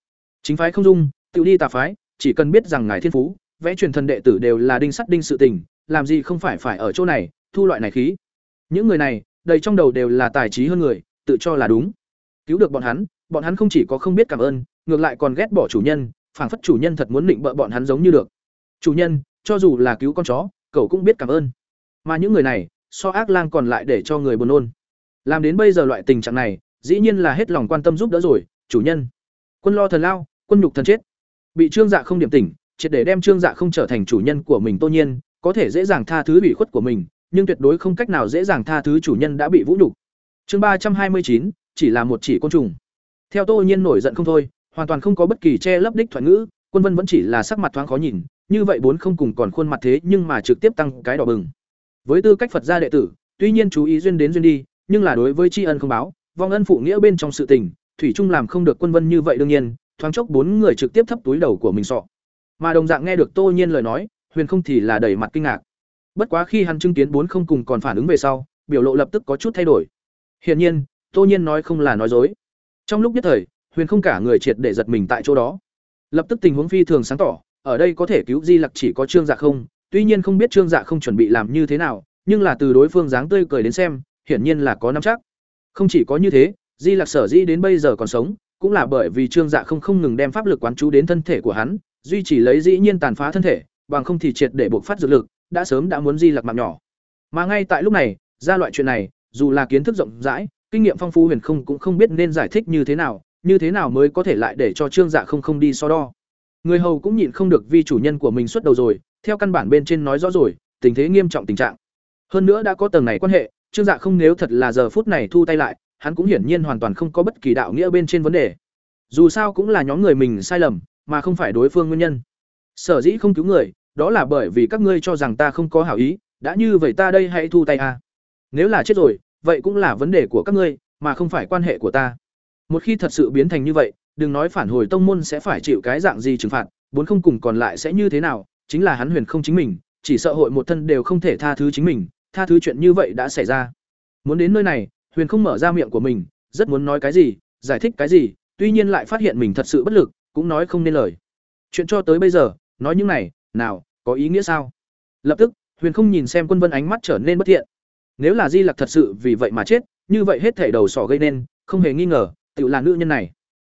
Chính phái không dung, tiểu đi tà phái, chỉ cần biết rằng ngài thiên phú, vẽ truyền thần đệ tử đều là đinh sắt đinh sự tình, làm gì không phải phải ở chỗ này, thu loại này khí. Những người này, đầy trong đầu đều là tài trí hơn người, tự cho là đúng. Cứu được bọn hắn, bọn hắn không chỉ có không biết cảm ơn, ngược lại còn ghét bỏ chủ nhân, phảng phất chủ nhân thật muốn định bợ bọn hắn giống như được. Chủ nhân, cho dù là cứu con chó, cậu cũng biết cảm ơn. mà những người này so ác lang còn lại để cho người buồn nôn làm đến bây giờ loại tình trạng này dĩ nhiên là hết lòng quan tâm giúp đỡ rồi chủ nhân quân lo thần lao quân nhục thần chết bị trương dạ không điểm tỉnh triệt để đem trương dạ không trở thành chủ nhân của mình tô nhiên có thể dễ dàng tha thứ bị khuất của mình nhưng tuyệt đối không cách nào dễ dàng tha thứ chủ nhân đã bị vũ nhục chương ba trăm hai mươi chín chỉ là một chỉ côn trùng. Theo tô nhiên nổi giận không thôi, hoàn toàn không có bất kỳ che lấp đích thoại ngữ, quân vân vẫn chỉ là sắc mặt thoáng khó nhìn, như vậy bốn không cùng còn khuôn mặt thế nhưng mà trực tiếp tăng cái đỏ bừng. Với tư cách phật gia đệ tử, tuy nhiên chú ý duyên đến duyên đi, nhưng là đối với tri ân không báo, vong ân phụ nghĩa bên trong sự tình, thủy trung làm không được quân vân như vậy đương nhiên, thoáng chốc bốn người trực tiếp thấp túi đầu của mình sọ. Mà đồng dạng nghe được tô nhiên lời nói, huyền không thì là đầy mặt kinh ngạc. Bất quá khi hắn chứng kiến bốn không cùng còn phản ứng về sau, biểu lộ lập tức có chút thay đổi. Hiển nhiên tô nhiên nói không là nói dối. Trong lúc nhất thời, huyền không cả người triệt để giật mình tại chỗ đó. Lập tức tình huống phi thường sáng tỏ, ở đây có thể cứu di lặc chỉ có trương dạ không, tuy nhiên không biết trương dạ không chuẩn bị làm như thế nào, nhưng là từ đối phương dáng tươi cười đến xem, hiển nhiên là có nắm chắc. Không chỉ có như thế, di lặc sở dĩ đến bây giờ còn sống, cũng là bởi vì trương dạ không không ngừng đem pháp lực quán chú đến thân thể của hắn, duy chỉ lấy dĩ nhiên tàn phá thân thể, bằng không thì triệt để buộc phát dược lực, đã sớm đã muốn di lặc mạng nhỏ. Mà ngay tại lúc này, ra loại chuyện này, dù là kiến thức rộng rãi kinh nghiệm phong phú huyền không cũng không biết nên giải thích như thế nào, như thế nào mới có thể lại để cho trương dạ không không đi so đo. Người hầu cũng nhịn không được vì chủ nhân của mình xuất đầu rồi, theo căn bản bên trên nói rõ rồi, tình thế nghiêm trọng tình trạng. Hơn nữa đã có tầng này quan hệ, trương dạ không nếu thật là giờ phút này thu tay lại, hắn cũng hiển nhiên hoàn toàn không có bất kỳ đạo nghĩa bên trên vấn đề. Dù sao cũng là nhóm người mình sai lầm, mà không phải đối phương nguyên nhân. Sở dĩ không cứu người, đó là bởi vì các ngươi cho rằng ta không có hảo ý, đã như vậy ta đây hãy thu tay a. Nếu là chết rồi vậy cũng là vấn đề của các ngươi, mà không phải quan hệ của ta. Một khi thật sự biến thành như vậy, đừng nói phản hồi tông môn sẽ phải chịu cái dạng gì trừng phạt, bốn không cùng còn lại sẽ như thế nào, chính là hắn huyền không chính mình, chỉ sợ hội một thân đều không thể tha thứ chính mình, tha thứ chuyện như vậy đã xảy ra. Muốn đến nơi này, huyền không mở ra miệng của mình, rất muốn nói cái gì, giải thích cái gì, tuy nhiên lại phát hiện mình thật sự bất lực, cũng nói không nên lời. Chuyện cho tới bây giờ, nói những này, nào, có ý nghĩa sao? Lập tức, huyền không nhìn xem quân vân ánh mắt trở nên bất thiện nếu là di lặc thật sự vì vậy mà chết, như vậy hết thể đầu sỏ gây nên, không hề nghi ngờ tự là nữ nhân này.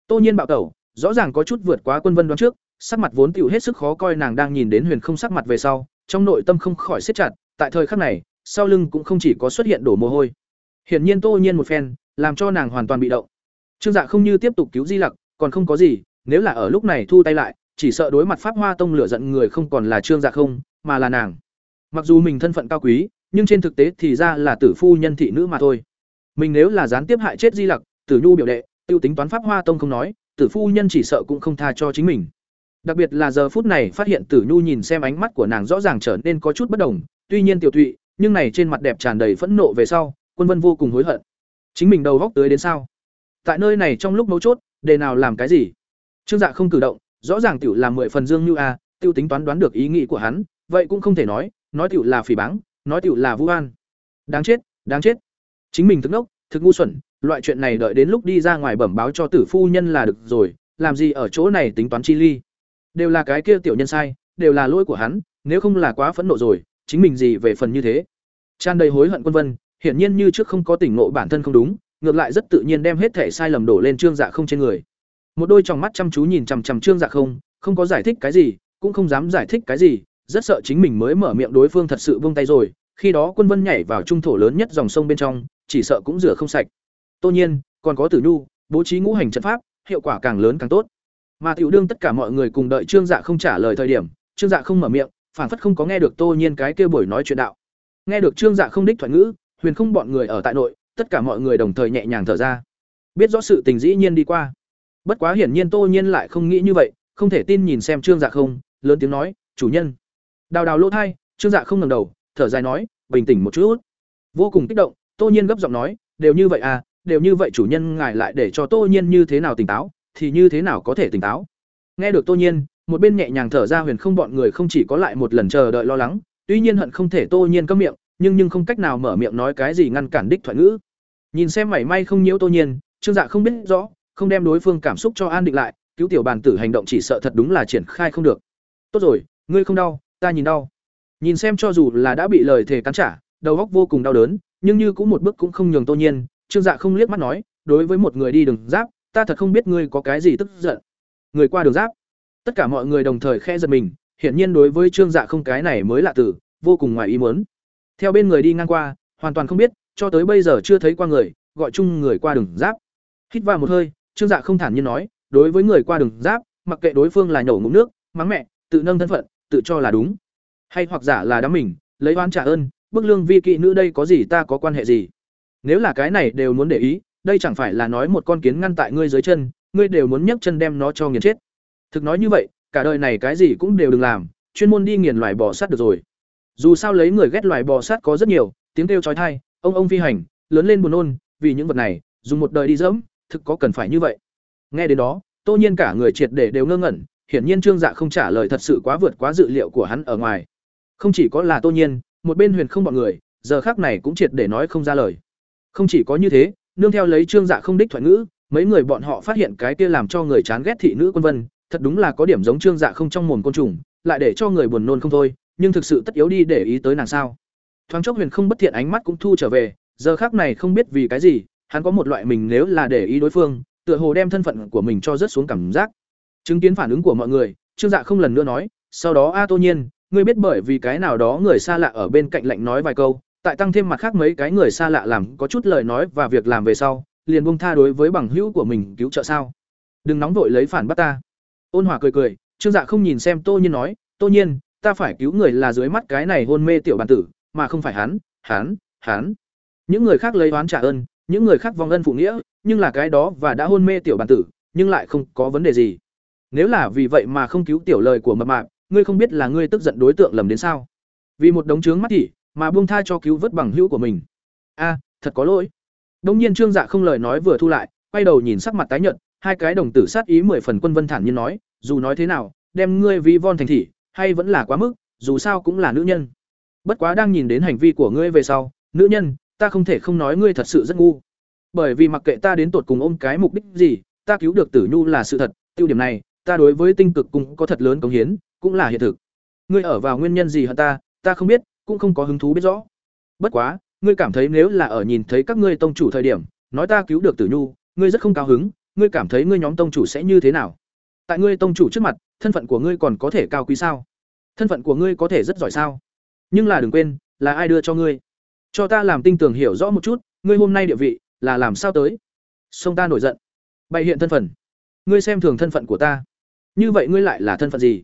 Tô nhiên bạo tẩu, rõ ràng có chút vượt quá quân vân đoán trước, sắc mặt vốn tựu hết sức khó coi nàng đang nhìn đến huyền không sắc mặt về sau, trong nội tâm không khỏi siết chặt, tại thời khắc này, sau lưng cũng không chỉ có xuất hiện đổ mồ hôi. Hiển nhiên tô nhiên một phen, làm cho nàng hoàn toàn bị động. Trương dạ không như tiếp tục cứu di lặc, còn không có gì, nếu là ở lúc này thu tay lại, chỉ sợ đối mặt pháp hoa tông lửa giận người không còn là trương dạ không, mà là nàng. Mặc dù mình thân phận cao quý nhưng trên thực tế thì ra là tử phu nhân thị nữ mà thôi. Mình nếu là gián tiếp hại chết di lặc, tử nhu biểu đệ, tiêu tính toán pháp hoa tông không nói, tử phu nhân chỉ sợ cũng không tha cho chính mình. Đặc biệt là giờ phút này phát hiện tử nhu nhìn xem ánh mắt của nàng rõ ràng trở nên có chút bất đồng, tuy nhiên tiểu thụy nhưng này trên mặt đẹp tràn đầy phẫn nộ về sau, quân vân vô cùng hối hận. Chính mình đầu góc tới đến sao? Tại nơi này trong lúc mấu chốt, đề nào làm cái gì? Trương dạ không cử động, rõ ràng tiểu là mười phần dương như a, tiêu tính toán đoán được ý nghĩ của hắn, vậy cũng không thể nói nói tiểu là phỉ báng nói tiểu là vũ an. Đáng chết đáng chết. Chính mình thức nốc thực ngu xuẩn, loại chuyện này đợi đến lúc đi ra ngoài bẩm báo cho tử phu nhân là được rồi, làm gì ở chỗ này tính toán chi ly. Đều là cái kia tiểu nhân sai, đều là lỗi của hắn, nếu không là quá phẫn nộ rồi, chính mình gì về phần như thế. Tràn đầy hối hận quân vân, hiển nhiên như trước không có tỉnh ngộ bản thân không đúng, ngược lại rất tự nhiên đem hết thể sai lầm đổ lên trương dạ không trên người. Một đôi tròng mắt chăm chú nhìn chằm chằm trương dạ không không có giải thích cái gì, cũng không dám giải thích cái gì rất sợ chính mình mới mở miệng đối phương thật sự buông tay rồi, khi đó quân vân nhảy vào trung thổ lớn nhất dòng sông bên trong, chỉ sợ cũng rửa không sạch. Tô nhiên, còn có tử nhu, bố trí ngũ hành trận pháp, hiệu quả càng lớn càng tốt. Mà tiểu đương tất cả mọi người cùng đợi trương dạ không trả lời thời điểm, trương dạ không mở miệng phản phất không có nghe được tô nhiên cái kia buổi nói chuyện đạo. Nghe được trương dạ không đích thoại ngữ, huyền không bọn người ở tại nội, tất cả mọi người đồng thời nhẹ nhàng thở ra. Biết rõ sự tình dĩ nhiên đi qua. Bất quá hiển nhiên tô nhiên lại không nghĩ như vậy, không thể tin nhìn xem trương dạ không, lớn tiếng nói, chủ nhân đào đào lỗ thai, trương dạ không ngẩng đầu, thở dài nói, bình tĩnh một chút. Vô cùng kích động, tô nhiên gấp giọng nói, đều như vậy à đều như vậy chủ nhân ngài lại để cho tô nhiên như thế nào tỉnh táo, thì như thế nào có thể tỉnh táo. Nghe được tô nhiên, một bên nhẹ nhàng thở ra huyền không bọn người không chỉ có lại một lần chờ đợi lo lắng, tuy nhiên hận không thể tô nhiên cấm miệng, nhưng nhưng không cách nào mở miệng nói cái gì ngăn cản đích thoại ngữ. Nhìn xem mảy may không nhiễu tô nhiên, trương dạ không biết rõ, không đem đối phương cảm xúc cho an định lại, cứu tiểu bàn tử hành động chỉ sợ thật đúng là triển khai không được. Tốt rồi, ngươi không đau ta nhìn đau. Nhìn xem cho dù là đã bị lời thề cắn trả, đầu óc vô cùng đau đớn, nhưng như cũng một bước cũng không nhường tô nhiên. Trương dạ không liếc mắt nói, đối với một người đi đường giáp, ta thật không biết ngươi có cái gì tức giận. Người qua đường giáp. Tất cả mọi người đồng thời khe giật mình, hiển nhiên đối với trương dạ không cái này mới lạ tử vô cùng ngoài ý muốn. Theo bên người đi ngang qua, hoàn toàn không biết, cho tới bây giờ chưa thấy qua người, gọi chung người qua đường giáp. Hít vào một hơi, trương dạ không thản nhiên nói, đối với người qua đường giáp, mặc kệ đối phương là nhổ ngụm nước, mắng mẹ, tự nâng thân phận tự cho là đúng. Hay hoặc giả là đám mình, lấy oán trả ơn, bức lương vi kỵ nữ đây có gì ta có quan hệ gì? Nếu là cái này đều muốn để ý, đây chẳng phải là nói một con kiến ngăn tại ngươi dưới chân, ngươi đều muốn nhấc chân đem nó cho nghiền chết. Thực nói như vậy, cả đời này cái gì cũng đều đừng làm, chuyên môn đi nghiền loài bò sát được rồi. Dù sao lấy người ghét loài bò sát có rất nhiều, tiếng kêu chói tai, ông ông phi hành, lớn lên buồn nôn, vì những vật này, dùng một đời đi dẫm, thực có cần phải như vậy. Nghe đến đó, tô nhiên cả người triệt để đều ngơ ngẩn hiển nhiên trương dạ không trả lời thật sự quá vượt quá dự liệu của hắn ở ngoài. Không chỉ có là tô nhiên, một bên huyền không bọn người, giờ khác này cũng triệt để nói không ra lời. Không chỉ có như thế, nương theo lấy trương dạ không đích thoại ngữ, mấy người bọn họ phát hiện cái kia làm cho người chán ghét thị nữ quân vân, thật đúng là có điểm giống trương dạ không trong mồm côn trùng, lại để cho người buồn nôn không thôi, nhưng thực sự tất yếu đi để ý tới nàng sao. Thoáng chốc huyền không bất thiện ánh mắt cũng thu trở về, giờ khác này không biết vì cái gì, hắn có một loại mình nếu là để ý đối phương, tựa hồ đem thân phận của mình cho rất xuống cảm giác chứng kiến phản ứng của mọi người, trương dạ không lần nữa nói, sau đó, a, tô nhiên, ngươi biết bởi vì cái nào đó người xa lạ ở bên cạnh lạnh nói vài câu, tại tăng thêm mặt khác mấy cái người xa lạ làm có chút lời nói và việc làm về sau, liền bông tha đối với bằng hữu của mình cứu trợ sao? Đừng nóng vội lấy phản bắt ta. Ôn hòa cười cười, trương dạ không nhìn xem tô nhiên nói, tô nhiên, ta phải cứu người là dưới mắt cái này hôn mê tiểu bản tử, mà không phải hắn hắn hắn. Những người khác lấy oán trả ơn, những người khác vong ân phụ nghĩa, nhưng là cái đó và đã hôn mê tiểu bản tử, nhưng lại không có vấn đề gì nếu là vì vậy mà không cứu tiểu lời của mập mạp, ngươi không biết là ngươi tức giận đối tượng lầm đến sao? Vì một đống trướng mắt thị mà buông tha cho cứu vớt bằng hữu của mình. A, thật có lỗi. Đông nhiên trương dạ không lời nói vừa thu lại, quay đầu nhìn sắc mặt tái nhợt, hai cái đồng tử sát ý mười phần quân vân thản nhiên nói, dù nói thế nào, đem ngươi vi von thành thị, hay vẫn là quá mức, dù sao cũng là nữ nhân. Bất quá đang nhìn đến hành vi của ngươi về sau, nữ nhân, ta không thể không nói ngươi thật sự rất ngu. Bởi vì mặc kệ ta đến tột cùng ôm cái mục đích gì, ta cứu được tử nhu là sự thật, tiêu điểm này ta đối với tinh cực cũng có thật lớn cống hiến, cũng là hiện thực. Ngươi ở vào nguyên nhân gì hả ta ta không biết, cũng không có hứng thú biết rõ. Bất quá, ngươi cảm thấy nếu là ở nhìn thấy các ngươi tông chủ thời điểm, nói ta cứu được tử nhu, ngươi rất không cao hứng, ngươi cảm thấy ngươi nhóm tông chủ sẽ như thế nào? Tại ngươi tông chủ trước mặt, thân phận của ngươi còn có thể cao quý sao? Thân phận của ngươi có thể rất giỏi sao? Nhưng là đừng quên, là ai đưa cho ngươi? Cho ta làm tinh tường hiểu rõ một chút, ngươi hôm nay địa vị, là làm sao tới? Song ta nổi giận. Bày hiện thân phận. Ngươi xem thường thân phận của ta như vậy ngươi lại là thân phận gì?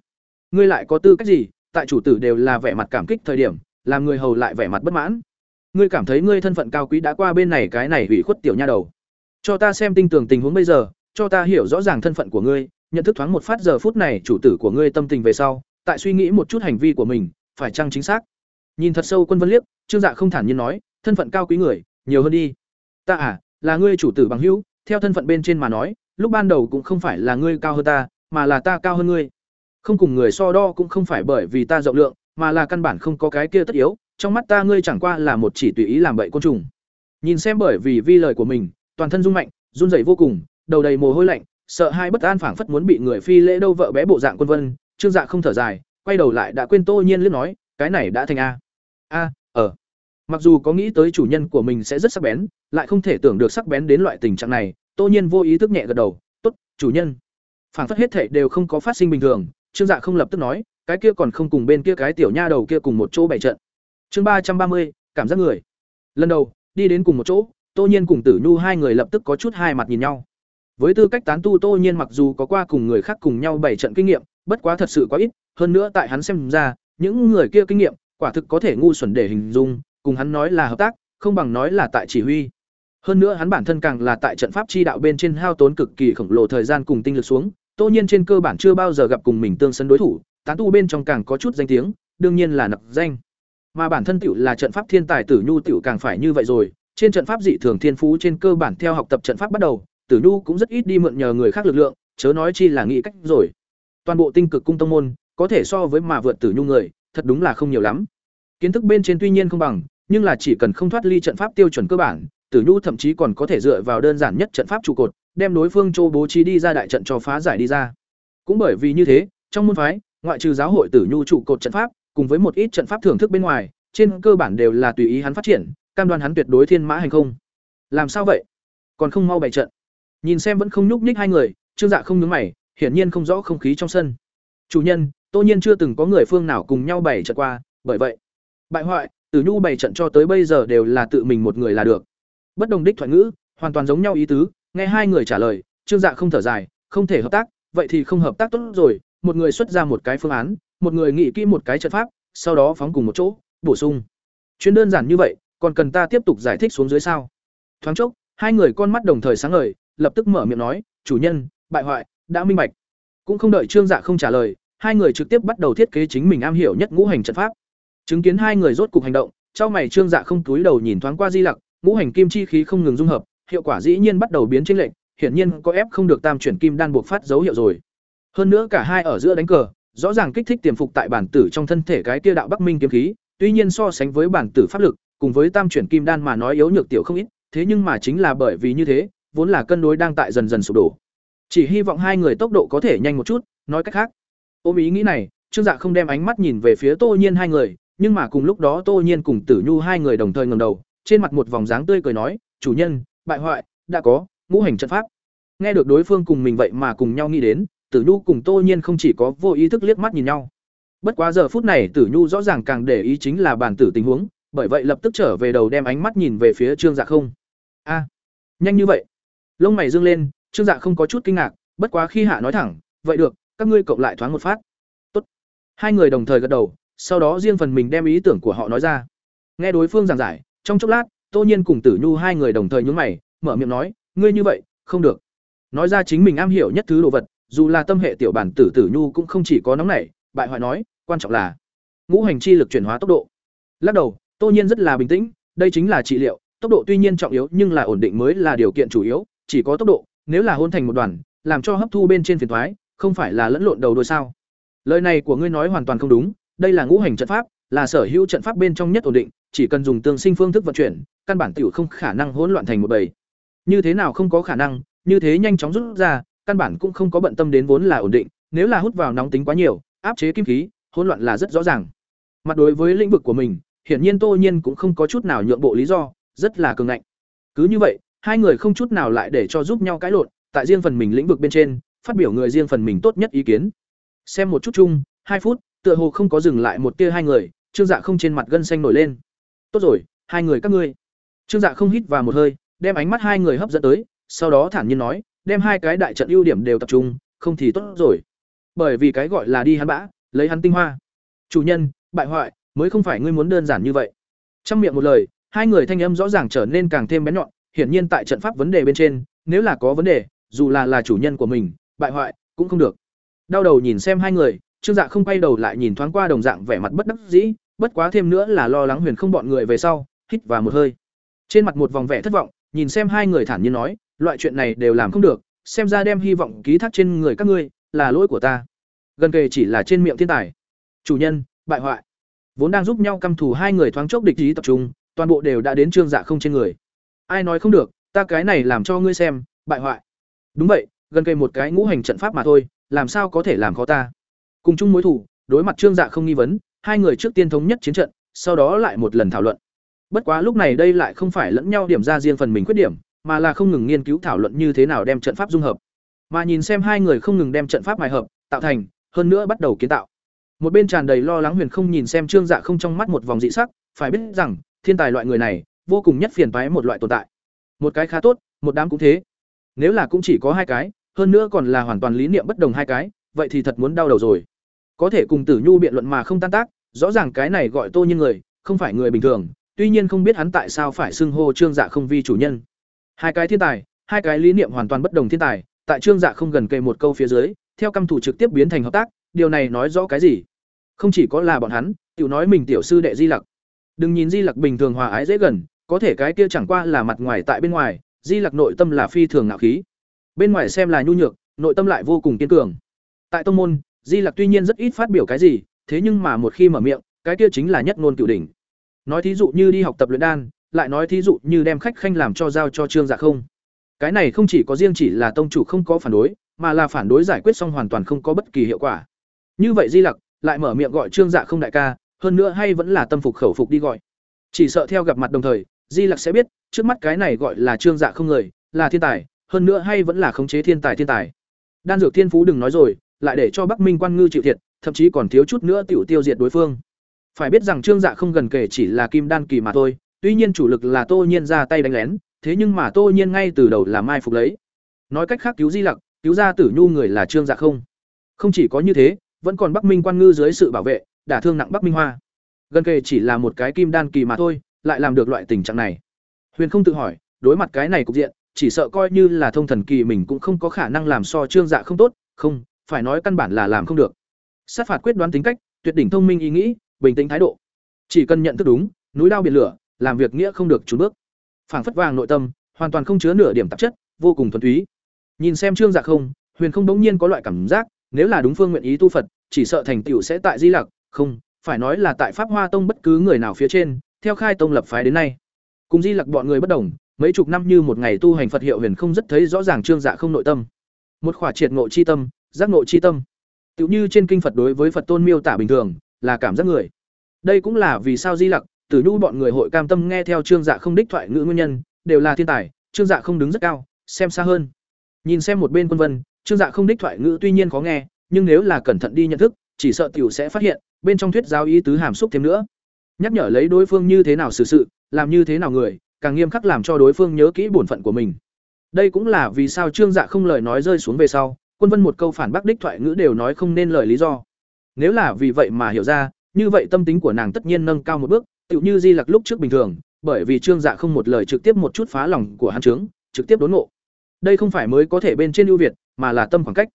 Ngươi lại có tư cách gì? Tại chủ tử đều là vẻ mặt cảm kích thời điểm, làm người hầu lại vẻ mặt bất mãn. Ngươi cảm thấy ngươi thân phận cao quý đã qua bên này cái này hủy khuất tiểu nha đầu. Cho ta xem tinh tường tình huống bây giờ, cho ta hiểu rõ ràng thân phận của ngươi, nhận thức thoáng một phát giờ phút này chủ tử của ngươi tâm tình về sau, tại suy nghĩ một chút hành vi của mình, phải chăng chính xác? Nhìn thật sâu quân vân liếc, trương dạ không thản nhiên nói, thân phận cao quý người, nhiều hơn đi. Ta à là ngươi chủ tử bằng hữu, theo thân phận bên trên mà nói, lúc ban đầu cũng không phải là ngươi cao hơn ta mà là ta cao hơn ngươi. Không cùng người so đo cũng không phải bởi vì ta rộng lượng, mà là căn bản không có cái kia tất yếu, trong mắt ta ngươi chẳng qua là một chỉ tùy ý làm bậy côn trùng. Nhìn xem bởi vì vi lời của mình, toàn thân rung mạnh, run rẩy vô cùng, đầu đầy mồ hôi lạnh, sợ hai bất an phảng phất muốn bị người phi lễ đâu vợ bé bộ dạng quân vân, trương dạ không thở dài, quay đầu lại đã quên tô nhiên liếc nói, cái này đã thành a. A ở mặc dù có nghĩ tới chủ nhân của mình sẽ rất sắc bén, lại không thể tưởng được sắc bén đến loại tình trạng này, tô nhiên vô ý thức nhẹ gật đầu, tốt, chủ nhân phảng phất hết thảy đều không có phát sinh bình thường, trương dạ không lập tức nói, cái kia còn không cùng bên kia cái tiểu nha đầu kia cùng một chỗ bày trận. Chương ba trăm ba mươi, cảm giác người. Lần đầu, đi đến cùng một chỗ, tô nhiên cùng tử nhu hai người lập tức có chút hai mặt nhìn nhau. Với tư cách tán tu tô nhiên mặc dù có qua cùng người khác cùng nhau bày trận kinh nghiệm, bất quá thật sự quá ít, hơn nữa tại hắn xem ra, những người kia kinh nghiệm, quả thực có thể ngu xuẩn để hình dung, cùng hắn nói là hợp tác, không bằng nói là tại chỉ huy hơn nữa hắn bản thân càng là tại trận pháp chi đạo bên trên hao tốn cực kỳ khổng lồ thời gian cùng tinh lực xuống, tô nhiên trên cơ bản chưa bao giờ gặp cùng mình tương sân đối thủ, tán tu bên trong càng có chút danh tiếng, đương nhiên là nặc danh. Mà bản thân tiểu là trận pháp thiên tài tử nhu tiểu càng phải như vậy rồi, trên trận pháp dị thường thiên phú trên cơ bản theo học tập trận pháp bắt đầu, tử nhu cũng rất ít đi mượn nhờ người khác lực lượng, chớ nói chi là nghĩ cách rồi. Toàn bộ tinh cực cung tông môn, có thể so với mà vượt tử nhu người, thật đúng là không nhiều lắm. Kiến thức bên trên tuy nhiên không bằng, nhưng là chỉ cần không thoát ly trận pháp tiêu chuẩn cơ bản tử nhu thậm chí còn có thể dựa vào đơn giản nhất trận pháp trụ cột, đem đối phương châu bố trí đi ra đại trận cho phá giải đi ra. Cũng bởi vì như thế, trong môn phái, ngoại trừ giáo hội tử nhu trụ cột trận pháp, cùng với một ít trận pháp thưởng thức bên ngoài, trên cơ bản đều là tùy ý hắn phát triển, cam đoan hắn tuyệt đối thiên mã hành không. Làm sao vậy? Còn không mau bày trận. Nhìn xem vẫn không nhúc nhích hai người, trương dạ không nhướng mày, hiển nhiên không rõ không khí trong sân. Chủ nhân, tô nhiên chưa từng có người phương nào cùng nhau bày trận qua, bởi vậy, bại hoại, Tử Nhu bày trận cho tới bây giờ đều là tự mình một người là được. Bất đồng đích thoại ngữ, hoàn toàn giống nhau ý tứ, nghe hai người trả lời, Trương Dạ không thở dài, không thể hợp tác, vậy thì không hợp tác tốt rồi, một người xuất ra một cái phương án, một người nghĩ kỹ một cái trận pháp, sau đó phóng cùng một chỗ, bổ sung. chuyện đơn giản như vậy, còn cần ta tiếp tục giải thích xuống dưới sao? Thoáng chốc, hai người con mắt đồng thời sáng ngời, lập tức mở miệng nói, "Chủ nhân, bại hoại, đã minh bạch." Cũng không đợi Trương Dạ không trả lời, hai người trực tiếp bắt đầu thiết kế chính mình am hiểu nhất ngũ hành trận pháp. Chứng kiến hai người rốt cục hành động, trong mày Trương Dạ không túi đầu nhìn thoáng qua Di Lặc, ngũ hành kim chi khí không ngừng dung hợp, hiệu quả dĩ nhiên bắt đầu biến chênh lệch, hiển nhiên có ép không được tam chuyển kim đan buộc phát dấu hiệu rồi. Hơn nữa cả hai ở giữa đánh cờ, rõ ràng kích thích tiềm phục tại bản tử trong thân thể cái kia đạo Bắc Minh kiếm khí, tuy nhiên so sánh với bản tử pháp lực, cùng với tam chuyển kim đan mà nói yếu nhược tiểu không ít, thế nhưng mà chính là bởi vì như thế, vốn là cân đối đang tại dần dần sụp đổ. Chỉ hy vọng hai người tốc độ có thể nhanh một chút, nói cách khác. Ôm ý nghĩ này, Trương Dạ không đem ánh mắt nhìn về phía Tô Nhiên hai người, nhưng mà cùng lúc đó Tô Nhiên cùng Tử Nhu hai người đồng thời ngẩng đầu, trên mặt một vòng dáng tươi cười nói, "Chủ nhân, bại hoại, đã có, ngũ hành trận pháp." Nghe được đối phương cùng mình vậy mà cùng nhau nghĩ đến, Tử Nhu cùng Tô Nhiên không chỉ có vô ý thức liếc mắt nhìn nhau. Bất quá giờ phút này Tử Nhu rõ ràng càng để ý chính là bản tử tình huống, bởi vậy lập tức trở về đầu đem ánh mắt nhìn về phía Trương Dạ không. A, nhanh như vậy. Lông mày dương lên, Trương Dạ không có chút kinh ngạc, bất quá khi hạ nói thẳng, "Vậy được, các ngươi cộng lại thoáng một phát." Tốt. Hai người đồng thời gật đầu, sau đó riêng phần mình đem ý tưởng của họ nói ra. Nghe đối phương giảng giải, trong chốc lát, Tô Nhiên cùng Tử Nhu hai người đồng thời nhướng mày, mở miệng nói, "Ngươi như vậy, không được." Nói ra chính mình am hiểu nhất thứ đồ vật, dù là tâm hệ tiểu bản tử tử nhu cũng không chỉ có nóng nảy bại hoại nói quan trọng là ngũ hành chi lực chuyển hóa tốc độ lắc đầu tô nhiên rất là bình tĩnh đây chính là trị liệu tốc độ tuy nhiên trọng yếu nhưng là ổn định mới là điều kiện chủ yếu chỉ có tốc độ nếu là hôn thành một đoàn làm cho hấp thu bên trên phiền thoái không phải là lẫn lộn đầu đôi sao lời này của ngươi nói hoàn toàn không đúng đây là ngũ hành trận pháp là sở hữu trận pháp bên trong nhất ổn định chỉ cần dùng tương sinh phương thức vận chuyển căn bản tiểu không khả năng hỗn loạn thành một bầy như thế nào không có khả năng như thế nhanh chóng rút ra căn bản cũng không có bận tâm đến vốn là ổn định, nếu là hút vào nóng tính quá nhiều, áp chế kim khí, hỗn loạn là rất rõ ràng. Mặt đối với lĩnh vực của mình, hiển nhiên Tô Nhiên cũng không có chút nào nhượng bộ lý do, rất là cường ngạnh. Cứ như vậy, hai người không chút nào lại để cho giúp nhau cãi lộn, tại riêng phần mình lĩnh vực bên trên, phát biểu người riêng phần mình tốt nhất ý kiến. Xem một chút chung, hai phút, tựa hồ không có dừng lại một tia hai người, Trương Dạ không trên mặt gân xanh nổi lên. Tốt rồi, hai người các ngươi. Trương Dạ không hít vào một hơi, đem ánh mắt hai người hấp dẫn tới, sau đó thản nhiên nói, đem hai cái đại trận ưu điểm đều tập trung, không thì tốt rồi. Bởi vì cái gọi là đi hắn bã, lấy hắn tinh hoa. Chủ nhân, bại hoại, mới không phải ngươi muốn đơn giản như vậy. Trong miệng một lời, hai người thanh âm rõ ràng trở nên càng thêm bén nhọn, hiển nhiên tại trận pháp vấn đề bên trên, nếu là có vấn đề, dù là là chủ nhân của mình, bại hoại cũng không được. Đau đầu nhìn xem hai người, Trương Dạ không quay đầu lại nhìn thoáng qua đồng dạng vẻ mặt bất đắc dĩ, bất quá thêm nữa là lo lắng Huyền không bọn người về sau, hít vào một hơi. Trên mặt một vòng vẻ thất vọng, nhìn xem hai người thản nhiên nói, loại chuyện này đều làm không được, xem ra đem hy vọng ký thác trên người các ngươi là lỗi của ta. Gần kề chỉ là trên miệng thiên tài. Chủ nhân bại hoại. Vốn đang giúp nhau căm thù hai người thoáng chốc địch ý tập trung toàn bộ đều đã đến trương dạ không trên người. Ai nói không được ta cái này làm cho ngươi xem bại hoại. Đúng vậy gần kề một cái ngũ hành trận pháp mà thôi làm sao có thể làm khó ta? Cùng chung mối thủ đối mặt trương dạ không nghi vấn hai người trước tiên thống nhất chiến trận sau đó lại một lần thảo luận bất quá lúc này đây lại không phải lẫn nhau điểm ra riêng phần mình khuyết điểm mà là không ngừng nghiên cứu thảo luận như thế nào đem trận pháp dung hợp. Mà nhìn xem hai người không ngừng đem trận pháp mài hợp, tạo thành, hơn nữa bắt đầu kiến tạo. Một bên tràn đầy lo lắng Huyền không nhìn xem Trương Dạ không trong mắt một vòng dị sắc, phải biết rằng, thiên tài loại người này, vô cùng nhất phiền toái một loại tồn tại. Một cái khá tốt, một đám cũng thế. Nếu là cũng chỉ có hai cái, hơn nữa còn là hoàn toàn lý niệm bất đồng hai cái, vậy thì thật muốn đau đầu rồi. Có thể cùng Tử Nhu biện luận mà không tan tác, rõ ràng cái này gọi Tô Nhiên người, không phải người bình thường, tuy nhiên không biết hắn tại sao phải xưng hô Trương Dạ không vi chủ nhân. Hai cái thiên tài, hai cái lý niệm hoàn toàn bất đồng thiên tài, tại Trương Dạ không gần kề một câu phía dưới, theo căm thủ trực tiếp biến thành hợp tác, điều này nói rõ cái gì? Không chỉ có là bọn hắn, tiểu nói mình tiểu sư đệ Di Lặc. Đừng nhìn Di Lặc bình thường hòa ái dễ gần, có thể cái kia chẳng qua là mặt ngoài tại bên ngoài, Di Lặc nội tâm là phi thường ngạo khí. Bên ngoài xem là nhu nhược, nội tâm lại vô cùng kiên cường. Tại tông môn, Di Lặc tuy nhiên rất ít phát biểu cái gì, thế nhưng mà một khi mở miệng, cái kia chính là nhất ngôn cửu đỉnh. Nói thí dụ như đi học tập luyện đan, lại nói thí dụ như đem khách khanh làm cho giao cho trương dạ không. Cái này không chỉ có riêng chỉ là tông chủ không có phản đối mà là phản đối giải quyết xong hoàn toàn không có bất kỳ hiệu quả. Như vậy di lặc lại mở miệng gọi trương dạ không đại ca hơn nữa hay vẫn là tâm phục khẩu phục đi gọi. Chỉ sợ theo gặp mặt đồng thời di lặc sẽ biết trước mắt cái này gọi là trương dạ không người là thiên tài hơn nữa hay vẫn là khống chế thiên tài thiên tài. Đan dược thiên phú đừng nói rồi lại để cho bắc minh quan ngư chịu thiệt thậm chí còn thiếu chút nữa tiểu tiêu diệt đối phương Phải biết rằng Trương Dạ không gần kể chỉ là kim đan kỳ mà thôi, tuy nhiên chủ lực là Tô Nhiên ra tay đánh lén, thế nhưng mà Tô Nhiên ngay từ đầu là mai phục lấy. Nói cách khác cứu Di Lặc, cứu ra Tử Nhu người là Trương Dạ không. Không chỉ có như thế, vẫn còn Bắc Minh quan ngư dưới sự bảo vệ, đả thương nặng Bắc Minh Hoa. Gần kề chỉ là một cái kim đan kỳ mà thôi, lại làm được loại tình trạng này. Huyền không tự hỏi, đối mặt cái này cục diện, chỉ sợ coi như là thông thần kỳ mình cũng không có khả năng làm so Trương Dạ không tốt, không, phải nói căn bản là làm không được. Sát phạt quyết đoán tính cách, tuyệt đỉnh thông minh ý nghĩ, bình tĩnh thái độ. Chỉ cần nhận thức đúng, núi đao biển lửa, làm việc nghĩa không được chùn bước. Phảng phất vàng nội tâm, hoàn toàn không chứa nửa điểm tạp chất, vô cùng thuần túy. Nhìn xem Trương Dạ không, Huyền không bỗng nhiên có loại cảm giác, nếu là đúng phương nguyện ý tu Phật, chỉ sợ thành tựu sẽ tại Di Lặc, không, phải nói là tại Pháp Hoa Tông bất cứ người nào phía trên, theo khai tông lập phái đến nay. Cùng Di Lặc bọn người bất đồng, mấy chục năm như một ngày tu hành Phật hiệu Huyền không rất thấy rõ ràng Trương Dạ không nội tâm. Một khỏa triệt ngộ chi tâm, giác ngộ chi tâm. Tựu như trên kinh Phật đối với Phật tôn miêu tả bình thường, là cảm giác người. Đây cũng là vì sao Di Lặc, Tử Nhu bọn người hội cam tâm nghe theo Trương Dạ không đích thoại ngữ nguyên nhân, đều là thiên tài, Trương Dạ không đứng rất cao, xem xa hơn. Nhìn xem một bên quân vân, Trương Dạ không đích thoại ngữ tuy nhiên khó nghe, nhưng nếu là cẩn thận đi nhận thức, chỉ sợ tiểu sẽ phát hiện, bên trong thuyết giáo ý tứ hàm xúc thêm nữa. Nhắc nhở lấy đối phương như thế nào xử sự, làm như thế nào người, càng nghiêm khắc làm cho đối phương nhớ kỹ bổn phận của mình. Đây cũng là vì sao Trương Dạ không lời nói rơi xuống về sau, quân vân một câu phản bác đích thoại ngữ đều nói không nên lời lý do. Nếu là vì vậy mà hiểu ra, như vậy tâm tính của nàng tất nhiên nâng cao một bước, tựu như Di Lặc lúc trước bình thường, bởi vì Trương Dạ không một lời trực tiếp một chút phá lòng của hắn trướng, trực tiếp đốn ngộ. Đây không phải mới có thể bên trên ưu việt, mà là tâm khoảng cách.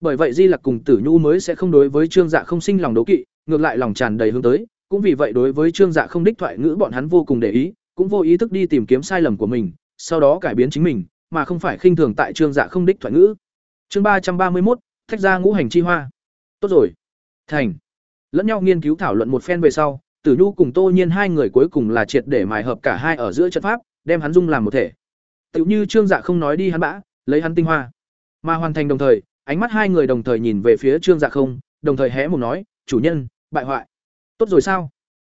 Bởi vậy Di Lặc cùng Tử Nhu mới sẽ không đối với Trương Dạ không sinh lòng đố kỵ, ngược lại lòng tràn đầy hướng tới, cũng vì vậy đối với Trương Dạ không đích thoại ngữ bọn hắn vô cùng để ý, cũng vô ý thức đi tìm kiếm sai lầm của mình, sau đó cải biến chính mình, mà không phải khinh thường tại Trương Dạ không đích thoại ngữ. Chương ba trăm ba mươi một, thách ra ngũ hành chi hoa. Tốt rồi. Thành. Lẫn nhau nghiên cứu thảo luận một phen về sau, Tử Nhu cùng Tô Nhiên hai người cuối cùng là triệt để mài hợp cả hai ở giữa trận pháp, đem hắn dung làm một thể. Tiểu như Trương Dạ không nói đi hắn bã, lấy hắn tinh hoa. Mà hoàn thành đồng thời, ánh mắt hai người đồng thời nhìn về phía Trương Dạ không, đồng thời hé mồm nói, "Chủ nhân, bại hoại." Tốt rồi sao?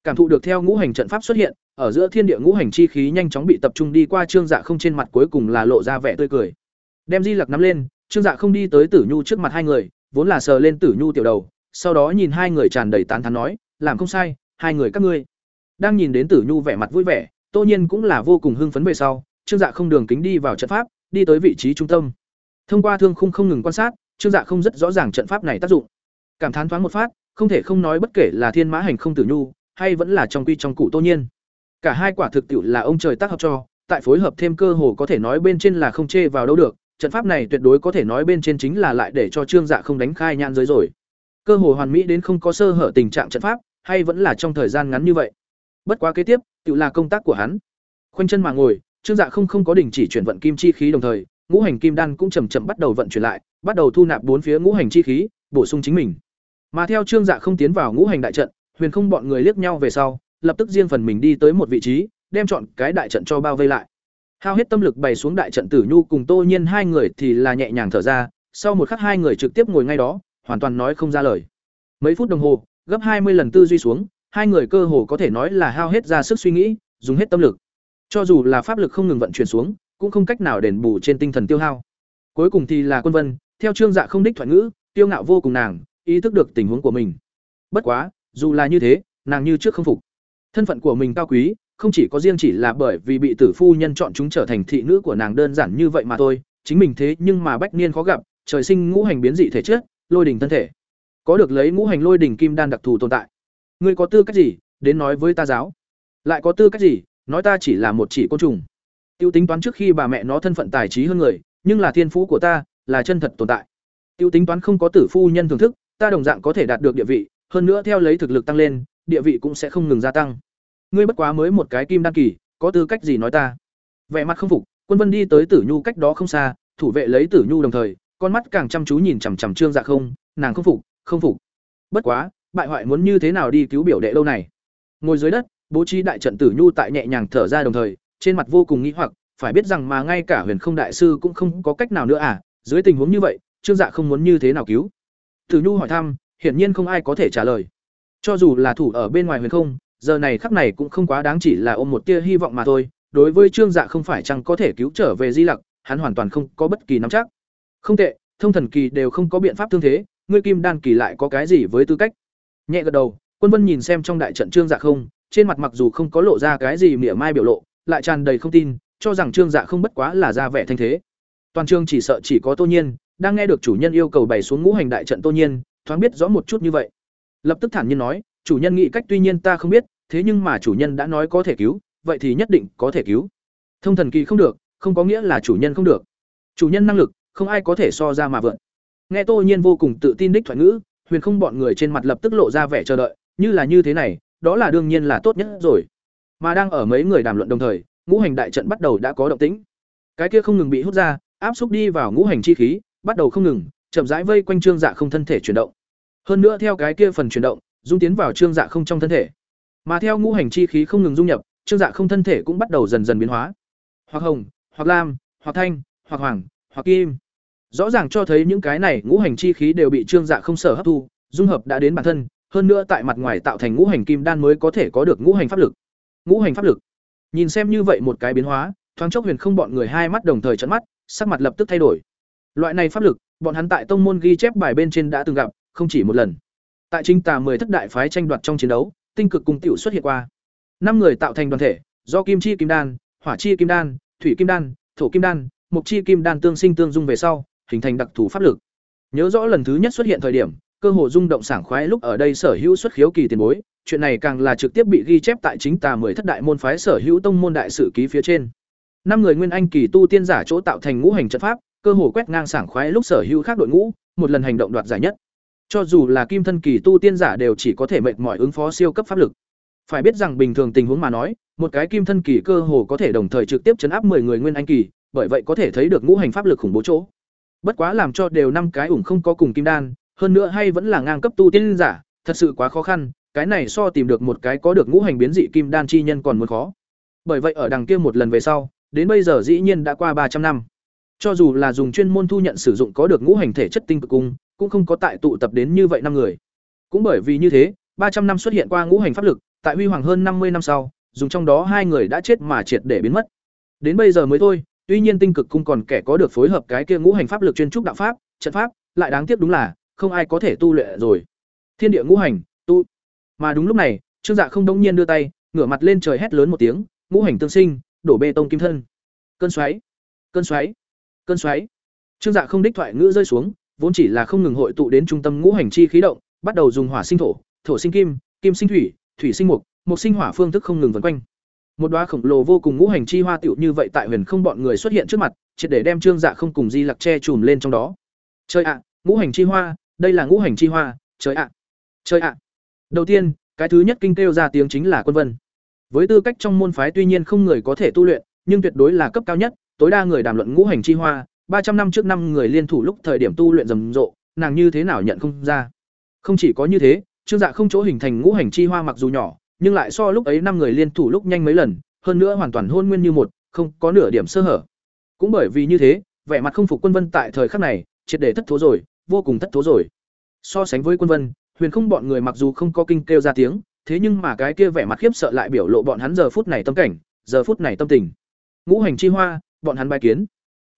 Cảm thụ được theo ngũ hành trận pháp xuất hiện, ở giữa thiên địa ngũ hành chi khí nhanh chóng bị tập trung đi qua Trương Dạ không trên mặt cuối cùng là lộ ra vẻ tươi cười. Đem Di Lặc nắm lên, Trương Dạ không đi tới Tử Nhu trước mặt hai người, vốn là sờ lên Tử Nhu tiểu đầu, sau đó nhìn hai người tràn đầy tán thán nói, "Làm không sai, hai người các ngươi." Đang nhìn đến Tử Nhu vẻ mặt vui vẻ, Tô Nhiên cũng là vô cùng hưng phấn về sau, Trương Dạ không đường kính đi vào trận pháp, đi tới vị trí trung tâm. Thông qua thương khung không ngừng quan sát, Trương Dạ không rất rõ ràng trận pháp này tác dụng. Cảm thán thoáng một phát, không thể không nói bất kể là Thiên Mã Hành không Tử Nhu, hay vẫn là trong quy trong cụ Tô Nhiên. Cả hai quả thực tiệu là ông trời tác hợp cho, tại phối hợp thêm cơ hồ có thể nói bên trên là không chê vào đâu được, trận pháp này tuyệt đối có thể nói bên trên chính là lại để cho Trương Dạ không đánh khai nhãn giới rồi. Cơ hồ hoàn mỹ đến không có sơ hở tình trạng trận pháp, hay vẫn là trong thời gian ngắn như vậy. Bất quá kế tiếp, tự là công tác của hắn. Khoanh chân mà ngồi, Trương Dạ không không có đình chỉ chuyển vận kim chi khí đồng thời, ngũ hành kim đan cũng chậm chậm bắt đầu vận chuyển lại, bắt đầu thu nạp bốn phía ngũ hành chi khí, bổ sung chính mình. Mà theo Trương Dạ không tiến vào ngũ hành đại trận, Huyền Không bọn người liếc nhau về sau, lập tức riêng phần mình đi tới một vị trí, đem chọn cái đại trận cho bao vây lại. Hao hết tâm lực bày xuống đại trận Tử Nhu cùng Tô Nhiên hai người thì là nhẹ nhàng thở ra, sau một khắc hai người trực tiếp ngồi ngay đó, hoàn toàn nói không ra lời. Mấy phút đồng hồ, gấp hai mươi lần tư duy xuống, hai người cơ hồ có thể nói là hao hết ra sức suy nghĩ, dùng hết tâm lực. Cho dù là pháp lực không ngừng vận chuyển xuống, cũng không cách nào đền bù trên tinh thần tiêu hao. Cuối cùng thì là Quân Vân, theo Trương Dạ không đích thoại ngữ, tiêu ngạo vô cùng nàng, ý thức được tình huống của mình. Bất quá, dù là như thế, nàng như trước không phục. Thân phận của mình cao quý, không chỉ có riêng chỉ là bởi vì bị tử phu nhân chọn chúng trở thành thị nữ của nàng đơn giản như vậy mà thôi, chính mình thế nhưng mà bách niên khó gặp, trời sinh ngũ hành biến dị thể chất, lôi đỉnh thân thể. Có được lấy ngũ hành lôi đỉnh kim đan đặc thù tồn tại. Ngươi có tư cách gì đến nói với ta giáo? Lại có tư cách gì nói ta chỉ là một chỉ côn trùng? Tiêu tính toán trước khi bà mẹ nó thân phận tài trí hơn người, nhưng là thiên phú của ta, là chân thật tồn tại. Tiêu tính toán không có tử phu nhân thưởng thức, ta đồng dạng có thể đạt được địa vị, hơn nữa theo lấy thực lực tăng lên, địa vị cũng sẽ không ngừng gia tăng. Ngươi bất quá mới một cái kim đan kỳ, có tư cách gì nói ta? Vẻ mặt không phục, Quân Vân đi tới Tử Nhu cách đó không xa, thủ vệ lấy Tử Nhu đồng thời, con mắt càng chăm chú nhìn chằm chằm Trương Dạ không, nàng không phục, không phục. Bất quá, bại hoại muốn như thế nào đi cứu biểu đệ lâu này? Ngồi dưới đất, bố trí đại trận Tử Nhu tại nhẹ nhàng thở ra đồng thời, trên mặt vô cùng nghi hoặc, phải biết rằng mà ngay cả Huyền Không đại sư cũng không có cách nào nữa à, dưới tình huống như vậy, Trương Dạ không muốn như thế nào cứu? Tử Nhu hỏi thăm, hiển nhiên không ai có thể trả lời. Cho dù là thủ ở bên ngoài Huyền Không, giờ này khắc này cũng không quá đáng chỉ là ôm một tia hy vọng mà thôi, đối với Trương Dạ không phải chăng có thể cứu trở về Di Lặc, hắn hoàn toàn không có bất kỳ nắm chắc. Không tệ, thông thần kỳ đều không có biện pháp thương thế, ngươi kim đan kỳ lại có cái gì với tư cách? Nhẹ gật đầu, Quân Vân nhìn xem trong đại trận Trương Dạ không, trên mặt mặc dù không có lộ ra cái gì mỉa mai biểu lộ, lại tràn đầy không tin, cho rằng Trương Dạ không bất quá là ra vẻ thanh thế. Toàn trương chỉ sợ chỉ có Tô Nhiên, đang nghe được chủ nhân yêu cầu bày xuống ngũ hành đại trận Tô Nhiên, thoáng biết rõ một chút như vậy. Lập tức thản nhiên nói, chủ nhân nghĩ cách tuy nhiên ta không biết, thế nhưng mà chủ nhân đã nói có thể cứu, vậy thì nhất định có thể cứu. Thông thần kỳ không được, không có nghĩa là chủ nhân không được. Chủ nhân năng lực, không ai có thể so ra mà vượt. Nghe Tô Nhiên vô cùng tự tin đích thoại ngữ, huyền không bọn người trên mặt lập tức lộ ra vẻ chờ đợi, như là như thế này, đó là đương nhiên là tốt nhất rồi. Mà đang ở mấy người đàm luận đồng thời, ngũ hành đại trận bắt đầu đã có động tĩnh. Cái kia không ngừng bị hút ra, áp xúc đi vào ngũ hành chi khí, bắt đầu không ngừng, chậm rãi vây quanh trương dạ không thân thể chuyển động. Hơn nữa theo cái kia phần chuyển động, dung tiến vào trương dạ không trong thân thể. Mà theo ngũ hành chi khí không ngừng dung nhập, trương dạ không thân thể cũng bắt đầu dần dần biến hóa. Hoặc hồng, hoặc lam, hoặc thanh, hoặc hoàng, hoặc kim. Rõ ràng cho thấy những cái này ngũ hành chi khí đều bị trương dạ không sở hấp thu, dung hợp đã đến bản thân, hơn nữa tại mặt ngoài tạo thành ngũ hành kim đan mới có thể có được ngũ hành pháp lực. Ngũ hành pháp lực. Nhìn xem như vậy một cái biến hóa, thoáng chốc huyền không bọn người hai mắt đồng thời trợn mắt, sắc mặt lập tức thay đổi. Loại này pháp lực, bọn hắn tại tông môn ghi chép bài bên trên đã từng gặp, không chỉ một lần. Tại chính tà mười thất đại phái tranh đoạt trong chiến đấu, tinh cực cùng tiểu xuất hiện qua. Năm người tạo thành đoàn thể, do kim chi kim đan, hỏa chi kim đan, thủy kim đan, thổ kim đan, mộc chi kim đan tương sinh tương dung về sau, hình thành đặc thù pháp lực. Nhớ rõ lần thứ nhất xuất hiện thời điểm, cơ hồ rung động sảng khoái lúc ở đây sở hữu xuất khiếu kỳ tiền bối, chuyện này càng là trực tiếp bị ghi chép tại chính tà mười thất đại môn phái sở hữu tông môn đại sử ký phía trên. Năm người nguyên anh kỳ tu tiên giả chỗ tạo thành ngũ hành trận pháp, cơ hồ quét ngang sảng khoái lúc sở hữu khác đội ngũ, một lần hành động đoạt giải nhất. Cho dù là kim thân kỳ tu tiên giả đều chỉ có thể mệt mỏi ứng phó siêu cấp pháp lực. Phải biết rằng bình thường tình huống mà nói, một cái kim thân kỳ cơ hồ có thể đồng thời trực tiếp chấn áp 10 người nguyên anh kỳ, bởi vậy có thể thấy được ngũ hành pháp lực khủng bố chỗ. Bất quá làm cho đều năm cái ủng không có cùng kim đan, hơn nữa hay vẫn là ngang cấp tu tiên giả, thật sự quá khó khăn, cái này so tìm được một cái có được ngũ hành biến dị kim đan chi nhân còn muốn khó. Bởi vậy ở đằng kia một lần về sau, đến bây giờ dĩ nhiên đã qua ba trăm năm. Cho dù là dùng chuyên môn thu nhận sử dụng có được ngũ hành thể chất tinh cực cung, cũng không có tại tụ tập đến như vậy năm người. Cũng bởi vì như thế, ba trăm năm xuất hiện qua ngũ hành pháp lực, tại huy hoàng hơn năm mươi năm sau, dùng trong đó hai người đã chết mà triệt để biến mất. Đến bây giờ mới thôi, tuy nhiên tinh cực cung còn kẻ có được phối hợp cái kia ngũ hành pháp lực chuyên trúc đạo pháp, trận pháp, lại đáng tiếc đúng là không ai có thể tu luyện rồi. Thiên địa ngũ hành, tu. Mà đúng lúc này, Trương Dạ không đống nhiên đưa tay, ngửa mặt lên trời hét lớn một tiếng, ngũ hành tương sinh, đổ bê tông kim thân. Cơn xoáy, cơn xoáy, cơn xoáy. Trương Dạ không đích thoại ngữ rơi xuống, vốn chỉ là không ngừng hội tụ đến trung tâm ngũ hành chi khí động, bắt đầu dùng hỏa sinh thổ, thổ sinh kim, kim sinh thủy, thủy sinh mục, mục sinh hỏa phương thức không ngừng vần quanh. Một đóa khổng lồ vô cùng ngũ hành chi hoa tiểu như vậy tại huyền không bọn người xuất hiện trước mặt, triệt để đem Trương Dạ không cùng Di Lặc che chùm lên trong đó. Trời ạ, ngũ hành chi hoa, đây là ngũ hành chi hoa, trời ạ. Trời ạ. Đầu tiên, cái thứ nhất kinh kêu ra tiếng chính là quân vân. Với tư cách trong môn phái tuy nhiên không người có thể tu luyện, nhưng tuyệt đối là cấp cao nhất, tối đa người đàm luận ngũ hành chi hoa, ba trăm năm trước năm người liên thủ lúc thời điểm tu luyện rầm rộ, nàng như thế nào nhận không ra. Không chỉ có như thế, Trương Dạ không chỗ hình thành ngũ hành chi hoa mặc dù nhỏ, nhưng lại so lúc ấy năm người liên thủ lúc nhanh mấy lần, hơn nữa hoàn toàn hôn nguyên như một, không có nửa điểm sơ hở. Cũng bởi vì như thế, vẻ mặt không phục quân vân tại thời khắc này, triệt để thất thố rồi, vô cùng thất thố rồi. So sánh với quân vân, huyền không bọn người mặc dù không có kinh kêu ra tiếng, thế nhưng mà cái kia vẻ mặt khiếp sợ lại biểu lộ bọn hắn giờ phút này tâm cảnh, giờ phút này tâm tình. Ngũ hành chi hoa, bọn hắn bài kiến.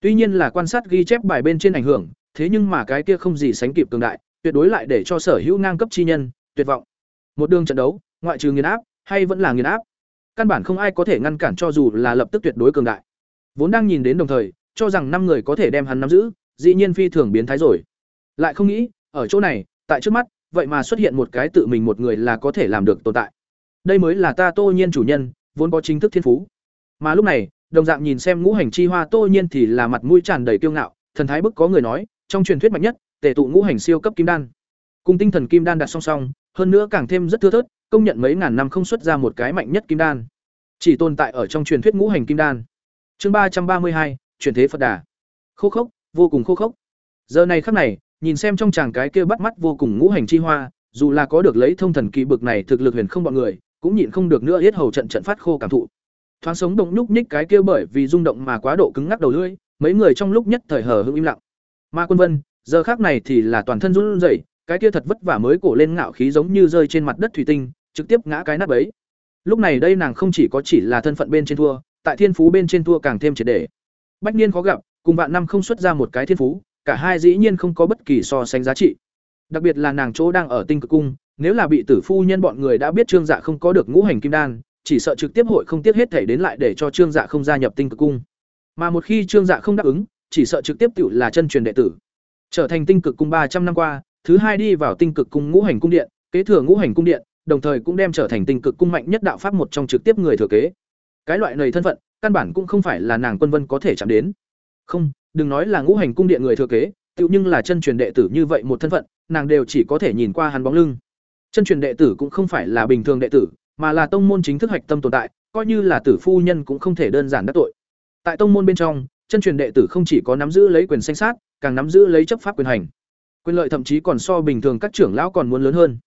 Tuy nhiên là quan sát ghi chép bài bên trên ảnh hưởng, thế nhưng mà cái kia không gì sánh kịp cường đại, tuyệt đối lại để cho sở hữu ngang cấp chi nhân tuyệt vọng. Một đường trận đấu, ngoại trừ nghiền áp, hay vẫn là nghiền áp. Căn bản không ai có thể ngăn cản cho dù là lập tức tuyệt đối cường đại. Vốn đang nhìn đến đồng thời, cho rằng năm người có thể đem hắn nắm giữ, dĩ nhiên phi thường biến thái rồi. Lại không nghĩ, ở chỗ này, tại trước mắt, vậy mà xuất hiện một cái tự mình một người là có thể làm được tồn tại. Đây mới là ta Tô Nhiên chủ nhân, vốn có chính thức thiên phú. Mà lúc này, đồng dạng nhìn xem ngũ hành chi hoa Tô Nhiên thì là mặt mũi tràn đầy kiêu ngạo, thần thái bức có người nói, trong truyền thuyết mạnh nhất, tề tụ ngũ hành siêu cấp kim đan. Cùng tinh thần kim đan đặt song song, hơn nữa càng thêm rất thưa thớt, công nhận mấy ngàn năm không xuất ra một cái mạnh nhất kim đan. Chỉ tồn tại ở trong truyền thuyết ngũ hành kim đan. Chương ba trăm ba mươi hai, truyền thế Phật Đà. Khô khốc, vô cùng khô khốc. Giờ này khắc này, nhìn xem trong chàng cái kia bắt mắt vô cùng ngũ hành chi hoa, dù là có được lấy thông thần kỳ bực này thực lực huyền không bọn người, cũng nhịn không được nữa hết hầu trận trận phát khô cảm thụ. Thoáng sống động nhúc nhích cái kia bởi vì rung động mà quá độ cứng ngắc đầu lưỡi, mấy người trong lúc nhất thời hờ hững im lặng. Ma Quân Vân, giờ khác này thì là toàn thân run rẩy, cái kia thật vất vả mới cổ lên ngạo khí giống như rơi trên mặt đất thủy tinh, trực tiếp ngã cái nát bấy. Lúc này đây nàng không chỉ có chỉ là thân phận bên trên thua, tại thiên phú bên trên thua càng thêm triệt để. Bách niên khó gặp, cùng bạn năm không xuất ra một cái thiên phú, cả hai dĩ nhiên không có bất kỳ so sánh giá trị. Đặc biệt là nàng chỗ đang ở tinh cực cung, Nếu là bị tử phu nhân bọn người đã biết Trương Dạ không có được ngũ hành kim đan, chỉ sợ trực tiếp hội không tiếc hết thể đến lại để cho Trương Dạ không gia nhập tinh cực cung. Mà một khi Trương Dạ không đáp ứng, chỉ sợ trực tiếp tựu là chân truyền đệ tử. Trở thành tinh cực cung ba trăm năm qua, thứ hai đi vào tinh cực cung ngũ hành cung điện, kế thừa ngũ hành cung điện, đồng thời cũng đem trở thành tinh cực cung mạnh nhất đạo pháp một trong trực tiếp người thừa kế. Cái loại này thân phận, căn bản cũng không phải là nàng Quân Vân có thể chạm đến. Không, đừng nói là ngũ hành cung điện người thừa kế, tựu nhưng là chân truyền đệ tử như vậy một thân phận, nàng đều chỉ có thể nhìn qua hắn bóng lưng. Chân truyền đệ tử cũng không phải là bình thường đệ tử, mà là tông môn chính thức hạch tâm tồn tại, coi như là tử phu nhân cũng không thể đơn giản đắc tội. Tại tông môn bên trong, chân truyền đệ tử không chỉ có nắm giữ lấy quyền sinh sát, càng nắm giữ lấy chấp pháp quyền hành. Quyền lợi thậm chí còn so bình thường các trưởng lão còn muốn lớn hơn.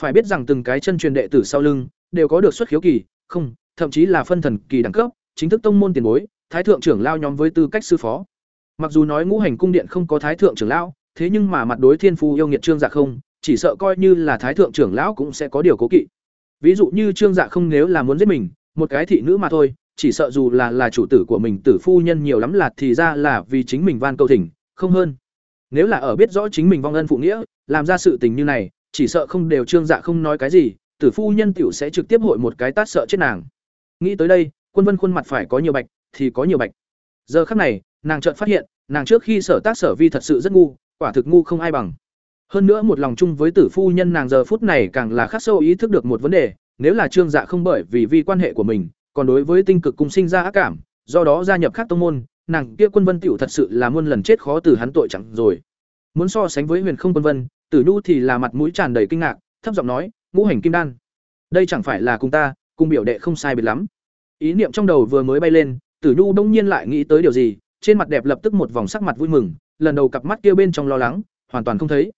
Phải biết rằng từng cái chân truyền đệ tử sau lưng đều có được xuất khiếu kỳ, không, thậm chí là phân thần kỳ đẳng cấp, chính thức tông môn tiền bối, thái thượng trưởng lao nhóm với tư cách sư phó. Mặc dù nói ngũ hành cung điện không có thái thượng trưởng lão, thế nhưng mà mặt đối thiên phu yêu nghiệt trương dạ không, chỉ sợ coi như là thái thượng trưởng lão cũng sẽ có điều cố kỵ. Ví dụ như trương dạ không nếu là muốn giết mình, một cái thị nữ mà thôi, chỉ sợ dù là là chủ tử của mình tử phu nhân nhiều lắm là thì ra là vì chính mình van cầu thỉnh, không hơn. Nếu là ở biết rõ chính mình vong ân phụ nghĩa, làm ra sự tình như này, chỉ sợ không đều trương dạ không nói cái gì, tử phu nhân tiểu sẽ trực tiếp hội một cái tát sợ chết nàng. Nghĩ tới đây, Quân Vân khuôn mặt phải có nhiều bạch, thì có nhiều bạch. Giờ khắc này, nàng chợt phát hiện, nàng trước khi sở tác sở vi thật sự rất ngu, quả thực ngu không ai bằng. Hơn nữa một lòng chung với tử phu nhân nàng giờ phút này càng là khắc sâu ý thức được một vấn đề, nếu là Trương Dạ không bởi vì vi quan hệ của mình, còn đối với tinh cực cung sinh ra ác cảm, do đó gia nhập khác tông môn, nàng kia Quân Vân tiểu thật sự là muôn lần chết khó từ hắn tội chẳng rồi. Muốn so sánh với Huyền Không Quân Vân, Tử Nhu thì là mặt mũi tràn đầy kinh ngạc, thấp giọng nói, "Ngũ hành kim đan, đây chẳng phải là cùng ta, cùng biểu đệ không sai biệt lắm." Ý niệm trong đầu vừa mới bay lên, Tử Nhu đông nhiên lại nghĩ tới điều gì, trên mặt đẹp lập tức một vòng sắc mặt vui mừng, lần đầu cặp mắt kia bên trong lo lắng, hoàn toàn không thấy.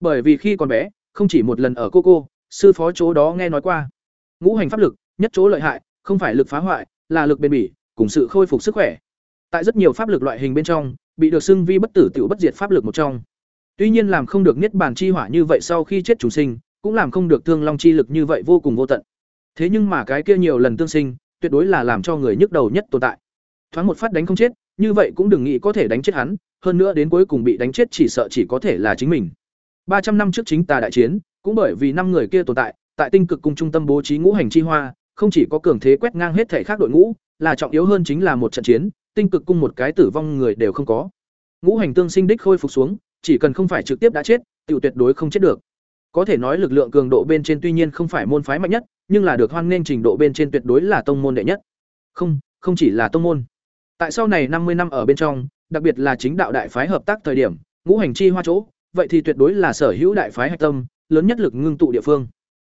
Bởi vì khi còn bé, không chỉ một lần ở cô cô, sư phó chỗ đó nghe nói qua. Ngũ hành pháp lực, nhất chỗ lợi hại, không phải lực phá hoại, là lực bền bỉ, cùng sự khôi phục sức khỏe. Tại rất nhiều pháp lực loại hình bên trong, bị được xưng vi bất tử tiểu bất diệt pháp lực một trong. Tuy nhiên làm không được niết bàn chi hỏa như vậy sau khi chết chúng sinh, cũng làm không được thương long chi lực như vậy vô cùng vô tận. Thế nhưng mà cái kia nhiều lần tương sinh, tuyệt đối là làm cho người nhức đầu nhất tồn tại. Thoáng một phát đánh không chết, như vậy cũng đừng nghĩ có thể đánh chết hắn, hơn nữa đến cuối cùng bị đánh chết chỉ sợ chỉ có thể là chính mình. Ba trăm năm trước chính tà đại chiến, cũng bởi vì năm người kia tồn tại, tại tinh cực cung trung tâm bố trí ngũ hành chi hoa, không chỉ có cường thế quét ngang hết thể khác đội ngũ, là trọng yếu hơn chính là một trận chiến, tinh cực cung một cái tử vong người đều không có. Ngũ hành tương sinh đích khôi phục xuống, chỉ cần không phải trực tiếp đã chết, tiểu tuyệt đối không chết được. Có thể nói lực lượng cường độ bên trên tuy nhiên không phải môn phái mạnh nhất, nhưng là được hoan nghênh trình độ bên trên tuyệt đối là tông môn đệ nhất. Không, không chỉ là tông môn. Tại sau này năm mươi năm ở bên trong, đặc biệt là chính đạo đại phái hợp tác thời điểm, ngũ hành chi hoa chỗ, vậy thì tuyệt đối là sở hữu đại phái hạch tâm, lớn nhất lực ngưng tụ địa phương.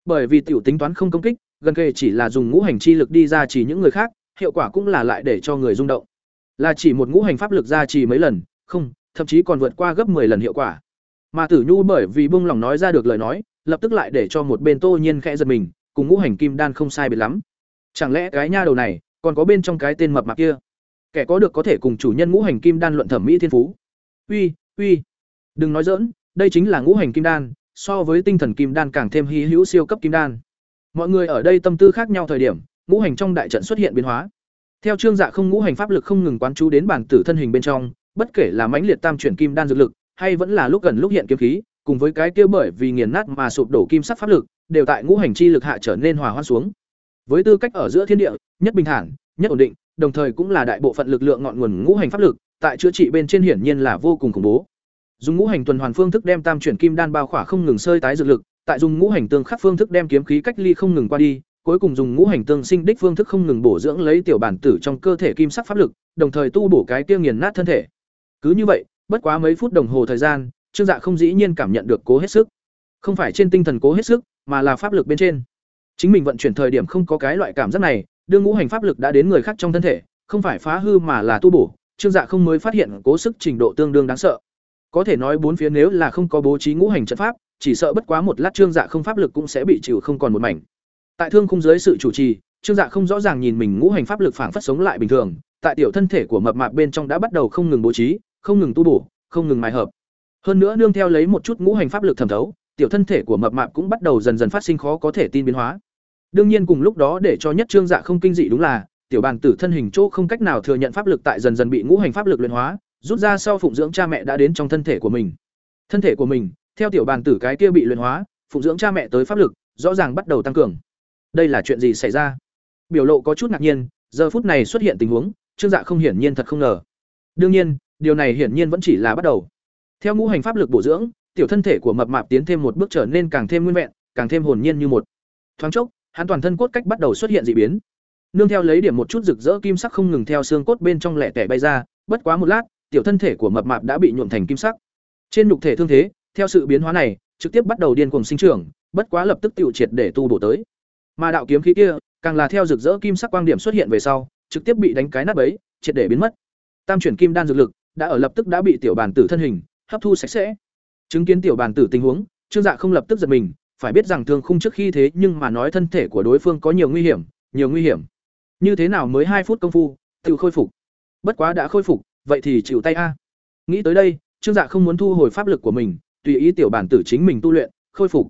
Bởi vì tiểu tính toán không công kích, gần kề chỉ là dùng ngũ hành chi lực đi ra chỉ những người khác, hiệu quả cũng là lại để cho người rung động. Là chỉ một ngũ hành pháp lực ra chỉ mấy lần, không, thậm chí còn vượt qua gấp 10 lần hiệu quả. Mà Tử Nhu bởi vì buông lòng nói ra được lời nói, lập tức lại để cho một bên Tô Nhiên khẽ giật mình, cùng ngũ hành kim đan không sai biệt lắm. Chẳng lẽ cái nha đầu này còn có bên trong cái tên mập mạp kia? Kẻ có được có thể cùng chủ nhân ngũ hành kim đan luận thẩm mỹ thiên phú. Uy, uy, đừng nói giỡn, đây chính là ngũ hành kim đan, so với tinh thần kim đan càng thêm hy hữu siêu cấp kim đan. Mọi người ở đây tâm tư khác nhau thời điểm, ngũ hành trong đại trận xuất hiện biến hóa. Theo trương dạ không ngũ hành pháp lực không ngừng quán chú đến bản tử thân hình bên trong, bất kể là mãnh liệt tam chuyển kim đan dược lực, hay vẫn là lúc gần lúc hiện kiếm khí, cùng với cái kia bởi vì nghiền nát mà sụp đổ kim sắc pháp lực, đều tại ngũ hành chi lực hạ trở nên hòa hoan xuống. Với tư cách ở giữa thiên địa, nhất bình thản, nhất ổn định, đồng thời cũng là đại bộ phận lực lượng ngọn nguồn ngũ hành pháp lực, tại chữa trị bên trên hiển nhiên là vô cùng khủng bố. Dùng ngũ hành tuần hoàn phương thức đem tam chuyển kim đan bao khỏa không ngừng sơi tái dược lực, tại dùng ngũ hành tương khắc phương thức đem kiếm khí cách ly không ngừng qua đi, cuối cùng dùng ngũ hành tương sinh đích phương thức không ngừng bổ dưỡng lấy tiểu bản tử trong cơ thể kim sắc pháp lực, đồng thời tu bổ cái kia nghiền nát thân thể. Cứ như vậy, bất quá mấy phút đồng hồ thời gian, Trương Dạ không dĩ nhiên cảm nhận được cố hết sức. Không phải trên tinh thần cố hết sức, mà là pháp lực bên trên. Chính mình vận chuyển thời điểm không có cái loại cảm giác này, đương ngũ hành pháp lực đã đến người khác trong thân thể, không phải phá hư mà là tu bổ, Trương Dạ không mới phát hiện cố sức trình độ tương đương đáng sợ. Có thể nói bốn phía nếu là không có bố trí ngũ hành trận pháp, chỉ sợ bất quá một lát Trương Dạ không pháp lực cũng sẽ bị chịu không còn một mảnh. Tại thương khung dưới sự chủ trì, Trương Dạ không rõ ràng nhìn mình ngũ hành pháp lực phảng phất sống lại bình thường, tại tiểu thân thể của mập mạp bên trong đã bắt đầu không ngừng bố trí, không ngừng tu bổ, không ngừng mài hợp. Hơn nữa nương theo lấy một chút ngũ hành pháp lực thẩm thấu, tiểu thân thể của mập mạp cũng bắt đầu dần dần phát sinh khó có thể tin biến hóa. Đương nhiên cùng lúc đó để cho nhất Trương Dạ không kinh dị đúng là, tiểu bàn tử thân hình chỗ không cách nào thừa nhận pháp lực tại dần dần bị ngũ hành pháp lực luyện hóa, rút ra sau phụng dưỡng cha mẹ đã đến trong thân thể của mình. Thân thể của mình, theo tiểu bàn tử cái kia bị luyện hóa, phụng dưỡng cha mẹ tới pháp lực rõ ràng bắt đầu tăng cường. Đây là chuyện gì xảy ra? Biểu lộ có chút ngạc nhiên giờ phút này xuất hiện tình huống trương dạ không hiển nhiên thật không ngờ. Đương nhiên điều này hiển nhiên vẫn chỉ là bắt đầu. Theo ngũ hành pháp lực bổ dưỡng tiểu thân thể của mập mạp tiến thêm một bước trở nên càng thêm nguyên vẹn càng thêm hồn nhiên như một. Thoáng chốc hắn toàn thân cốt cách bắt đầu xuất hiện dị biến. Nương theo lấy điểm một chút rực rỡ kim sắc không ngừng theo xương cốt bên trong lẻ tẻ bay ra bất quá một lát tiểu thân thể của mập mạp đã bị nhuộm thành kim sắc. Trên nhục thể thương thế, theo sự biến hóa này, trực tiếp bắt đầu điên cuồng sinh trưởng, bất quá lập tức tiêu triệt để tu bổ tới. Mà đạo kiếm khí kia, càng là theo rực rỡ kim sắc quang điểm xuất hiện về sau, trực tiếp bị đánh cái nát bấy, triệt để biến mất. Tam chuyển kim đan dược lực, đã ở lập tức đã bị tiểu bản tử thân hình, hấp thu sạch sẽ. Chứng kiến tiểu bản tử tình huống, trương dạ không lập tức giật mình, phải biết rằng thương khung trước khi thế nhưng mà nói thân thể của đối phương có nhiều nguy hiểm, nhiều nguy hiểm. Như thế nào mới hai phút công phu, tự khôi phục? Bất quá đã khôi phục vậy thì chịu tay a. Nghĩ tới đây, trương dạ không muốn thu hồi pháp lực của mình, tùy ý tiểu bản tử chính mình tu luyện, khôi phục.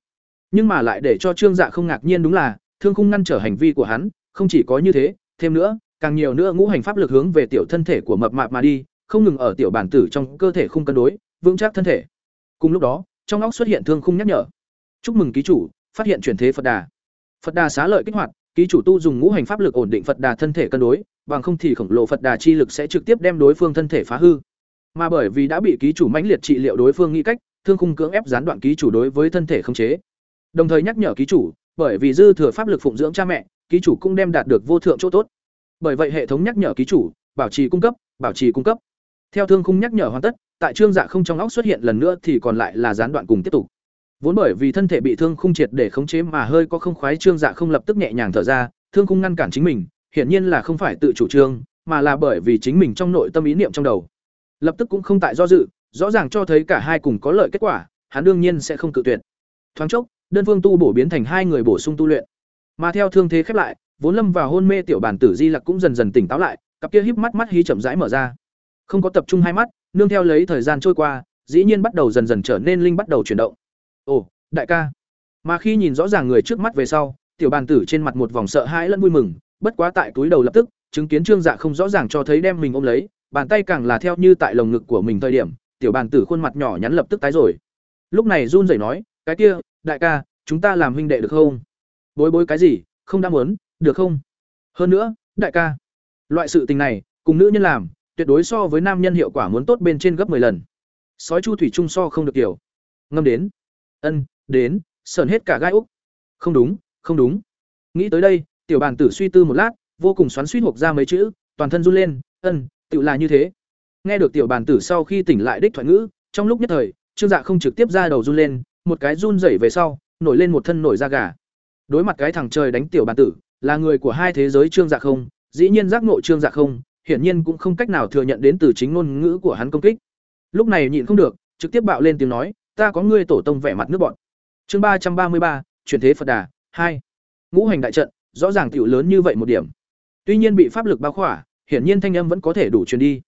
Nhưng mà lại để cho trương dạ không ngạc nhiên đúng là, thương khung ngăn trở hành vi của hắn, không chỉ có như thế, thêm nữa, càng nhiều nữa ngũ hành pháp lực hướng về tiểu thân thể của mập mạp mà đi, không ngừng ở tiểu bản tử trong cơ thể không cân đối, vững chắc thân thể. Cùng lúc đó, trong óc xuất hiện thương khung nhắc nhở. Chúc mừng ký chủ, phát hiện chuyển thế phật đà. Phật đà xá lợi kích hoạt ký chủ tu dùng ngũ hành pháp lực ổn định phật đà thân thể cân đối, bằng không thì khổng lồ phật đà chi lực sẽ trực tiếp đem đối phương thân thể phá hư. Mà bởi vì đã bị ký chủ mãnh liệt trị liệu đối phương nghĩ cách, thương khung cưỡng ép gián đoạn ký chủ đối với thân thể khống chế. Đồng thời nhắc nhở ký chủ, bởi vì dư thừa pháp lực phụng dưỡng cha mẹ, ký chủ cũng đem đạt được vô thượng chỗ tốt. Bởi vậy hệ thống nhắc nhở ký chủ, bảo trì cung cấp, bảo trì cung cấp. Theo thương khung nhắc nhở hoàn tất, tại trương dạ không trong óc xuất hiện lần nữa thì còn lại là gián đoạn cùng tiếp tục vốn bởi vì thân thể bị thương khung triệt để khống chế mà hơi có không khoái trương dạ không lập tức nhẹ nhàng thở ra, thương khung ngăn cản chính mình, hiển nhiên là không phải tự chủ trương, mà là bởi vì chính mình trong nội tâm ý niệm trong đầu. Lập tức cũng không tại do dự, rõ ràng cho thấy cả hai cùng có lợi kết quả, hắn đương nhiên sẽ không cự tuyệt. Thoáng chốc, đơn phương tu bổ biến thành hai người bổ sung tu luyện. Mà theo thương thế khép lại, vốn lâm vào hôn mê tiểu bản tử di lặc cũng dần dần tỉnh táo lại, cặp kia híp mắt mắt hí chậm rãi mở ra. Không có tập trung hai mắt, nương theo lấy thời gian trôi qua, dĩ nhiên bắt đầu dần dần trở nên linh bắt đầu chuyển động ồ, đại ca. Mà khi nhìn rõ ràng người trước mắt về sau, tiểu bàn tử trên mặt một vòng sợ hãi lẫn vui mừng, bất quá tại túi đầu lập tức, chứng kiến trương dạ không rõ ràng cho thấy đem mình ôm lấy, bàn tay càng là theo như tại lồng ngực của mình thời điểm, tiểu bàn tử khuôn mặt nhỏ nhắn lập tức tái rồi. Lúc này run rẩy nói, cái kia, đại ca, chúng ta làm huynh đệ được không? Bối bối cái gì? Không đã muốn, được không? Hơn nữa, đại ca. Loại sự tình này, cùng nữ nhân làm, tuyệt đối so với nam nhân hiệu quả muốn tốt bên trên gấp 10 lần. Sói chu thủy trung so không được kiểu ngâm đến ân, đến sờn hết cả gai úc. Không đúng không đúng. Nghĩ tới đây, tiểu bàn tử suy tư một lát, vô cùng xoắn suýt hộp ra mấy chữ, toàn thân run lên, ân tự là như thế. Nghe được tiểu bàn tử sau khi tỉnh lại đích thoại ngữ, trong lúc nhất thời, trương dạ không trực tiếp ra đầu run lên, một cái run rẩy về sau, nổi lên một thân nổi da gà. Đối mặt cái thằng trời đánh tiểu bàn tử, là người của hai thế giới trương dạ không, dĩ nhiên giác ngộ trương dạ không, hiển nhiên cũng không cách nào thừa nhận đến từ chính ngôn ngữ của hắn công kích. Lúc này nhịn không được, trực tiếp bạo lên tiếng nói ta có ngươi tổ tông vẻ mặt nước bọn. Chương ba trăm ba mươi ba, chuyển thế phật đà, hai. Ngũ hành đại trận, rõ ràng tiểu lớn như vậy một điểm. Tuy nhiên bị pháp lực bao khỏa, hiển nhiên thanh âm vẫn có thể đủ truyền đi.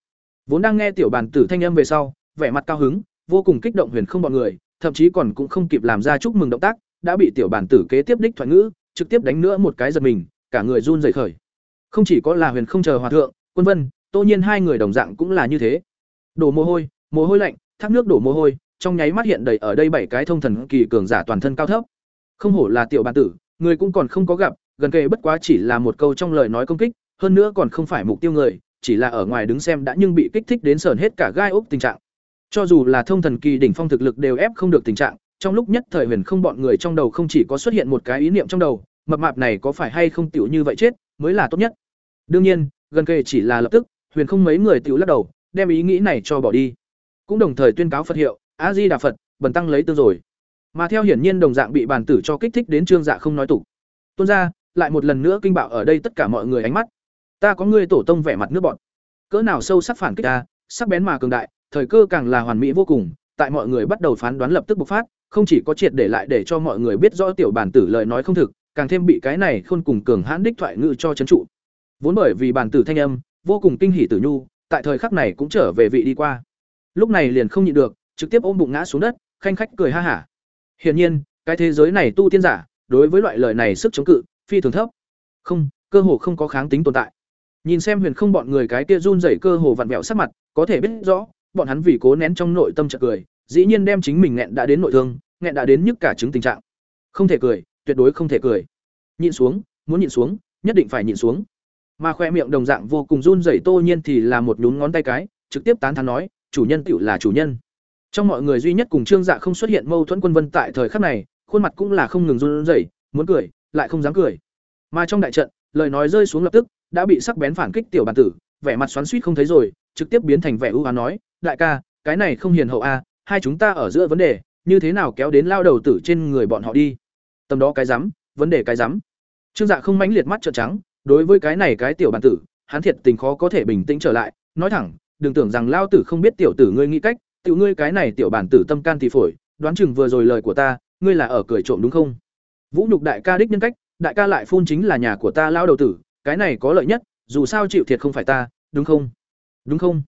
Vốn đang nghe tiểu bàn tử thanh âm về sau, vẻ mặt cao hứng, vô cùng kích động huyền không bọn người, thậm chí còn cũng không kịp làm ra chúc mừng động tác, đã bị tiểu bàn tử kế tiếp đích thoại ngữ, trực tiếp đánh nữa một cái giật mình, cả người run rẩy khởi. Không chỉ có là huyền không chờ hòa thượng, quân vân, tô nhiên hai người đồng dạng cũng là như thế. Đổ mồ hôi mồ hôi lạnh, thác nước đổ mồ hôi trong nháy mắt hiện đầy ở đây bảy cái thông thần kỳ cường giả toàn thân cao thấp. Không hổ là tiểu bản tử, người cũng còn không có gặp, gần kề bất quá chỉ là một câu trong lời nói công kích, hơn nữa còn không phải mục tiêu người, chỉ là ở ngoài đứng xem đã nhưng bị kích thích đến sờn hết cả gai ốc tình trạng. Cho dù là thông thần kỳ đỉnh phong thực lực đều ép không được tình trạng, trong lúc nhất thời huyền không bọn người trong đầu không chỉ có xuất hiện một cái ý niệm trong đầu, mập mạp này có phải hay không tiểu như vậy chết, mới là tốt nhất. Đương nhiên, gần kề chỉ là lập tức, huyền không mấy người tiểu lắc đầu, đem ý nghĩ này cho bỏ đi. Cũng đồng thời tuyên cáo phật hiệu a di đà phật, bần tăng lấy tương rồi. Mà theo hiển nhiên đồng dạng bị bàn tử cho kích thích đến trương dạ không nói tục. Tuôn ra lại một lần nữa kinh bạo ở đây tất cả mọi người ánh mắt. Ta có ngươi tổ tông vẻ mặt nước bọn cỡ nào sâu sắc phản kích ta, sắc bén mà cường đại, thời cơ càng là hoàn mỹ vô cùng, tại mọi người bắt đầu phán đoán lập tức bộc phát, không chỉ có triệt để lại để cho mọi người biết rõ tiểu bản tử lời nói không thực, càng thêm bị cái này khôn cùng cường hãn đích thoại ngữ cho chấn trụ. Vốn bởi vì bản tử thanh âm, vô cùng kinh hỉ tử nhu, tại thời khắc này cũng trở về vị đi qua. Lúc này liền không nhịn được trực tiếp ôm bụng ngã xuống đất khanh khách cười ha hả hiển nhiên cái thế giới này tu tiên giả đối với loại lời này sức chống cự phi thường thấp không cơ hồ không có kháng tính tồn tại nhìn xem huyền không bọn người cái kia run rẩy cơ hồ vặn vẹo sắc mặt có thể biết rõ bọn hắn vì cố nén trong nội tâm chợt cười dĩ nhiên đem chính mình nghẹn đã đến nội thương nghẹn đã đến nhức cả chứng tình trạng Không thể cười, tuyệt đối không thể cười. Nhịn xuống, muốn nhịn xuống, nhất định phải nhịn xuống. Mà khoe miệng đồng dạng vô cùng run rẩy Tô Nhiên thì là một nhún ngón tay cái, trực tiếp tán thán nói, chủ nhân tiểu là chủ nhân. Trong mọi người duy nhất cùng Trương Dạ không xuất hiện mâu thuẫn quân vân tại thời khắc này, khuôn mặt cũng là không ngừng run rẩy, muốn cười, lại không dám cười. Mà trong đại trận, lời nói rơi xuống lập tức, đã bị sắc bén phản kích tiểu bản tử, vẻ mặt xoắn xuýt không thấy rồi, trực tiếp biến thành vẻ ưu ám nói, đại ca, cái này không hiền hậu a, hai chúng ta ở giữa vấn đề, như thế nào kéo đến lao đầu tử trên người bọn họ đi. Tầm đó cái rắm, vấn đề cái rắm. Trương Dạ không mãnh liệt mắt trợn trắng, đối với cái này cái tiểu bản tử, hắn thiệt tình khó có thể bình tĩnh trở lại, nói thẳng, đừng tưởng rằng lao tử không biết tiểu tử ngươi nghĩ cách, tiểu ngươi cái này tiểu bản tử tâm can thì phổi, đoán chừng vừa rồi lời của ta, ngươi là ở cười trộm đúng không? Vũ nhục đại ca đích nhân cách, đại ca lại phun chính là nhà của ta lao đầu tử, cái này có lợi nhất, dù sao chịu thiệt không phải ta, đúng không? Đúng không?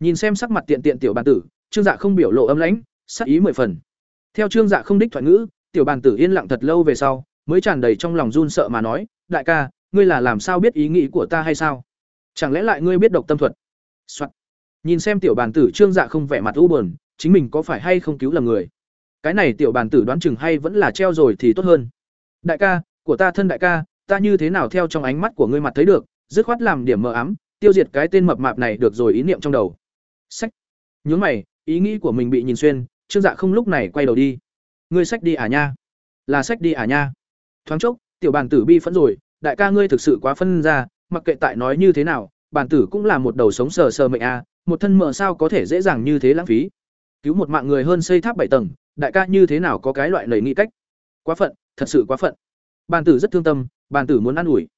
Nhìn xem sắc mặt tiện tiện tiểu bản tử, Trương Dạ không biểu lộ âm lãnh, sắc ý mười phần. Theo Trương Dạ không đích thoại ngữ, tiểu bản tử yên lặng thật lâu về sau, mới tràn đầy trong lòng run sợ mà nói, đại ca, ngươi là làm sao biết ý nghĩ của ta hay sao? Chẳng lẽ lại ngươi biết độc tâm thuật? Soạn. Nhìn xem tiểu bàn tử Trương Dạ không vẻ mặt u buồn, chính mình có phải hay không cứu lầm người? Cái này tiểu bàn tử đoán chừng hay vẫn là treo rồi thì tốt hơn. Đại ca, của ta thân đại ca, ta như thế nào theo trong ánh mắt của ngươi mặt thấy được, dứt khoát làm điểm mờ ám, tiêu diệt cái tên mập mạp này được rồi ý niệm trong đầu. Sách. Nhướng mày, ý nghĩ của mình bị nhìn xuyên, Trương Dạ không lúc này quay đầu đi. Ngươi sách đi à nha? Là sách đi à nha? Thoáng chốc, tiểu bàn tử bi phẫn rồi, đại ca ngươi thực sự quá phân ra, mặc kệ tại nói như thế nào, bàn tử cũng là một đầu sống sờ sờ mệnh a, một thân mờ sao có thể dễ dàng như thế lãng phí. Cứu một mạng người hơn xây tháp bảy tầng, đại ca như thế nào có cái loại lời nghĩ cách? Quá phận, thật sự quá phận. Bàn tử rất thương tâm, bàn tử muốn ăn ủi.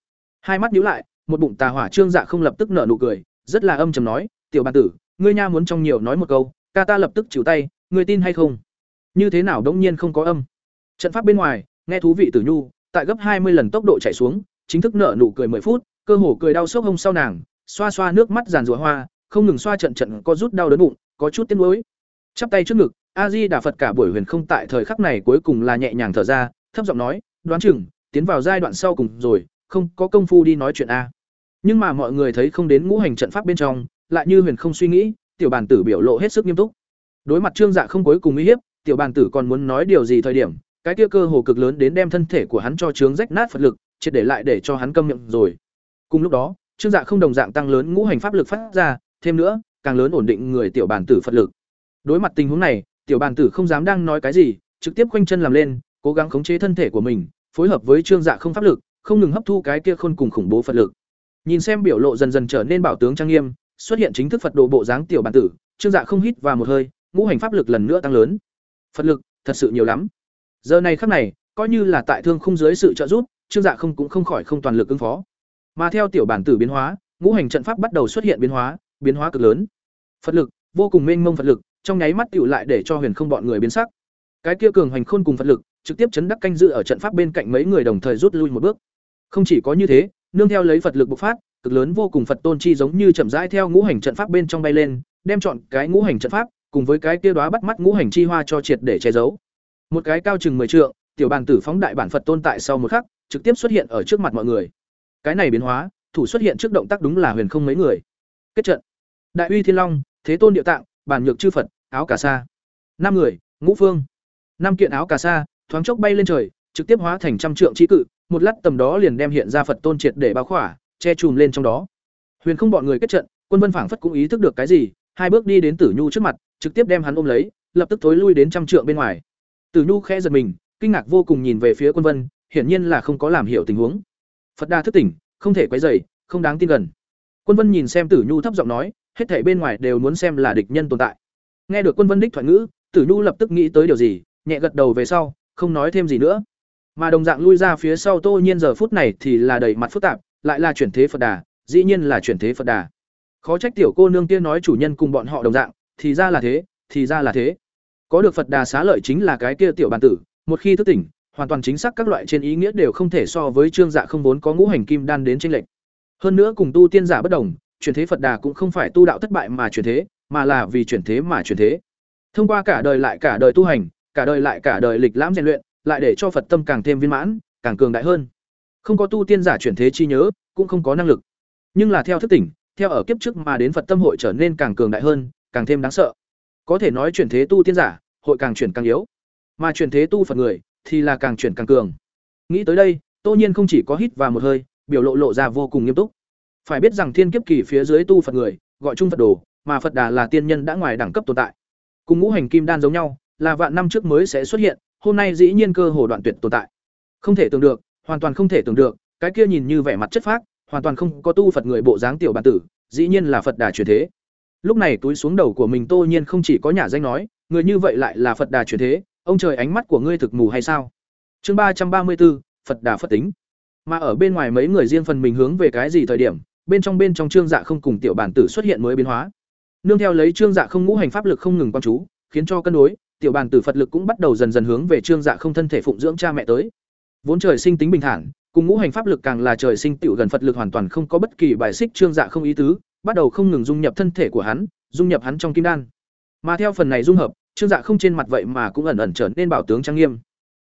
Hai mắt nhíu lại, một bụng tà hỏa trương dạ không lập tức nở nụ cười, rất là âm trầm nói, "Tiểu bàn tử, ngươi nha muốn trong nhiều nói một câu, ca ta lập tức chịu tay, ngươi tin hay không?" Như thế nào đống nhiên không có âm. Trận pháp bên ngoài, nghe thú vị Tử Nhu, tại gấp hai mươi lần tốc độ chạy xuống, chính thức nở nụ cười 10 phút, cơ hồ cười đau sốc hông sau nàng, xoa xoa nước mắt giàn rùa hoa, không ngừng xoa trận trận có rút đau đớn bụng, có chút tiếc nuối. Chắp tay trước ngực, A Di Đà Phật cả buổi huyền không tại thời khắc này cuối cùng là nhẹ nhàng thở ra, thấp giọng nói, đoán chừng tiến vào giai đoạn sau cùng rồi, không có công phu đi nói chuyện a. Nhưng mà mọi người thấy không đến ngũ hành trận pháp bên trong, lại như huyền không suy nghĩ, tiểu bàn tử biểu lộ hết sức nghiêm túc. Đối mặt Trương Dạ không cuối cùng uy hiếp, tiểu bàn tử còn muốn nói điều gì thời điểm, cái kia cơ hồ cực lớn đến đem thân thể của hắn cho trướng rách nát Phật lực, triệt để lại để cho hắn câm miệng rồi. Cùng lúc đó, Trương Dạ không đồng dạng tăng lớn ngũ hành pháp lực phát ra, thêm nữa, càng lớn ổn định người tiểu bàn tử Phật lực. Đối mặt tình huống này, tiểu bàn tử không dám đang nói cái gì, trực tiếp quanh chân làm lên, cố gắng khống chế thân thể của mình, phối hợp với Trương Dạ không pháp lực, không ngừng hấp thu cái kia khôn cùng khủng bố Phật lực. Nhìn xem biểu lộ dần dần trở nên bảo tướng trang nghiêm, xuất hiện chính thức Phật đồ bộ dáng tiểu bàn tử, Trương Dạ không hít vào một hơi, ngũ hành pháp lực lần nữa tăng lớn. Phật lực, thật sự nhiều lắm. Giờ này khắc này, coi như là tại thương khung dưới sự trợ giúp, Trương Dạ không cũng không khỏi không toàn lực ứng phó. Mà theo tiểu bản tử biến hóa, ngũ hành trận pháp bắt đầu xuất hiện biến hóa, biến hóa cực lớn. Phật lực, vô cùng mênh mông Phật lực, trong nháy mắt tiểu lại để cho Huyền không bọn người biến sắc. Cái kia cường hành khôn cùng Phật lực, trực tiếp chấn đắc canh dự ở trận pháp bên cạnh mấy người đồng thời rút lui một bước. Không chỉ có như thế, nương theo lấy Phật lực bộc phát, cực lớn vô cùng Phật tôn chi giống như chậm rãi theo ngũ hành trận pháp bên trong bay lên, đem chọn cái ngũ hành trận pháp cùng với cái kia đóa bắt mắt ngũ hành chi hoa cho triệt để che giấu. Một cái cao chừng 10 trượng, tiểu bàn tử phóng đại bản Phật tôn tại sau một khắc, trực tiếp xuất hiện ở trước mặt mọi người. Cái này biến hóa, thủ xuất hiện trước động tác đúng là huyền không mấy người. Kết trận. Đại uy thiên long, thế tôn địa tạng, bản nhược chư Phật, áo cà sa. Năm người, ngũ phương. Năm kiện áo cà sa, thoáng chốc bay lên trời, trực tiếp hóa thành trăm trượng trí cự, một lát tầm đó liền đem hiện ra Phật tôn triệt để bao khỏa, che chùm lên trong đó. Huyền không bọn người kết trận, Quân Vân phảng phất cũng ý thức được cái gì, hai bước đi đến Tử Nhu trước mặt, trực tiếp đem hắn ôm lấy, lập tức thối lui đến trăm trượng bên ngoài. Tử Nhu khẽ giật mình, kinh ngạc vô cùng nhìn về phía Quân Vân, hiển nhiên là không có làm hiểu tình huống. Phật đa thức tỉnh, không thể quấy rầy, không đáng tin gần. Quân Vân nhìn xem Tử Nhu thấp giọng nói, hết thảy bên ngoài đều muốn xem là địch nhân tồn tại. Nghe được Quân Vân đích thoại ngữ, Tử Nhu lập tức nghĩ tới điều gì, nhẹ gật đầu về sau, không nói thêm gì nữa. Mà đồng dạng lui ra phía sau Tô Nhiên giờ phút này thì là đầy mặt phức tạp, lại là chuyển thế Phật Đà, dĩ nhiên là chuyển thế Phật Đà. Khó trách tiểu cô nương kia nói chủ nhân cùng bọn họ đồng dạng, thì ra là thế, thì ra là thế. Có được Phật Đà xá lợi chính là cái kia tiểu bản tử, một khi thức tỉnh, hoàn toàn chính xác các loại trên ý nghĩa đều không thể so với trương dạ không vốn có ngũ hành kim đan đến trên lệnh. Hơn nữa cùng tu tiên giả bất đồng, chuyển thế Phật Đà cũng không phải tu đạo thất bại mà chuyển thế, mà là vì chuyển thế mà chuyển thế. Thông qua cả đời lại cả đời tu hành, cả đời lại cả đời lịch lãm rèn luyện, lại để cho Phật tâm càng thêm viên mãn, càng cường đại hơn. Không có tu tiên giả chuyển thế chi nhớ, cũng không có năng lực. Nhưng là theo thức tỉnh, theo ở kiếp trước mà đến Phật tâm hội trở nên càng cường đại hơn, càng thêm đáng sợ. Có thể nói chuyển thế tu tiên giả, hội càng chuyển càng yếu. Mà chuyển thế tu Phật người, thì là càng chuyển càng cường. Nghĩ tới đây, Tô Nhiên không chỉ có hít vào một hơi, biểu lộ lộ ra vô cùng nghiêm túc. Phải biết rằng thiên kiếp kỳ phía dưới tu Phật người, gọi chung Phật đồ, mà Phật Đà là tiên nhân đã ngoài đẳng cấp tồn tại. Cùng ngũ hành kim đan giống nhau, là vạn năm trước mới sẽ xuất hiện, hôm nay dĩ nhiên cơ hồ đoạn tuyệt tồn tại. Không thể tưởng được, hoàn toàn không thể tưởng được, cái kia nhìn như vẻ mặt chất phác, hoàn toàn không có tu Phật người bộ dáng tiểu bản tử, dĩ nhiên là Phật Đà truyền thế. Lúc này túi xuống đầu của mình Tô Nhiên không chỉ có nhà danh nói, người như vậy lại là Phật Đà truyền thế, ông trời ánh mắt của ngươi thực mù hay sao? Chương ba trăm ba mươi 334, Phật Đà Phật tính. Mà ở bên ngoài mấy người riêng phần mình hướng về cái gì thời điểm, bên trong bên trong trương dạ không cùng tiểu bản tử xuất hiện mới biến hóa. Nương theo lấy trương dạ không ngũ hành pháp lực không ngừng quan chú, khiến cho cân đối, tiểu bản tử Phật lực cũng bắt đầu dần dần hướng về trương dạ không thân thể phụng dưỡng cha mẹ tới. Vốn trời sinh tính bình thản, cùng ngũ hành pháp lực càng là trời sinh tiểu gần Phật lực hoàn toàn không có bất kỳ bài xích trương dạ không ý tứ, bắt đầu không ngừng dung nhập thân thể của hắn, dung nhập hắn trong kim đan. Mà theo phần này dung hợp, trương dạ không trên mặt vậy mà cũng ẩn ẩn trở nên bảo tướng trang nghiêm.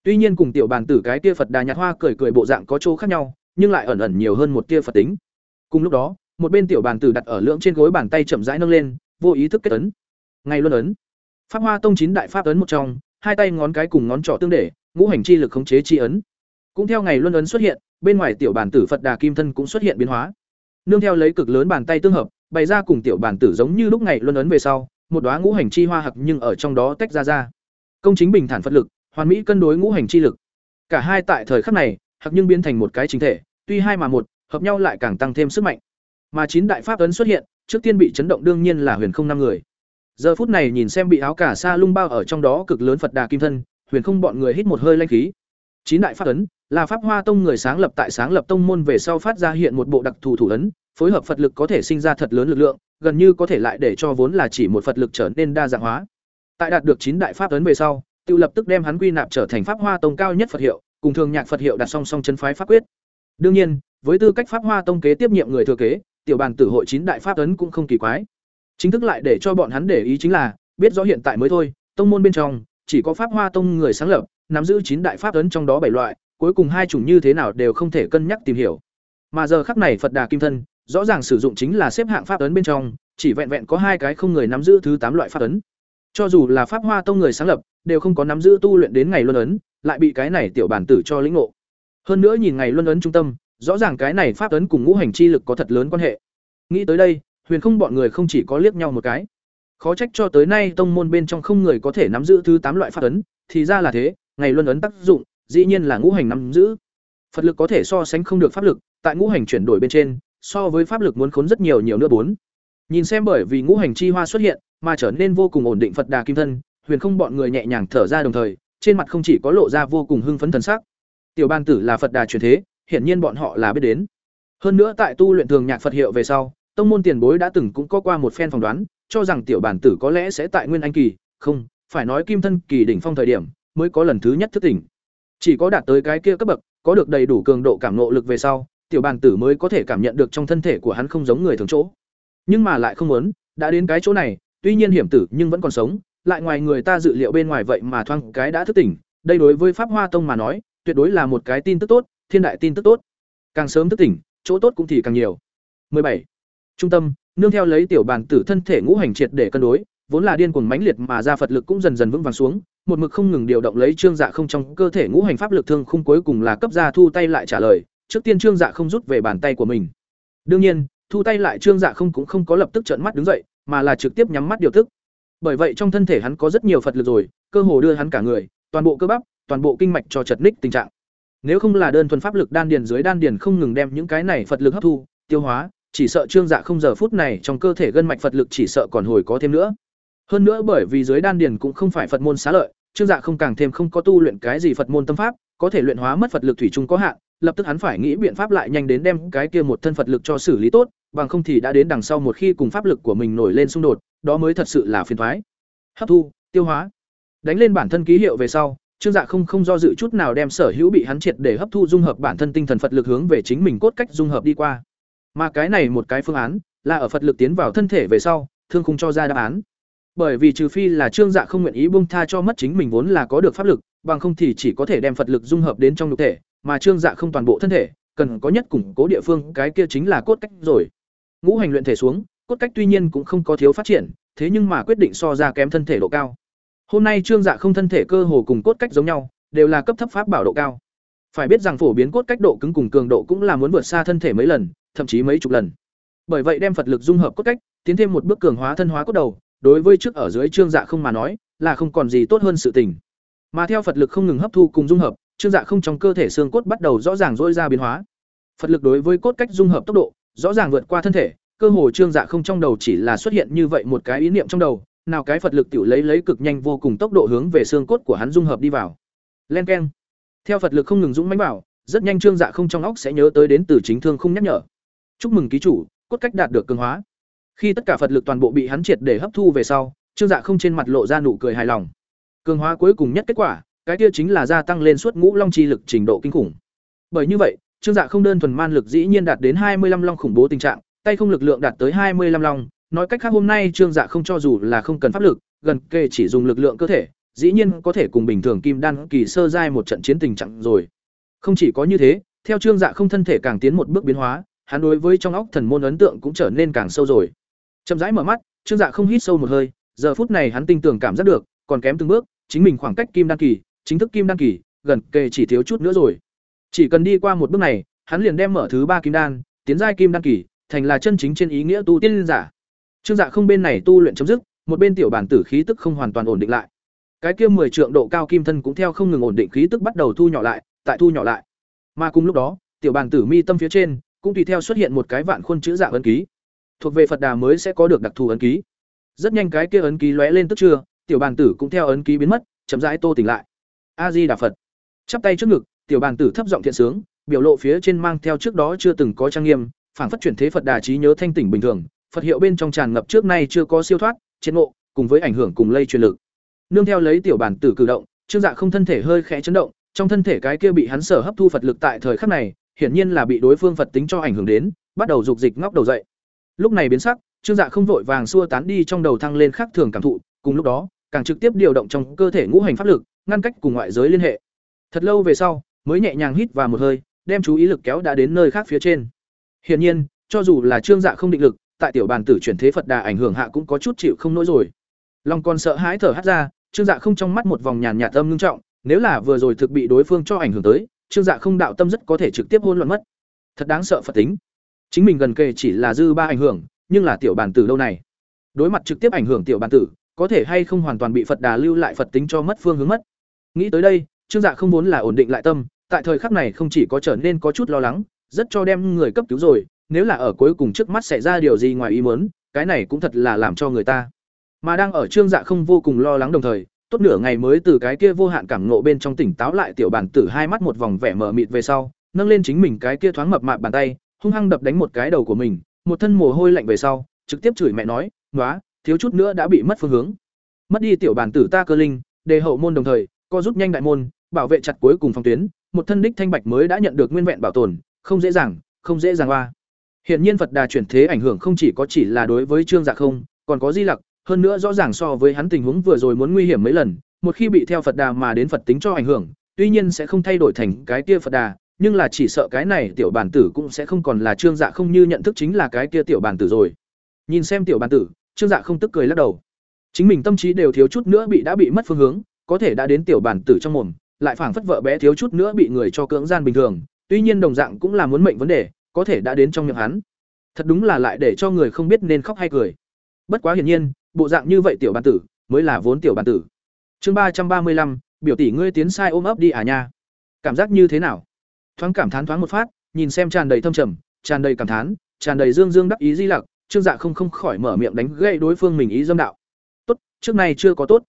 Tuy nhiên cùng tiểu bàn tử cái kia Phật Đà nhạt hoa cười cười bộ dạng có chỗ khác nhau, nhưng lại ẩn ẩn nhiều hơn một tia Phật tính. Cùng lúc đó, một bên tiểu bàn tử đặt ở lưỡng trên gối bàn tay chậm rãi nâng lên, vô ý thức kết ấn. Ngay luân ấn. Pháp Hoa Tông chín đại pháp ấn một trong, hai tay ngón cái cùng ngón trỏ tương để, ngũ hành chi lực khống chế chi ấn. Cũng theo ngày luân ấn xuất hiện, bên ngoài tiểu bàn tử Phật Đà kim thân cũng xuất hiện biến hóa. Nương theo lấy cực lớn bàn tay tương hợp, bày ra cùng tiểu bàn tử giống như lúc ngày luân ấn về sau, một đóa ngũ hành chi hoa hặc nhưng ở trong đó tách ra ra. Công chính bình thản Phật lực, hoàn mỹ cân đối ngũ hành chi lực. Cả hai tại thời khắc này, hặc nhưng biến thành một cái chính thể, tuy hai mà một, hợp nhau lại càng tăng thêm sức mạnh. Mà chín đại pháp ấn xuất hiện, trước tiên bị chấn động đương nhiên là Huyền Không năm người. Giờ phút này nhìn xem bị áo cả sa lung bao ở trong đó cực lớn Phật Đà kim thân, Huyền Không bọn người hít một hơi linh khí. Chín đại pháp ấn là Pháp Hoa Tông người sáng lập tại sáng lập tông môn về sau phát ra hiện một bộ đặc thù thủ ấn, phối hợp Phật lực có thể sinh ra thật lớn lực lượng, gần như có thể lại để cho vốn là chỉ một Phật lực trở nên đa dạng hóa. Tại đạt được chín đại pháp ấn về sau, Tiêu lập tức đem hắn quy nạp trở thành Pháp Hoa Tông cao nhất Phật hiệu, cùng thường nhạc Phật hiệu đặt song song chân phái pháp quyết. Đương nhiên, với tư cách Pháp Hoa Tông kế tiếp nhiệm người thừa kế, tiểu bàn tử hội chín đại pháp ấn cũng không kỳ quái. Chính thức lại để cho bọn hắn để ý chính là, biết rõ hiện tại mới thôi, tông môn bên trong chỉ có Pháp Hoa Tông người sáng lập, nắm giữ chín đại pháp ấn trong đó bảy loại, cuối cùng hai chủng như thế nào đều không thể cân nhắc tìm hiểu. Mà giờ khắc này Phật Đà Kim Thân, rõ ràng sử dụng chính là xếp hạng pháp ấn bên trong, chỉ vẹn vẹn có hai cái không người nắm giữ thứ tám loại pháp ấn. Cho dù là Pháp Hoa Tông người sáng lập, đều không có nắm giữ tu luyện đến ngày luân ấn, lại bị cái này tiểu bản tử cho lĩnh ngộ. Hơn nữa nhìn ngày luân ấn trung tâm, rõ ràng cái này pháp ấn cùng ngũ hành chi lực có thật lớn quan hệ. Nghĩ tới đây, Huyền Không bọn người không chỉ có liếc nhau một cái. Khó trách cho tới nay tông môn bên trong không người có thể nắm giữ thứ tám loại pháp ấn, thì ra là thế, ngày luân ấn tác dụng, dĩ nhiên là ngũ hành nắm giữ. Phật lực có thể so sánh không được pháp lực, tại ngũ hành chuyển đổi bên trên, so với pháp lực muốn khốn rất nhiều nhiều nữa bốn. Nhìn xem bởi vì ngũ hành chi hoa xuất hiện, mà trở nên vô cùng ổn định Phật Đà Kim thân, Huyền Không bọn người nhẹ nhàng thở ra đồng thời, trên mặt không chỉ có lộ ra vô cùng hưng phấn thần sắc. Tiểu Ban Tử là Phật Đà truyền thế, hiển nhiên bọn họ là biết đến. Hơn nữa tại tu luyện thường nhạc Phật hiệu về sau, tông môn tiền bối đã từng cũng có qua một phen phỏng đoán, cho rằng tiểu bản tử có lẽ sẽ tại Nguyên Anh kỳ, không, phải nói Kim thân kỳ đỉnh phong thời điểm, mới có lần thứ nhất thức tỉnh. Chỉ có đạt tới cái kia cấp bậc, có được đầy đủ cường độ cảm ngộ lực về sau, tiểu bản tử mới có thể cảm nhận được trong thân thể của hắn không giống người thường chỗ. Nhưng mà lại không muốn, đã đến cái chỗ này, tuy nhiên hiểm tử nhưng vẫn còn sống, lại ngoài người ta dự liệu bên ngoài vậy mà thoang cái đã thức tỉnh, đây đối với Pháp Hoa Tông mà nói, tuyệt đối là một cái tin tức tốt, thiên đại tin tức tốt. Càng sớm thức tỉnh, chỗ tốt cũng thì càng nhiều. 17. Trung tâm, nương theo lấy tiểu bàn tử thân thể ngũ hành triệt để cân đối, vốn là điên cuồng mãnh liệt mà ra Phật lực cũng dần dần vững vàng xuống, một mực không ngừng điều động lấy trương dạ không trong cơ thể ngũ hành pháp lực thương khung cuối cùng là cấp ra thu tay lại trả lời, trước tiên trương dạ không rút về bàn tay của mình. Đương nhiên, thu tay lại trương dạ không cũng không có lập tức trợn mắt đứng dậy, mà là trực tiếp nhắm mắt điều tức. Bởi vậy trong thân thể hắn có rất nhiều Phật lực rồi, cơ hồ đưa hắn cả người, toàn bộ cơ bắp, toàn bộ kinh mạch cho chật ních tình trạng. Nếu không là đơn thuần pháp lực đan điền dưới đan điền không ngừng đem những cái này Phật lực hấp thu, tiêu hóa, chỉ sợ trương dạ không giờ phút này trong cơ thể gân mạch Phật lực chỉ sợ còn hồi có thêm nữa. Hơn nữa bởi vì dưới đan điền cũng không phải Phật môn xá lợi, trương dạ không càng thêm không có tu luyện cái gì Phật môn tâm pháp, có thể luyện hóa mất Phật lực thủy chung có hạn, lập tức hắn phải nghĩ biện pháp lại nhanh đến đem cái kia một thân Phật lực cho xử lý tốt, bằng không thì đã đến đằng sau một khi cùng pháp lực của mình nổi lên xung đột, đó mới thật sự là phiền toái. Hấp thu, tiêu hóa. Đánh lên bản thân ký hiệu về sau, Trương Dạ không không do dự chút nào đem sở hữu bị hắn triệt để hấp thu dung hợp bản thân tinh thần Phật lực hướng về chính mình cốt cách dung hợp đi qua. Mà cái này một cái phương án, là ở Phật lực tiến vào thân thể về sau, thương khung cho ra đáp án. Bởi vì trừ phi là Trương Dạ không nguyện ý buông tha cho mất chính mình vốn là có được pháp lực, bằng không thì chỉ có thể đem Phật lực dung hợp đến trong nội thể, mà Trương Dạ không toàn bộ thân thể, cần có nhất củng cố địa phương, cái kia chính là cốt cách rồi. Ngũ hành luyện thể xuống, cốt cách tuy nhiên cũng không có thiếu phát triển, thế nhưng mà quyết định so ra kém thân thể độ cao. Hôm nay Trương Dạ không thân thể cơ hồ cùng cốt cách giống nhau, đều là cấp thấp pháp bảo độ cao. Phải biết rằng phổ biến cốt cách độ cứng cùng cường độ cũng là muốn vượt xa thân thể mấy lần, thậm chí mấy chục lần. Bởi vậy đem Phật lực dung hợp cốt cách, tiến thêm một bước cường hóa thân hóa cốt đầu, đối với trước ở dưới trương dạ không mà nói, là không còn gì tốt hơn sự tình. Mà theo Phật lực không ngừng hấp thu cùng dung hợp, trương dạ không trong cơ thể xương cốt bắt đầu rõ ràng rỗi ra biến hóa. Phật lực đối với cốt cách dung hợp tốc độ, rõ ràng vượt qua thân thể, cơ hồ trương dạ không trong đầu chỉ là xuất hiện như vậy một cái ý niệm trong đầu, nào cái Phật lực tiểu lấy lấy cực nhanh vô cùng tốc độ hướng về xương cốt của hắn dung hợp đi vào. Len keng. Theo Phật lực không ngừng dũng mãnh vào, rất nhanh trương dạ không trong óc sẽ nhớ tới đến từ chính thương không nhắc nhở. Chúc mừng ký chủ, cốt cách đạt được cường hóa. Khi tất cả Phật lực toàn bộ bị hắn triệt để hấp thu về sau, trương dạ không trên mặt lộ ra nụ cười hài lòng. Cường hóa cuối cùng nhất kết quả, cái kia chính là gia tăng lên suốt ngũ long chi lực trình độ kinh khủng. Bởi như vậy, trương dạ không đơn thuần man lực dĩ nhiên đạt đến hai mươi 25 long khủng bố tình trạng, tay không lực lượng đạt tới hai mươi 25 long, nói cách khác hôm nay trương dạ không cho dù là không cần pháp lực, gần kề chỉ dùng lực lượng cơ thể, dĩ nhiên có thể cùng bình thường kim đan kỳ sơ giai một trận chiến tình trạng rồi. Không chỉ có như thế, theo trương dạ không thân thể càng tiến một bước biến hóa, hắn đối với trong óc thần môn ấn tượng cũng trở nên càng sâu rồi. Chậm rãi mở mắt, trương dạ không hít sâu một hơi, giờ phút này hắn tinh tường cảm giác được, còn kém từng bước, chính mình khoảng cách kim đan kỳ, chính thức kim đan kỳ, gần kề chỉ thiếu chút nữa rồi. Chỉ cần đi qua một bước này, hắn liền đem mở thứ ba kim đan, tiến giai kim đan kỳ, thành là chân chính trên ý nghĩa tu tiên giả. Trương Dạ không bên này tu luyện chấm dứt, một bên tiểu bản tử khí tức không hoàn toàn ổn định lại. Cái kia 10 trượng độ cao kim thân cũng theo không ngừng ổn định khí tức bắt đầu thu nhỏ lại, tại thu nhỏ lại. Mà cùng lúc đó, tiểu bản tử mi tâm phía trên cũng tùy theo xuất hiện một cái vạn khuôn chữ dạng ấn ký. Thuộc về Phật Đà mới sẽ có được đặc thù ấn ký. Rất nhanh cái kia ấn ký lóe lên tức chưa, tiểu bản tử cũng theo ấn ký biến mất, chậm rãi tô tỉnh lại. A Di Đà Phật. Chắp tay trước ngực, tiểu bản tử thấp giọng thiện sướng, biểu lộ phía trên mang theo trước đó chưa từng có trang nghiêm, phảng phất chuyển thế Phật Đà trí nhớ thanh tỉnh bình thường, Phật hiệu bên trong tràn ngập trước nay chưa có siêu thoát, chiến ngộ, cùng với ảnh hưởng cùng lây truyền lực. Nương theo lấy tiểu bản tử cử động, Trương Dạ không thân thể hơi khẽ chấn động, trong thân thể cái kia bị hắn sở hấp thu Phật lực tại thời khắc này, hiển nhiên là bị đối phương Phật tính cho ảnh hưởng đến, bắt đầu dục dịch ngóc đầu dậy. Lúc này biến sắc, Trương Dạ không vội vàng xua tán đi trong đầu thăng lên khác thường cảm thụ, cùng lúc đó, càng trực tiếp điều động trong cơ thể ngũ hành pháp lực, ngăn cách cùng ngoại giới liên hệ. Thật lâu về sau, mới nhẹ nhàng hít vào một hơi, đem chú ý lực kéo đã đến nơi khác phía trên. Hiển nhiên, cho dù là Trương Dạ không định lực, tại tiểu bàn tử chuyển thế Phật đà ảnh hưởng hạ cũng có chút chịu không nổi rồi. Long còn sợ hãi thở hắt ra, Trương Dạ không trong mắt một vòng nhàn nhạt tâm ngưng trọng, nếu là vừa rồi thực bị đối phương cho ảnh hưởng tới, Trương Dạ không đạo tâm rất có thể trực tiếp hôn loạn mất. Thật đáng sợ Phật tính. Chính mình gần kề chỉ là dư ba ảnh hưởng, nhưng là tiểu bàn tử lâu này. Đối mặt trực tiếp ảnh hưởng tiểu bàn tử, có thể hay không hoàn toàn bị Phật đà lưu lại Phật tính cho mất phương hướng mất. Nghĩ tới đây, Trương Dạ không muốn là ổn định lại tâm, tại thời khắc này không chỉ có trở nên có chút lo lắng, rất cho đem người cấp cứu rồi, nếu là ở cuối cùng trước mắt xảy ra điều gì ngoài ý muốn, cái này cũng thật là làm cho người ta. Mà đang ở Trương Dạ không vô cùng lo lắng đồng thời, tốt nửa ngày mới từ cái kia vô hạn cảm ngộ bên trong tỉnh táo lại tiểu bản tử hai mắt một vòng vẻ mờ mịt về sau, nâng lên chính mình cái kia thoáng mập mạp bàn tay, hung hăng đập đánh một cái đầu của mình, một thân mồ hôi lạnh về sau, trực tiếp chửi mẹ nói, "Nóa, thiếu chút nữa đã bị mất phương hướng." Mất đi tiểu bản tử ta cơ linh, đề hậu môn đồng thời, co rút nhanh đại môn, bảo vệ chặt cuối cùng phòng tuyến, một thân đích thanh bạch mới đã nhận được nguyên vẹn bảo tồn, không dễ dàng, không dễ dàng qua. Hiện nhiên Phật Đà chuyển thế ảnh hưởng không chỉ có chỉ là đối với Trương Dạ không, còn có Di Lặc, hơn nữa rõ ràng so với hắn tình huống vừa rồi muốn nguy hiểm mấy lần, một khi bị theo Phật Đà mà đến Phật tính cho ảnh hưởng, tuy nhiên sẽ không thay đổi thành cái kia Phật Đà, nhưng là chỉ sợ cái này tiểu bản tử cũng sẽ không còn là Trương Dạ không như nhận thức chính là cái kia tiểu bản tử rồi. Nhìn xem tiểu bản tử, Trương Dạ không tức cười lắc đầu. Chính mình tâm trí đều thiếu chút nữa bị đã bị mất phương hướng, có thể đã đến tiểu bản tử trong mồm, lại phảng phất vợ bé thiếu chút nữa bị người cho cưỡng gian bình thường, tuy nhiên đồng dạng cũng là muốn mệnh vấn đề, có thể đã đến trong miệng hắn. Thật đúng là lại để cho người không biết nên khóc hay cười. Bất quá hiển nhiên, bộ dạng như vậy tiểu bản tử mới là vốn tiểu bản tử. Chương ba trăm ba mươi lăm, biểu tỷ ngươi tiến sai ôm ấp đi à nha. Cảm giác như thế nào? Thoáng cảm thán thoáng một phát, nhìn xem tràn đầy thâm trầm, tràn đầy cảm thán, tràn đầy dương dương đắc ý di lặc, Trương Dạ không không khỏi mở miệng đánh gậy đối phương mình ý dâm đạo. Tốt, trước này chưa có tốt.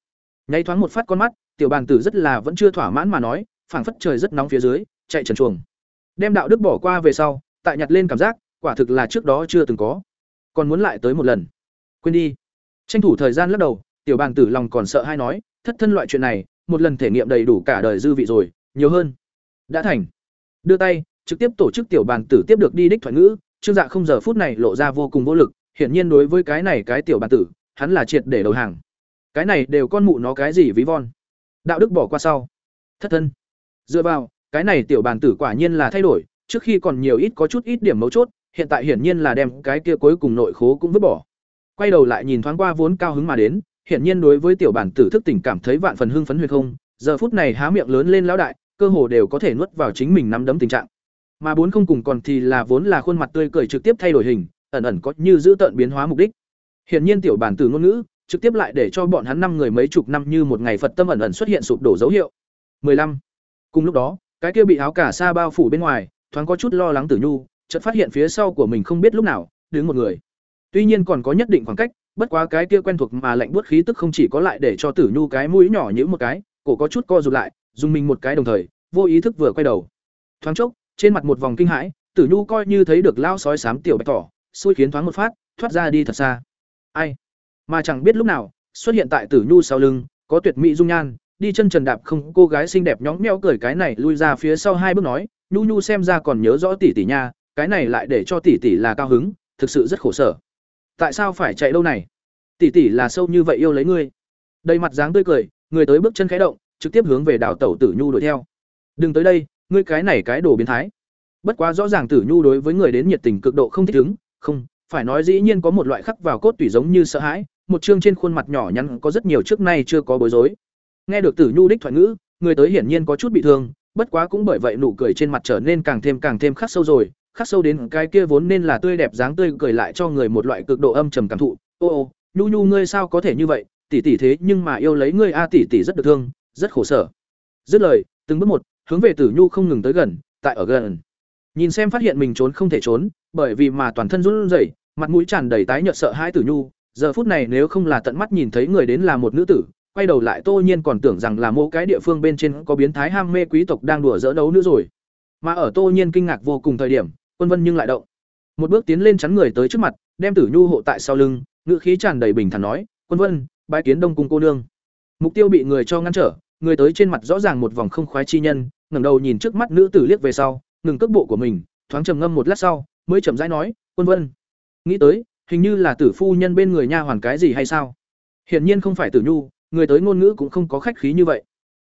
Nháy thoáng một phát con mắt, tiểu bàn tử rất là vẫn chưa thỏa mãn mà nói, phảng phất trời rất nóng phía dưới, chạy trần chuồng. Đem đạo đức bỏ qua về sau, tại nhặt lên cảm giác, quả thực là trước đó chưa từng có. Còn muốn lại tới một lần. Quên đi. Tranh thủ thời gian lắc đầu, tiểu bàn tử lòng còn sợ hay nói, thất thân loại chuyện này, một lần thể nghiệm đầy đủ cả đời dư vị rồi, nhiều hơn. Đã thành. Đưa tay, trực tiếp tổ chức tiểu bàn tử tiếp được đi đích thoại ngữ, Trương Dạ không giờ phút này lộ ra vô cùng vô lực, hiển nhiên đối với cái này cái tiểu bàn tử, hắn là triệt để đầu hàng. Cái này đều con mụ nó cái gì ví von. Đạo đức bỏ qua sau. Thất thân. Dựa vào, cái này tiểu bàn tử quả nhiên là thay đổi, trước khi còn nhiều ít có chút ít điểm mấu chốt, hiện tại hiển nhiên là đem cái kia cuối cùng nội khố cũng vứt bỏ. Quay đầu lại nhìn thoáng qua vốn cao hứng mà đến, hiển nhiên đối với tiểu bản tử thức tỉnh cảm thấy vạn phần hưng phấn huyệt không, giờ phút này há miệng lớn lên lão đại, cơ hồ đều có thể nuốt vào chính mình nắm đấm tình trạng. Mà bốn không cùng còn thì là vốn là khuôn mặt tươi cười trực tiếp thay đổi hình, ẩn ẩn có như giữ tận biến hóa mục đích. Hiển nhiên tiểu bản tử ngôn ngữ, trực tiếp lại để cho bọn hắn năm người mấy chục năm như một ngày Phật tâm ẩn ẩn xuất hiện sụp đổ dấu hiệu. 15. Cùng lúc đó, cái kia bị áo cả sa bao phủ bên ngoài, thoáng có chút lo lắng Tử Nhu, chợt phát hiện phía sau của mình không biết lúc nào, đứng một người. Tuy nhiên còn có nhất định khoảng cách, bất quá cái kia quen thuộc mà lạnh buốt khí tức không chỉ có lại để cho Tử Nhu cái mũi nhỏ nhíu một cái, cổ có chút co rụt lại, dùng mình một cái đồng thời, vô ý thức vừa quay đầu. Thoáng chốc, trên mặt một vòng kinh hãi, Tử Nhu coi như thấy được lao sói xám tiểu bạch tỏ, xui khiến thoáng một phát, thoát ra đi thật xa. Ai? Mà chẳng biết lúc nào, xuất hiện tại Tử Nhu sau lưng, có tuyệt mỹ dung nhan, đi chân trần đạp không, cô gái xinh đẹp nhõng nhẽo cười cái này lui ra phía sau hai bước nói, Nhu Nhu xem ra còn nhớ rõ tỷ tỷ nha, cái này lại để cho tỷ tỷ là cao hứng, thực sự rất khổ sở. Tại sao phải chạy đâu này? Tỷ tỷ là sâu như vậy yêu lấy ngươi. Đầy mặt dáng tươi cười, người tới bước chân khẽ động, trực tiếp hướng về đảo tẩu Tử Nhu đuổi theo. Đừng tới đây, ngươi cái này cái đồ biến thái. Bất quá rõ ràng Tử Nhu đối với người đến nhiệt tình cực độ không thích ứng, không, phải nói dĩ nhiên có một loại khắc vào cốt tủy giống như sợ hãi, một chương trên khuôn mặt nhỏ nhắn có rất nhiều trước nay chưa có bối rối. Nghe được Tử Nhu đích thoại ngữ, người tới hiển nhiên có chút bị thương, bất quá cũng bởi vậy nụ cười trên mặt trở nên càng thêm càng thêm khắc sâu rồi, khắc sâu đến cái kia vốn nên là tươi đẹp dáng tươi cười lại cho người một loại cực độ âm trầm cảm thụ. Ô ô, Nhu Nhu ngươi sao có thể như vậy, tỷ tỷ thế nhưng mà yêu lấy ngươi a tỷ tỷ rất được thương, rất khổ sở. Dứt lời, từng bước một, hướng về Tử Nhu không ngừng tới gần, tại ở gần. Nhìn xem phát hiện mình trốn không thể trốn, bởi vì mà toàn thân run rẩy, mặt mũi tràn đầy tái nhợt sợ hãi Tử Nhu, giờ phút này nếu không là tận mắt nhìn thấy người đến là một nữ tử, quay đầu lại Tô Nhiên còn tưởng rằng là mô cái địa phương bên trên có biến thái ham mê quý tộc đang đùa dỡ đấu nữa rồi. Mà ở Tô Nhiên kinh ngạc vô cùng thời điểm, Quân Vân nhưng lại động. Một bước tiến lên chắn người tới trước mặt, đem Tử Nhu hộ tại sau lưng, ngự khí tràn đầy bình thản nói, "Quân Vân, bãi kiến Đông cung cô nương." Mục tiêu bị người cho ngăn trở, người tới trên mặt rõ ràng một vòng không khoái chi nhân, ngẩng đầu nhìn trước mắt nữ tử liếc về sau, ngừng cước bộ của mình, thoáng trầm ngâm một lát sau, mới chậm rãi nói, "Quân Vân." Nghĩ tới, hình như là tử phu nhân bên người nha hoàn cái gì hay sao? Hiển nhiên không phải Tử Nhu, người tới ngôn ngữ cũng không có khách khí như vậy.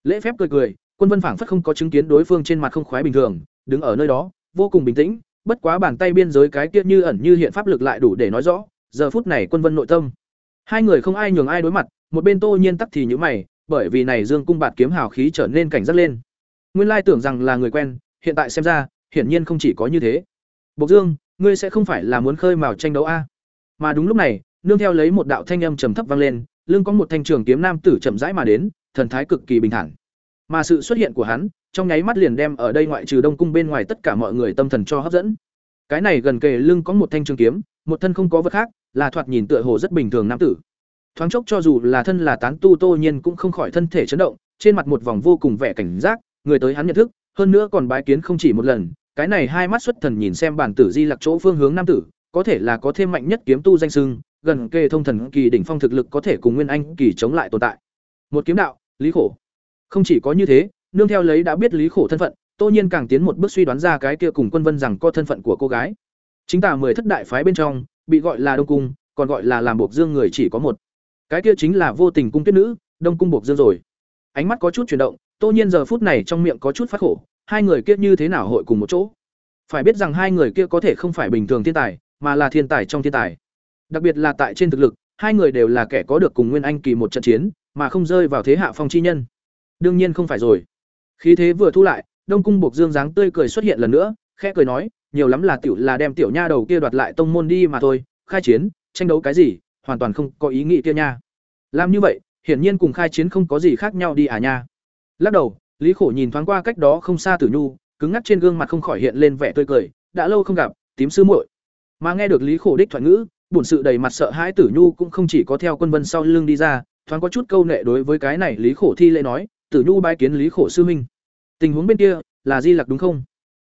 Lễ phép cười cười, Quân Vân phảng phất không có chứng kiến đối phương trên mặt không khoái bình thường, đứng ở nơi đó, vô cùng bình tĩnh, bất quá bàn tay biên giới cái kia như ẩn như hiện pháp lực lại đủ để nói rõ, giờ phút này Quân Vân nội tâm. Hai người không ai nhường ai đối mặt, một bên Tô Nhiên tắc thì như mày, bởi vì này Dương cung bạt kiếm hào khí trở nên cảnh giác lên. Nguyên lai tưởng rằng là người quen, hiện tại xem ra, hiển nhiên không chỉ có như thế. Bộc Dương, ngươi sẽ không phải là muốn khơi mào tranh đấu a? Mà đúng lúc này, nương theo lấy một đạo thanh âm trầm thấp vang lên, lưng có một thanh trường kiếm nam tử chậm rãi mà đến, thần thái cực kỳ bình thản. Mà sự xuất hiện của hắn, trong nháy mắt liền đem ở đây ngoại trừ Đông cung bên ngoài tất cả mọi người tâm thần cho hấp dẫn. Cái này gần kề lưng có một thanh trường kiếm, một thân không có vật khác, là thoạt nhìn tựa hồ rất bình thường nam tử. Thoáng chốc cho dù là thân là tán tu Tô Nhiên cũng không khỏi thân thể chấn động, trên mặt một vòng vô cùng vẻ cảnh giác, người tới hắn nhận thức, hơn nữa còn bái kiến không chỉ một lần, cái này hai mắt xuất thần nhìn xem bản tử di lặc chỗ phương hướng nam tử, có thể là có thêm mạnh nhất kiếm tu danh sưng, gần kề thông thần kỳ đỉnh phong thực lực có thể cùng nguyên anh kỳ chống lại tồn tại. Một kiếm đạo, Lý Khổ. Không chỉ có như thế, nương theo lấy đã biết Lý Khổ thân phận, Tô Nhiên càng tiến một bước suy đoán ra cái kia cùng Quân Vân rằng có thân phận của cô gái. Chính tả mười thất đại phái bên trong, bị gọi là Đông cung, còn gọi là làm buộc dương người chỉ có một. Cái kia chính là vô tình cung tuyết nữ, Đông cung buộc dương rồi. Ánh mắt có chút chuyển động, Tô Nhiên giờ phút này trong miệng có chút phát khổ, hai người kia như thế nào hội cùng một chỗ? Phải biết rằng hai người kia có thể không phải bình thường thiên tài, mà là thiên tài trong thiên tài. Đặc biệt là tại trên thực lực, hai người đều là kẻ có được cùng Nguyên Anh kỳ một trận chiến, mà không rơi vào thế hạ phong chi nhân. Đương nhiên không phải rồi. Khí thế vừa thu lại, Đông cung buộc Dương dáng tươi cười xuất hiện lần nữa, khẽ cười nói, nhiều lắm là tiểu là đem tiểu nha đầu kia đoạt lại tông môn đi mà thôi, khai chiến, tranh đấu cái gì, hoàn toàn không có ý nghĩ kia nha. Làm như vậy, hiển nhiên cùng khai chiến không có gì khác nhau đi à nha. Lắc đầu, Lý Khổ nhìn thoáng qua cách đó không xa Tử Nhu, cứng ngắc trên gương mặt không khỏi hiện lên vẻ tươi cười, đã lâu không gặp, tím sư muội. Mà nghe được Lý Khổ đích thoại ngữ, bổn sự đầy mặt sợ hãi Tử Nhu cũng không chỉ có theo quân vân sau lưng đi ra, thoáng có chút câu nệ đối với cái này Lý Khổ thi lễ nói, Tử Nhu bái kiến Lý Khổ sư huynh. Tình huống bên kia là Di Lặc đúng không?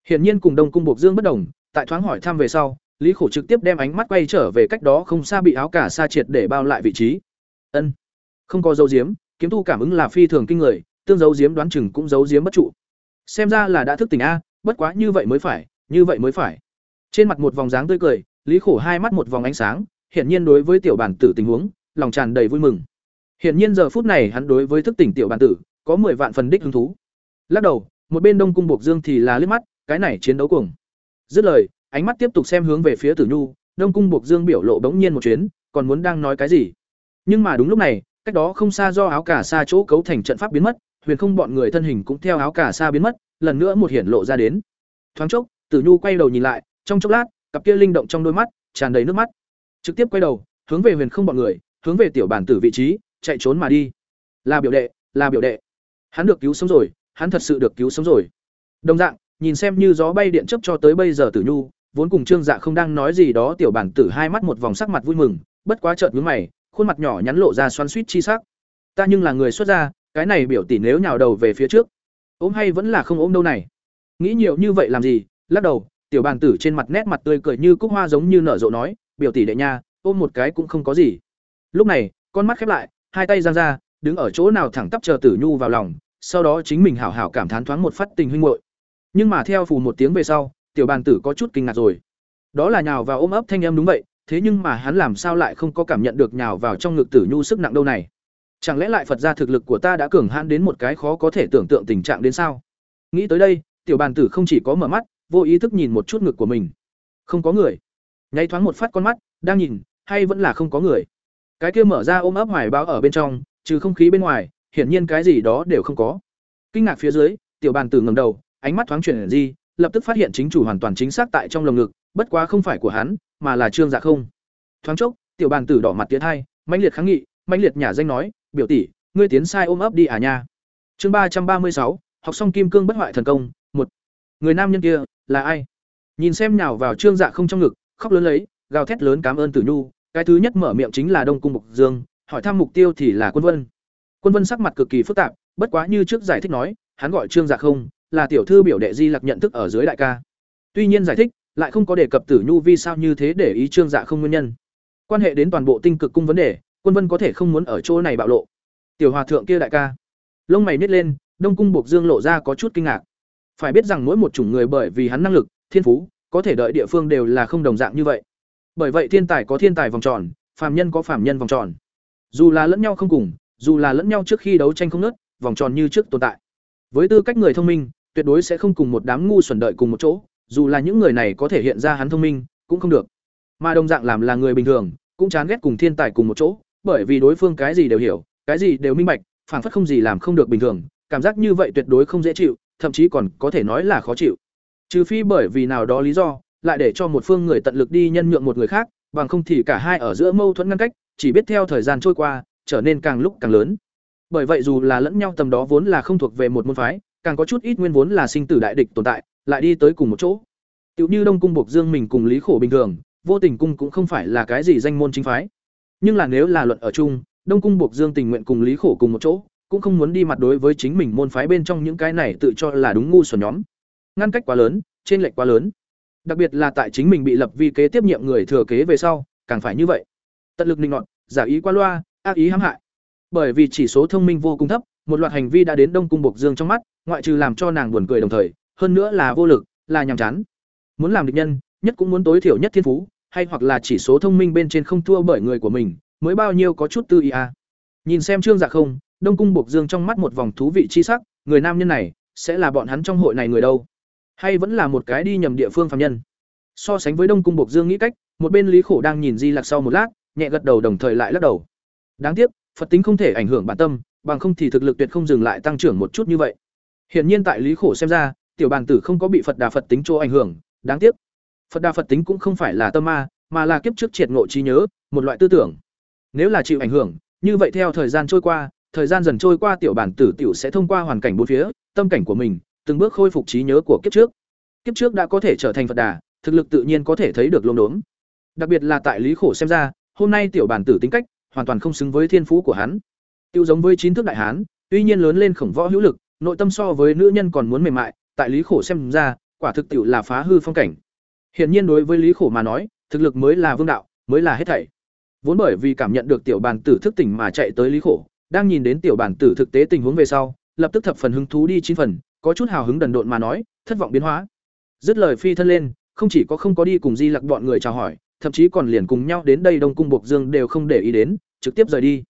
Hiển nhiên cùng Đông cung Bộc Dương bất đồng, tại thoáng hỏi thăm về sau, Lý Khổ trực tiếp đem ánh mắt quay trở về cách đó không xa bị áo cả sa triệt để bao lại vị trí. Ân, không có dấu diếm, kiếm tu cảm ứng là phi thường kinh người, tương dấu diếm đoán chừng cũng dấu diếm bất trụ. Xem ra là đã thức tỉnh a, bất quá như vậy mới phải, như vậy mới phải. Trên mặt một vòng dáng tươi cười, Lý Khổ hai mắt một vòng ánh sáng, hiển nhiên đối với tiểu bản tử tình huống, lòng tràn đầy vui mừng. Hiển nhiên giờ phút này hắn đối với thức tỉnh tiểu bản tử, có mười vạn phần đích hứng thú. Lắc đầu, một bên Đông cung Bộc Dương thì là liếc mắt, cái này chiến đấu cuồng. Dứt lời, ánh mắt tiếp tục xem hướng về phía Tử Nhu, Đông cung Bộc Dương biểu lộ bỗng nhiên một chuyến, còn muốn đang nói cái gì. Nhưng mà đúng lúc này, cách đó không xa do áo cả xa chỗ cấu thành trận pháp biến mất, huyền không bọn người thân hình cũng theo áo cả xa biến mất lần nữa một hiển lộ ra đến thoáng chốc tử nhu quay đầu nhìn lại trong chốc lát cặp kia linh động trong đôi mắt, tràn đầy nước mắt. Trực tiếp quay đầu, hướng về huyền không bọn người, hướng về tiểu bản tử vị trí, chạy trốn mà đi. Là biểu đệ, là biểu đệ. Hắn được cứu sống rồi, hắn thật sự được cứu sống rồi. Đồng dạng, nhìn xem như gió bay điện chấp cho tới bây giờ tử nhu, vốn cùng trương dạ không đang nói gì đó, tiểu bản tử hai mắt một vòng sắc mặt vui mừng, bất quá chợt nhướng mày, khuôn mặt nhỏ nhắn lộ ra xoắn suýt chi sắc. Ta nhưng là người xuất gia, cái này biểu tỷ nếu nhào đầu về phía trước ôm hay vẫn là không ôm đâu này. Nghĩ nhiều như vậy làm gì? Lắc đầu tiểu bàn tử trên mặt nét mặt tươi cười như cúc hoa giống như nở rộ nói, biểu tỷ đệ nha, ôm một cái cũng không có gì. Lúc này, con mắt khép lại, hai tay giang ra, đứng ở chỗ nào thẳng tắp chờ tử nhu vào lòng, sau đó chính mình hảo hảo cảm thán thoáng một phát tình huynh muội. Nhưng mà theo phù một tiếng về sau, tiểu bàn tử có chút kinh ngạc rồi. Đó là nhào vào ôm ấp thanh em đúng vậy, thế nhưng mà hắn làm sao lại không có cảm nhận được nhào vào trong ngực tử nhu sức nặng đâu này? Chẳng lẽ lại phật ra thực lực của ta đã cường hãn đến một cái khó có thể tưởng tượng tình trạng đến sao? Nghĩ tới đây, tiểu bàn tử không chỉ có mở mắt vô ý thức nhìn một chút ngực của mình. Không có người. Nháy thoáng một phát con mắt, đang nhìn, hay vẫn là không có người. Cái kia mở ra ôm ấp hoài báo ở bên trong, trừ không khí bên ngoài, hiển nhiên cái gì đó đều không có. Kinh ngạc phía dưới, tiểu bàn tử ngầm đầu, ánh mắt thoáng chuyển di, lập tức phát hiện chính chủ hoàn toàn chính xác tại trong lồng ngực, bất quá không phải của hắn, mà là trương dạ không. Thoáng chốc, tiểu bàn tử đỏ mặt tiến hai, mãnh liệt kháng nghị, mãnh liệt nhà danh nói, biểu tỷ, ngươi tiến sai ôm ấp đi à nha. Chương ba trăm ba mươi sáu, học xong kim cương bất hoại thần công người nam nhân kia, là ai? Nhìn xem nào vào trương dạ không trong ngực, khóc lớn lấy, gào thét lớn cảm ơn tử nhu. Cái thứ nhất mở miệng chính là đông cung mục dương, hỏi thăm mục tiêu thì là quân vân. Quân vân sắc mặt cực kỳ phức tạp, bất quá như trước giải thích nói, hắn gọi trương dạ không, là tiểu thư biểu đệ di lặc nhận thức ở dưới đại ca. Tuy nhiên giải thích, lại không có đề cập tử nhu vì sao như thế để ý trương dạ không nguyên nhân. Quan hệ đến toàn bộ tinh cực cung vấn đề, quân vân có thể không muốn ở chỗ này bạo lộ. Tiểu hòa thượng kia đại ca. Lông mày nít lên, đông cung buộc dương lộ ra có chút kinh ngạc phải biết rằng mỗi một chủng người bởi vì hắn năng lực, thiên phú, có thể đợi địa phương đều là không đồng dạng như vậy. Bởi vậy thiên tài có thiên tài vòng tròn, phàm nhân có phàm nhân vòng tròn. Dù là lẫn nhau không cùng, dù là lẫn nhau trước khi đấu tranh không nớt vòng tròn như trước tồn tại. Với tư cách người thông minh, tuyệt đối sẽ không cùng một đám ngu xuẩn đợi cùng một chỗ, dù là những người này có thể hiện ra hắn thông minh, cũng không được. Mà đồng dạng làm là người bình thường, cũng chán ghét cùng thiên tài cùng một chỗ, bởi vì đối phương cái gì đều hiểu, cái gì đều minh bạch, phảng phất không gì làm không được bình thường, cảm giác như vậy tuyệt đối không dễ chịu thậm chí còn có thể nói là khó chịu. Trừ phi bởi vì nào đó lý do, lại để cho một phương người tận lực đi nhân nhượng một người khác, bằng không thì cả hai ở giữa mâu thuẫn ngăn cách, chỉ biết theo thời gian trôi qua, trở nên càng lúc càng lớn. Bởi vậy dù là lẫn nhau tầm đó vốn là không thuộc về một môn phái, càng có chút ít nguyên vốn là sinh tử đại địch tồn tại, lại đi tới cùng một chỗ. Tiểu như đông cung buộc dương mình cùng lý khổ bình thường, vô tình cung cũng không phải là cái gì danh môn chính phái. Nhưng là nếu là luận ở chung, đông cung buộc dương tình nguyện cùng lý khổ cùng một chỗ cũng không muốn đi mặt đối với chính mình môn phái bên trong những cái này tự cho là đúng ngu xuẩn nhóm. Ngăn cách quá lớn trên lệch quá lớn. Đặc biệt là tại chính mình bị lập vi kế tiếp nhiệm người thừa kế về sau, càng phải như vậy. Tận lực linh loạn giả ý qua loa, ác ý hãm hại. Bởi vì chỉ số thông minh vô cùng thấp, một loạt hành vi đã đến đông cung buộc dương trong mắt, ngoại trừ làm cho nàng buồn cười đồng thời, hơn nữa là vô lực, là nhàm chán. Muốn làm địch nhân, nhất cũng muốn tối thiểu nhất thiên phú, hay hoặc là chỉ số thông minh bên trên không thua bởi người của mình, mới bao nhiêu có chút tư ý à. nhìn xem trương dạ không đông cung Bộc dương trong mắt một vòng thú vị chi sắc, người nam nhân này, sẽ là bọn hắn trong hội này người đâu? Hay vẫn là một cái đi nhầm địa phương phàm nhân? So sánh với đông cung Bộc dương nghĩ cách, một bên lý khổ đang nhìn di lạc sau một lát, nhẹ gật đầu đồng thời lại lắc đầu. Đáng tiếc, phật tính không thể ảnh hưởng bản tâm, bằng không thì thực lực tuyệt không dừng lại tăng trưởng một chút như vậy. Hiển nhiên tại lý khổ xem ra, tiểu bàn tử không có bị phật đà phật tính chỗ ảnh hưởng, đáng tiếc. Phật đà phật tính cũng không phải là tâm ma, mà là kiếp trước triệt ngộ trí nhớ, một loại tư tưởng. Nếu là chịu ảnh hưởng, như vậy theo thời gian trôi qua thời gian dần trôi qua tiểu bản tử tiểu sẽ thông qua hoàn cảnh bốn phía, tâm cảnh của mình, từng bước khôi phục trí nhớ của kiếp trước. Kiếp trước đã có thể trở thành phật đà, thực lực tự nhiên có thể thấy được luống đốm. đặc biệt là tại lý khổ xem ra, hôm nay tiểu bản tử tính cách hoàn toàn không xứng với thiên phú của hắn. Tiêu giống với chín thước đại hán, tuy nhiên lớn lên khổng võ hữu lực, nội tâm so với nữ nhân còn muốn mềm mại, tại lý khổ xem ra, quả thực tiểu là phá hư phong cảnh. Hiển nhiên đối với lý khổ mà nói, thực lực mới là vương đạo, mới là hết thảy. Vốn bởi vì cảm nhận được tiểu bản tử thức tỉnh mà chạy tới lý khổ đang nhìn đến tiểu bản tử thực tế tình huống về sau, lập tức thập phần hứng thú đi chín phần, có chút hào hứng đần độn mà nói, thất vọng biến hóa. Dứt lời phi thân lên, không chỉ có không có đi cùng di lặc bọn người chào hỏi, thậm chí còn liền cùng nhau đến đây đông cung buộc dương đều không để ý đến, trực tiếp rời đi.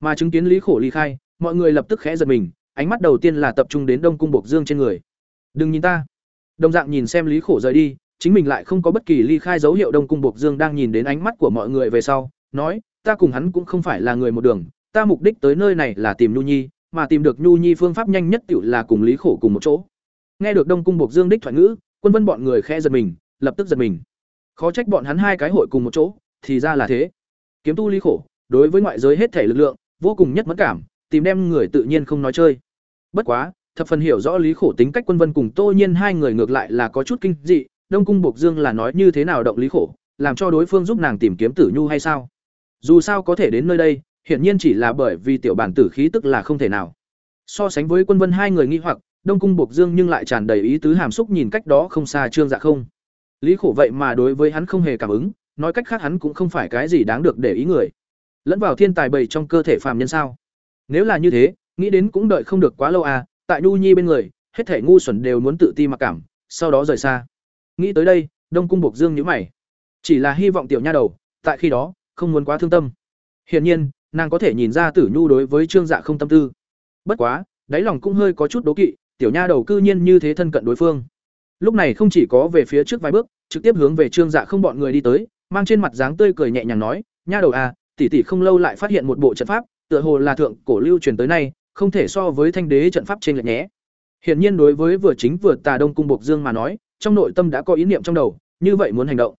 Mà chứng kiến lý khổ ly khai, mọi người lập tức khẽ giật mình, ánh mắt đầu tiên là tập trung đến đông cung buộc dương trên người. Đừng nhìn ta. Đồng dạng nhìn xem lý khổ rời đi, chính mình lại không có bất kỳ ly khai dấu hiệu đông cung buộc dương đang nhìn đến ánh mắt của mọi người về sau, nói, ta cùng hắn cũng không phải là người một đường ta mục đích tới nơi này là tìm nhu nhi mà tìm được Nhu Nhi phương pháp nhanh nhất tiểu là cùng Lý Khổ cùng một chỗ. Nghe được Đông cung Bộc Dương đích thoại ngữ, Quân Vân bọn người khẽ giật mình, lập tức giật mình. Khó trách bọn hắn hai cái hội cùng một chỗ, thì ra là thế. Kiếm tu Lý Khổ, đối với ngoại giới hết thể lực lượng, vô cùng nhất mẫn cảm, tìm đem người tự nhiên không nói chơi. Bất quá, thập phần hiểu rõ Lý Khổ tính cách Quân Vân cùng Tô Nhiên hai người ngược lại là có chút kinh dị, Đông cung Bộc Dương là nói như thế nào động Lý Khổ, làm cho đối phương giúp nàng tìm kiếm Tử Nhu hay sao? Dù sao có thể đến nơi đây, hiển nhiên chỉ là bởi vì tiểu bản tử khí tức là không thể nào. So sánh với Quân Vân hai người nghi hoặc, Đông cung Bộc Dương nhưng lại tràn đầy ý tứ hàm xúc nhìn cách đó không xa Trương Dạ không. Lý Khổ vậy mà đối với hắn không hề cảm ứng, nói cách khác hắn cũng không phải cái gì đáng được để ý người. Lẫn vào thiên tài bầy trong cơ thể phàm nhân sao? Nếu là như thế, nghĩ đến cũng đợi không được quá lâu à, tại Nhu Nhi bên người, hết thể ngu xuẩn đều muốn tự ti mặc cảm, sau đó rời xa. Nghĩ tới đây, Đông cung Bộc Dương nhíu mày. Chỉ là hy vọng tiểu nha đầu, tại khi đó, không muốn quá thương tâm. Hiển nhiên, nàng có thể nhìn ra Tử Nhu đối với Trương Dạ không tâm tư. Bất quá, đáy lòng cũng hơi có chút đố kỵ, tiểu nha đầu cư nhiên như thế thân cận đối phương. Lúc này không chỉ có về phía trước vài bước, trực tiếp hướng về Trương Dạ không bọn người đi tới, mang trên mặt dáng tươi cười nhẹ nhàng nói, "Nha đầu à, tỷ tỷ không lâu lại phát hiện một bộ trận pháp, tựa hồ là thượng cổ lưu truyền tới nay, không thể so với thanh đế trận pháp trên lệch nhé." Hiển nhiên đối với vừa chính vừa Tà Đông cung Bộc Dương mà nói, trong nội tâm đã có ý niệm trong đầu, như vậy muốn hành động.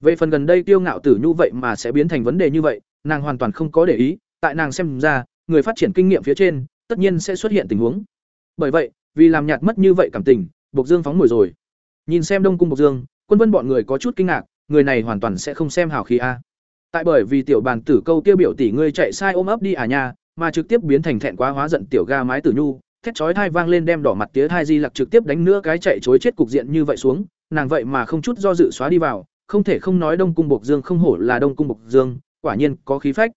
Về phần gần đây tiêu ngạo tử nhu vậy mà sẽ biến thành vấn đề như vậy, nàng hoàn toàn không có để ý, tại nàng xem ra, người phát triển kinh nghiệm phía trên, tất nhiên sẽ xuất hiện tình huống. Bởi vậy, vì làm nhạt mất như vậy cảm tình, Bộc Dương phóng mồi rồi. Nhìn xem Đông cung Bộc Dương, Quân Vân bọn người có chút kinh ngạc, người này hoàn toàn sẽ không xem hào khí a. Tại bởi vì tiểu bàn tử câu kia biểu tỷ ngươi chạy sai ôm ấp đi à nha, mà trực tiếp biến thành thẹn quá hóa giận tiểu ga mái tử nhu, thét chói thai vang lên đem đỏ mặt tía thai di lặc trực tiếp đánh nữa cái chạy chối chết cục diện như vậy xuống, nàng vậy mà không chút do dự xóa đi vào, không thể không nói Đông cung Bộc Dương không hổ là Đông cung Bộc Dương, quả nhiên có khí phách.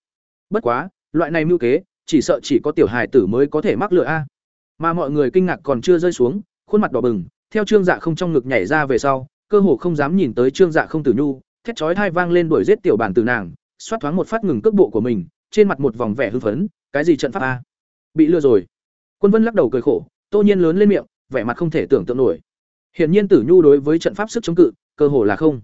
Bất quá, loại này mưu kế, chỉ sợ chỉ có tiểu hài tử mới có thể mắc lừa a. Mà mọi người kinh ngạc còn chưa rơi xuống, khuôn mặt đỏ bừng, theo Trương Dạ không trong ngực nhảy ra về sau, cơ hồ không dám nhìn tới Trương Dạ không tử nhu, thét chói thai vang lên đuổi giết tiểu bản tử nàng, xoát thoáng một phát ngừng cước bộ của mình, trên mặt một vòng vẻ hưng phấn, cái gì trận pháp a? Bị lừa rồi. Quân Vân lắc đầu cười khổ, Tô Nhiên lớn lên miệng, vẻ mặt không thể tưởng tượng nổi. Hiển nhiên Tử Nhu đối với trận pháp sức chống cự, cơ hồ là không.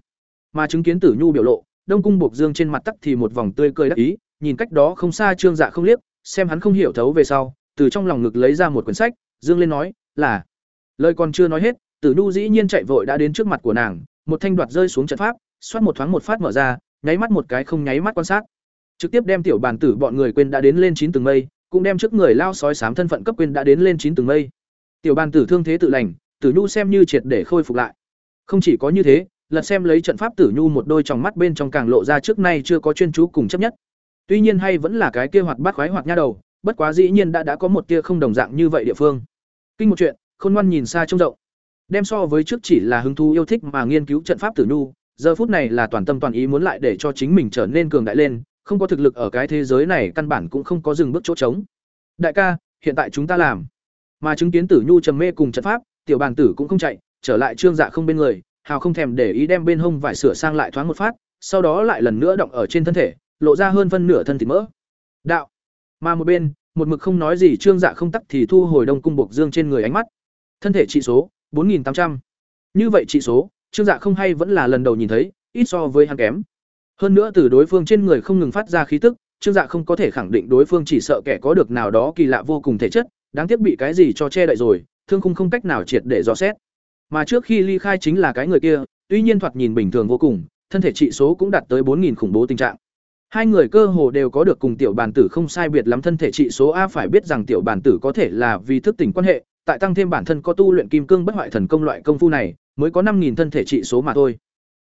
Mà chứng kiến Tử Nhu biểu lộ, Đông cung Bộc Dương trên mặt tắc thì một vòng tươi cười đắc ý, nhìn cách đó không xa Trương Dạ không liếc, xem hắn không hiểu thấu về sau, từ trong lòng ngực lấy ra một quyển sách, dương lên nói, "Là." Lời còn chưa nói hết, Tử Nhu dĩ nhiên chạy vội đã đến trước mặt của nàng, một thanh đoạt rơi xuống trận pháp, xoát một thoáng một phát mở ra, nháy mắt một cái không nháy mắt quan sát. Trực tiếp đem tiểu bàn tử bọn người quên đã đến lên chín tầng mây, cũng đem trước người lao sói sám thân phận cấp quên đã đến lên chín tầng mây. Tiểu bàn tử thương thế tự lành, Tử Nhu xem như triệt để khôi phục lại. Không chỉ có như thế, lật xem lấy trận pháp Tử Nhu một đôi tròng mắt bên trong càng lộ ra trước nay chưa có chuyên chú cùng chấp nhất. Tuy nhiên hay vẫn là cái kia hoạt bát khoái hoạt nha đầu, bất quá dĩ nhiên đã đã có một tia không đồng dạng như vậy địa phương. Kinh một chuyện, Khôn Ngoan nhìn xa trông rộng. Đem so với trước chỉ là hứng thú yêu thích mà nghiên cứu trận pháp Tử Nhu, giờ phút này là toàn tâm toàn ý muốn lại để cho chính mình trở nên cường đại lên, không có thực lực ở cái thế giới này căn bản cũng không có dừng bước chỗ trống. Đại ca, hiện tại chúng ta làm. Mà chứng kiến Tử Nhu trầm mê cùng trận pháp, tiểu bàn tử cũng không chạy, trở lại trương dạ không bên người, hào không thèm để ý đem bên hông vải sửa sang lại thoáng một phát, sau đó lại lần nữa động ở trên thân thể, lộ ra hơn phân nửa thân thịt mỡ. Đạo. Mà một bên, một mực không nói gì trương dạ không tắc thì thu hồi đông cung bộc dương trên người ánh mắt. Thân thể trị số 4800. Như vậy trị số, trương dạ không hay vẫn là lần đầu nhìn thấy, ít so với hắn kém. Hơn nữa từ đối phương trên người không ngừng phát ra khí tức, trương dạ không có thể khẳng định đối phương chỉ sợ kẻ có được nào đó kỳ lạ vô cùng thể chất, đáng tiếc bị cái gì cho che đậy rồi, thương khung không cách nào triệt để dò xét. Mà trước khi ly khai chính là cái người kia, tuy nhiên thoạt nhìn bình thường vô cùng, thân thể trị số cũng đạt tới 4000 khủng bố tình trạng. Hai người cơ hồ đều có được cùng tiểu bản tử không sai biệt lắm thân thể trị số A phải biết rằng tiểu bản tử có thể là vì thức tỉnh quan hệ, tại tăng thêm bản thân có tu luyện kim cương bất hoại thần công loại công phu này, mới có 5000 thân thể trị số mà thôi.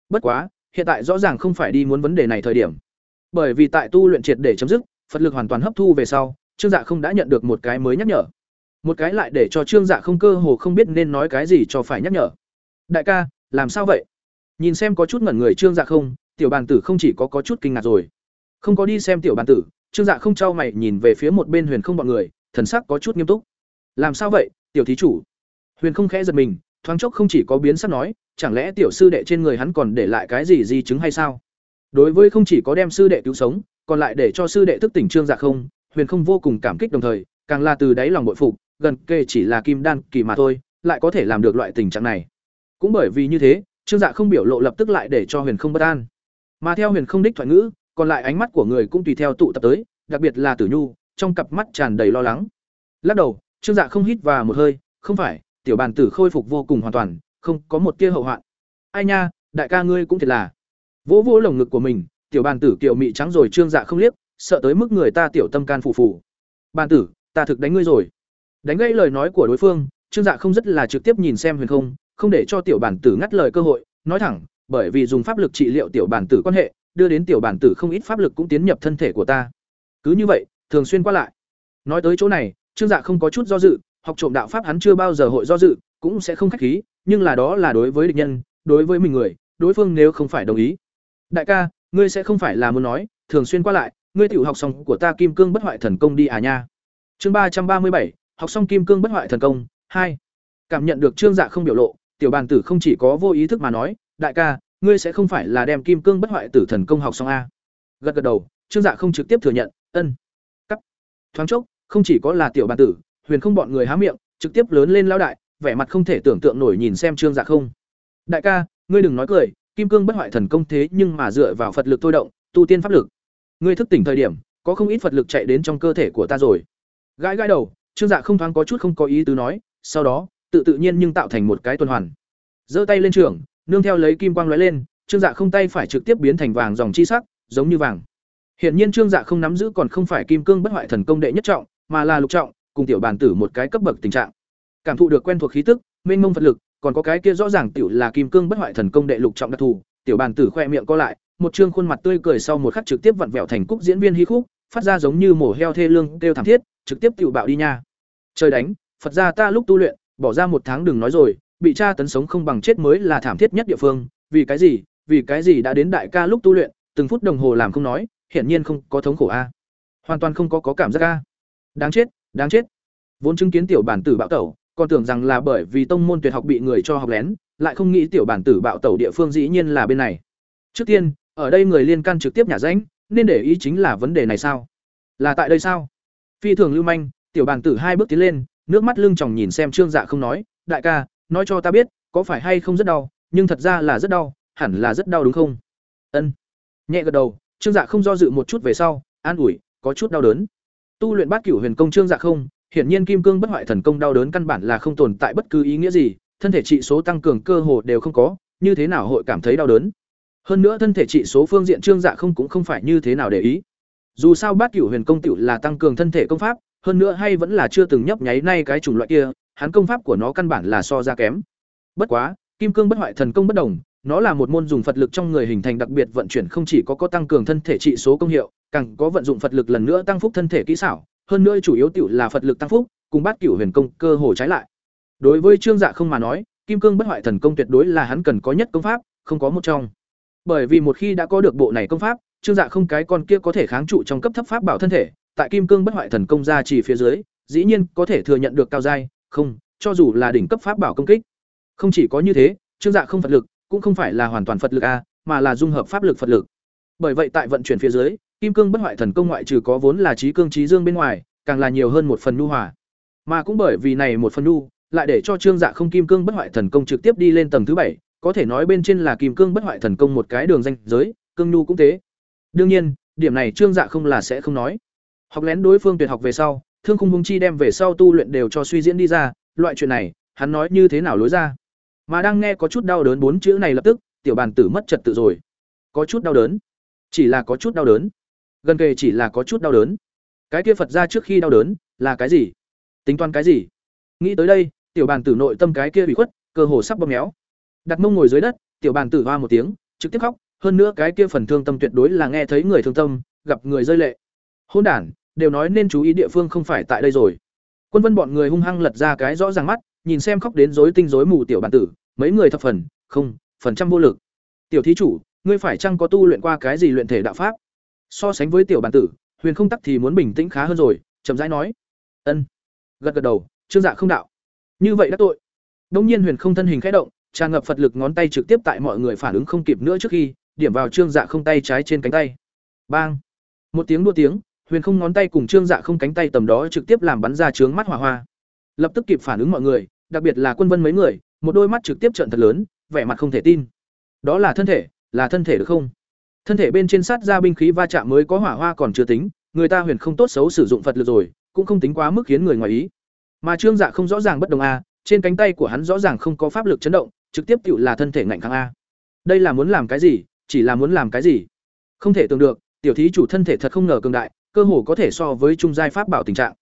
Bất quá, hiện tại rõ ràng không phải đi muốn vấn đề này thời điểm. Bởi vì tại tu luyện triệt để chấm dứt, Phật lực hoàn toàn hấp thu về sau, Trương Dạ không đã nhận được một cái mới nhắc nhở. Một cái lại để cho Trương Dạ không cơ hồ không biết nên nói cái gì cho phải nhắc nhở. Đại ca, làm sao vậy? Nhìn xem có chút ngẩn người Trương Dạ không, tiểu bàn tử không chỉ có có chút kinh ngạc rồi. Không có đi xem tiểu bàn tử, Trương Dạ không trao mày nhìn về phía một bên Huyền Không bọn người, thần sắc có chút nghiêm túc. Làm sao vậy, tiểu thí chủ? Huyền Không khẽ giật mình, thoáng chốc không chỉ có biến sắc nói, chẳng lẽ tiểu sư đệ trên người hắn còn để lại cái gì di chứng hay sao? Đối với không chỉ có đem sư đệ cứu sống, còn lại để cho sư đệ thức tỉnh Trương Dạ không, Huyền Không vô cùng cảm kích đồng thời, càng là từ đáy lòng bội phục, gần kề chỉ là kim đan kỳ mà thôi, lại có thể làm được loại tình trạng này. Cũng bởi vì như thế, Trương Dạ không biểu lộ lập tức lại để cho Huyền Không bất an. Mà theo Huyền Không đích thoại ngữ, còn lại ánh mắt của người cũng tùy theo tụ tập tới, đặc biệt là Tử Nhu, trong cặp mắt tràn đầy lo lắng. lắc đầu trương dạ không hít vào một hơi không phải tiểu bàn tử khôi phục vô cùng hoàn toàn không có một tia hậu hoạn ai nha đại ca ngươi cũng thiệt là vỗ vỗ lồng ngực của mình tiểu bàn tử kiều mị trắng rồi trương dạ không liếc sợ tới mức người ta tiểu tâm can phù phù bàn tử ta thực đánh ngươi rồi đánh gãy lời nói của đối phương, trương dạ không rất là trực tiếp nhìn xem huyền không không để cho tiểu bản tử ngắt lời cơ hội, nói thẳng, bởi vì dùng pháp lực trị liệu tiểu bản tử quan hệ, đưa đến tiểu bản tử không ít pháp lực cũng tiến nhập thân thể của ta. Cứ như vậy, thường xuyên qua lại. Nói tới chỗ này, trương dạ không có chút do dự, học trộm đạo pháp hắn chưa bao giờ hội do dự, cũng sẽ không khách khí, nhưng là đó là đối với địch nhân, đối với mình người, đối phương nếu không phải đồng ý. Đại ca, ngươi sẽ không phải là muốn nói, thường xuyên qua lại, ngươi tiểu học xong của ta kim cương bất hoại thần công đi à nha. Chương ba trăm ba mươi bảy học xong kim cương bất hoại thần công, hai, cảm nhận được trương dạ không biểu lộ, tiểu bàn tử không chỉ có vô ý thức mà nói, đại ca, ngươi sẽ không phải là đem kim cương bất hoại tử thần công học xong a. Gật gật đầu, trương dạ không trực tiếp thừa nhận, ân. Cắt. Thoáng chốc, không chỉ có là tiểu bàn tử, huyền không bọn người há miệng, trực tiếp lớn lên lao đại, vẻ mặt không thể tưởng tượng nổi nhìn xem trương dạ không. Đại ca, ngươi đừng nói cười, kim cương bất hoại thần công thế nhưng mà dựa vào phật lực thôi động, tu tiên pháp lực. Ngươi thức tỉnh thời điểm, có không ít phật lực chạy đến trong cơ thể của ta rồi. Gãi gãi đầu trương dạ không thoáng có chút không có ý tứ nói, sau đó, tự tự nhiên nhưng tạo thành một cái tuần hoàn. Giơ tay lên trường nương theo lấy kim quang lóe lên, trương dạ không tay phải trực tiếp biến thành vàng dòng chi sắc, giống như vàng. Hiện nhiên trương dạ không nắm giữ còn không phải kim cương bất hoại thần công đệ nhất trọng, mà là lục trọng, cùng tiểu bàn tử một cái cấp bậc tình trạng. Cảm thụ được quen thuộc khí tức, mênh mông phật lực, còn có cái kia rõ ràng tiểu là kim cương bất hoại thần công đệ lục trọng đặc thù, tiểu bàn tử khoe miệng co lại, một trương khuôn mặt tươi cười sau một khắc trực tiếp vặn vẹo thành cúc diễn viên hí khúc, phát ra giống như mổ heo thê lương, kêu thảm thiết, trực tiếp tiểu bạo đi nha trời đánh, phật ra ta lúc tu luyện, bỏ ra một tháng đừng nói rồi, bị tra tấn sống không bằng chết mới là thảm thiết nhất địa phương. Vì cái gì, vì cái gì đã đến đại ca lúc tu luyện, từng phút đồng hồ làm không nói, hiển nhiên không có thống khổ a. Hoàn toàn không có có cảm giác a. Đáng chết đáng chết. Vốn chứng kiến tiểu bản tử bạo tẩu, còn tưởng rằng là bởi vì tông môn tuyệt học bị người cho học lén, lại không nghĩ tiểu bản tử bạo tẩu địa phương dĩ nhiên là bên này. Trước tiên, ở đây người liên can trực tiếp nhả ránh nên để ý chính là vấn đề này sao? Là tại đây sao? Phi thường lưu manh tiểu Bàng tử hai bước tiến lên, nước mắt lưng tròng nhìn xem trương dạ không nói, đại ca, nói cho ta biết, có phải hay không rất đau, nhưng thật ra là rất đau, hẳn là rất đau đúng không? Ân. Nhẹ gật đầu, trương dạ không do dự một chút về sau, an ủi, có chút đau đớn. Tu luyện bát cửu huyền công trương dạ không, hiển nhiên kim cương bất hoại thần công đau đớn căn bản là không tồn tại bất cứ ý nghĩa gì, thân thể trị số tăng cường cơ hồ đều không có, như thế nào hội cảm thấy đau đớn? Hơn nữa thân thể trị số phương diện trương dạ không cũng không phải như thế nào để ý. Dù sao bát cửu huyền công tiểu là tăng cường thân thể công pháp hơn nữa hay vẫn là chưa từng nhấp nháy nay cái chủng loại kia, hắn công pháp của nó căn bản là so ra kém. Bất quá, kim cương bất hoại thần công bất đồng, nó là một môn dùng phật lực trong người hình thành đặc biệt vận chuyển không chỉ có có tăng cường thân thể trị số công hiệu, càng có vận dụng phật lực lần nữa tăng phúc thân thể kỹ xảo, hơn nữa chủ yếu tiểu là phật lực tăng phúc, cùng bát cửu huyền công cơ hồ trái lại. Đối với trương dạ không mà nói, kim cương bất hoại thần công tuyệt đối là hắn cần có nhất công pháp, không có một trong. Bởi vì một khi đã có được bộ này công pháp, trương dạ không cái con kia có thể kháng trụ trong cấp thấp pháp bảo thân thể tại kim cương bất hoại thần công ra chỉ phía dưới, dĩ nhiên có thể thừa nhận được cao giai, không, cho dù là đỉnh cấp pháp bảo công kích. Không chỉ có như thế, trương dạ không phật lực, cũng không phải là hoàn toàn phật lực a mà là dung hợp pháp lực phật lực. Bởi vậy tại vận chuyển phía dưới, kim cương bất hoại thần công ngoại trừ có vốn là trí cương trí dương bên ngoài, càng là nhiều hơn một phần nhu hòa. Mà cũng bởi vì này một phần nhu, lại để cho trương dạ không kim cương bất hoại thần công trực tiếp đi lên tầng thứ bảy, có thể nói bên trên là kim cương bất hoại thần công một cái đường danh giới, cương nhu cũng thế. Đương nhiên, điểm này trương dạ không là sẽ không nói học lén đối phương tuyệt học về sau, thương khung hung chi đem về sau tu luyện đều cho suy diễn đi ra, loại chuyện này, hắn nói như thế nào lối ra? Mà đang nghe có chút đau đớn bốn chữ này lập tức, tiểu bàn tử mất trật tự rồi. Có chút đau đớn? Chỉ là có chút đau đớn. Gần kề chỉ là có chút đau đớn. Cái kia phật ra trước khi đau đớn, là cái gì? Tính toán cái gì? Nghĩ tới đây, tiểu bàn tử nội tâm cái kia bị khuất, cơ hồ sắp bóp méo. Đặt mông ngồi dưới đất, tiểu bàn tử hoa một tiếng, trực tiếp khóc. Hơn nữa cái kia phần thương tâm tuyệt đối là nghe thấy người thương tâm, gặp người rơi lệ. Hôn đản đều nói nên chú ý địa phương không phải tại đây rồi. Quân vân bọn người hung hăng lật ra cái rõ ràng mắt, nhìn xem khóc đến rối tinh rối mù tiểu bản tử, mấy người thập phần, không, phần trăm vô lực. Tiểu thí chủ, ngươi phải chăng có tu luyện qua cái gì luyện thể đạo pháp? So sánh với tiểu bản tử, huyền không tắc thì muốn bình tĩnh khá hơn rồi, chậm rãi nói. Ân. Gật gật đầu, trương dạ không đạo. Như vậy đã tội. Đông nhiên huyền không thân hình khẽ động, tràn ngập phật lực ngón tay trực tiếp tại mọi người phản ứng không kịp nữa trước khi, điểm vào trương dạ không tay trái trên cánh tay. Bang! Một tiếng đua tiếng huyền không ngón tay cùng trương dạ không cánh tay tầm đó trực tiếp làm bắn ra trướng mắt hỏa hoa lập tức kịp phản ứng mọi người đặc biệt là quân vân mấy người một đôi mắt trực tiếp trợn thật lớn vẻ mặt không thể tin đó là thân thể là thân thể được không thân thể bên trên sát ra binh khí va chạm mới có hỏa hoa còn chưa tính người ta huyền không tốt xấu sử dụng phật lực rồi cũng không tính quá mức khiến người ngoài ý. Mà Trương Dạ không rõ ràng bất đồng a, trên cánh tay của hắn rõ ràng không có pháp lực chấn động, trực tiếp tựu là thân thể ngạnh kháng a. Đây là muốn làm cái gì, chỉ là muốn làm cái gì? Không thể tưởng được, tiểu thí chủ thân thể thật không ngờ cường đại, cơ hồ có thể so với trung giai pháp bảo tình trạng.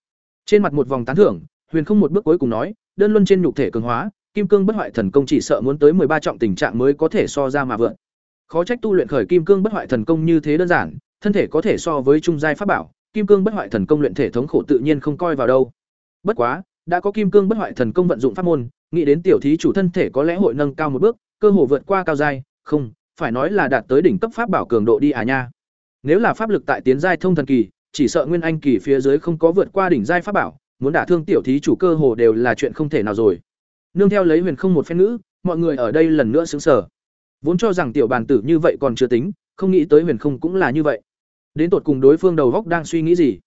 Trên mặt một vòng tán thưởng, Huyền không một bước cuối cùng nói, đơn luân trên nhục thể cường hóa, kim cương bất hoại thần công chỉ sợ muốn tới ba trọng tình trạng mới có thể so ra mà vượt. Khó trách tu luyện khởi kim cương bất hoại thần công như thế đơn giản, thân thể có thể so với trung giai pháp bảo, kim cương bất hoại thần công luyện thể thống khổ tự nhiên không coi vào đâu. Bất quá, đã có kim cương bất hoại thần công vận dụng pháp môn, nghĩ đến tiểu thí chủ thân thể có lẽ hội nâng cao một bước, cơ hồ vượt qua cao giai, không, phải nói là đạt tới đỉnh cấp pháp bảo cường độ đi à nha. Nếu là pháp lực tại tiến giai thông thần kỳ, chỉ sợ nguyên anh kỳ phía dưới không có vượt qua đỉnh giai pháp bảo, muốn đả thương tiểu thí chủ cơ hồ đều là chuyện không thể nào rồi. Nương theo lấy Huyền không một phen ngữ, mọi người ở đây lần nữa sững sờ. Vốn cho rằng tiểu bàn tử như vậy còn chưa tính, không nghĩ tới Huyền không cũng là như vậy. Đến tột cùng đối phương đầu góc đang suy nghĩ gì?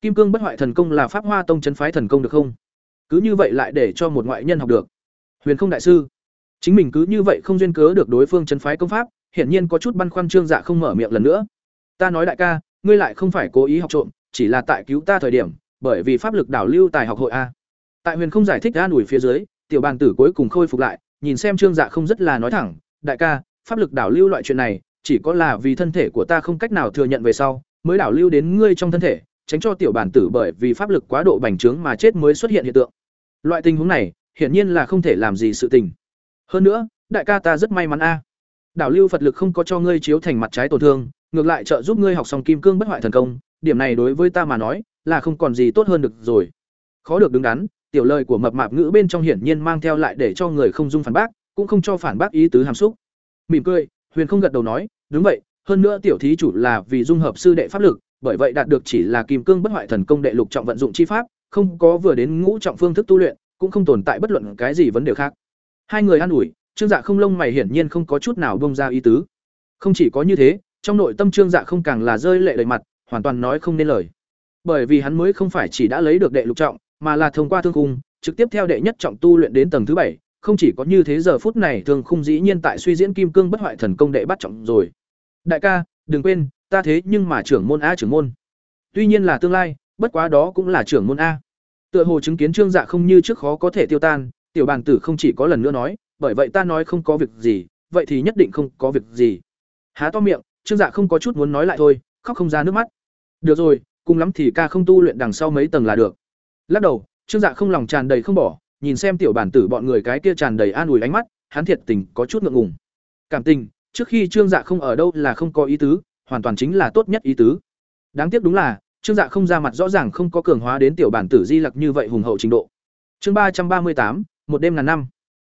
Kim cương bất hoại thần công là pháp hoa tông chấn phái thần công được không? Cứ như vậy lại để cho một ngoại nhân học được. Huyền không đại sư, chính mình cứ như vậy không duyên cớ được đối phương chấn phái công pháp, hiển nhiên có chút băn khoăn trương dạ không mở miệng lần nữa. Ta nói đại ca, ngươi lại không phải cố ý học trộm, chỉ là tại cứu ta thời điểm, bởi vì pháp lực đảo lưu tài học hội a. Tại Huyền không giải thích an ủi phía dưới, tiểu bàn tử cuối cùng khôi phục lại, nhìn xem trương dạ không rất là nói thẳng, đại ca, pháp lực đảo lưu loại chuyện này, chỉ có là vì thân thể của ta không cách nào thừa nhận về sau, mới đảo lưu đến ngươi trong thân thể, tránh cho tiểu bản tử bởi vì pháp lực quá độ bành trướng mà chết mới xuất hiện hiện tượng. Loại tình huống này, hiển nhiên là không thể làm gì sự tình. Hơn nữa, đại ca ta rất may mắn a. Đảo lưu Phật lực không có cho ngươi chiếu thành mặt trái tổn thương, ngược lại trợ giúp ngươi học xong kim cương bất hoại thần công, điểm này đối với ta mà nói, là không còn gì tốt hơn được rồi. Khó được đứng đắn, tiểu lời của mập mạp ngữ bên trong hiển nhiên mang theo lại để cho người không dung phản bác, cũng không cho phản bác ý tứ hàm xúc. Mỉm cười, Huyền không gật đầu nói, đúng vậy, hơn nữa tiểu thí chủ là vì dung hợp sư đệ pháp lực, bởi vậy đạt được chỉ là kim cương bất hoại thần công đệ lục trọng vận dụng chi pháp, không có vừa đến ngũ trọng phương thức tu luyện, cũng không tồn tại bất luận cái gì vấn đề khác. Hai người an ủi, Trương Dạ không lông mày hiển nhiên không có chút nào bông ra ý tứ. Không chỉ có như thế, trong nội tâm Trương Dạ không càng là rơi lệ đầy mặt, hoàn toàn nói không nên lời. Bởi vì hắn mới không phải chỉ đã lấy được đệ lục trọng, mà là thông qua thương khung, trực tiếp theo đệ nhất trọng tu luyện đến tầng thứ bảy, không chỉ có như thế giờ phút này thương khung dĩ nhiên tại suy diễn kim cương bất hoại thần công đệ bắt trọng rồi. Đại ca, đừng quên, ta thế nhưng mà trưởng môn a trưởng môn. Tuy nhiên là tương lai, bất quá đó cũng là trưởng môn a. Tựa hồ chứng kiến Trương Dạ không như trước khó có thể tiêu tan, tiểu bàn tử không chỉ có lần nữa nói, bởi vậy ta nói không có việc gì, vậy thì nhất định không có việc gì. Há to miệng, Trương Dạ không có chút muốn nói lại thôi, khóc không ra nước mắt. Được rồi, cùng lắm thì ca không tu luyện đằng sau mấy tầng là được. Lắc đầu, Trương Dạ không lòng tràn đầy không bỏ, nhìn xem tiểu bản tử bọn người cái kia tràn đầy an ủi ánh mắt, hắn thiệt tình có chút ngượng ngùng. Cảm tình, trước khi Trương Dạ không ở đâu là không có ý tứ, hoàn toàn chính là tốt nhất ý tứ. Đáng tiếc đúng là, Trương Dạ không ra mặt rõ ràng không có cường hóa đến tiểu bản tử Di Lặc như vậy hùng hậu trình độ. Chương ba ba mươi tám, một đêm ngàn năm.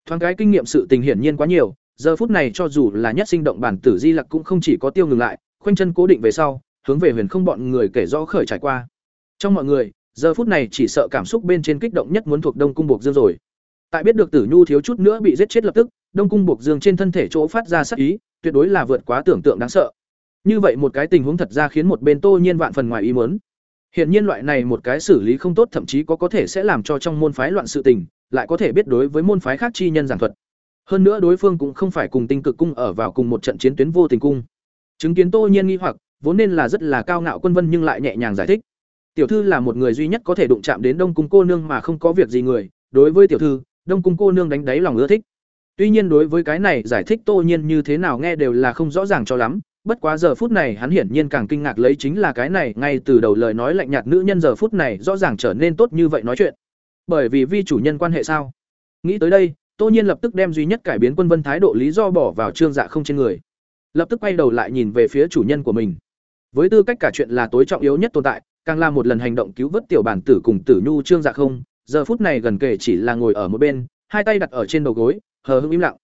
Thoáng cái kinh nghiệm sự tình hiển nhiên quá nhiều, giờ phút này cho dù là nhất sinh động bản tử Di Lặc cũng không chỉ có tiêu ngừng lại, khoanh chân cố định về sau, hướng về Huyền Không bọn người kể rõ khởi trải qua. Trong mọi người, giờ phút này chỉ sợ cảm xúc bên trên kích động nhất muốn thuộc Đông cung buộc dương rồi. Tại biết được Tử Nhu thiếu chút nữa bị giết chết lập tức, Đông cung buộc dương trên thân thể chỗ phát ra sát ý, tuyệt đối là vượt quá tưởng tượng đáng sợ. Như vậy một cái tình huống thật ra khiến một bên Tô Nhiên vạn phần ngoài ý muốn. Hiện nhiên loại này một cái xử lý không tốt thậm chí có có thể sẽ làm cho trong môn phái loạn sự tình, lại có thể biết đối với môn phái khác chi nhân giảng thuật. Hơn nữa đối phương cũng không phải cùng tinh cực cung ở vào cùng một trận chiến tuyến vô tình cung. Chứng kiến Tô Nhiên nghi hoặc, vốn nên là rất là cao ngạo quân vân nhưng lại nhẹ nhàng giải thích. Tiểu thư là một người duy nhất có thể đụng chạm đến Đông cung cô nương mà không có việc gì người, đối với tiểu thư, Đông cung cô nương đánh đáy lòng ưa thích. Tuy nhiên đối với cái này giải thích Tô Nhiên như thế nào nghe đều là không rõ ràng cho lắm, bất quá giờ phút này hắn hiển nhiên càng kinh ngạc lấy chính là cái này ngay từ đầu lời nói lạnh nhạt nữ nhân giờ phút này rõ ràng trở nên tốt như vậy nói chuyện. Bởi vì vi chủ nhân quan hệ sao? Nghĩ tới đây, Tô Nhiên lập tức đem duy nhất cải biến quân vân thái độ lý do bỏ vào trương dạ không trên người. Lập tức quay đầu lại nhìn về phía chủ nhân của mình. Với tư cách cả chuyện là tối trọng yếu nhất tồn tại, càng là một lần hành động cứu vớt tiểu bản tử cùng Tử Nhu trương dạ không, giờ phút này gần kể chỉ là ngồi ở một bên, hai tay đặt ở trên đầu gối, hờ hững im lặng.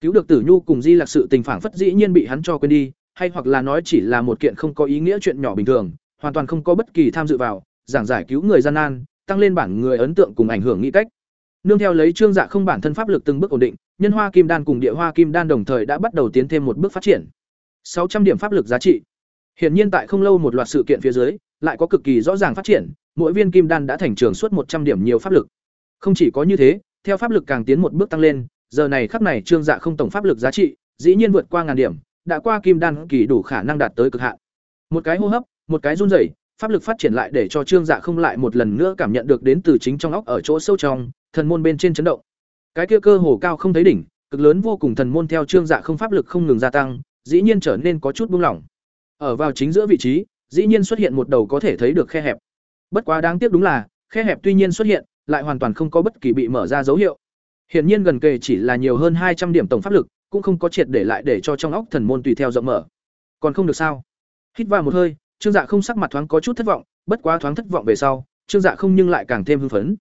Cứu được Tử Nhu cùng Di Lạc sự tình phản phất dĩ nhiên bị hắn cho quên đi, hay hoặc là nói chỉ là một kiện không có ý nghĩa chuyện nhỏ bình thường, hoàn toàn không có bất kỳ tham dự vào, giảng giải cứu người gian nan, tăng lên bản người ấn tượng cùng ảnh hưởng nghĩ cách. Nương theo lấy trương dạ không bản thân pháp lực từng bước ổn định, nhân hoa kim đan cùng địa hoa kim đan đồng thời đã bắt đầu tiến thêm một bước phát triển. sáu trăm điểm pháp lực giá trị. Hiển nhiên tại không lâu một loạt sự kiện phía dưới, lại có cực kỳ rõ ràng phát triển, mỗi viên kim đan đã thành trưởng suốt một trăm điểm nhiều pháp lực. Không chỉ có như thế, theo pháp lực càng tiến một bước tăng lên, giờ này khắp này trương dạ không tổng pháp lực giá trị, dĩ nhiên vượt qua ngàn điểm, đã qua kim đan kỳ đủ khả năng đạt tới cực hạn. Một cái hô hấp, một cái run rẩy, pháp lực phát triển lại để cho trương dạ không lại một lần nữa cảm nhận được đến từ chính trong óc ở chỗ sâu trong, thần môn bên trên chấn động. Cái kia cơ hồ cao không thấy đỉnh, cực lớn vô cùng thần môn theo trương dạ không pháp lực không ngừng gia tăng, dĩ nhiên trở nên có chút buông lỏng. Ở vào chính giữa vị trí, dĩ nhiên xuất hiện một đầu có thể thấy được khe hẹp. Bất quá đáng tiếc đúng là, khe hẹp tuy nhiên xuất hiện, lại hoàn toàn không có bất kỳ bị mở ra dấu hiệu. Hiển nhiên gần kề chỉ là nhiều hơn hai trăm điểm tổng pháp lực, cũng không có triệt để lại để cho trong óc thần môn tùy theo rộng mở. Còn không được sao? Hít vào một hơi trương dạ không sắc mặt thoáng có chút thất vọng, bất quá thoáng thất vọng về sau, trương dạ không nhưng lại càng thêm hưng phấn.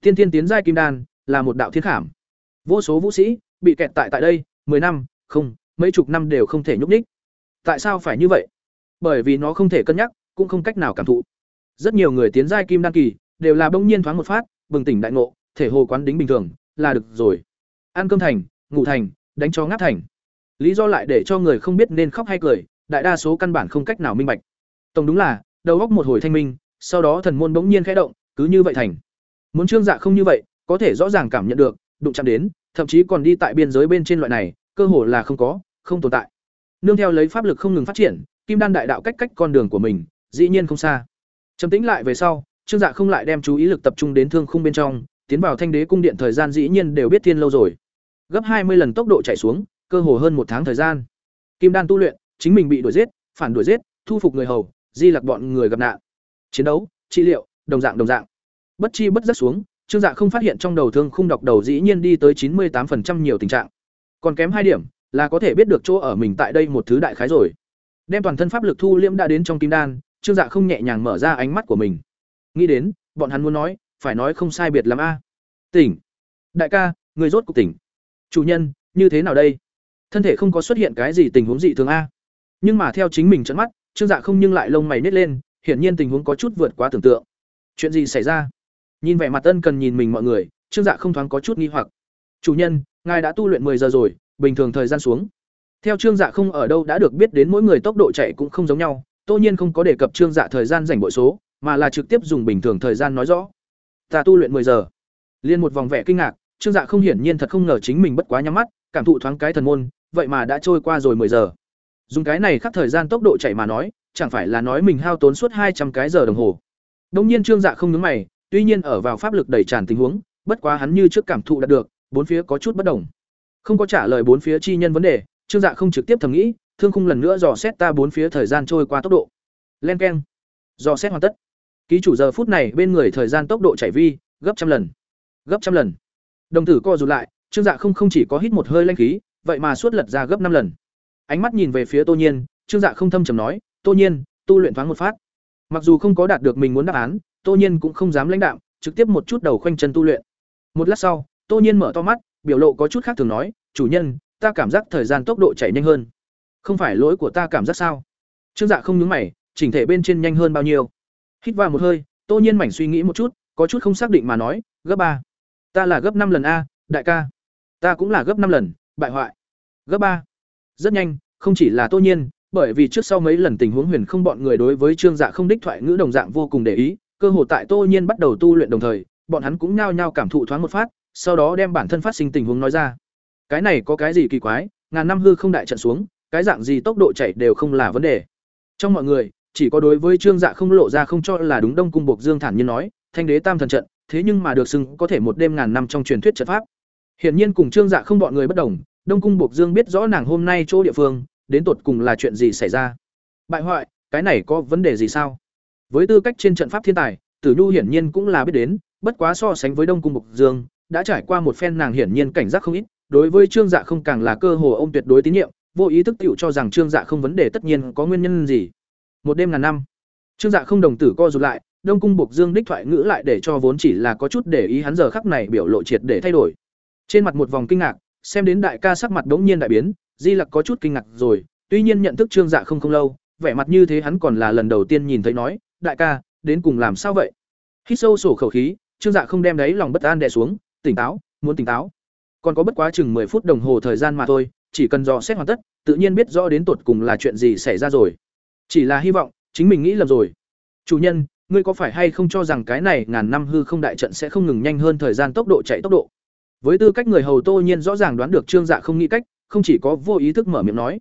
Tiên tiên tiến giai kim đan là một đạo thiên khảm. Vô số vũ sĩ bị kẹt tại tại đây, mười năm, không, mấy chục năm đều không thể nhúc nhích. Tại sao phải như vậy? Bởi vì nó không thể cân nhắc, cũng không cách nào cảm thụ. Rất nhiều người tiến giai kim đan kỳ đều là bỗng nhiên thoáng một phát, bừng tỉnh đại ngộ, thể hồ quán đính bình thường, là được rồi. Ăn cơm thành, ngủ thành, đánh cho ngáp thành. Lý do lại để cho người không biết nên khóc hay cười, đại đa số căn bản không cách nào minh bạch tổng đúng là, đầu góc một hồi thanh minh, sau đó thần môn bỗng nhiên khẽ động, cứ như vậy thành. Muốn trương dạ không như vậy, có thể rõ ràng cảm nhận được, đụng chạm đến, thậm chí còn đi tại biên giới bên trên loại này, cơ hồ là không có, không tồn tại. Nương theo lấy pháp lực không ngừng phát triển, kim đan đại đạo cách cách con đường của mình, dĩ nhiên không xa. Trầm tĩnh lại về sau, trương dạ không lại đem chú ý lực tập trung đến thương khung bên trong, tiến vào thanh đế cung điện thời gian dĩ nhiên đều biết thiên lâu rồi. Gấp hai mươi lần tốc độ chạy xuống, cơ hồ hơn một tháng thời gian. Kim đan tu luyện, chính mình bị đuổi giết, phản đuổi giết, thu phục người hầu di lặc bọn người gặp nạn. Chiến đấu, trị liệu, đồng dạng đồng dạng. Bất chi bất giác xuống, trương dạ không phát hiện trong đầu thương khung đọc đầu dĩ nhiên đi tới chín mươi tám nhiều tình trạng. Còn kém hai điểm, là có thể biết được chỗ ở mình tại đây một thứ đại khái rồi. Đem toàn thân pháp lực thu liễm đã đến trong kim đan, trương dạ không nhẹ nhàng mở ra ánh mắt của mình. Nghĩ đến, bọn hắn muốn nói, phải nói không sai biệt lắm a. Tỉnh. Đại ca, người rốt cuộc tỉnh. Chủ nhân, như thế nào đây? Thân thể không có xuất hiện cái gì tình huống dị thường a. Nhưng mà theo chính mình trận mắt trương dạ không nhưng lại lông mày nhếch lên, hiển nhiên tình huống có chút vượt quá tưởng tượng. Chuyện gì xảy ra? Nhìn vẻ mặt ân cần nhìn mình mọi người, trương dạ không thoáng có chút nghi hoặc. Chủ nhân, ngài đã tu luyện 10 giờ rồi, bình thường thời gian xuống. Theo trương dạ không ở đâu đã được biết đến mỗi người tốc độ chạy cũng không giống nhau, tô nhiên không có đề cập trương dạ thời gian dành bội số, mà là trực tiếp dùng bình thường thời gian nói rõ. Ta tu luyện 10 giờ. Liên một vòng vẻ kinh ngạc, trương dạ không hiển nhiên thật không ngờ chính mình bất quá nhắm mắt, cảm thụ thoáng cái thần môn, vậy mà đã trôi qua rồi 10 giờ dùng cái này khắc thời gian tốc độ chạy mà nói, chẳng phải là nói mình hao tốn suốt hai trăm cái giờ đồng hồ. Đông nhiên trương dạ không nhướng mày, tuy nhiên ở vào pháp lực đầy tràn tình huống, bất quá hắn như trước cảm thụ đạt được, bốn phía có chút bất đồng. Không có trả lời bốn phía chi nhân vấn đề, trương dạ không trực tiếp thầm nghĩ, thương khung lần nữa dò xét ta bốn phía thời gian trôi qua tốc độ. Len k e n dò xét hoàn tất. Ký chủ giờ phút này bên người thời gian tốc độ chảy vi, gấp trăm lần. Gấp trăm lần. Đồng tử co rụt lại, trương dạ không không chỉ có hít một hơi lanh khí, vậy mà suốt lật ra gấp năm lần ánh mắt nhìn về phía tô nhiên, trương dạ không thâm trầm nói, tô nhiên, tu luyện thoáng một phát. Mặc dù không có đạt được mình muốn đáp án, tô nhiên cũng không dám lãnh đạo trực tiếp một chút đầu khoanh chân tu luyện. Một lát sau, tô nhiên mở to mắt, biểu lộ có chút khác thường nói, chủ nhân, ta cảm giác thời gian tốc độ chạy nhanh hơn. Không phải lỗi của ta cảm giác sao? Trương dạ không nhúng mày, chỉnh thể bên trên nhanh hơn bao nhiêu? Hít vào một hơi, tô nhiên mảnh suy nghĩ một chút, có chút không xác định mà nói, gấp ba. Ta là gấp năm lần a, đại ca. Ta cũng là gấp năm lần, bại hoại. Gấp ba rất nhanh, không chỉ là tô nhiên, bởi vì trước sau mấy lần tình huống huyền không bọn người đối với trương dạ không đích thoại ngữ đồng dạng vô cùng để ý, cơ hội tại tô nhiên bắt đầu tu luyện đồng thời, bọn hắn cũng nhao nhao cảm thụ thoáng một phát, sau đó đem bản thân phát sinh tình huống nói ra. Cái này có cái gì kỳ quái, ngàn năm hư không đại trận xuống, cái dạng gì tốc độ chạy đều không là vấn đề. Trong mọi người, chỉ có đối với trương dạ không lộ ra không cho là đúng đông cung buộc dương thản nhiên nói, thanh đế tam thần trận, thế nhưng mà được xưng có thể một đêm ngàn năm trong truyền thuyết trận pháp. Hiển nhiên cùng trương dạ không bọn người bất đồng đông cung Bộc dương biết rõ nàng hôm nay chỗ địa phương, đến tột cùng là chuyện gì xảy ra. Bại hoại, cái này có vấn đề gì sao? Với tư cách trên trận pháp thiên tài, tử nhu hiển nhiên cũng là biết đến, bất quá so sánh với đông cung Bộc dương, đã trải qua một phen nàng hiển nhiên cảnh giác không ít, đối với trương dạ không càng là cơ hồ ông tuyệt đối tín nhiệm, vô ý thức tựu cho rằng trương dạ không vấn đề tất nhiên có nguyên nhân gì. Một đêm ngàn năm, trương dạ không đồng tử co rụt lại, đông cung Bộc dương đích thoại ngữ lại để cho vốn chỉ là có chút để ý hắn giờ khắc này biểu lộ triệt để thay đổi. Trên mặt một vòng kinh ngạc xem đến đại ca sắc mặt đống nhiên đại biến, di lặc có chút kinh ngạc rồi, tuy nhiên nhận thức trương dạ không không lâu, vẻ mặt như thế hắn còn là lần đầu tiên nhìn thấy nói, đại ca, đến cùng làm sao vậy? Hít sâu sổ khẩu khí, trương dạ không đem đấy lòng bất an đè xuống, tỉnh táo, muốn tỉnh táo. Còn có bất quá chừng mười phút đồng hồ thời gian mà thôi, chỉ cần dò xét hoàn tất, tự nhiên biết rõ đến tột cùng là chuyện gì xảy ra rồi. Chỉ là hy vọng, chính mình nghĩ lầm rồi. Chủ nhân, ngươi có phải hay không cho rằng cái này ngàn năm hư không đại trận sẽ không ngừng nhanh hơn thời gian tốc độ chạy tốc độ? Với tư cách người hầu tô nhiên rõ ràng đoán được trương dạ không nghĩ cách không chỉ có vô ý thức mở miệng nói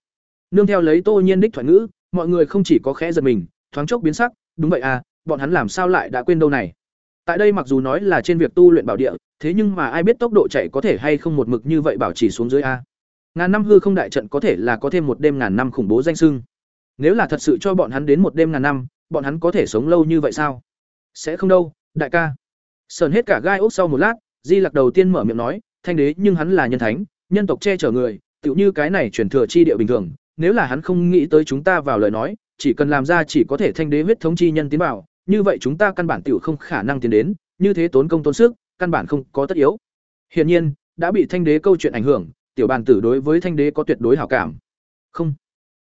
nương theo lấy tô nhiên đích thoại ngữ mọi người không chỉ có khẽ giật mình thoáng chốc biến sắc đúng vậy à, bọn hắn làm sao lại đã quên đâu này. Tại đây mặc dù nói là trên việc tu luyện bảo địa, thế nhưng mà ai biết tốc độ chạy có thể hay không một mực như vậy bảo trì xuống dưới a. Ngàn năm hư không đại trận có thể là có thêm một đêm ngàn năm khủng bố danh sưng. Nếu là thật sự cho bọn hắn đến một đêm ngàn năm, bọn hắn có thể sống lâu như vậy sao? Sẽ không đâu, đại ca. Sờn hết cả gai ốc sau một lát, Di Lặc đầu tiên mở miệng nói, thanh đế nhưng hắn là nhân thánh, nhân tộc che chở người, tựu như cái này truyền thừa chi địa bình thường, nếu là hắn không nghĩ tới chúng ta vào lời nói, chỉ cần làm ra chỉ có thể thanh đế huyết thống chi nhân tiến vào, như vậy chúng ta căn bản tiểu không khả năng tiến đến, như thế tốn công tốn sức, căn bản không có tất yếu. Hiển nhiên, đã bị thanh đế câu chuyện ảnh hưởng, tiểu bàn tử đối với thanh đế có tuyệt đối hảo cảm. Không.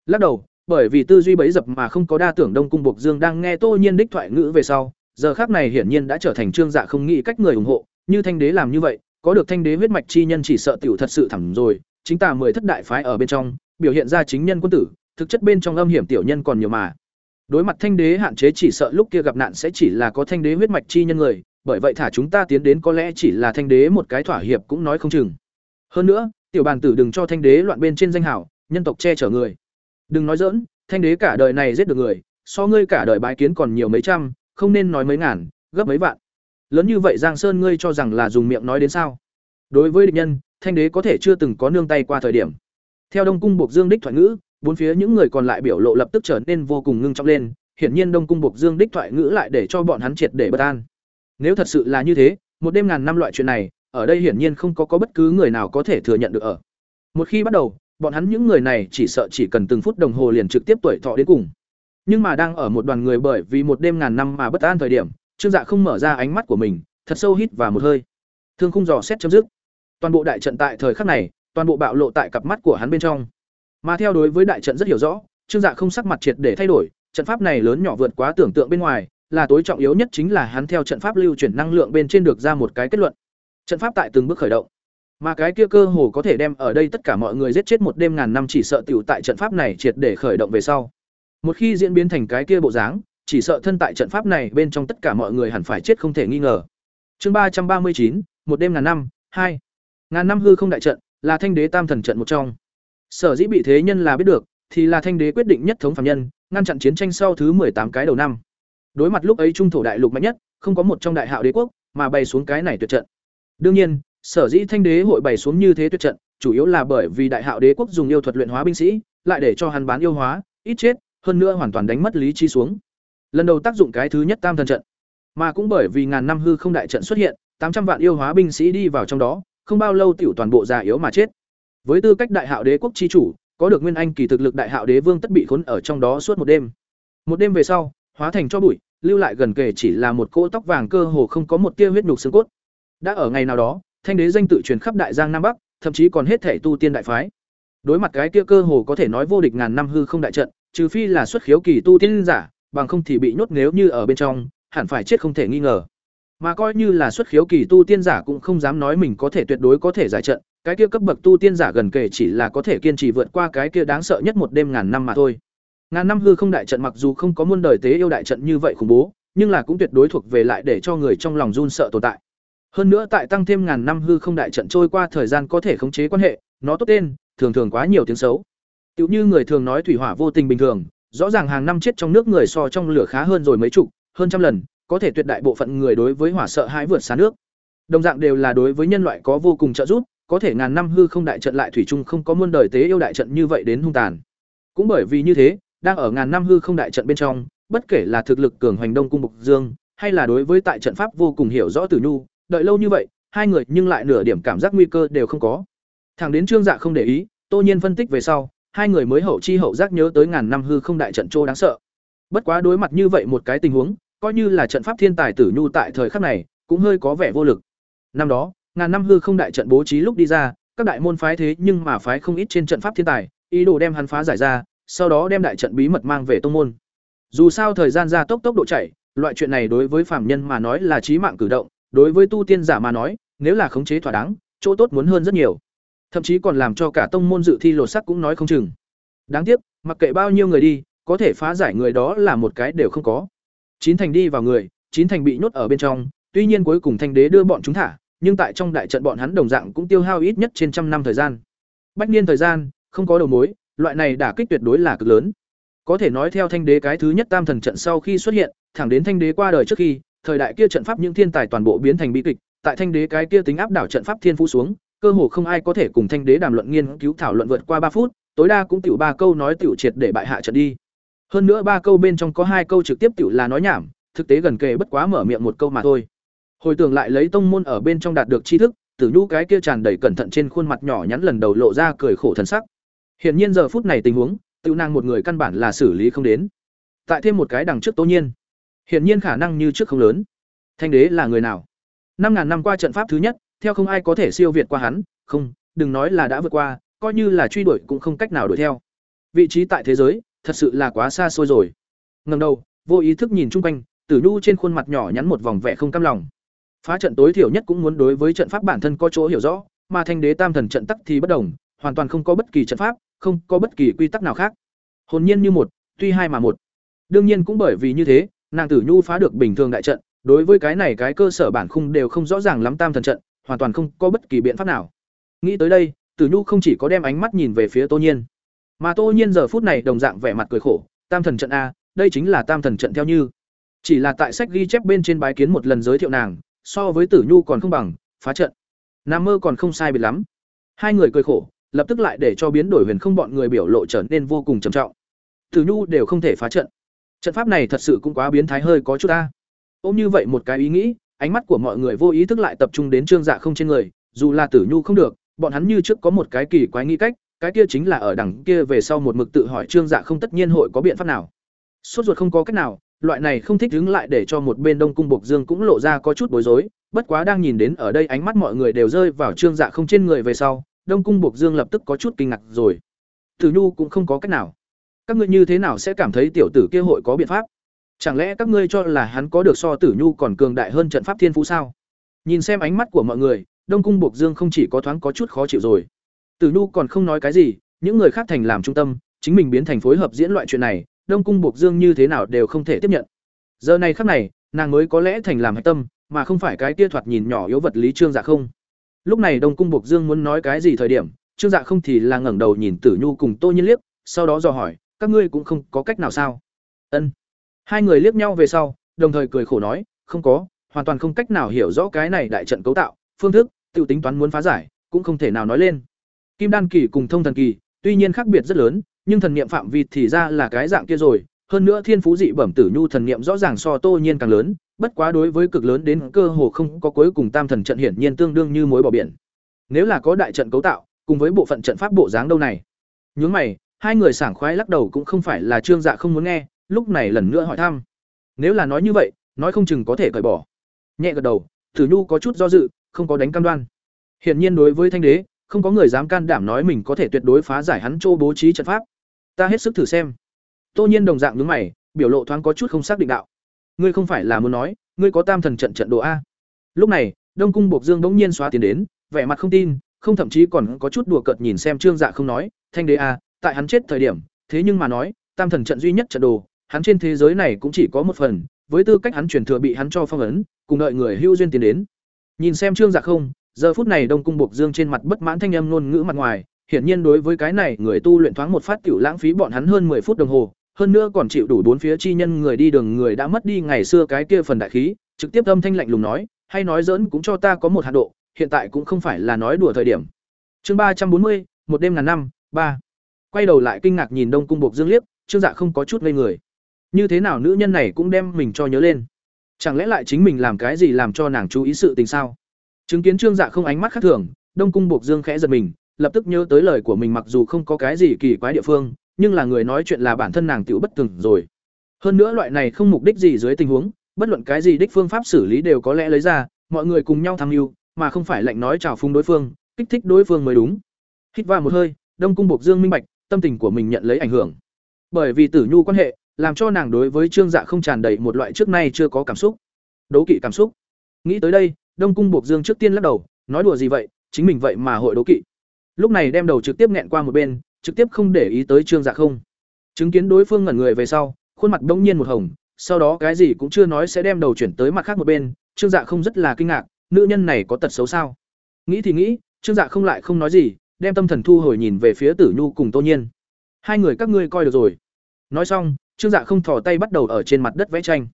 Lắc đầu, bởi vì tư duy bấy dập mà không có đa tưởng Đông cung Bộc Dương đang nghe Tô Nhiên đích thoại ngữ về sau, giờ khác này hiển nhiên đã trở thành trương dạ không nghĩ cách người ủng hộ, như thanh đế làm như vậy, có được thanh đế huyết mạch chi nhân chỉ sợ tiểu thật sự thẳm rồi, chính tà mười thất đại phái ở bên trong, biểu hiện ra chính nhân quân tử, thực chất bên trong âm hiểm tiểu nhân còn nhiều mà. Đối mặt thanh đế hạn chế chỉ sợ lúc kia gặp nạn sẽ chỉ là có thanh đế huyết mạch chi nhân người, bởi vậy thả chúng ta tiến đến có lẽ chỉ là thanh đế một cái thỏa hiệp cũng nói không chừng. Hơn nữa, tiểu bàn tử đừng cho thanh đế loạn bên trên danh hảo, nhân tộc che chở người. Đừng nói dỡn, thanh đế cả đời này giết được người, so ngươi cả đời bái kiến còn nhiều mấy trăm, không nên nói mấy ngàn, gấp mấy vạn. Lớn như vậy Giang Sơn ngươi cho rằng là dùng miệng nói đến sao? Đối với địch nhân, thanh đế có thể chưa từng có nương tay qua thời điểm. Theo Đông cung buộc Dương đích thoại ngữ, bốn phía những người còn lại biểu lộ lập tức trở nên vô cùng ngưng trọng lên, hiển nhiên Đông cung buộc Dương đích thoại ngữ lại để cho bọn hắn triệt để bất an. Nếu thật sự là như thế, một đêm ngàn năm loại chuyện này, ở đây hiển nhiên không có có bất cứ người nào có thể thừa nhận được ở. Một khi bắt đầu, bọn hắn những người này chỉ sợ chỉ cần từng phút đồng hồ liền trực tiếp tuổi thọ đến cùng. Nhưng mà đang ở một đoàn người bởi vì một đêm ngàn năm mà bất an thời điểm, Trương Dạ không mở ra ánh mắt của mình, thật sâu hít và một hơi. Thương khung dò xét chấm dứt. Toàn bộ đại trận tại thời khắc này, toàn bộ bạo lộ tại cặp mắt của hắn bên trong. Mà theo đối với đại trận rất hiểu rõ, Trương Dạ không sắc mặt triệt để thay đổi, trận pháp này lớn nhỏ vượt quá tưởng tượng bên ngoài, là tối trọng yếu nhất chính là hắn theo trận pháp lưu chuyển năng lượng bên trên được ra một cái kết luận. Trận pháp tại từng bước khởi động. Mà cái kia cơ hồ có thể đem ở đây tất cả mọi người giết chết một đêm ngàn năm chỉ sợ tiểu tại trận pháp này triệt để khởi động về sau. Một khi diễn biến thành cái kia bộ dáng, chỉ sợ thân tại trận pháp này bên trong tất cả mọi người hẳn phải chết không thể nghi ngờ. Chương ba trăm ba mươi chín, một đêm ngàn năm, hai. Ngàn năm hư không đại trận, là thanh đế tam thần trận một trong. Sở dĩ bị thế nhân là biết được, thì là thanh đế quyết định nhất thống phàm nhân, ngăn chặn chiến tranh sau thứ tám cái đầu năm. Đối mặt lúc ấy trung thổ đại lục mạnh nhất, không có một trong đại hạo đế quốc, mà bày xuống cái này tuyệt trận. Đương nhiên, sở dĩ thanh đế hội bày xuống như thế tuyệt trận, chủ yếu là bởi vì đại hạo đế quốc dùng yêu thuật luyện hóa binh sĩ, lại để cho hắn bán yêu hóa, ít chết, hơn nữa hoàn toàn đánh mất lý trí xuống. Lần đầu tác dụng cái thứ nhất tam thần trận, mà cũng bởi vì ngàn năm hư không đại trận xuất hiện, tám trăm vạn yêu hóa binh sĩ đi vào trong đó, không bao lâu tiểu toàn bộ già yếu mà chết. Với tư cách đại hạo đế quốc chi chủ, có được nguyên anh kỳ thực lực đại hạo đế vương tất bị khốn ở trong đó suốt một đêm. Một đêm về sau, hóa thành cho bụi, lưu lại gần kề chỉ là một cỗ tóc vàng cơ hồ không có một tia huyết nhục xương cốt. Đã ở ngày nào đó, thanh đế danh tự truyền khắp đại giang nam bắc, thậm chí còn hết thể tu tiên đại phái. Đối mặt cái kia cơ hồ có thể nói vô địch ngàn năm hư không đại trận, trừ phi là xuất khiếu kỳ tu tiên giả, bằng không thì bị nhốt nếu như ở bên trong, hẳn phải chết không thể nghi ngờ. Mà coi như là xuất khiếu kỳ tu tiên giả cũng không dám nói mình có thể tuyệt đối có thể giải trận, cái kia cấp bậc tu tiên giả gần kể chỉ là có thể kiên trì vượt qua cái kia đáng sợ nhất một đêm ngàn năm mà thôi. Ngàn năm hư không đại trận mặc dù không có muôn đời tế yêu đại trận như vậy khủng bố, nhưng là cũng tuyệt đối thuộc về lại để cho người trong lòng run sợ tồn tại. Hơn nữa tại tăng thêm ngàn năm hư không đại trận trôi qua thời gian có thể khống chế quan hệ, nó tốt tên, thường thường quá nhiều tiếng xấu. Tiểu như người thường nói thủy hỏa vô tình bình thường, rõ ràng hàng năm chết trong nước người so trong lửa khá hơn rồi mấy chục, hơn trăm lần, có thể tuyệt đại bộ phận người đối với hỏa sợ hãi vượt xa nước. Đồng dạng đều là đối với nhân loại có vô cùng trợ giúp, có thể ngàn năm hư không đại trận lại thủy chung không có muôn đời tế yêu đại trận như vậy đến hung tàn. Cũng bởi vì như thế, đang ở ngàn năm hư không đại trận bên trong, bất kể là thực lực cường hoành đông cung bộc dương, hay là đối với tại trận pháp vô cùng hiểu rõ Tử Nhu, đợi lâu như vậy, hai người nhưng lại nửa điểm cảm giác nguy cơ đều không có. Thẳng đến Trương Dạ không để ý, Tô Nhiên phân tích về sau, hai người mới hậu chi hậu giác nhớ tới ngàn năm hư không đại trận trô đáng sợ. Bất quá đối mặt như vậy một cái tình huống, coi như là trận pháp thiên tài Tử Nhu tại thời khắc này, cũng hơi có vẻ vô lực. Năm đó, ngàn năm hư không đại trận bố trí lúc đi ra, các đại môn phái thế nhưng mà phái không ít trên trận pháp thiên tài, ý đồ đem hắn phá giải ra, sau đó đem đại trận bí mật mang về tông môn. Dù sao thời gian ra tốc tốc độ chạy, loại chuyện này đối với phàm nhân mà nói là chí mạng cử động, đối với tu tiên giả mà nói, nếu là khống chế thỏa đáng, chỗ tốt muốn hơn rất nhiều. Thậm chí còn làm cho cả tông môn dự thi lột sắc cũng nói không chừng. Đáng tiếc, mặc kệ bao nhiêu người đi, có thể phá giải người đó là một cái đều không có. Chín thành đi vào người, chín thành bị nhốt ở bên trong, tuy nhiên cuối cùng thanh đế đưa bọn chúng thả, nhưng tại trong đại trận bọn hắn đồng dạng cũng tiêu hao ít nhất trên trăm năm thời gian. Bách niên thời gian, không có đầu mối, loại này đả kích tuyệt đối là cực lớn. Có thể nói theo thanh đế cái thứ nhất tam thần trận sau khi xuất hiện, thẳng đến thanh đế qua đời trước khi, thời đại kia trận pháp những thiên tài toàn bộ biến thành bi kịch, tại thanh đế cái kia tính áp đảo trận pháp thiên phú xuống, cơ hồ không ai có thể cùng thanh đế đàm luận nghiên cứu thảo luận vượt qua ba phút, tối đa cũng tiểu ba câu nói tiểu triệt để bại hạ trận đi. Hơn nữa ba câu bên trong có hai câu trực tiếp tiểu là nói nhảm, thực tế gần kề bất quá mở miệng một câu mà thôi. Hồi tưởng lại lấy tông môn ở bên trong đạt được tri thức, Tử Nhu cái kia tràn đầy cẩn thận trên khuôn mặt nhỏ nhắn lần đầu lộ ra cười khổ thần sắc. Hiển nhiên giờ phút này tình huống, Tự nàng một người căn bản là xử lý không đến. Tại thêm một cái đằng trước Tố Nhiên. Hiển nhiên khả năng như trước không lớn. Thanh đế là người nào? Năm ngàn năm qua trận pháp thứ nhất, theo không ai có thể siêu việt qua hắn, không, đừng nói là đã vượt qua, coi như là truy đuổi cũng không cách nào đuổi theo. Vị trí tại thế giới, thật sự là quá xa xôi rồi. Ngẩng đầu, vô ý thức nhìn chung quanh, Tử Nhu trên khuôn mặt nhỏ nhắn một vòng vẻ không cam lòng. Phá trận tối thiểu nhất cũng muốn đối với trận pháp bản thân có chỗ hiểu rõ, mà Thanh Đế Tam Thần trận tắc thì bất đồng, hoàn toàn không có bất kỳ trận pháp, không có bất kỳ quy tắc nào khác. Hồn nhiên như một, tuy hai mà một. Đương nhiên cũng bởi vì như thế, nàng Tử Nhu phá được bình thường đại trận, đối với cái này cái cơ sở bản khung đều không rõ ràng lắm Tam Thần trận, hoàn toàn không có bất kỳ biện pháp nào. Nghĩ tới đây, Tử Nhu không chỉ có đem ánh mắt nhìn về phía Tô Nhiên, mà Tô Nhiên giờ phút này đồng dạng vẻ mặt cười khổ, Tam Thần trận a, đây chính là Tam Thần trận theo như. Chỉ là tại sách ghi chép bên trên bái kiến một lần giới thiệu nàng, so với Tử Nhu còn không bằng, phá trận. Nam mơ còn không sai biệt lắm. Hai người cười khổ, lập tức lại để cho biến đổi huyền không bọn người biểu lộ trở nên vô cùng trầm trọng. Tử Nhu đều không thể phá trận. Trận pháp này thật sự cũng quá biến thái hơi có chút ta. Ôm như vậy một cái ý nghĩ, ánh mắt của mọi người vô ý thức lại tập trung đến Trương Dạ không trên người, dù là Tử Nhu không được, bọn hắn như trước có một cái kỳ quái nghĩ cách, cái kia chính là ở đằng kia về sau một mực tự hỏi Trương Dạ không tất nhiên hội có biện pháp nào. Sốt ruột không có cách nào, loại này không thích đứng lại để cho một bên Đông cung Bộc Dương cũng lộ ra có chút bối rối, bất quá đang nhìn đến ở đây ánh mắt mọi người đều rơi vào Trương Dạ không trên người về sau, Đông cung Bộc Dương lập tức có chút kinh ngạc rồi. Tử Nhu cũng không có cách nào. Các ngươi như thế nào sẽ cảm thấy tiểu tử kia hội có biện pháp? Chẳng lẽ các ngươi cho là hắn có được so Tử Nhu còn cường đại hơn trận pháp thiên phú sao? Nhìn xem ánh mắt của mọi người, Đông cung Bộc Dương không chỉ có thoáng có chút khó chịu rồi. Tử Nhu còn không nói cái gì, những người khác thành làm trung tâm, chính mình biến thành phối hợp diễn loại chuyện này, Đông cung Bộc Dương như thế nào đều không thể tiếp nhận. Giờ này khắc này, nàng mới có lẽ thành làm hạch tâm, mà không phải cái kia thoạt nhìn nhỏ yếu vật lý Trương Dạ không. Lúc này Đông cung Bộc Dương muốn nói cái gì thời điểm, Trương Dạ không thì là ngẩng đầu nhìn Tử Nhu cùng Tô Nhiên liếc, sau đó dò hỏi, các ngươi cũng không có cách nào sao? Ân. Hai người liếc nhau về sau, đồng thời cười khổ nói, không có, hoàn toàn không cách nào hiểu rõ cái này đại trận cấu tạo, phương thức, tiêu tính toán muốn phá giải, cũng không thể nào nói lên. Kim đan kỳ cùng thông thần kỳ, tuy nhiên khác biệt rất lớn, nhưng thần niệm phạm vi thì ra là cái dạng kia rồi, hơn nữa thiên phú dị bẩm tử nhu thần niệm rõ ràng so Tô Nhiên càng lớn, bất quá đối với cực lớn đến cơ hồ không có cuối cùng tam thần trận hiển nhiên tương đương như mối bỏ biển. Nếu là có đại trận cấu tạo, cùng với bộ phận trận pháp bộ dáng đâu này. Nhướng mày, hai người sảng khoái lắc đầu cũng không phải là Trương Dạ không muốn nghe, lúc này lần nữa hỏi thăm. Nếu là nói như vậy, nói không chừng có thể cởi bỏ. Nhẹ gật đầu, Tử Nhu có chút do dự, không có đánh cam đoan. Hiển nhiên đối với Thanh Đế, không có người dám can đảm nói mình có thể tuyệt đối phá giải hắn chỗ bố trí trận pháp. Ta hết sức thử xem. Tô Nhiên đồng dạng nhướng mày, biểu lộ thoáng có chút không xác định đạo. Ngươi không phải là muốn nói, ngươi có tam thần trận trận đồ a? Lúc này, Đông cung Bộc Dương bỗng nhiên xóa tiền đến, vẻ mặt không tin, không thậm chí còn có chút đùa cợt nhìn xem Trương Dạ không nói, "Thanh đế a, tại hắn chết thời điểm, thế nhưng mà nói, tam thần trận duy nhất trận đồ, hắn trên thế giới này cũng chỉ có một phần, với tư cách hắn truyền thừa bị hắn cho phong ấn, cùng đợi người hưu duyên tiến đến." Nhìn xem Trương Dạ không, giờ phút này Đông cung Bộc Dương trên mặt bất mãn thanh âm ngôn ngữ mặt ngoài, hiển nhiên đối với cái này, người tu luyện thoáng một phát tiểu lãng phí bọn hắn hơn 10 phút đồng hồ, hơn nữa còn chịu đủ bốn phía chi nhân người đi đường người đã mất đi ngày xưa cái kia phần đại khí, trực tiếp âm thanh lạnh lùng nói, hay nói giỡn cũng cho ta có một hạn độ, hiện tại cũng không phải là nói đùa thời điểm. Chương ba trăm bốn mươi, một đêm ngàn năm, ba. Quay đầu lại kinh ngạc nhìn Đông cung Bộc Dương liếc, Trương Dạ không có chút ngây người. Như thế nào nữ nhân này cũng đem mình cho nhớ lên. Chẳng lẽ lại chính mình làm cái gì làm cho nàng chú ý sự tình sao? Chứng kiến Trương Dạ không ánh mắt khác thường, Đông cung Bộc Dương khẽ giật mình, lập tức nhớ tới lời của mình mặc dù không có cái gì kỳ quái địa phương, nhưng là người nói chuyện là bản thân nàng tiểu bất thường rồi. Hơn nữa loại này không mục đích gì dưới tình huống, bất luận cái gì đích phương pháp xử lý đều có lẽ lấy ra, mọi người cùng nhau tham mưu, mà không phải lệnh nói chào phung đối phương, kích thích đối phương mới đúng. Hít vào một hơi, Đông cung Bộc Dương minh bạch, tâm tình của mình nhận lấy ảnh hưởng. Bởi vì Tử Nhu quan hệ, làm cho nàng đối với Trương Dạ không tràn đầy một loại trước nay chưa có cảm xúc. Đố kỵ cảm xúc. Nghĩ tới đây, Đông cung buộc Dương trước tiên lắc đầu, nói đùa gì vậy, chính mình vậy mà hội đố kỵ. Lúc này đem đầu trực tiếp nghẹn qua một bên, trực tiếp không để ý tới Trương Dạ không. Chứng kiến đối phương ngẩn người về sau, khuôn mặt đông nhiên một hồng, sau đó cái gì cũng chưa nói sẽ đem đầu chuyển tới mặt khác một bên, Trương Dạ không rất là kinh ngạc, nữ nhân này có tật xấu sao? Nghĩ thì nghĩ, Trương Dạ không lại không nói gì, đem tâm thần thu hồi nhìn về phía Tử Nhu cùng Tô Nhiên. Hai người các ngươi coi được rồi. nói xong trương dạ không thò tay bắt đầu ở trên mặt đất vẽ tranh.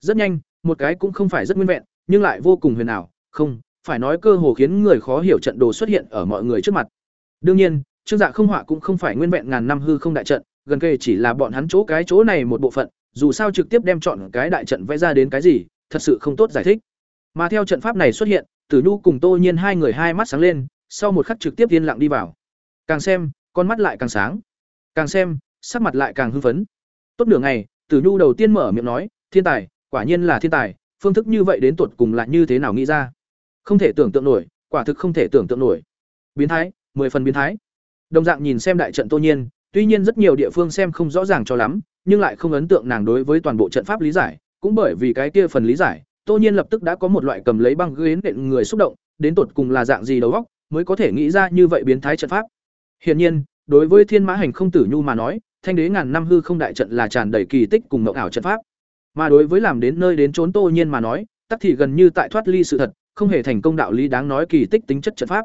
Rất nhanh, một cái cũng không phải rất nguyên vẹn, nhưng lại vô cùng huyền ảo. Không, phải nói cơ hồ khiến người khó hiểu trận đồ xuất hiện ở mọi người trước mặt. Đương nhiên, trương dạ không họa cũng không phải nguyên vẹn ngàn năm hư không đại trận, gần kề chỉ là bọn hắn chỗ cái chỗ này một bộ phận, dù sao trực tiếp đem chọn cái đại trận vẽ ra đến cái gì, thật sự không tốt giải thích. Mà theo trận pháp này xuất hiện, tử nhu cùng tô nhiên hai người hai mắt sáng lên, sau một khắc trực tiếp yên lặng đi vào. Càng xem, con mắt lại càng sáng. Càng xem, sắc mặt lại càng hưng phấn tốt nửa ngày, tử nhu đầu tiên mở miệng nói, thiên tài, quả nhiên là thiên tài, phương thức như vậy đến tuột cùng là như thế nào nghĩ ra? Không thể tưởng tượng nổi, quả thực không thể tưởng tượng nổi. Biến thái, mười phần biến thái. Đồng dạng nhìn xem đại trận tô nhiên, tuy nhiên rất nhiều địa phương xem không rõ ràng cho lắm, nhưng lại không ấn tượng nàng đối với toàn bộ trận pháp lý giải, cũng bởi vì cái kia phần lý giải, tô nhiên lập tức đã có một loại cầm lấy băng ghế nện người xúc động, đến tột cùng là dạng gì đầu óc, mới có thể nghĩ ra như vậy biến thái trận pháp. Hiển nhiên, đối với thiên mã hành không tử nhu mà nói thanh đế ngàn năm hư không đại trận là tràn đầy kỳ tích cùng mộng ảo trận pháp. Mà đối với làm đến nơi đến trốn tô nhiên mà nói, tắc thì gần như tại thoát ly sự thật, không hề thành công đạo lý đáng nói kỳ tích tính chất trận pháp.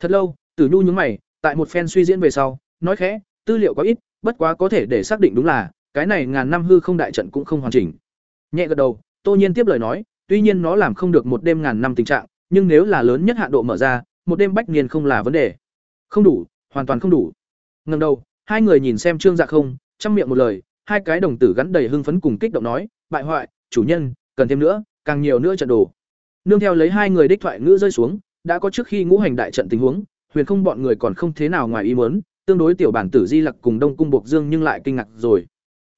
Thật lâu, tử nhu nhúng mày, tại một phen suy diễn về sau, nói khẽ, tư liệu có ít, bất quá có thể để xác định đúng là, cái này ngàn năm hư không đại trận cũng không hoàn chỉnh. Nhẹ gật đầu, tô nhiên tiếp lời nói, tuy nhiên nó làm không được một đêm ngàn năm tình trạng, nhưng nếu là lớn nhất hạ độ mở ra, một đêm bách niên không là vấn đề. Không đủ, hoàn toàn không đủ. Ngần đầu hai người nhìn xem trương dạ không, chăm miệng một lời, hai cái đồng tử gắn đầy hưng phấn cùng kích động nói, bại hoại, chủ nhân, cần thêm nữa, càng nhiều nữa trận đồ. Nương theo lấy hai người đích thoại ngữ rơi xuống, đã có trước khi ngũ hành đại trận tình huống, huyền không bọn người còn không thế nào ngoài ý muốn, tương đối tiểu bản tử di lặc cùng đông cung bộc dương nhưng lại kinh ngạc rồi.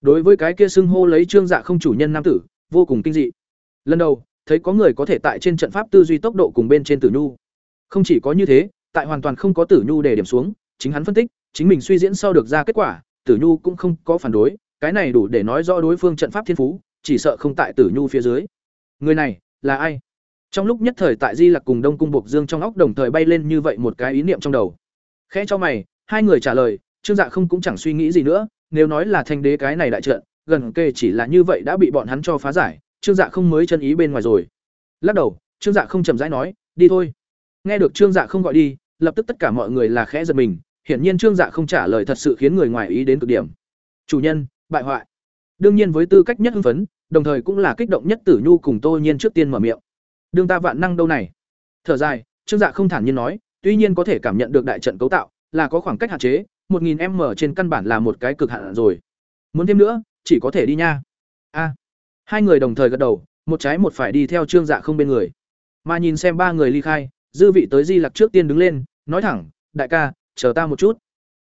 Đối với cái kia xưng hô lấy trương dạ không chủ nhân nam tử, vô cùng kinh dị. Lần đầu, thấy có người có thể tại trên trận pháp tư duy tốc độ cùng bên trên tử nhu. Không chỉ có như thế, tại hoàn toàn không có tử nhu để điểm xuống, chính hắn phân tích chính mình suy diễn sau được ra kết quả, tử nhu cũng không có phản đối, cái này đủ để nói rõ đối phương trận pháp thiên phú, chỉ sợ không tại tử nhu phía dưới. Người này, là ai? Trong lúc nhất thời tại di lặc cùng đông cung bộc dương trong óc đồng thời bay lên như vậy một cái ý niệm trong đầu. Khẽ cho mày, hai người trả lời, trương dạ không cũng chẳng suy nghĩ gì nữa, nếu nói là thanh đế cái này đại trận, gần kề chỉ là như vậy đã bị bọn hắn cho phá giải, trương dạ không mới chân ý bên ngoài rồi. Lắc đầu, trương dạ không chầm rãi nói, đi thôi. Nghe được trương dạ không gọi đi, lập tức tất cả mọi người là khẽ giật mình hiển nhiên trương dạ không trả lời thật sự khiến người ngoài ý đến cực điểm. Chủ nhân, bại hoại. Đương nhiên với tư cách nhất hưng phấn, đồng thời cũng là kích động nhất tử nhu cùng tô nhiên trước tiên mở miệng. Đương ta vạn năng đâu này? Thở dài, trương dạ không thản nhiên nói, tuy nhiên có thể cảm nhận được đại trận cấu tạo, là có khoảng cách hạn chế, một nghìn m trên căn bản là một cái cực hạn rồi. Muốn thêm nữa, chỉ có thể đi nha. A. Hai người đồng thời gật đầu, một trái một phải đi theo trương dạ không bên người. Mà nhìn xem ba người ly khai, dư vị tới di lặc trước tiên đứng lên, nói thẳng, đại ca chờ ta một chút.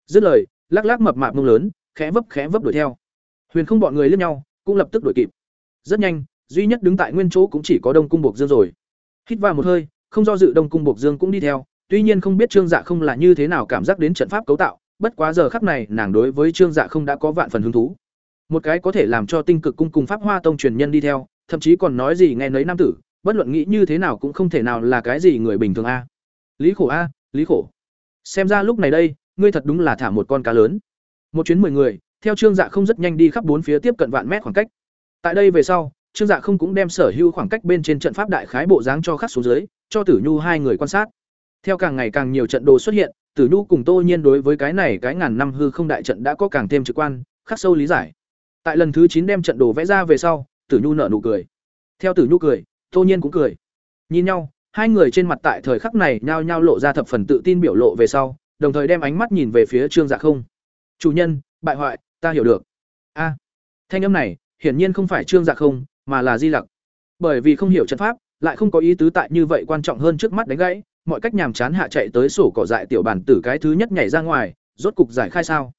Dứt lời, lắc lắc mập mạp mông lớn, khẽ vấp khẽ vấp đuổi theo. Huyền không bọn người liếc nhau, cũng lập tức đuổi kịp. Rất nhanh, duy nhất đứng tại nguyên chỗ cũng chỉ có đông cung buộc dương rồi. Hít vào một hơi, không do dự đông cung buộc dương cũng đi theo. Tuy nhiên không biết trương dạ không là như thế nào cảm giác đến trận pháp cấu tạo, bất quá giờ khắc này nàng đối với trương dạ không đã có vạn phần hứng thú. Một cái có thể làm cho tinh cực cung cùng pháp hoa tông truyền nhân đi theo, thậm chí còn nói gì nghe nấy nam tử, bất luận nghĩ như thế nào cũng không thể nào là cái gì người bình thường a. Lý khổ a, lý khổ xem ra lúc này đây, ngươi thật đúng là thả một con cá lớn. Một chuyến mười người, theo trương dạ không rất nhanh đi khắp bốn phía tiếp cận vạn mét khoảng cách. Tại đây về sau, trương dạ không cũng đem sở hữu khoảng cách bên trên trận pháp đại khái bộ dáng cho khắc xuống dưới, cho tử nhu hai người quan sát. Theo càng ngày càng nhiều trận đồ xuất hiện, tử nhu cùng tô nhiên đối với cái này cái ngàn năm hư không đại trận đã có càng thêm trực quan, khắc sâu lý giải. Tại lần thứ chín đem trận đồ vẽ ra về sau, tử nhu nở nụ cười. Theo tử nhu cười, tô nhiên cũng cười. Nhìn nhau hai người trên mặt tại thời khắc này nhao nhao lộ ra thập phần tự tin biểu lộ về sau đồng thời đem ánh mắt nhìn về phía trương dạ không. Chủ nhân bại hoại ta hiểu được. A. Thanh âm này hiển nhiên không phải trương dạ không mà là di lặc. Bởi vì không hiểu trận pháp lại không có ý tứ tại như vậy quan trọng hơn trước mắt đánh gãy mọi cách nhàm chán hạ chạy tới sổ cỏ dại tiểu bản tử cái thứ nhất nhảy ra ngoài rốt cục giải khai sao?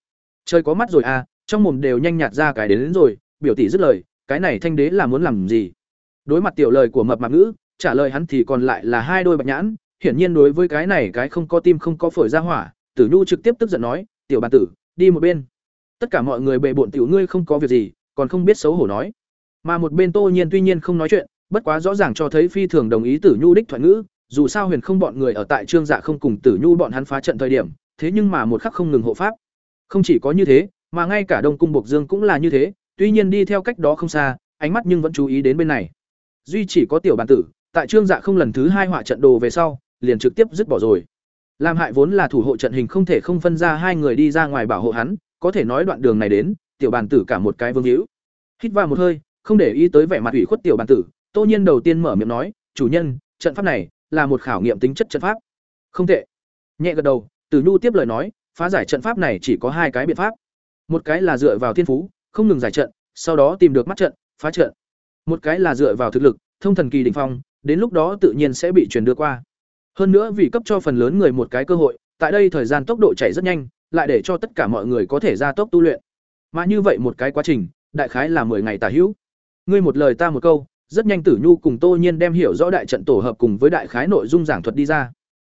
Trời có mắt rồi à trong mồm đều nhanh nhạt ra cái đến, đến rồi biểu tỷ dứt lời cái này thanh đế là muốn làm gì? Đối mặt tiểu lời của mập mạp ngữ trả lời hắn thì còn lại là hai đôi bạch nhãn, hiển nhiên đối với cái này cái không có tim không có phổi ra hỏa, tử nhu trực tiếp tức giận nói, tiểu bản tử, đi một bên. Tất cả mọi người bệ bộn tiểu ngươi không có việc gì, còn không biết xấu hổ nói. Mà một bên tô nhiên tuy nhiên không nói chuyện, bất quá rõ ràng cho thấy phi thường đồng ý tử nhu đích thoại ngữ, dù sao huyền không bọn người ở tại trương dạ không cùng tử nhu bọn hắn phá trận thời điểm, thế nhưng mà một khắc không ngừng hộ pháp. Không chỉ có như thế, mà ngay cả đông cung bộc dương cũng là như thế, tuy nhiên đi theo cách đó không xa, ánh mắt nhưng vẫn chú ý đến bên này. Duy chỉ có tiểu bản tử tại trương dạ không lần thứ hai họa trận đồ về sau, liền trực tiếp dứt bỏ rồi. Làm hại vốn là thủ hộ trận hình không thể không phân ra hai người đi ra ngoài bảo hộ hắn, có thể nói đoạn đường này đến, tiểu bàn tử cả một cái vương hữu. Hít vào một hơi, không để ý tới vẻ mặt ủy khuất tiểu bàn tử, tô nhiên đầu tiên mở miệng nói, chủ nhân, trận pháp này là một khảo nghiệm tính chất trận pháp. Không tệ. Nhẹ gật đầu, tử nhu tiếp lời nói, phá giải trận pháp này chỉ có hai cái biện pháp. Một cái là dựa vào thiên phú, không ngừng giải trận, sau đó tìm được mắt trận, phá trận. Một cái là dựa vào thực lực, thông thần kỳ đỉnh phong đến lúc đó tự nhiên sẽ bị truyền đưa qua. Hơn nữa vì cấp cho phần lớn người một cái cơ hội, tại đây thời gian tốc độ chạy rất nhanh, lại để cho tất cả mọi người có thể gia tốc tu luyện. Mà như vậy một cái quá trình, đại khái là 10 ngày tả hữu. Ngươi một lời ta một câu, rất nhanh tử nhu cùng tô nhiên đem hiểu rõ đại trận tổ hợp cùng với đại khái nội dung giảng thuật đi ra.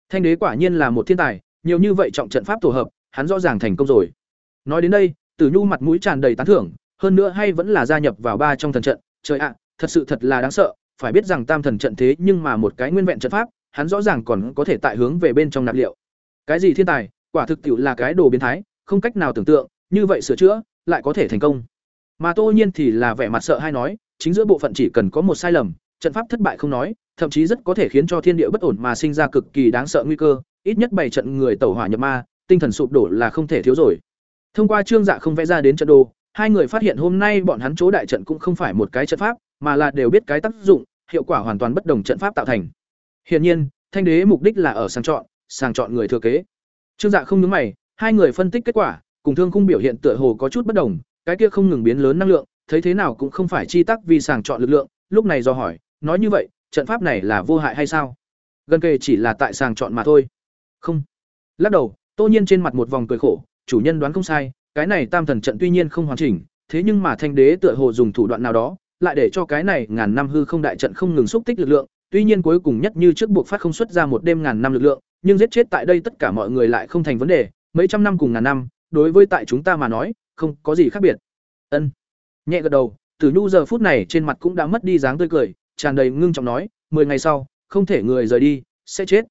Thanh đế quả nhiên là một thiên tài, nhiều như vậy trọng trận pháp tổ hợp, hắn rõ ràng thành công rồi. Nói đến đây, tử nhu mặt mũi tràn đầy tán thưởng, hơn nữa hay vẫn là gia nhập vào ba trong thần trận. Trời ạ, thật sự thật là đáng sợ phải biết rằng tam thần trận thế nhưng mà một cái nguyên vẹn trận pháp, hắn rõ ràng còn có thể tại hướng về bên trong nạp liệu. Cái gì thiên tài, quả thực tiệu là cái đồ biến thái, không cách nào tưởng tượng, như vậy sửa chữa, lại có thể thành công. Mà tô nhiên thì là vẻ mặt sợ hay nói, chính giữa bộ phận chỉ cần có một sai lầm, trận pháp thất bại không nói, thậm chí rất có thể khiến cho thiên địa bất ổn mà sinh ra cực kỳ đáng sợ nguy cơ, ít nhất bảy trận người tẩu hỏa nhập ma, tinh thần sụp đổ là không thể thiếu rồi. Thông qua trương dạ không vẽ ra đến trận đồ, hai người phát hiện hôm nay bọn hắn chỗ đại trận cũng không phải một cái trận pháp mà là đều biết cái tác dụng, hiệu quả hoàn toàn bất đồng trận pháp tạo thành. Hiển nhiên, thanh đế mục đích là ở sàng chọn sàng chọn người thừa kế. Trương dạ không nhướng mày, hai người phân tích kết quả, cùng thương khung biểu hiện tựa hồ có chút bất đồng, cái kia không ngừng biến lớn năng lượng, thấy thế nào cũng không phải chi tắc vì sàng chọn lực lượng, lúc này do hỏi, nói như vậy, trận pháp này là vô hại hay sao? Gần kề chỉ là tại sàng chọn mà thôi. Không. Lắc đầu, tô nhiên trên mặt một vòng cười khổ, chủ nhân đoán không sai, cái này tam thần trận tuy nhiên không hoàn chỉnh, thế nhưng mà thanh đế tựa hồ dùng thủ đoạn nào đó lại để cho cái này ngàn năm hư không đại trận không ngừng xúc tích lực lượng, tuy nhiên cuối cùng nhất như trước buộc phát không xuất ra một đêm ngàn năm lực lượng, nhưng giết chết tại đây tất cả mọi người lại không thành vấn đề, mấy trăm năm cùng ngàn năm, đối với tại chúng ta mà nói, không có gì khác biệt. Ân. Nhẹ gật đầu, tử nhu giờ phút này trên mặt cũng đã mất đi dáng tươi cười, tràn đầy ngưng trọng nói, mười ngày sau, không thể người rời đi, sẽ chết.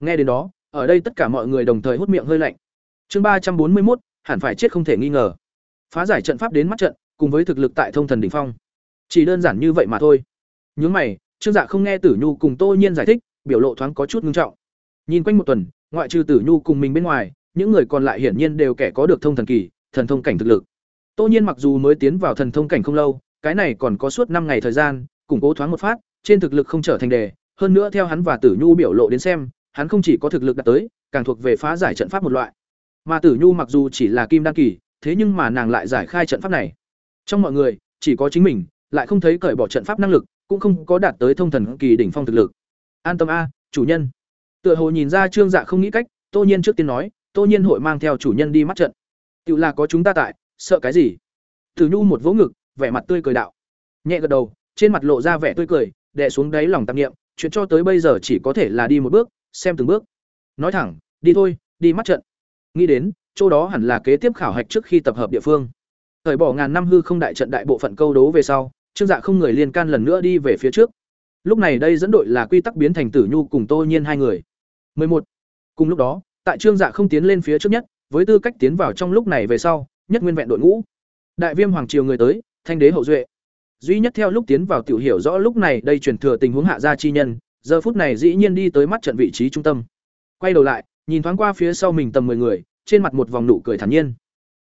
Nghe đến đó, ở đây tất cả mọi người đồng thời hút miệng hơi lạnh. Chương ba trăm bốn mươi một hẳn phải chết không thể nghi ngờ. Phá giải trận pháp đến mắt trận, cùng với thực lực tại thông thần đỉnh phong chỉ đơn giản như vậy mà thôi. Nhướng mày, trương dạ không nghe tử nhu cùng tô nhiên giải thích, biểu lộ thoáng có chút ngưng trọng. Nhìn quanh một tuần, ngoại trừ tử nhu cùng mình bên ngoài, những người còn lại hiển nhiên đều kẻ có được thông thần kỳ, thần thông cảnh thực lực. Tô nhiên mặc dù mới tiến vào thần thông cảnh không lâu, cái này còn có suốt năm ngày thời gian, củng cố thoáng một phát, trên thực lực không trở thành đề. Hơn nữa theo hắn và tử nhu biểu lộ đến xem, hắn không chỉ có thực lực đạt tới, càng thuộc về phá giải trận pháp một loại. Mà tử nhu mặc dù chỉ là kim đan kỳ, thế nhưng mà nàng lại giải khai trận pháp này. Trong mọi người, chỉ có chính mình lại không thấy cởi bỏ trận pháp năng lực, cũng không có đạt tới thông thần kỳ đỉnh phong thực lực. An tâm a, chủ nhân. Tựa hồ nhìn ra trương dạ không nghĩ cách, tô nhiên trước tiên nói, tô nhiên hội mang theo chủ nhân đi mắt trận. Tiểu là có chúng ta tại, sợ cái gì? Từ nhu một vỗ ngực, vẻ mặt tươi cười đạo. Nhẹ gật đầu, trên mặt lộ ra vẻ tươi cười, đè xuống đáy lòng tạp niệm, chuyện cho tới bây giờ chỉ có thể là đi một bước, xem từng bước. Nói thẳng, đi thôi, đi mắt trận. Nghĩ đến, chỗ đó hẳn là kế tiếp khảo hạch trước khi tập hợp địa phương. Thời bỏ ngàn năm hư không đại trận đại bộ phận câu đấu về sau trương dạ không người liên can lần nữa đi về phía trước. Lúc này đây dẫn đội là quy tắc biến thành tử nhu cùng tô nhiên hai người. 11. cùng lúc đó, tại trương dạ không tiến lên phía trước nhất, với tư cách tiến vào trong lúc này về sau, nhất nguyên vẹn đội ngũ. Đại viêm hoàng triều người tới, thanh đế hậu duệ. Duy nhất theo lúc tiến vào tiểu hiểu rõ lúc này đây truyền thừa tình huống hạ gia chi nhân, giờ phút này dĩ nhiên đi tới mắt trận vị trí trung tâm. Quay đầu lại, nhìn thoáng qua phía sau mình tầm 10 người, trên mặt một vòng nụ cười thản nhiên.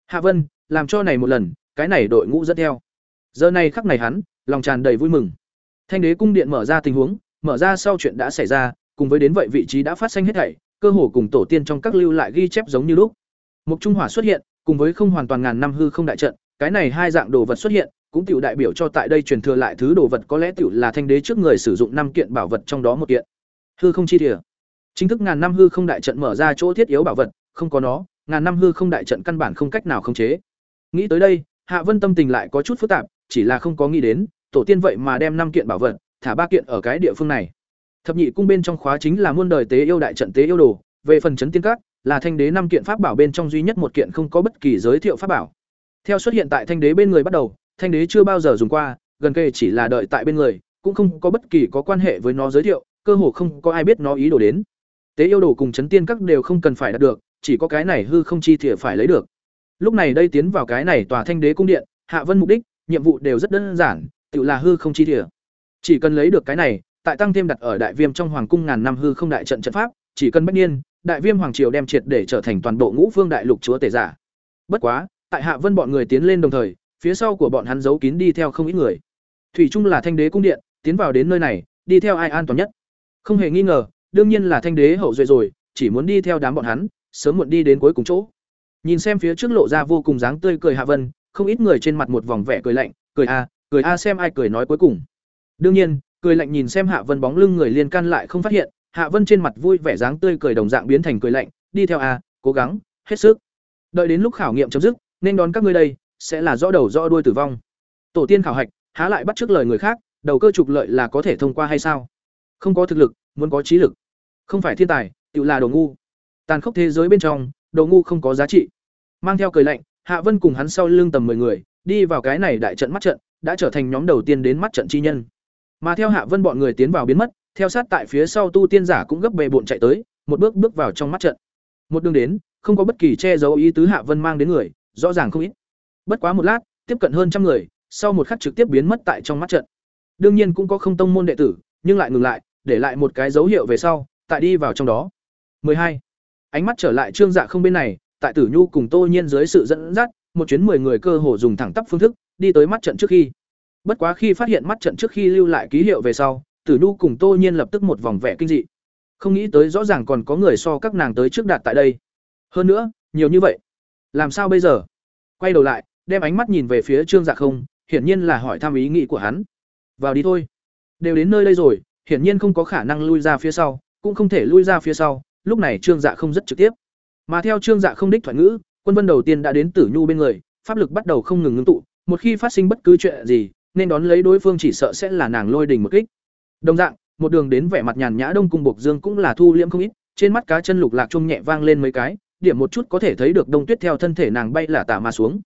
Hạ vân, làm cho này một lần, cái này đội ngũ rất theo giờ này khắc này hắn, lòng tràn đầy vui mừng. Thanh đế cung điện mở ra tình huống, mở ra sau chuyện đã xảy ra, cùng với đến vậy vị trí đã phát sinh hết thảy, cơ hồ cùng tổ tiên trong các lưu lại ghi chép giống như lúc. Mục trung hỏa xuất hiện, cùng với không hoàn toàn ngàn năm hư không đại trận, cái này hai dạng đồ vật xuất hiện, cũng tiểu đại biểu cho tại đây truyền thừa lại thứ đồ vật có lẽ tiểu là thanh đế trước người sử dụng năm kiện bảo vật trong đó một kiện. Hư không chi địa. Chính thức ngàn năm hư không đại trận mở ra chỗ thiết yếu bảo vật, không có nó, ngàn năm hư không đại trận căn bản không cách nào khống chế. Nghĩ tới đây, hạ vân tâm tình lại có chút phức tạp chỉ là không có nghĩ đến, tổ tiên vậy mà đem năm kiện bảo vật, thả ba kiện ở cái địa phương này. Thập nhị cung bên trong khóa chính là muôn đời tế yêu đại trận tế yêu đồ, về phần chấn tiên các, là thanh đế năm kiện pháp bảo bên trong duy nhất một kiện không có bất kỳ giới thiệu pháp bảo. Theo xuất hiện tại thanh đế bên người bắt đầu, thanh đế chưa bao giờ dùng qua, gần kề chỉ là đợi tại bên người, cũng không có bất kỳ có quan hệ với nó giới thiệu, cơ hồ không có ai biết nó ý đồ đến. Tế yêu đồ cùng chấn tiên các đều không cần phải đạt được, chỉ có cái này hư không chi thể phải lấy được. Lúc này đây tiến vào cái này tòa thanh đế cung điện, hạ vân mục đích nhiệm vụ đều rất đơn giản tự là hư không chi địa. chỉ cần lấy được cái này tại tăng thêm đặt ở đại viêm trong hoàng cung ngàn năm hư không đại trận trận pháp chỉ cần bất nhiên đại viêm hoàng triều đem triệt để trở thành toàn bộ ngũ phương đại lục chúa tể giả bất quá tại Hạ Vân bọn người tiến lên đồng thời, phía sau của bọn hắn giấu kín đi theo không ít người. Thủy chung là Thanh Đế cung điện, tiến vào đến nơi này, đi theo ai an toàn nhất? Không hề nghi ngờ, đương nhiên là Thanh Đế hậu duệ rồi, chỉ muốn đi theo đám bọn hắn, sớm muộn đi đến cuối cùng chỗ. Nhìn xem phía trước lộ ra vô cùng dáng tươi cười Hạ Vân, không ít người trên mặt một vòng vẻ cười lạnh, cười a, cười a xem ai cười nói cuối cùng. Đương nhiên, cười lạnh nhìn xem Hạ Vân bóng lưng người liên can lại không phát hiện, Hạ Vân trên mặt vui vẻ dáng tươi cười đồng dạng biến thành cười lạnh, đi theo a, cố gắng, hết sức. Đợi đến lúc khảo nghiệm chấm dứt, nên đón các ngươi đây, sẽ là rõ đầu rõ đuôi tử vong. Tổ tiên khảo hạch, há lại bắt trước lời người khác, đầu cơ trục lợi là có thể thông qua hay sao? Không có thực lực, muốn có trí lực. Không phải thiên tài, tự là đồ ngu. Tàn khốc thế giới bên trong, đồ ngu không có giá trị. Mang theo cười lạnh, Hạ Vân cùng hắn sau lưng tầm 10 người, đi vào cái này đại trận mắt trận, đã trở thành nhóm đầu tiên đến mắt trận chi nhân. Mà theo Hạ Vân bọn người tiến vào biến mất, theo sát tại phía sau tu tiên giả cũng gấp bề bộn chạy tới, một bước bước vào trong mắt trận. Một đường đến, không có bất kỳ che giấu ý tứ Hạ Vân mang đến người, rõ ràng không ít. Bất quá một lát, tiếp cận hơn trăm người, sau một khắc trực tiếp biến mất tại trong mắt trận. Đương nhiên cũng có không tông môn đệ tử, nhưng lại ngừng lại, để lại một cái dấu hiệu về sau, tại đi vào trong đó. 12. Ánh mắt trở lại Trương Dạ không bên này, tại Tử Nhu cùng Tô Nhiên dưới sự dẫn dắt, một chuyến 10 người cơ hồ dùng thẳng tắp phương thức, đi tới mắt trận trước khi. Bất quá khi phát hiện mắt trận trước khi lưu lại ký hiệu về sau, Tử Nhu cùng Tô Nhiên lập tức một vòng vẻ kinh dị. Không nghĩ tới rõ ràng còn có người so các nàng tới trước đạt tại đây. Hơn nữa, nhiều như vậy. Làm sao bây giờ? Quay đầu lại, đem ánh mắt nhìn về phía Trương Dạ không, hiển nhiên là hỏi thăm ý nghĩ của hắn. Vào đi thôi. Đều đến nơi đây rồi, hiển nhiên không có khả năng lui ra phía sau, cũng không thể lui ra phía sau, lúc này Trương Dạ không rất trực tiếp. Mà theo Trương Dạ không đích thoại ngữ, quân vân đầu tiên đã đến Tử Nhu bên người, pháp lực bắt đầu không ngừng ngưng tụ, một khi phát sinh bất cứ chuyện gì, nên đón lấy đối phương chỉ sợ sẽ là nàng lôi đình một kích. Đồng dạng, một đường đến vẻ mặt nhàn nhã Đông cung Bộc Dương cũng là thu liễm không ít, trên mắt cá chân lục lạc trung nhẹ vang lên mấy cái, điểm một chút có thể thấy được đông tuyết theo thân thể nàng bay là tả mà xuống.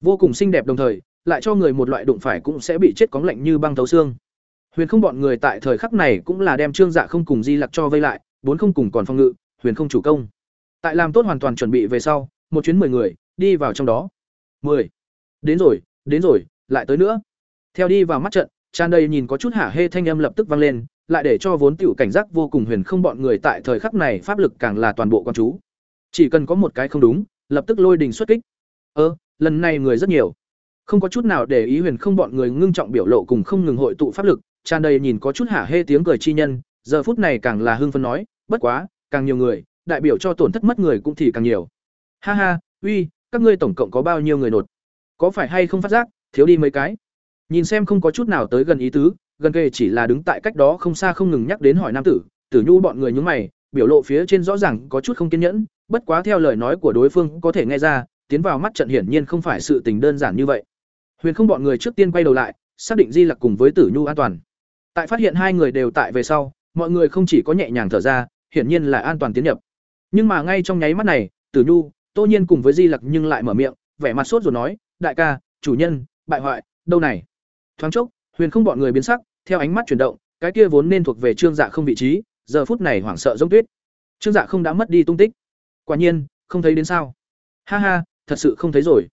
Vô cùng xinh đẹp đồng thời, lại cho người một loại đụng phải cũng sẽ bị chết cóng lạnh như băng thấu xương. Huyền không bọn người tại thời khắc này cũng là đem Trương Dạ không cùng Di Lặc cho vây lại, bốn không cùng còn phòng ngự, Huyền không chủ công. Tại làm tốt hoàn toàn chuẩn bị về sau, một chuyến 10 người đi vào trong đó. 10. Đến rồi, đến rồi, lại tới nữa. Theo đi vào mắt trận, tràn đầy nhìn có chút hả hê thanh âm lập tức vang lên, lại để cho vốn tiểu cảnh giác vô cùng huyền không bọn người tại thời khắc này pháp lực càng là toàn bộ quan chú. Chỉ cần có một cái không đúng, lập tức lôi đình xuất kích. Ơ, lần này người rất nhiều. Không có chút nào để ý huyền không bọn người ngưng trọng biểu lộ cùng không ngừng hội tụ pháp lực, tràn đầy nhìn có chút hả hê tiếng cười chi nhân, giờ phút này càng là hưng phấn nói, bất quá, càng nhiều người, đại biểu cho tổn thất mất người cũng thì càng nhiều. Ha ha, uy, các ngươi tổng cộng có bao nhiêu người nột? Có phải hay không phát giác, thiếu đi mấy cái? Nhìn xem không có chút nào tới gần ý tứ, gần kề chỉ là đứng tại cách đó không xa không ngừng nhắc đến hỏi nam tử, Tử Nhu bọn người nhướng mày, biểu lộ phía trên rõ ràng có chút không kiên nhẫn, bất quá theo lời nói của đối phương có thể nghe ra, tiến vào mắt trận hiển nhiên không phải sự tình đơn giản như vậy. Huyền không bọn người trước tiên quay đầu lại, xác định Di Lặc cùng với Tử Nhu an toàn. Tại phát hiện hai người đều tại về sau, mọi người không chỉ có nhẹ nhàng thở ra, hiển nhiên là an toàn tiến nhập. Nhưng mà ngay trong nháy mắt này, Tử Nhu, Tô Nhiên cùng với Di Lặc nhưng lại mở miệng, vẻ mặt sốt rồi nói, "Đại ca, chủ nhân, bại hoại, đâu này?" Thoáng chốc, Huyền không bọn người biến sắc, theo ánh mắt chuyển động, cái kia vốn nên thuộc về Trương Dạ không vị trí, giờ phút này hoảng sợ giống tuyết. Trương Dạ không đã mất đi tung tích. Quả nhiên, không thấy đến sao? Ha ha, thật sự không thấy rồi.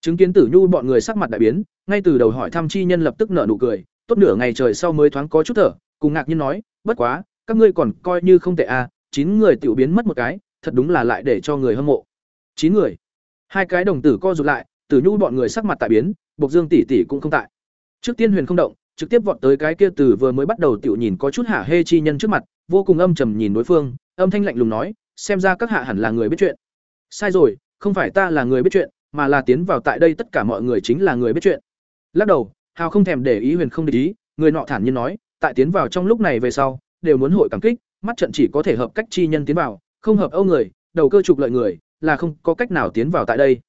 Chứng kiến Tử Nhu bọn người sắc mặt đại biến, ngay từ đầu hỏi thăm chi nhân lập tức nở nụ cười, tốt nửa ngày trời sau mới thoáng có chút thở, cùng ngạc nhiên nói, bất quá, các ngươi còn coi như không tệ à, chín người tiểu biến mất một cái, thật đúng là lại để cho người hâm mộ. Chín người. Hai cái đồng tử co rụt lại, Tử Nhu bọn người sắc mặt tại biến, Bộc Dương tỷ tỷ cũng không tại. Trước tiên Huyền không động, trực tiếp vọt tới cái kia từ vừa mới bắt đầu tiểu nhìn có chút hả hê chi nhân trước mặt, vô cùng âm trầm nhìn đối phương, âm thanh lạnh lùng nói, xem ra các hạ hẳn là người biết chuyện. Sai rồi, không phải ta là người biết chuyện, mà là tiến vào tại đây tất cả mọi người chính là người biết chuyện. Lắc đầu, Hào không thèm để ý Huyền không để ý, người nọ thản nhiên nói, tại tiến vào trong lúc này về sau, đều muốn hội cảm kích, mắt trận chỉ có thể hợp cách chi nhân tiến vào, không hợp âu người, đầu cơ trục lợi người, là không có cách nào tiến vào tại đây.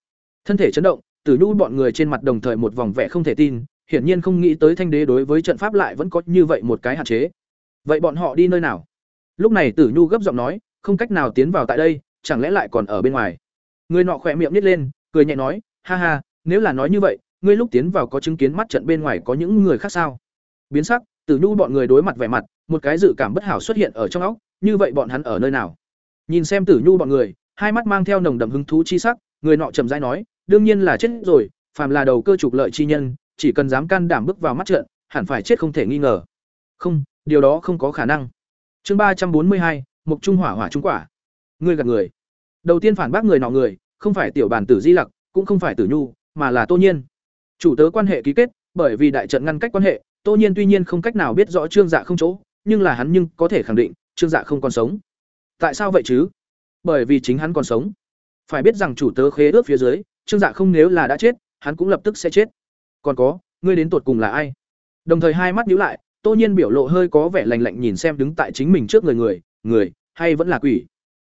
Thân thể chấn động, Tử Nhu bọn người trên mặt đồng thời một vòng vẻ không thể tin, hiển nhiên không nghĩ tới Thanh Đế đối với trận pháp lại vẫn có như vậy một cái hạn chế. Vậy bọn họ đi nơi nào? Lúc này Tử Nhu gấp giọng nói, không cách nào tiến vào tại đây, chẳng lẽ lại còn ở bên ngoài? Người nọ khỏe miệng nhếch lên, cười nhẹ nói, ha ha, nếu là nói như vậy, ngươi lúc tiến vào có chứng kiến mắt trận bên ngoài có những người khác sao? Biến sắc, Tử Nhu bọn người đối mặt vẻ mặt, một cái dự cảm bất hảo xuất hiện ở trong óc, như vậy bọn hắn ở nơi nào? Nhìn xem Tử Nhu bọn người, hai mắt mang theo nồng đậm hứng thú chi sắc, người nọ chậm rãi nói, đương nhiên là chết rồi, phàm là đầu cơ trục lợi chi nhân, chỉ cần dám can đảm bước vào mắt trận, hẳn phải chết không thể nghi ngờ. Không, điều đó không có khả năng. Chương ba trăm bốn mươi hai, Mục Trung Hỏa Hỏa Trung Quả. Ngươi gạt người. Đầu tiên phản bác người nọ người, không phải tiểu bản tử Di Lặc, cũng không phải Tử Nhu, mà là Tô Nhiên. Chủ tớ quan hệ ký kết, bởi vì đại trận ngăn cách quan hệ, Tô Nhiên tuy nhiên không cách nào biết rõ Trương Dạ không chỗ, nhưng là hắn nhưng có thể khẳng định, Trương Dạ không còn sống. Tại sao vậy chứ? Bởi vì chính hắn còn sống. Phải biết rằng chủ tớ khế ước phía dưới, Trương Dạ không nếu là đã chết, hắn cũng lập tức sẽ chết. Còn có, ngươi đến tột cùng là ai? Đồng thời hai mắt nhíu lại, Tô Nhiên biểu lộ hơi có vẻ lạnh lạnh nhìn xem đứng tại chính mình trước người người, người hay vẫn là quỷ.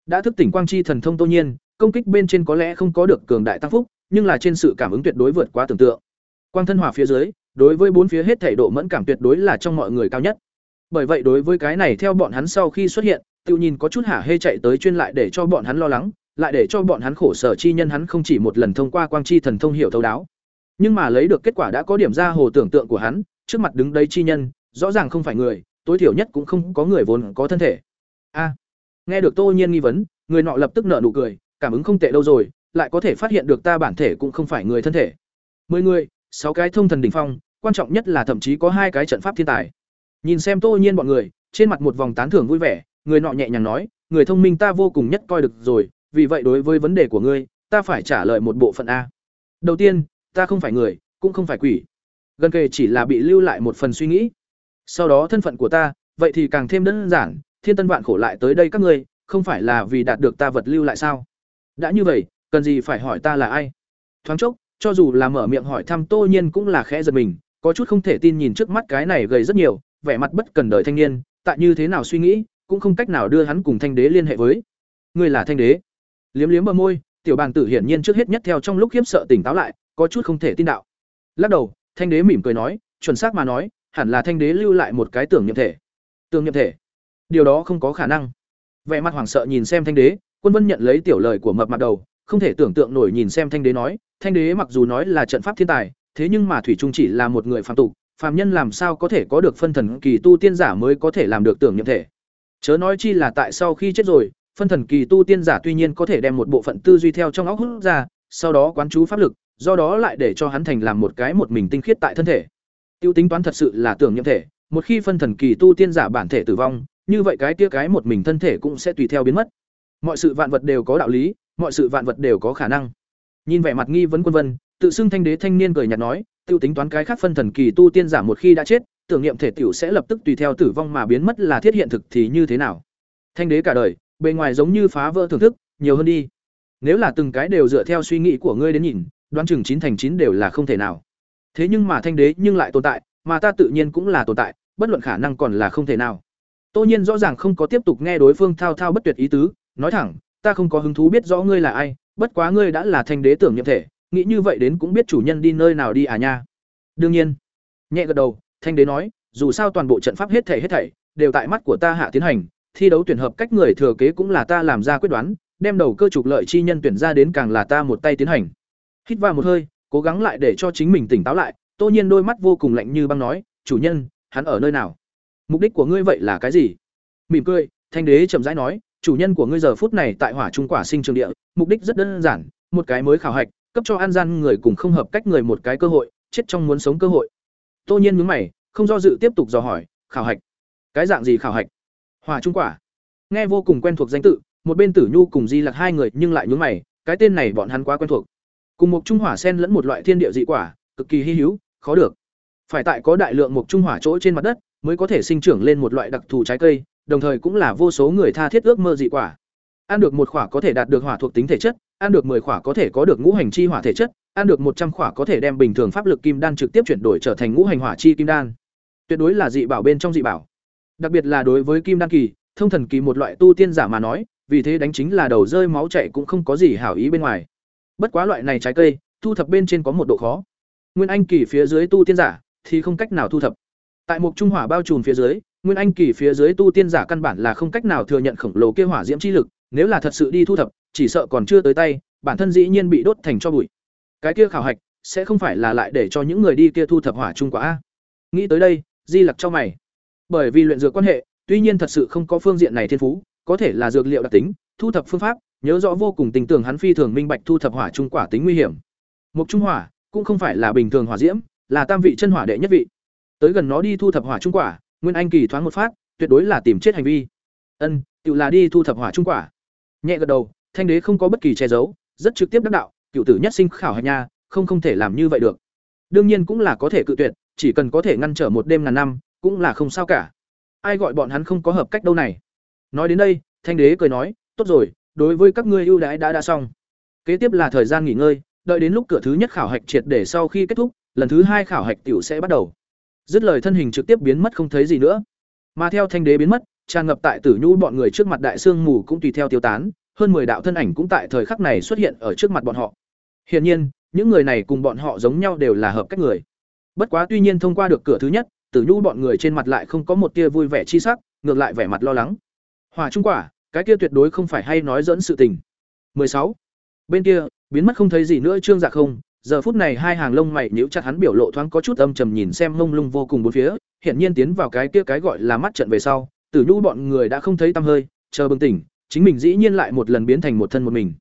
Đã thức tỉnh quang chi thần thông Tô Nhiên, công kích bên trên có lẽ không có được cường đại tăng phúc, nhưng là trên sự cảm ứng tuyệt đối vượt quá tưởng tượng. Quang thân hỏa phía dưới, đối với bốn phía hết thể độ mẫn cảm tuyệt đối là trong mọi người cao nhất. Bởi vậy đối với cái này theo bọn hắn sau khi xuất hiện, Tiêu nhìn có chút hả hê chạy tới chuyên lại để cho bọn hắn lo lắng, lại để cho bọn hắn khổ sở chi nhân hắn không chỉ một lần thông qua quang chi thần thông hiểu thấu đáo. Nhưng mà lấy được kết quả đã có điểm ra hồ tưởng tượng của hắn, trước mặt đứng đấy chi nhân, rõ ràng không phải người, tối thiểu nhất cũng không có người vốn có thân thể. A. nghe được Tô Nhiên nghi vấn, người nọ lập tức nở nụ cười, cảm ứng không tệ đâu rồi, lại có thể phát hiện được ta bản thể cũng không phải người thân thể. Mười người, sáu cái thông thần đỉnh phong, quan trọng nhất là thậm chí có hai cái trận pháp thiên tài. Nhìn xem Tô Nhiên bọn người, trên mặt một vòng tán thưởng vui vẻ, người nọ nhẹ nhàng nói, người thông minh ta vô cùng nhất coi được rồi, vì vậy đối với vấn đề của ngươi, ta phải trả lời một bộ phận a. Đầu tiên, ta không phải người, cũng không phải quỷ. Gần kề chỉ là bị lưu lại một phần suy nghĩ. Sau đó thân phận của ta, vậy thì càng thêm đơn giản, thiên tân vạn khổ lại tới đây các ngươi, không phải là vì đạt được ta vật lưu lại sao? Đã như vậy, cần gì phải hỏi ta là ai? Thoáng chốc, cho dù là mở miệng hỏi thăm Tô Nhiên cũng là khẽ giật mình, có chút không thể tin nhìn trước mắt cái này gầy rất nhiều, vẻ mặt bất cần đời thanh niên, tại như thế nào suy nghĩ, cũng không cách nào đưa hắn cùng thanh đế liên hệ với. Ngươi là thanh đế? Liếm liếm bờ môi, tiểu bàn tử hiển nhiên trước hết nhất theo trong lúc khiếp sợ tỉnh táo lại, có chút không thể tin đạo. Lắc đầu, thanh đế mỉm cười nói, chuẩn xác mà nói, hẳn là thanh đế lưu lại một cái tưởng niệm thể. Tưởng niệm thể? Điều đó không có khả năng. Vẻ mặt hoảng sợ nhìn xem thanh đế, Quân Vân nhận lấy tiểu lời của mập mặt đầu, không thể tưởng tượng nổi nhìn xem thanh đế nói, thanh đế mặc dù nói là trận pháp thiên tài, thế nhưng mà thủy trung chỉ là một người phạm tục, phàm nhân làm sao có thể có được phân thần kỳ tu tiên giả mới có thể làm được tưởng niệm thể. Chớ nói chi là tại sau khi chết rồi, phân thần kỳ tu tiên giả tuy nhiên có thể đem một bộ phận tư duy theo trong óc hút ra, sau đó quán chú pháp lực, do đó lại để cho hắn thành làm một cái một mình tinh khiết tại thân thể. Tiêu tính toán thật sự là tưởng nhiệm thể, một khi phân thần kỳ tu tiên giả bản thể tử vong, như vậy cái tia cái một mình thân thể cũng sẽ tùy theo biến mất. Mọi sự vạn vật đều có đạo lý, mọi sự vạn vật đều có khả năng. Nhìn vẻ mặt nghi vấn quân vân, tự xưng thanh đế thanh niên cười nhạt nói, tiêu tính toán cái khác phân thần kỳ tu tiên giả một khi đã chết, tưởng niệm thể tiểu sẽ lập tức tùy theo tử vong mà biến mất là thiết hiện thực thì như thế nào? Thanh đế cả đời, bề ngoài giống như phá vỡ thưởng thức, nhiều hơn đi. Nếu là từng cái đều dựa theo suy nghĩ của ngươi đến nhìn, đoán chừng chín thành chín đều là không thể nào. Thế nhưng mà thanh đế nhưng lại tồn tại, mà ta tự nhiên cũng là tồn tại, bất luận khả năng còn là không thể nào. Tô Nhiên rõ ràng không có tiếp tục nghe đối phương thao thao bất tuyệt ý tứ, nói thẳng, ta không có hứng thú biết rõ ngươi là ai, bất quá ngươi đã là thanh đế tưởng nhiệm thể, nghĩ như vậy đến cũng biết chủ nhân đi nơi nào đi à nha. Đương nhiên. Nhẹ gật đầu, thanh đế nói, dù sao toàn bộ trận pháp hết thảy hết thảy đều tại mắt của ta hạ tiến hành, thi đấu tuyển hợp cách người thừa kế cũng là ta làm ra quyết đoán, đem đầu cơ trục lợi chi nhân tuyển ra đến càng là ta một tay tiến hành. Hít vào một hơi, cố gắng lại để cho chính mình tỉnh táo lại, Tô Nhiên đôi mắt vô cùng lạnh như băng nói, "Chủ nhân, hắn ở nơi nào? Mục đích của ngươi vậy là cái gì?" Mỉm cười, Thanh đế chậm rãi nói, "Chủ nhân của ngươi giờ phút này tại Hỏa Trung Quả Sinh Trường Địa, mục đích rất đơn giản, một cái mới khảo hạch, cấp cho an gian người cùng không hợp cách người một cái cơ hội, chết trong muốn sống cơ hội." Tô Nhiên nhướng mày, không do dự tiếp tục dò hỏi, "Khảo hạch? Cái dạng gì khảo hạch?" Hỏa Trung Quả. Nghe vô cùng quen thuộc danh tự, một bên Tử Nhu cùng Di Lặc hai người nhưng lại nhướng mày, cái tên này bọn hắn quá quen thuộc. Cùng một trung hỏa sen lẫn một loại thiên địa dị quả, cực kỳ hy hữu, khó được. Phải tại có đại lượng một trung hỏa chỗ trên mặt đất, mới có thể sinh trưởng lên một loại đặc thù trái cây, đồng thời cũng là vô số người tha thiết ước mơ dị quả. Ăn được một quả có thể đạt được hỏa thuộc tính thể chất, ăn được 10 quả có thể có được ngũ hành chi hỏa thể chất, ăn được một trăm quả có thể đem bình thường pháp lực kim đan trực tiếp chuyển đổi trở thành ngũ hành hỏa chi kim đan. Tuyệt đối là dị bảo bên trong dị bảo. Đặc biệt là đối với kim đan kỳ, thông thần kỳ một loại tu tiên giả mà nói, vì thế đánh chính là đầu rơi máu chảy cũng không có gì hảo ý bên ngoài. Bất quá loại này trái cây, thu thập bên trên có một độ khó. Nguyên Anh kỳ phía dưới tu tiên giả thì không cách nào thu thập. Tại một trung hỏa bao trùm phía dưới, Nguyên Anh kỳ phía dưới tu tiên giả căn bản là không cách nào thừa nhận khổng lồ kia hỏa diễm chi lực, nếu là thật sự đi thu thập, chỉ sợ còn chưa tới tay, bản thân dĩ nhiên bị đốt thành cho bụi. Cái kia khảo hạch sẽ không phải là lại để cho những người đi kia thu thập hỏa trung quả a. Nghĩ tới đây, Di Lặc cho mày. Bởi vì luyện dược quan hệ, tuy nhiên thật sự không có phương diện này thiên phú, có thể là dược liệu đặc tính, thu thập phương pháp, nhớ rõ vô cùng tình tưởng hắn phi thường minh bạch thu thập hỏa trung quả tính nguy hiểm. Mục trung hỏa cũng không phải là bình thường hỏa diễm, là tam vị chân hỏa đệ nhất vị. Tới gần nó đi thu thập hỏa trung quả, Nguyên Anh kỳ thoáng một phát, tuyệt đối là tìm chết hành vi. Ân, tự là đi thu thập hỏa trung quả. Nhẹ gật đầu, Thanh đế không có bất kỳ che giấu, rất trực tiếp đắc đạo, cựu tử nhất sinh khảo hạch nha không không thể làm như vậy được. Đương nhiên cũng là có thể cự tuyệt chỉ cần có thể ngăn trở một đêm ngàn năm cũng là không sao cả. Ai gọi bọn hắn không có hợp cách đâu này. Nói đến đây thanh đế cười nói tốt rồi đối với các ngươi ưu đãi đã đã xong. Kế tiếp là thời gian nghỉ ngơi đợi đến lúc cửa thứ nhất khảo hạch triệt để sau khi kết thúc lần thứ hai khảo hạch tiểu sẽ bắt đầu dứt lời thân hình trực tiếp biến mất không thấy gì nữa. Mà theo thanh đế biến mất, tràn ngập tại tử nhu bọn người trước mặt đại sương mù cũng tùy theo tiêu tán, hơn mười đạo thân ảnh cũng tại thời khắc này xuất hiện ở trước mặt bọn họ. Hiển nhiên, những người này cùng bọn họ giống nhau đều là hợp cách người. Bất quá tuy nhiên thông qua được cửa thứ nhất, tử nhu bọn người trên mặt lại không có một tia vui vẻ chi sắc, ngược lại vẻ mặt lo lắng. Hòa trung quả, cái kia tuyệt đối không phải hay nói dẫn sự tình. 16. bên kia, biến mất không thấy gì nữa trương dạ không giờ phút này hai hàng lông mày nhíu chặt hắn biểu lộ thoáng có chút âm trầm nhìn xem mông lung vô cùng bốn phía, hiển nhiên tiến vào cái kia cái gọi là mắt trận về sau, tử nhu bọn người đã không thấy tăm hơi, chờ bừng tỉnh, chính mình dĩ nhiên lại một lần biến thành một thân một mình.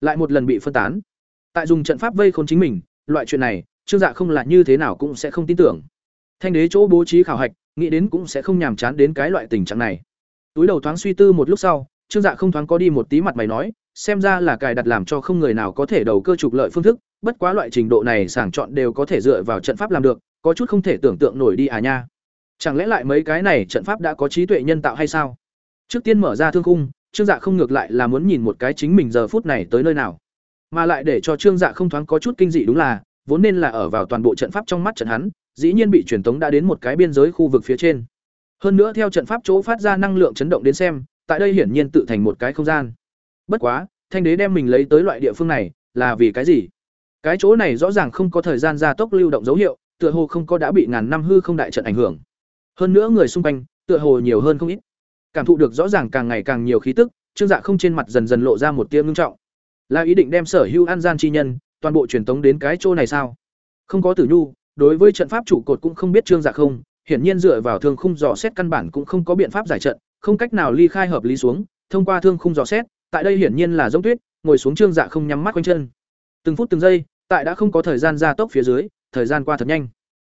Lại một lần bị phân tán. Tại dùng trận pháp vây khốn chính mình, loại chuyện này, trương dạ không là như thế nào cũng sẽ không tin tưởng. Thanh đế chỗ bố trí khảo hạch, nghĩ đến cũng sẽ không nhàm chán đến cái loại tình trạng này. Túi đầu thoáng suy tư một lúc sau, trương dạ không thoáng có đi một tí mặt mày nói xem ra là cài đặt làm cho không người nào có thể đầu cơ trục lợi phương thức, bất quá loại trình độ này sàng chọn đều có thể dựa vào trận pháp làm được, có chút không thể tưởng tượng nổi đi à nha. Chẳng lẽ lại mấy cái này trận pháp đã có trí tuệ nhân tạo hay sao? Trước tiên mở ra thương khung, trương dạ không ngược lại là muốn nhìn một cái chính mình giờ phút này tới nơi nào. Mà lại để cho trương dạ không thoáng có chút kinh dị đúng là, vốn nên là ở vào toàn bộ trận pháp trong mắt trận hắn, dĩ nhiên bị truyền tống đã đến một cái biên giới khu vực phía trên. Hơn nữa theo trận pháp chỗ phát ra năng lượng chấn động đến xem, tại đây hiển nhiên tự thành một cái không gian bất quá, thanh đế đem mình lấy tới loại địa phương này, là vì cái gì? Cái chỗ này rõ ràng không có thời gian gia tốc lưu động dấu hiệu, tựa hồ không có đã bị ngàn năm hư không đại trận ảnh hưởng. Hơn nữa người xung quanh, tựa hồ nhiều hơn không ít. Cảm thụ được rõ ràng càng ngày càng nhiều khí tức, trương dạ không trên mặt dần dần lộ ra một tia ngưng trọng. Là ý định đem sở hữu an gian chi nhân, toàn bộ truyền tống đến cái chỗ này sao? Không có tử nhu, đối với trận pháp chủ cột cũng không biết trương dạ không, hiển nhiên dựa vào thương khung dò xét căn bản cũng không có biện pháp giải trận, không cách nào ly khai hợp lý xuống, thông qua thương khung dò xét tại đây hiển nhiên là giống tuyết, ngồi xuống trương dạ không nhắm mắt quanh chân. Từng phút từng giây, tại đã không có thời gian gia tốc phía dưới, thời gian qua thật nhanh.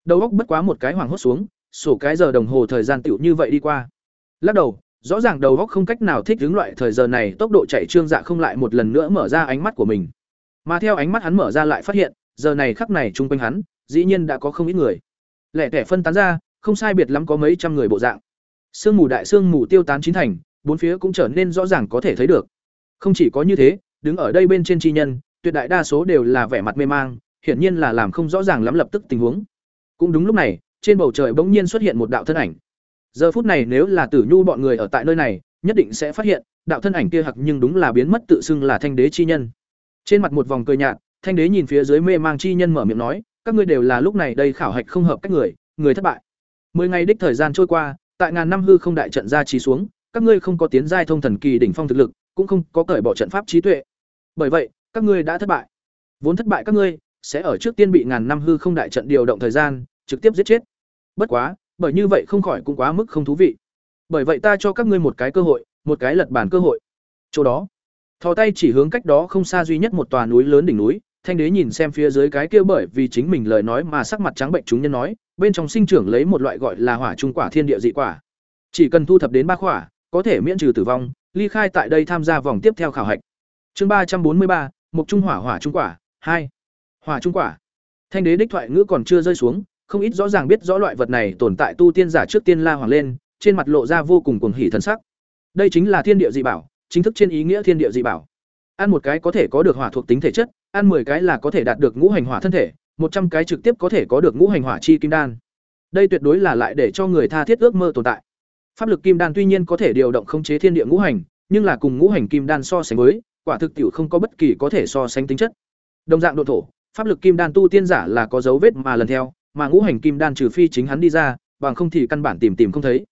Đầu óc bất quá một cái hoảng hốt xuống, sổ cái giờ đồng hồ thời gian tựu như vậy đi qua. Lắc đầu, rõ ràng đầu óc không cách nào thích ứng loại thời giờ này, tốc độ chạy trương dạ không lại một lần nữa mở ra ánh mắt của mình. Mà theo ánh mắt hắn mở ra lại phát hiện, giờ này khắc này chung quanh hắn, dĩ nhiên đã có không ít người. Lẻ tẻ phân tán ra, không sai biệt lắm có mấy trăm người bộ dạng. Sương mù đại sương mù tiêu tán chín thành, bốn phía cũng trở nên rõ ràng có thể thấy được không chỉ có như thế, đứng ở đây bên trên chi nhân, tuyệt đại đa số đều là vẻ mặt mê mang, hiển nhiên là làm không rõ ràng lắm lập tức tình huống. Cũng đúng lúc này, trên bầu trời bỗng nhiên xuất hiện một đạo thân ảnh. Giờ phút này nếu là tử nhu bọn người ở tại nơi này, nhất định sẽ phát hiện, đạo thân ảnh kia hặc nhưng đúng là biến mất tự xưng là thanh đế chi nhân. Trên mặt một vòng cười nhạt, thanh đế nhìn phía dưới mê mang chi nhân mở miệng nói, các ngươi đều là lúc này đây khảo hạch không hợp cách người người thất bại. Mười ngày đích thời gian trôi qua, tại ngàn năm hư không đại trận ra trí xuống, các ngươi không có tiến giai thông thần kỳ đỉnh phong thực lực cũng không có cởi bỏ trận pháp trí tuệ. Bởi vậy, các ngươi đã thất bại. Vốn thất bại các ngươi sẽ ở trước tiên bị ngàn năm hư không đại trận điều động thời gian, trực tiếp giết chết. Bất quá, bởi như vậy không khỏi cũng quá mức không thú vị. Bởi vậy ta cho các ngươi một cái cơ hội, một cái lật bản cơ hội. Chỗ đó, thò tay chỉ hướng cách đó không xa duy nhất một tòa núi lớn đỉnh núi, thanh đế nhìn xem phía dưới cái kia bởi vì chính mình lời nói mà sắc mặt trắng bệnh chúng nhân nói, bên trong sinh trưởng lấy một loại gọi là hỏa trung quả thiên địa dị quả. Chỉ cần thu thập đến ba quả có thể miễn trừ tử vong ly khai tại đây tham gia vòng tiếp theo khảo hạch. Chương ba trăm bốn mươi ba mục trung hỏa hỏa trung quả, hai. Hỏa trung quả. Thanh đế đích thoại ngữ còn chưa rơi xuống, không ít rõ ràng biết rõ loại vật này tồn tại tu tiên giả trước tiên la hoàng lên, trên mặt lộ ra vô cùng cuồng hỉ thần sắc. Đây chính là thiên địa dị bảo, chính thức trên ý nghĩa thiên địa dị bảo. Ăn một cái có thể có được hỏa thuộc tính thể chất, ăn 10 cái là có thể đạt được ngũ hành hỏa thân thể, một trăm cái trực tiếp có thể có được ngũ hành hỏa chi kim đan. Đây tuyệt đối là lại để cho người tha thiết ước mơ tồn tại pháp lực kim đan tuy nhiên có thể điều động khống chế thiên địa ngũ hành, nhưng là cùng ngũ hành kim đan so sánh với, quả thực tiểu không có bất kỳ có thể so sánh tính chất. Đồng dạng độ thổ, pháp lực kim đan tu tiên giả là có dấu vết mà lần theo, mà ngũ hành kim đan trừ phi chính hắn đi ra, bằng không thì căn bản tìm tìm không thấy.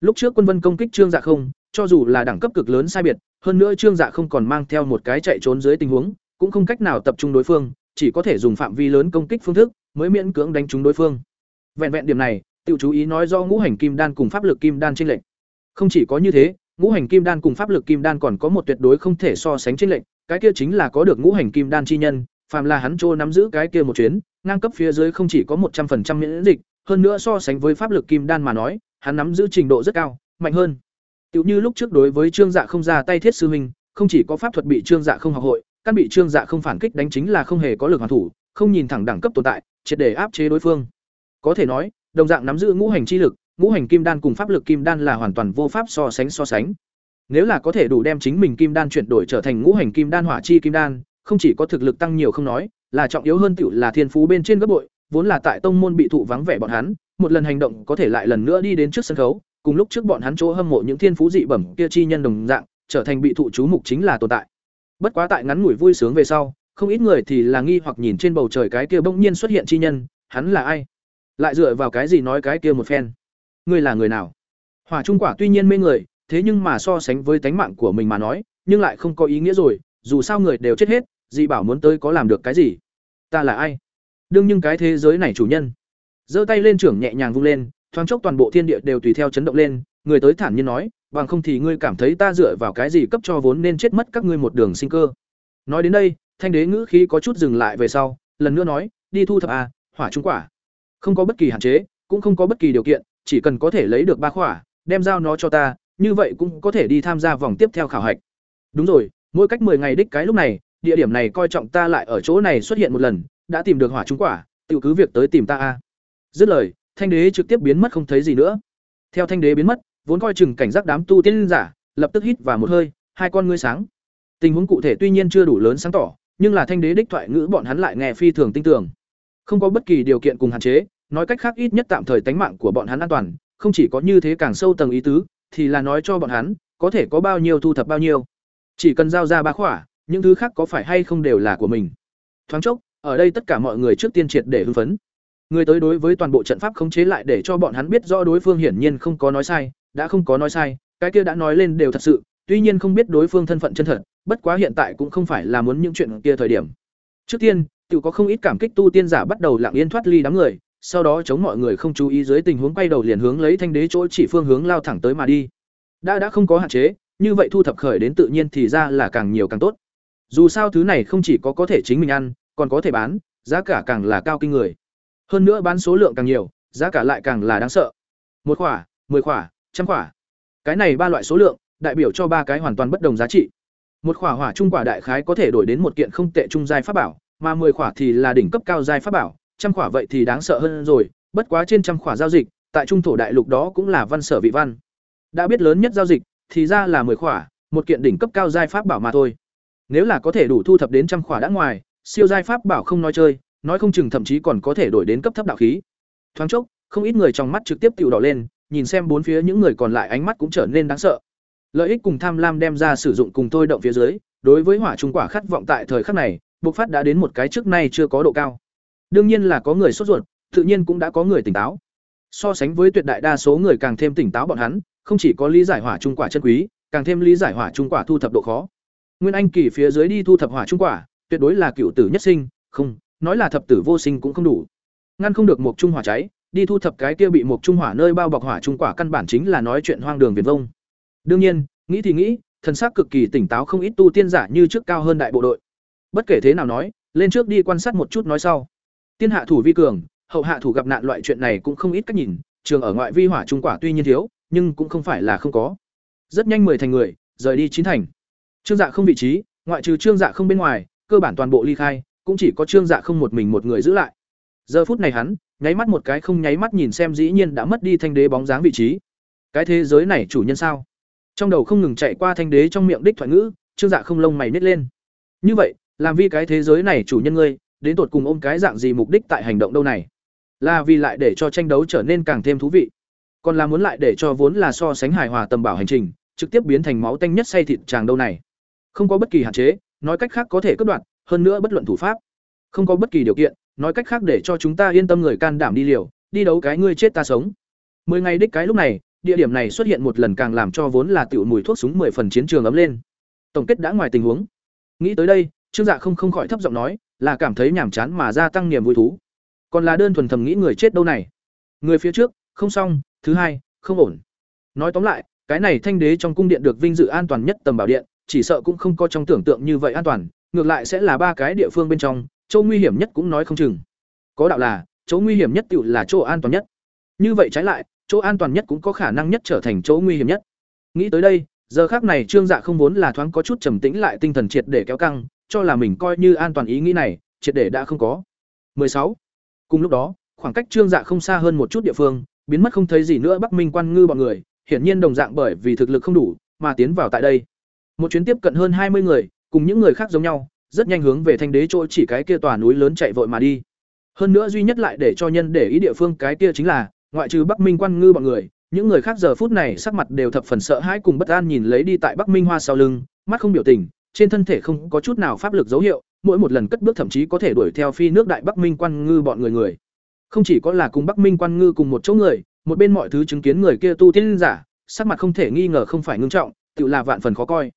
Lúc trước quân vân công kích trương dạ không, cho dù là đẳng cấp cực lớn sai biệt, hơn nữa trương dạ không còn mang theo một cái chạy trốn dưới tình huống, cũng không cách nào tập trung đối phương, chỉ có thể dùng phạm vi lớn công kích phương thức, mới miễn cưỡng đánh trúng đối phương. Vẹn vẹn điểm này Tiểu chú ý nói do ngũ hành kim đan cùng pháp lực kim đan trên lệnh không chỉ có như thế ngũ hành kim đan cùng pháp lực kim đan còn có một tuyệt đối không thể so sánh trên lệnh cái kia chính là có được ngũ hành kim đan chi nhân phàm là hắn trô nắm giữ cái kia một chuyến ngang cấp phía dưới không chỉ có một trăm linh miễn dịch hơn nữa so sánh với pháp lực kim đan mà nói hắn nắm giữ trình độ rất cao mạnh hơn. Tiểu như lúc trước đối với Trương Dạ không ra tay thiết sư huynh, không chỉ có pháp thuật bị Trương Dạ không học hội, căn bị trương dạ không phản kích đánh chính là không hề có lực hoàn thủ không nhìn thẳng đẳng cấp tồn tại triệt để áp chế đối phương. Có thể nói đồng dạng nắm giữ ngũ hành chi lực, ngũ hành kim đan cùng pháp lực kim đan là hoàn toàn vô pháp so sánh so sánh. Nếu là có thể đủ đem chính mình kim đan chuyển đổi trở thành ngũ hành kim đan hỏa chi kim đan, không chỉ có thực lực tăng nhiều không nói, là trọng yếu hơn tiểu là thiên phú bên trên gấp bội, vốn là tại tông môn bị thụ vắng vẻ bọn hắn, một lần hành động có thể lại lần nữa đi đến trước sân khấu, cùng lúc trước bọn hắn chỗ hâm mộ những thiên phú dị bẩm kia chi nhân đồng dạng, trở thành bị thụ chú mục chính là tồn tại. Bất quá tại ngắn ngủi vui sướng về sau, không ít người thì là nghi hoặc nhìn trên bầu trời cái kia bỗng nhiên xuất hiện chi nhân, hắn là ai? Lại dựa vào cái gì nói cái kia một phen? Ngươi là người nào? Hỏa trung quả tuy nhiên mê người, thế nhưng mà so sánh với tánh mạng của mình mà nói, nhưng lại không có ý nghĩa rồi, dù sao người đều chết hết, dị bảo muốn tới có làm được cái gì? Ta là ai? Đương nhưng cái thế giới này chủ nhân. Giơ tay lên trưởng nhẹ nhàng vung lên, thoáng chốc toàn bộ thiên địa đều tùy theo chấn động lên, người tới thản nhiên nói, bằng không thì ngươi cảm thấy ta dựa vào cái gì cấp cho vốn nên chết mất các ngươi một đường sinh cơ? Nói đến đây, thanh đế ngữ khí có chút dừng lại về sau, lần nữa nói, đi thu thập à? hỏa trung quả không có bất kỳ hạn chế, cũng không có bất kỳ điều kiện, chỉ cần có thể lấy được ba khỏa, đem giao nó cho ta, như vậy cũng có thể đi tham gia vòng tiếp theo khảo hạch. Đúng rồi, mỗi cách 10 ngày đích cái lúc này, địa điểm này coi trọng ta lại ở chỗ này xuất hiện một lần, đã tìm được hỏa trung quả tự cứ việc tới tìm ta a. Dứt lời, thanh đế trực tiếp biến mất không thấy gì nữa. Theo thanh đế biến mất, vốn coi chừng cảnh giác đám tu tiên giả, lập tức hít vào một hơi, hai con ngươi sáng. Tình huống cụ thể tuy nhiên chưa đủ lớn sáng tỏ, nhưng là thanh đế đích thoại ngữ bọn hắn lại nghe phi thường tin tưởng không có bất kỳ điều kiện cùng hạn chế, nói cách khác ít nhất tạm thời tánh mạng của bọn hắn an toàn, không chỉ có như thế càng sâu tầng ý tứ, thì là nói cho bọn hắn, có thể có bao nhiêu thu thập bao nhiêu. Chỉ cần giao ra ba khỏa, những thứ khác có phải hay không đều là của mình. Thoáng chốc, ở đây tất cả mọi người trước tiên triệt để hưng phấn. Người tới đối với toàn bộ trận pháp khống chế lại để cho bọn hắn biết rõ đối phương hiển nhiên không có nói sai, đã không có nói sai, cái kia đã nói lên đều thật sự, tuy nhiên không biết đối phương thân phận chân thật, bất quá hiện tại cũng không phải là muốn những chuyện kia thời điểm. Trước tiên tự có không ít cảm kích tu tiên giả bắt đầu lặng yên thoát ly đám người, sau đó chống mọi người không chú ý dưới tình huống quay đầu liền hướng lấy thanh đế chỗ chỉ phương hướng lao thẳng tới mà đi. Đã đã không có hạn chế, như vậy thu thập khởi đến tự nhiên thì ra là càng nhiều càng tốt. Dù sao thứ này không chỉ có có thể chính mình ăn, còn có thể bán, giá cả càng là cao kinh người. Hơn nữa bán số lượng càng nhiều, giá cả lại càng là đáng sợ. Một khỏa, mười khỏa, trăm khỏa. Cái này ba loại số lượng, đại biểu cho ba cái hoàn toàn bất đồng giá trị. Một khỏa hỏa trung quả đại khái có thể đổi đến một kiện không tệ trung giai pháp bảo mà mười khỏa thì là đỉnh cấp cao giai pháp bảo, trăm khỏa vậy thì đáng sợ hơn rồi, bất quá trên trăm khỏa giao dịch, tại trung thổ đại lục đó cũng là văn sở vị văn. Đã biết lớn nhất giao dịch thì ra là mười khỏa, một kiện đỉnh cấp cao giai pháp bảo mà thôi. Nếu là có thể đủ thu thập đến trăm khỏa đã ngoài, siêu giai pháp bảo không nói chơi, nói không chừng thậm chí còn có thể đổi đến cấp thấp đạo khí. Thoáng chốc, không ít người trong mắt trực tiếp tiểu đỏ lên, nhìn xem bốn phía những người còn lại ánh mắt cũng trở nên đáng sợ. Lợi ích cùng tham lam đem ra sử dụng cùng thôi động phía dưới, đối với hỏa trung quả khát vọng tại thời khắc này bộc phát đã đến một cái trước nay chưa có độ cao. Đương nhiên là có người sốt ruột, tự nhiên cũng đã có người tỉnh táo. So sánh với tuyệt đại đa số người càng thêm tỉnh táo bọn hắn, không chỉ có lý giải hỏa trung quả chân quý, càng thêm lý giải hỏa trung quả thu thập độ khó. Nguyên anh kỳ phía dưới đi thu thập hỏa trung quả, tuyệt đối là cựu tử nhất sinh, không, nói là thập tử vô sinh cũng không đủ. Ngăn không được một trung hỏa cháy, đi thu thập cái kia bị một trung hỏa nơi bao bọc hỏa trung quả căn bản chính là nói chuyện hoang đường viền vông. Đương nhiên, nghĩ thì nghĩ, thần sắc cực kỳ tỉnh táo không ít tu tiên giả như trước cao hơn đại bộ đội bất kể thế nào nói, lên trước đi quan sát một chút nói sau. Tiên hạ thủ vi cường, hậu hạ thủ gặp nạn loại chuyện này cũng không ít cách nhìn, trường ở ngoại vi hỏa trung quả tuy nhiên thiếu, nhưng cũng không phải là không có. Rất nhanh mười thành người, rời đi chín thành. Trương dạ không vị trí, ngoại trừ trương dạ không bên ngoài, cơ bản toàn bộ ly khai, cũng chỉ có trương dạ không một mình một người giữ lại. Giờ phút này hắn, nháy mắt một cái không nháy mắt nhìn xem dĩ nhiên đã mất đi thanh đế bóng dáng vị trí. Cái thế giới này chủ nhân sao? Trong đầu không ngừng chạy qua thanh đế trong miệng đích thoại ngữ, trương dạ không lông mày nít lên. Như vậy làm vì cái thế giới này chủ nhân ngươi, đến tột cùng ôm cái dạng gì mục đích tại hành động đâu này? Là vì lại để cho tranh đấu trở nên càng thêm thú vị. Còn là muốn lại để cho vốn là so sánh hài hòa tầm bảo hành trình, trực tiếp biến thành máu tanh nhất say thịt tràng đâu này? Không có bất kỳ hạn chế, nói cách khác có thể cất đoạn hơn nữa bất luận thủ pháp. Không có bất kỳ điều kiện, nói cách khác để cho chúng ta yên tâm người can đảm đi liều, đi đấu cái ngươi chết ta sống. Mười ngày đích cái lúc này, địa điểm này xuất hiện một lần càng làm cho vốn là tiểu mùi thuốc súng mười phần chiến trường ấm lên. Tổng kết đã ngoài tình huống. Nghĩ tới đây trương dạ không không khỏi thấp giọng nói, là cảm thấy nhàm chán mà gia tăng niềm vui thú. Còn là đơn thuần thầm nghĩ người chết đâu này. Người phía trước, không xong, thứ hai, không ổn. Nói tóm lại, cái này thanh đế trong cung điện được vinh dự an toàn nhất tầm bảo điện, chỉ sợ cũng không có trong tưởng tượng như vậy an toàn, ngược lại sẽ là ba cái địa phương bên trong, chỗ nguy hiểm nhất cũng nói không chừng. Có đạo là, chỗ nguy hiểm nhất tự là chỗ an toàn nhất. Như vậy trái lại, chỗ an toàn nhất cũng có khả năng nhất trở thành chỗ nguy hiểm nhất. Nghĩ tới đây, giờ khác này trương dạ không vốn là thoáng có chút trầm tĩnh lại tinh thần triệt để kéo căng cho là mình coi như an toàn ý nghĩ này, triệt để đã không có. 16. Cùng lúc đó, khoảng cách Trương Dạ không xa hơn một chút địa phương, biến mất không thấy gì nữa Bắc Minh Quan Ngư bọn người, hiển nhiên đồng dạng bởi vì thực lực không đủ, mà tiến vào tại đây. Một chuyến tiếp cận hơn hai mươi người, cùng những người khác giống nhau, rất nhanh hướng về Thanh Đế chỗ chỉ cái kia tòa núi lớn chạy vội mà đi. Hơn nữa duy nhất lại để cho nhân để ý địa phương cái kia chính là, ngoại trừ Bắc Minh Quan Ngư bọn người, những người khác giờ phút này sắc mặt đều thập phần sợ hãi cùng bất an nhìn lấy đi tại Bắc Minh Hoa sau lưng, mắt không biểu tình, trên thân thể không có chút nào pháp lực dấu hiệu, mỗi một lần cất bước thậm chí có thể đuổi theo phi nước đại Bắc Minh Quan Ngư bọn người người. Không chỉ có là cùng Bắc Minh Quan Ngư cùng một chỗ người, một bên mọi thứ chứng kiến người kia tu tiên giả, sắc mặt không thể nghi ngờ không phải ngưng trọng, tự là vạn phần khó coi.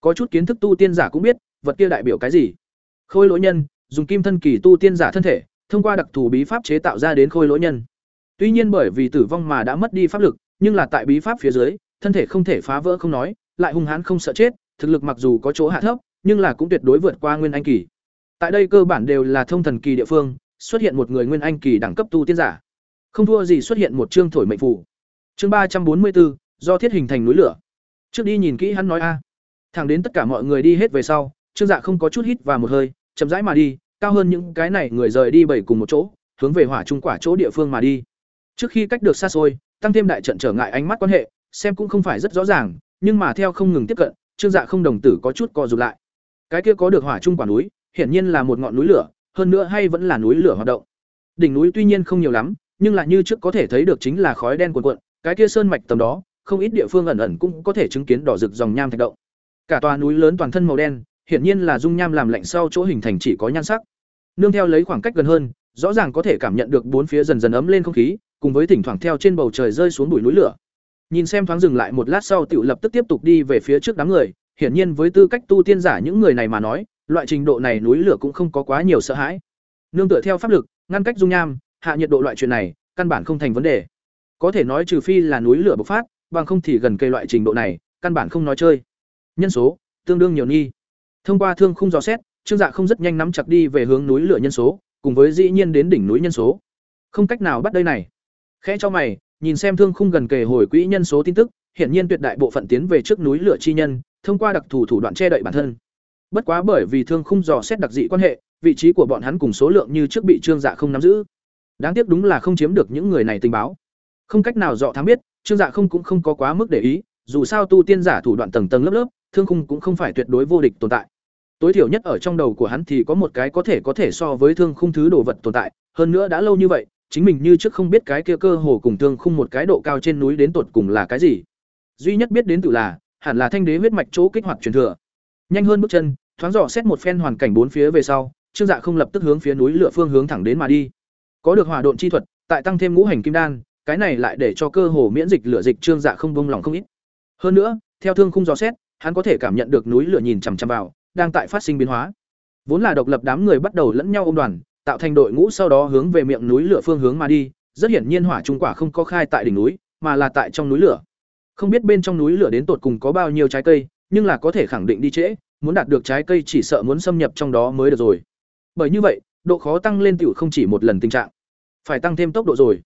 Có chút kiến thức tu tiên giả cũng biết, vật kia đại biểu cái gì. Khôi lỗi nhân, dùng kim thân kỳ tu tiên giả thân thể, thông qua đặc thù bí pháp chế tạo ra đến khôi lỗi nhân. Tuy nhiên bởi vì tử vong mà đã mất đi pháp lực, nhưng là tại bí pháp phía dưới, thân thể không thể phá vỡ không nói, lại hung hãn không sợ chết, thực lực mặc dù có chỗ hạ thấp, nhưng là cũng tuyệt đối vượt qua nguyên anh kỳ. Tại đây cơ bản đều là thông thần kỳ địa phương, xuất hiện một người nguyên anh kỳ đẳng cấp tu tiên giả. Không thua gì xuất hiện một chương thổi mệnh phù. Chương ba trăm bốn mươi bốn do thiết hình thành núi lửa. Trước đi nhìn kỹ hắn nói a. Thẳng đến tất cả mọi người đi hết về sau, Trương Dạ không có chút hít và một hơi, chậm rãi mà đi, cao hơn những cái này người rời đi bảy cùng một chỗ, hướng về hỏa trung quả chỗ địa phương mà đi. Trước khi cách được xa xôi, tăng thêm đại trận trở ngại ánh mắt quan hệ, xem cũng không phải rất rõ ràng, nhưng mà theo không ngừng tiếp cận, Trương Dạ không đồng tử có chút co rụt lại. Cái kia có được hỏa trung quả núi, hiển nhiên là một ngọn núi lửa, hơn nữa hay vẫn là núi lửa hoạt động. Đỉnh núi tuy nhiên không nhiều lắm, nhưng là như trước có thể thấy được chính là khói đen cuồn cuộn, cái kia sơn mạch tầm đó, không ít địa phương ẩn ẩn cũng có thể chứng kiến đỏ rực dòng nham thạch động. Cả tòa núi lớn toàn thân màu đen, hiển nhiên là dung nham làm lạnh sau chỗ hình thành chỉ có nhan sắc. Nương theo lấy khoảng cách gần hơn, rõ ràng có thể cảm nhận được bốn phía dần dần ấm lên không khí, cùng với thỉnh thoảng theo trên bầu trời rơi xuống bụi núi lửa. Nhìn xem thoáng dừng lại một lát sau tiểu lập tức tiếp tục đi về phía trước đám người, hiển nhiên với tư cách tu tiên giả những người này mà nói, loại trình độ này núi lửa cũng không có quá nhiều sợ hãi. Nương tựa theo pháp lực, ngăn cách dung nham, hạ nhiệt độ loại chuyện này, căn bản không thành vấn đề. Có thể nói trừ phi là núi lửa bộc phát, bằng không thì gần cây loại trình độ này, căn bản không nói chơi. Nhân số, tương đương nhiều nghi. Thông qua thương khung dò xét, Trương Dạ không rất nhanh nắm chặt đi về hướng núi lửa nhân số, cùng với dĩ nhiên đến đỉnh núi nhân số. Không cách nào bắt đây này. Khẽ cho mày, nhìn xem thương khung gần kề hồi quỹ nhân số tin tức, hiển nhiên tuyệt đại bộ phận tiến về trước núi lửa chi nhân, thông qua đặc thù thủ đoạn che đậy bản thân. Bất quá bởi vì thương khung dò xét đặc dị quan hệ, vị trí của bọn hắn cùng số lượng như trước bị Trương Dạ không nắm giữ. Đáng tiếc đúng là không chiếm được những người này tình báo. Không cách nào dọ thám biết, Trương Dạ không cũng không có quá mức để ý, dù sao tu tiên giả thủ đoạn tầng tầng lớp lớp, thương khung cũng không phải tuyệt đối vô địch tồn tại. Tối thiểu nhất ở trong đầu của hắn thì có một cái có thể có thể so với thương khung thứ đồ vật tồn tại, hơn nữa đã lâu như vậy, chính mình như trước không biết cái kia cơ hồ cùng thương khung một cái độ cao trên núi đến tột cùng là cái gì. Duy nhất biết đến tự là, hẳn là thanh đế huyết mạch chỗ kích hoạt truyền thừa. Nhanh hơn bước chân, thoáng dò xét một phen hoàn cảnh bốn phía về sau, Trương Dạ không lập tức hướng phía núi lửa phương hướng thẳng đến mà đi. Có được hỏa độn chi thuật, tại tăng thêm ngũ hành kim đan, cái này lại để cho cơ hồ miễn dịch lửa dịch Trương Dạ không bông lòng không ít. Hơn nữa, theo thương khung dò xét, hắn có thể cảm nhận được núi lửa nhìn chằm chằm vào, đang tại phát sinh biến hóa. Vốn là độc lập đám người bắt đầu lẫn nhau ôm đoàn, tạo thành đội ngũ sau đó hướng về miệng núi lửa phương hướng mà đi, rất hiển nhiên hỏa trung quả không có khai tại đỉnh núi, mà là tại trong núi lửa. Không biết bên trong núi lửa đến tột cùng có bao nhiêu trái cây, nhưng là có thể khẳng định đi trễ, muốn đạt được trái cây chỉ sợ muốn xâm nhập trong đó mới được rồi. Bởi như vậy, độ khó tăng lên tiểu không chỉ một lần tình trạng, phải tăng thêm tốc độ rồi.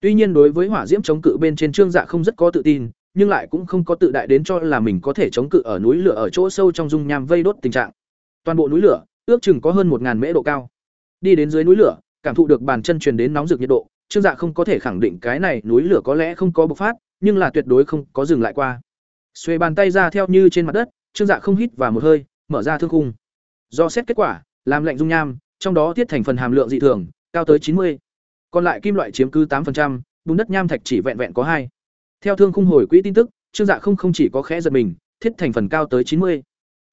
Tuy nhiên đối với hỏa diễm chống cự bên trên trương dạ không rất có tự tin, nhưng lại cũng không có tự đại đến cho là mình có thể chống cự ở núi lửa ở chỗ sâu trong dung nham vây đốt tình trạng. Toàn bộ núi lửa, ước chừng có hơn một ngàn mễ độ cao. Đi đến dưới núi lửa, cảm thụ được bàn chân truyền đến nóng rực nhiệt độ, Trương Dạ không có thể khẳng định cái này núi lửa có lẽ không có bộc phát, nhưng là tuyệt đối không có dừng lại qua. Xuê bàn tay ra theo như trên mặt đất, Trương Dạ không hít vào một hơi, mở ra thương khung. Do xét kết quả, làm lạnh dung nham, trong đó tiết thành phần hàm lượng dị thường, cao tới chín mươi. Còn lại kim loại chiếm cứ 8%, bùn đất nham thạch chỉ vẹn vẹn có hai. Theo thương khung hồi quỹ tin tức, Trương Dạ không không chỉ có khẽ giật mình, thiết thành phần cao tới chín mươi.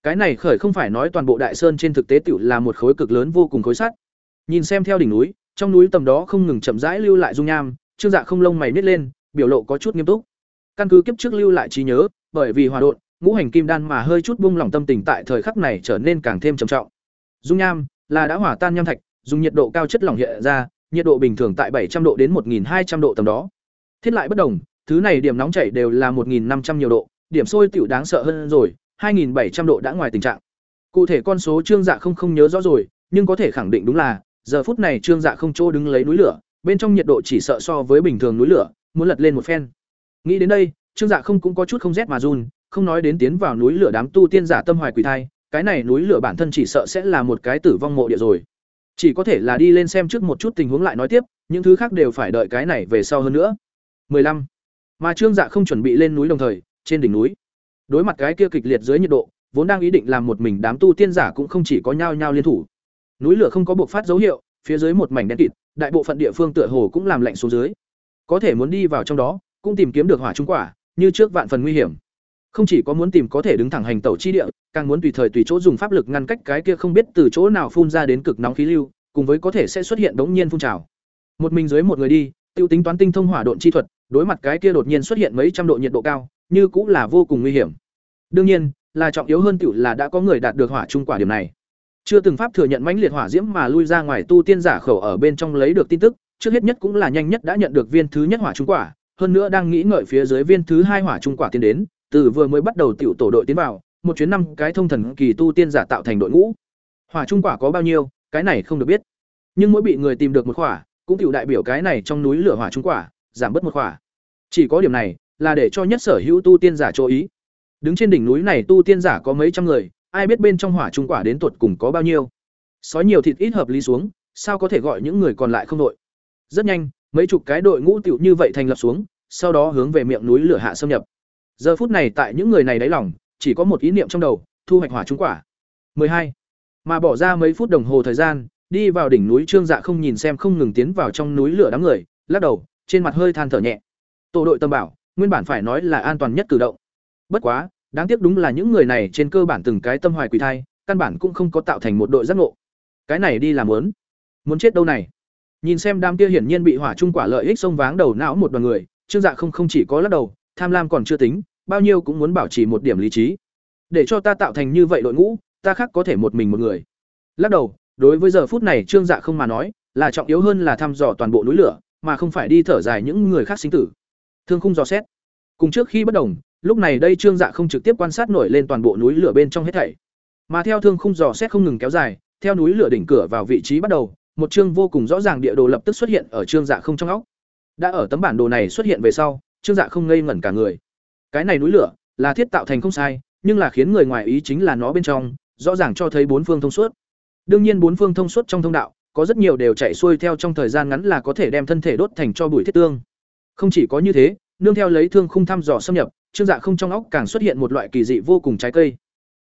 Cái này khởi không phải nói toàn bộ đại sơn trên thực tế tiểu là một khối cực lớn vô cùng khối sắt. Nhìn xem theo đỉnh núi, trong núi tầm đó không ngừng chậm rãi lưu lại dung nham, Trương Dạ không lông mày nít lên, biểu lộ có chút nghiêm túc. Căn cứ kiếp trước lưu lại trí nhớ, bởi vì hòa đột ngũ hành kim đan mà hơi chút buông lỏng tâm tình tại thời khắc này trở nên càng thêm trầm trọng. Dung nham là đã hỏa tan nham thạch, dùng nhiệt độ cao chất lỏng hiện ra, nhiệt độ bình thường tại 700 độ đến 1200 độ tầm đó. Thiết lại bất đồng, thứ này điểm nóng chảy đều là 1500 nhiều độ, điểm sôi tiểu đáng sợ hơn rồi, 2700 độ đã ngoài tình trạng. Cụ thể con số Trương Dạ không không nhớ rõ rồi, nhưng có thể khẳng định đúng là, giờ phút này Trương Dạ không chỗ đứng lấy núi lửa, bên trong nhiệt độ chỉ sợ so với bình thường núi lửa, muốn lật lên một phen. Nghĩ đến đây, Trương Dạ không cũng có chút không rét mà run, không nói đến tiến vào núi lửa đám tu tiên giả tâm hoài quỷ thai, cái này núi lửa bản thân chỉ sợ sẽ là một cái tử vong mộ địa rồi. Chỉ có thể là đi lên xem trước một chút tình huống lại nói tiếp, những thứ khác đều phải đợi cái này về sau hơn nữa. 15. Mà Trương Dạ không chuẩn bị lên núi đồng thời, trên đỉnh núi, đối mặt cái kia kịch liệt dưới nhiệt độ, vốn đang ý định làm một mình đám tu tiên giả cũng không chỉ có nhao nhao liên thủ. Núi lửa không có bộc phát dấu hiệu, phía dưới một mảnh đen kịt, đại bộ phận địa phương tựa hồ cũng làm lạnh xuống dưới. Có thể muốn đi vào trong đó, cũng tìm kiếm được hỏa trung quả, như trước vạn phần nguy hiểm. Không chỉ có muốn tìm có thể đứng thẳng hành tẩu chi địa, càng muốn tùy thời tùy chỗ dùng pháp lực ngăn cách cái kia không biết từ chỗ nào phun ra đến cực nóng khí lưu, cùng với có thể sẽ xuất hiện đống nhiên phun trào. Một mình dưới một người đi, tiêu tính toán tinh thông hỏa độn chi thuật, đối mặt cái kia đột nhiên xuất hiện mấy trăm độ nhiệt độ cao, như cũng là vô cùng nguy hiểm. Đương nhiên, là trọng yếu hơn tiểu là đã có người đạt được hỏa trung quả điểm này. Chưa từng pháp thừa nhận mãnh liệt hỏa diễm mà lui ra ngoài tu tiên giả khẩu ở bên trong lấy được tin tức, trước hết nhất cũng là nhanh nhất đã nhận được viên thứ nhất hỏa trung quả, hơn nữa đang nghĩ ngợi phía dưới viên thứ hai hỏa trung quả tiến đến, từ vừa mới bắt đầu tiểu tổ đội tiến vào, một chuyến năm cái thông thần kỳ tu tiên giả tạo thành đội ngũ. Hỏa trung quả có bao nhiêu, cái này không được biết. Nhưng mỗi bị người tìm được một quả, cũng tiểu đại biểu cái này trong núi lửa hỏa trung quả, giảm bớt một quả. Chỉ có điểm này, là để cho nhất sở hữu tu tiên giả chú ý. Đứng trên đỉnh núi này tu tiên giả có mấy trăm người, ai biết bên trong hỏa trung quả đến tuột cùng có bao nhiêu. Sói nhiều thịt ít hợp lý xuống, sao có thể gọi những người còn lại không đội. Rất nhanh, mấy chục cái đội ngũ tiểu như vậy thành lập xuống, sau đó hướng về miệng núi lửa hạ xâm nhập. Giờ phút này tại những người này đáy lòng, chỉ có một ý niệm trong đầu, thu hoạch hỏa trung quả. 12. Mà bỏ ra mấy phút đồng hồ thời gian, đi vào đỉnh núi Trương Dạ không nhìn xem không ngừng tiến vào trong núi lửa đám người, lắc đầu, trên mặt hơi than thở nhẹ. Tổ đội tâm bảo, nguyên bản phải nói là an toàn nhất cử động. Bất quá, đáng tiếc đúng là những người này trên cơ bản từng cái tâm hoài quỷ thai, căn bản cũng không có tạo thành một đội giác ngộ. Cái này đi làm muốn, muốn chết đâu này. Nhìn xem đám kia hiển nhiên bị hỏa trung quả lợi ích xông váng đầu não một đoàn người, Trương Dạ không không chỉ có lắc đầu, tham lam còn chưa tính, bao nhiêu cũng muốn bảo trì một điểm lý trí. Để cho ta tạo thành như vậy đội ngũ, ta khác có thể một mình một người. Lắc đầu, đối với giờ phút này Trương Dạ không mà nói, là trọng yếu hơn là thăm dò toàn bộ núi lửa, mà không phải đi thở dài những người khác sinh tử. Thương khung dò xét. Cùng trước khi bất đồng, lúc này đây Trương Dạ không trực tiếp quan sát nổi lên toàn bộ núi lửa bên trong hết thảy. Mà theo thương khung dò xét không ngừng kéo dài, theo núi lửa đỉnh cửa vào vị trí bắt đầu, một chương vô cùng rõ ràng địa đồ lập tức xuất hiện ở Trương Dạ không trong óc. Đã ở tấm bản đồ này xuất hiện về sau, Trương Dạ không ngây ngẩn cả người. Cái này núi lửa là thiết tạo thành không sai, nhưng là khiến người ngoài ý chính là nó bên trong, rõ ràng cho thấy bốn phương thông suốt. Đương nhiên bốn phương thông suốt trong thông đạo, có rất nhiều đều chạy xuôi theo trong thời gian ngắn là có thể đem thân thể đốt thành cho bụi thiết tương. Không chỉ có như thế, nương theo lấy thương khung thăm dò xâm nhập, Trương Dạ không trong óc càng xuất hiện một loại kỳ dị vô cùng trái cây.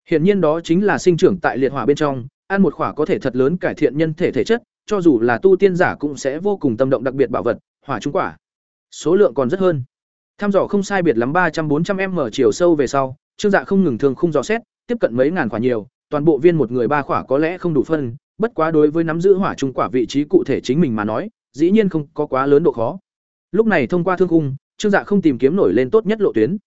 Hiển nhiên đó chính là sinh trưởng tại liệt hỏa bên trong, ăn một quả có thể thật lớn cải thiện nhân thể thể chất, cho dù là tu tiên giả cũng sẽ vô cùng tâm động đặc biệt bảo vật, hỏa trung quả. Số lượng còn rất hơn. Tham dò không sai biệt lắm ba trăm bốn trăm m chiều sâu về sau, Trương Dạ không ngừng thường khung dò xét, tiếp cận mấy ngàn quả nhiều, toàn bộ viên một người ba quả có lẽ không đủ phân, bất quá đối với nắm giữ hỏa trung quả vị trí cụ thể chính mình mà nói, dĩ nhiên không có quá lớn độ khó. Lúc này thông qua thương khung, Trương Dạ không tìm kiếm nổi lên tốt nhất lộ tuyến.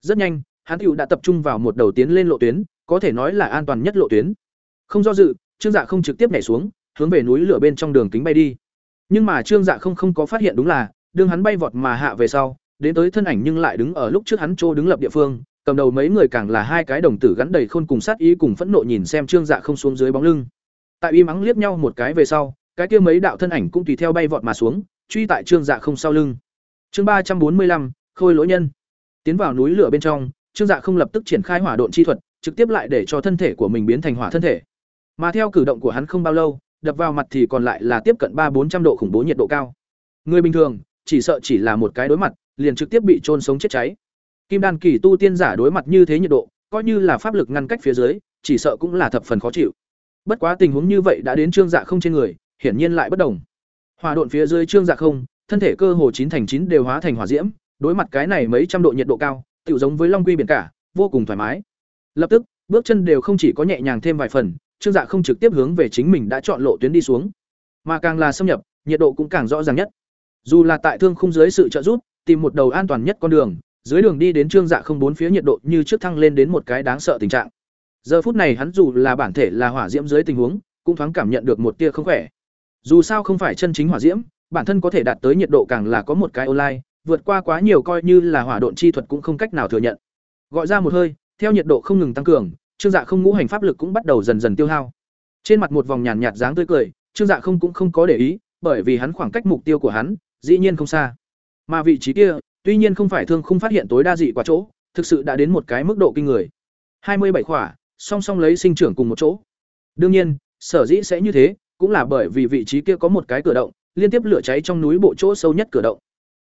Rất nhanh, hắn hữu đã tập trung vào một đầu tiến lên lộ tuyến, có thể nói là an toàn nhất lộ tuyến. Không do dự, Trương Dạ không trực tiếp nhảy xuống, hướng về núi lửa bên trong đường kính bay đi. Nhưng mà Trương Dạ không không có phát hiện đúng là, đương hắn bay vọt mà hạ về sau, đến tới thân ảnh nhưng lại đứng ở lúc trước hắn trô đứng lập địa phương, cầm đầu mấy người càng là hai cái đồng tử gắn đầy khôn cùng sát ý cùng phẫn nộ nhìn xem Trương Dạ không xuống dưới bóng lưng. Tại y mắng liếc nhau một cái về sau, cái kia mấy đạo thân ảnh cũng tùy theo bay vọt mà xuống, truy tại Trương Dạ không sau lưng. Chương ba trăm bốn mươi lăm Khôi lỗi nhân. Tiến vào núi lửa bên trong, Trương Dạ không lập tức triển khai hỏa độn chi thuật, trực tiếp lại để cho thân thể của mình biến thành hỏa thân thể. Mà theo cử động của hắn không bao lâu, đập vào mặt thì còn lại là tiếp cận ba bốn trăm độ khủng bố nhiệt độ cao. Người bình thường, chỉ sợ chỉ là một cái đối mặt, liền trực tiếp bị trôn sống chết cháy. Kim đan kỳ tu tiên giả đối mặt như thế nhiệt độ, coi như là pháp lực ngăn cách phía dưới, chỉ sợ cũng là thập phần khó chịu. Bất quá tình huống như vậy đã đến trương dạ không trên người, hiển nhiên lại bất đồng. Hỏa độn phía dưới trương dạ không, thân thể cơ hồ chín thành chín đều hóa thành hỏa diễm, đối mặt cái này mấy trăm độ nhiệt độ cao, tựu giống với long quy biển cả, vô cùng thoải mái. Lập tức, bước chân đều không chỉ có nhẹ nhàng thêm vài phần, trương dạ không trực tiếp hướng về chính mình đã chọn lộ tuyến đi xuống. Mà càng là xâm nhập, nhiệt độ cũng càng rõ ràng nhất. Dù là tại thương khung dưới sự trợ giúp, tìm một đầu an toàn nhất con đường, dưới đường đi đến trương dạ không bốn phía nhiệt độ như trước thăng lên đến một cái đáng sợ tình trạng. Giờ phút này hắn dù là bản thể là hỏa diễm dưới tình huống, cũng thoáng cảm nhận được một tia không khỏe. Dù sao không phải chân chính hỏa diễm, bản thân có thể đạt tới nhiệt độ càng là có một cái online, vượt qua quá nhiều coi như là hỏa độn chi thuật cũng không cách nào thừa nhận. Gọi ra một hơi, theo nhiệt độ không ngừng tăng cường, Trương Dạ không ngũ hành pháp lực cũng bắt đầu dần dần tiêu hao. Trên mặt một vòng nhàn nhạt dáng tươi cười, Trương Dạ không cũng không có để ý, bởi vì hắn khoảng cách mục tiêu của hắn dĩ nhiên không xa. Mà vị trí kia, tuy nhiên không phải thương không phát hiện tối đa dị quá chỗ, thực sự đã đến một cái mức độ kinh người. hai mươi bảy khỏa, song song lấy sinh trưởng cùng một chỗ. Đương nhiên, sở dĩ sẽ như thế, cũng là bởi vì vị trí kia có một cái cửa động, liên tiếp lửa cháy trong núi bộ chỗ sâu nhất cửa động.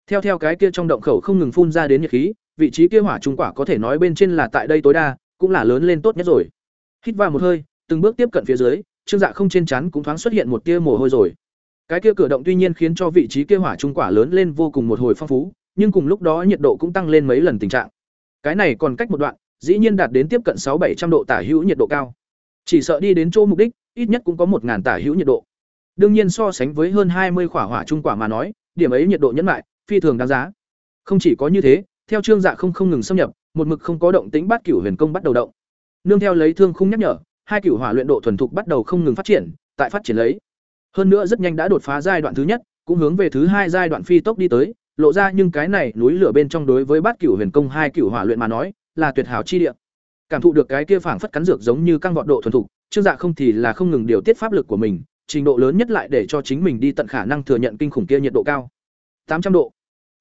Theo theo cái kia trong động khẩu không ngừng phun ra đến nhiệt khí, vị trí kia hỏa trung quả có thể nói bên trên là tại đây tối đa, cũng là lớn lên tốt nhất rồi. Hít vào một hơi, từng bước tiếp cận phía dưới, Trương Dạ không trên chắn cũng thoáng xuất hiện một tia mồ hôi rồi. Cái kia cửa động tuy nhiên khiến cho vị trí kia hỏa trung quả lớn lên vô cùng một hồi phong phú, nhưng cùng lúc đó nhiệt độ cũng tăng lên mấy lần tình trạng. Cái này còn cách một đoạn, dĩ nhiên đạt đến tiếp cận sáu bảy trăm độ tả hữu nhiệt độ cao. Chỉ sợ đi đến chỗ mục đích, ít nhất cũng có một ngàn tả hữu nhiệt độ. Đương nhiên so sánh với hơn hai mươi quả hỏa trung quả mà nói, điểm ấy nhiệt độ nhẫn lại, phi thường đáng giá. Không chỉ có như thế, theo Trương Dạ không không ngừng xâm nhập, một mực không có động tĩnh bát cửu huyền công bắt đầu động. Nương theo lấy thương khung nhắc nhở, hai cửu hỏa luyện độ thuần thục bắt đầu không ngừng phát triển, tại phát triển lấy. Hơn nữa rất nhanh đã đột phá giai đoạn thứ nhất, cũng hướng về thứ hai giai đoạn phi tốc đi tới, lộ ra nhưng cái này núi lửa bên trong đối với bát cửu huyền công hai cửu hỏa luyện mà nói, là tuyệt hảo chi địa. Cảm thụ được cái kia phảng phất cắn dược giống như căng vọt độ thuần thục, Trương Dạ không thì là không ngừng điều tiết pháp lực của mình, trình độ lớn nhất lại để cho chính mình đi tận khả năng thừa nhận kinh khủng kia nhiệt độ cao tám trăm độ.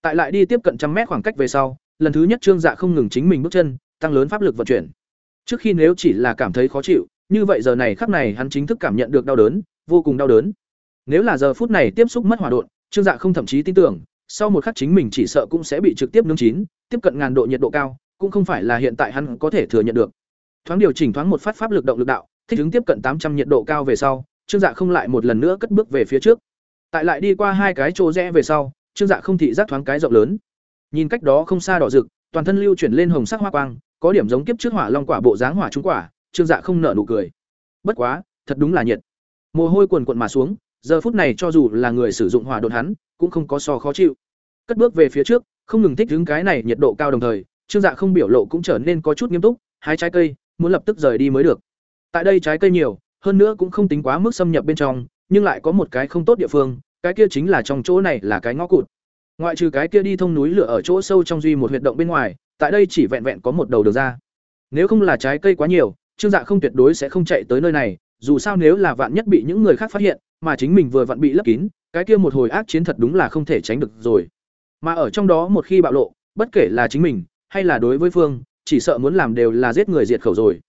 Tại lại đi tiếp cận trăm mét khoảng cách về sau, lần thứ nhất Trương Dạ không ngừng chính mình bước chân, tăng lớn pháp lực vận chuyển. Trước khi nếu chỉ là cảm thấy khó chịu, như vậy giờ này khắc này hắn chính thức cảm nhận được đau đớn, vô cùng đau đớn. Nếu là giờ phút này tiếp xúc mất hỏa độn, Trương Dạ không thậm chí tin tưởng, sau một khắc chính mình chỉ sợ cũng sẽ bị trực tiếp nướng chín, tiếp cận ngàn độ nhiệt độ cao, cũng không phải là hiện tại hắn có thể thừa nhận được. Thoáng điều chỉnh thoáng một phát pháp lực động lực đạo, thích ứng tiếp cận tám trăm nhiệt độ cao về sau, Trương Dạ không lại một lần nữa cất bước về phía trước. Tại lại đi qua hai cái chỗ rẽ về sau, Trương Dạ không thị giác thoáng cái rộng lớn. Nhìn cách đó không xa đỏ rực, toàn thân lưu chuyển lên hồng sắc hoa quang, có điểm giống kiếp trước hỏa long quả bộ dáng hỏa trúng quả, Trương Dạ không nở nụ cười. Bất quá, thật đúng là nhiệt. Mồ hôi quần cuộn mà xuống, giờ phút này cho dù là người sử dụng hỏa đột hắn, cũng không có so khó chịu. Cất bước về phía trước, không ngừng thích đứng cái này nhiệt độ cao đồng thời, Trương Dạ không biểu lộ cũng trở nên có chút nghiêm túc, hái trái cây, muốn lập tức rời đi mới được. Tại đây trái cây nhiều, hơn nữa cũng không tính quá mức xâm nhập bên trong, nhưng lại có một cái không tốt địa phương, cái kia chính là trong chỗ này là cái ngõ cụt. Ngoại trừ cái kia đi thông núi lửa ở chỗ sâu trong duy một huyệt động bên ngoài, tại đây chỉ vẹn vẹn có một đầu đường ra. Nếu không là trái cây quá nhiều, Trương Dạ không tuyệt đối sẽ không chạy tới nơi này, dù sao nếu là vạn nhất bị những người khác phát hiện, mà chính mình vừa vặn bị lấp kín, cái kia một hồi ác chiến thật đúng là không thể tránh được rồi. Mà ở trong đó một khi bạo lộ, bất kể là chính mình hay là đối với phương, chỉ sợ muốn làm đều là giết người diệt khẩu rồi.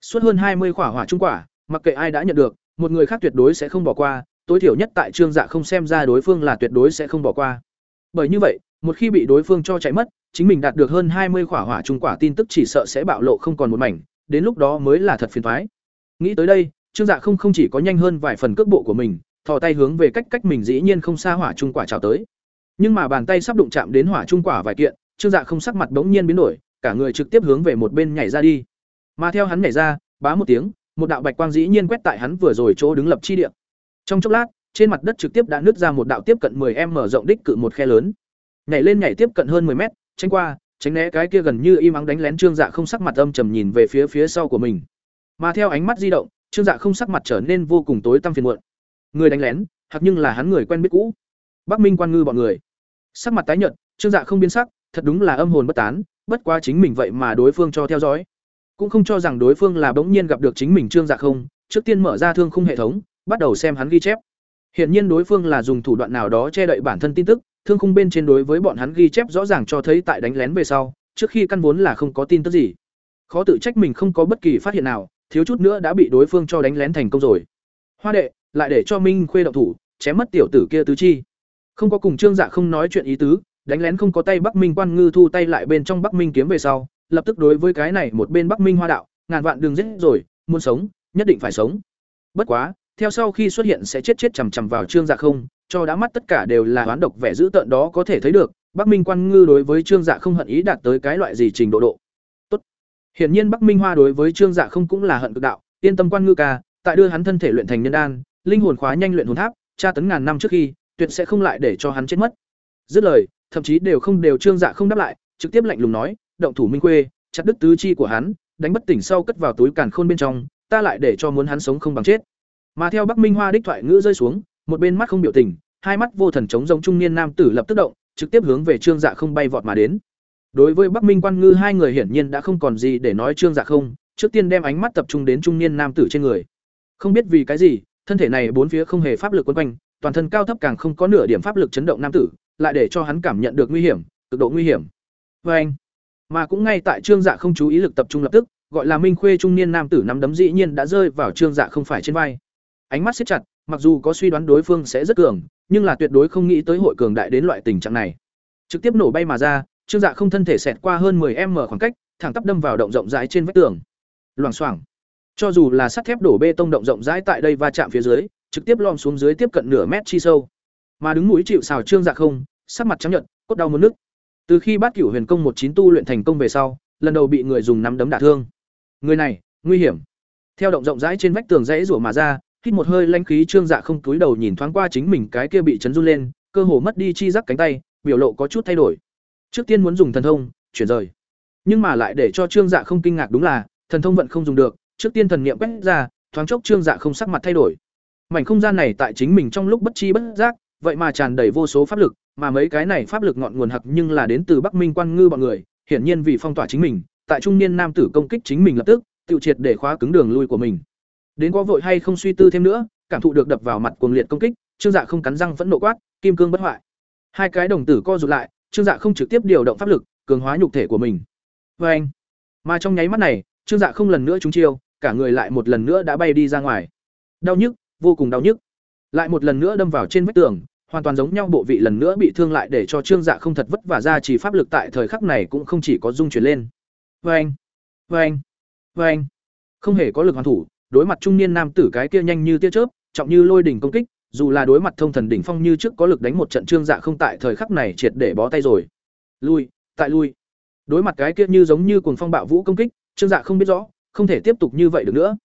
Suốt hơn hai mươi quả hỏa trung quả, mặc kệ ai đã nhận được, một người khác tuyệt đối sẽ không bỏ qua, tối thiểu nhất tại Trương Dạ không xem ra đối phương là tuyệt đối sẽ không bỏ qua. Bởi như vậy, một khi bị đối phương cho chạy mất, chính mình đạt được hơn hai mươi quả hỏa trung quả tin tức chỉ sợ sẽ bạo lộ không còn một mảnh, đến lúc đó mới là thật phiền toái. Nghĩ tới đây, Trương Dạ không không chỉ có nhanh hơn vài phần cước bộ của mình, thò tay hướng về cách cách mình dĩ nhiên không xa hỏa trung quả chào tới. Nhưng mà bàn tay sắp đụng chạm đến hỏa trung quả vài kiện, Trương Dạ không sắc mặt bỗng nhiên biến đổi, cả người trực tiếp hướng về một bên nhảy ra đi. Mà theo hắn nhảy ra, bá một tiếng, một đạo bạch quang dĩ nhiên quét tại hắn vừa rồi chỗ đứng lập chi địa. Trong chốc lát, trên mặt đất trực tiếp đã nứt ra một đạo tiếp cận 10m mở rộng đích cự một khe lớn. Nhảy lên nhảy tiếp cận hơn 10 mét, tránh qua, tránh né cái kia gần như im ắng đánh lén Trương Dạ không sắc mặt âm trầm nhìn về phía phía sau của mình. Mà theo ánh mắt di động, Trương Dạ không sắc mặt trở nên vô cùng tối tăm phiền muộn. Người đánh lén, hoặc nhưng là hắn người quen biết cũ. Bắc Minh Quan Ngư bọn người. Sắc mặt tái nhợt, Trương Dạ không biến sắc, thật đúng là âm hồn bất tán, bất quá chính mình vậy mà đối phương cho theo dõi. Cũng không cho rằng đối phương là bỗng nhiên gặp được chính mình Trương Dạ không, trước tiên mở ra thương khung hệ thống, bắt đầu xem hắn ghi chép. Hiển nhiên đối phương là dùng thủ đoạn nào đó che đậy bản thân tin tức, thương khung bên trên đối với bọn hắn ghi chép rõ ràng cho thấy tại đánh lén về sau, trước khi căn vốn là không có tin tức gì. Khó tự trách mình không có bất kỳ phát hiện nào, thiếu chút nữa đã bị đối phương cho đánh lén thành công rồi. Hoa đệ, lại để cho Minh Khuê động thủ, chém mất tiểu tử kia tứ chi. Không có cùng Trương Dạ không nói chuyện ý tứ, đánh lén không có tay Bắc Minh Quan Ngư thu tay lại bên trong Bắc Minh kiếm về sau, lập tức đối với cái này một bên Bắc Minh Hoa đạo, ngàn vạn đường giết rồi, muốn sống, nhất định phải sống. Bất quá, theo sau khi xuất hiện sẽ chết chết chằm chằm vào Trương Dạ không, cho đã mắt tất cả đều là oán độc vẻ dữ tợn đó có thể thấy được, Bắc Minh Quan Ngư đối với Trương Dạ không hận ý đạt tới cái loại gì trình độ độ. Tốt. Hiển nhiên Bắc Minh Hoa đối với Trương Dạ không cũng là hận cực đạo, yên tâm Quan Ngư ca, tại đưa hắn thân thể luyện thành nhân đan, linh hồn khóa nhanh luyện hồn tháp, tra tấn ngàn năm trước khi, tuyệt sẽ không lại để cho hắn chết mất. Dứt lời, thậm chí đều không đều Trương Dạ không đáp lại, trực tiếp lạnh lùng nói, động thủ Minh Quê, chặt đứt tứ chi của hắn, đánh bất tỉnh sau cất vào túi càn khôn bên trong, ta lại để cho muốn hắn sống không bằng chết. Mà theo Bắc Minh Hoa đích thoại ngữ rơi xuống, một bên mắt không biểu tình, hai mắt vô thần chống giống trung niên nam tử lập tức động, trực tiếp hướng về Trương Dạ không bay vọt mà đến. Đối với Bắc Minh Quan Ngư hai người hiển nhiên đã không còn gì để nói Trương Dạ không, trước tiên đem ánh mắt tập trung đến trung niên nam tử trên người. Không biết vì cái gì, thân thể này bốn phía không hề pháp lực quấn quanh, toàn thân cao thấp càng không có nửa điểm pháp lực chấn động nam tử, lại để cho hắn cảm nhận được nguy hiểm, cực độ nguy hiểm. Và anh, mà cũng ngay tại Trương Dạ không chú ý lực tập trung lập tức, gọi là Minh Khuê trung niên nam tử nắm đấm dĩ nhiên đã rơi vào Trương Dạ không phải trên vai. Ánh mắt siết chặt, mặc dù có suy đoán đối phương sẽ rất cường, nhưng là tuyệt đối không nghĩ tới hội cường đại đến loại tình trạng này. Trực tiếp nổ bay mà ra, Trương Dạ không thân thể xẹt qua hơn 10m khoảng cách, thẳng tắp đâm vào động rộng rãi trên vách tường. Loảng xoảng. Cho dù là sắt thép đổ bê tông động rộng rãi tại đây va chạm phía dưới, trực tiếp lom xuống dưới tiếp cận nửa mét chi sâu. Mà đứng mũi chịu sào Trương Dạ không, sắc mặt trắng nhợt, cốt đau muốn nức. Từ khi Bát Cửu Huyền Công một chín tu luyện thành công về sau, lần đầu bị người dùng nắm đấm đả thương. Người này, nguy hiểm. Theo động rộng rãi trên vách tường rẽ rủa mà ra, hít một hơi lãnh khí Trương Dạ không cúi đầu nhìn thoáng qua chính mình cái kia bị chấn run lên, cơ hồ mất đi chi giác cánh tay, biểu lộ có chút thay đổi. Trước tiên muốn dùng thần thông, chuyển rời. Nhưng mà lại để cho Trương Dạ không kinh ngạc đúng là, thần thông vẫn không dùng được, trước tiên thần niệm quét ra, thoáng chốc Trương Dạ không sắc mặt thay đổi. Mảnh không gian này tại chính mình trong lúc bất chi bất giác, vậy mà tràn đầy vô số pháp lực, mà mấy cái này pháp lực ngọn nguồn hặc nhưng là đến từ Bắc Minh Quan Ngư bọn người, hiển nhiên vì phong tỏa chính mình, tại trung niên nam tử công kích chính mình lập tức, tiêu triệt để khóa cứng đường lui của mình. Đến có vội hay không suy tư thêm nữa, cảm thụ được đập vào mặt cuồng liệt công kích, Trương Dạ không cắn răng vẫn nộ quát, kim cương bất hoại. Hai cái đồng tử co rụt lại, Trương Dạ không trực tiếp điều động pháp lực, cường hóa nhục thể của mình. Và anh. Mà trong nháy mắt này, Trương Dạ không lần nữa trúng chiêu, cả người lại một lần nữa đã bay đi ra ngoài. Đau nhức, vô cùng đau nhức. Lại một lần nữa đâm vào trên vách tường, hoàn toàn giống nhau bộ vị lần nữa bị thương lại để cho Trương Dạ không thật vất vả ra chỉ pháp lực tại thời khắc này cũng không chỉ có dung chuyển lên. Oeng, oeng, oeng. Không hề có lực hoàn thủ, đối mặt trung niên nam tử cái kia nhanh như tia chớp, trọng như lôi đỉnh công kích, dù là đối mặt thông thần đỉnh phong như trước có lực đánh một trận Trương Dạ không tại thời khắc này triệt để bó tay rồi. Lui, tại lui. Đối mặt cái kia như giống như cuồng phong bạo vũ công kích, Trương Dạ không biết rõ, không thể tiếp tục như vậy được nữa.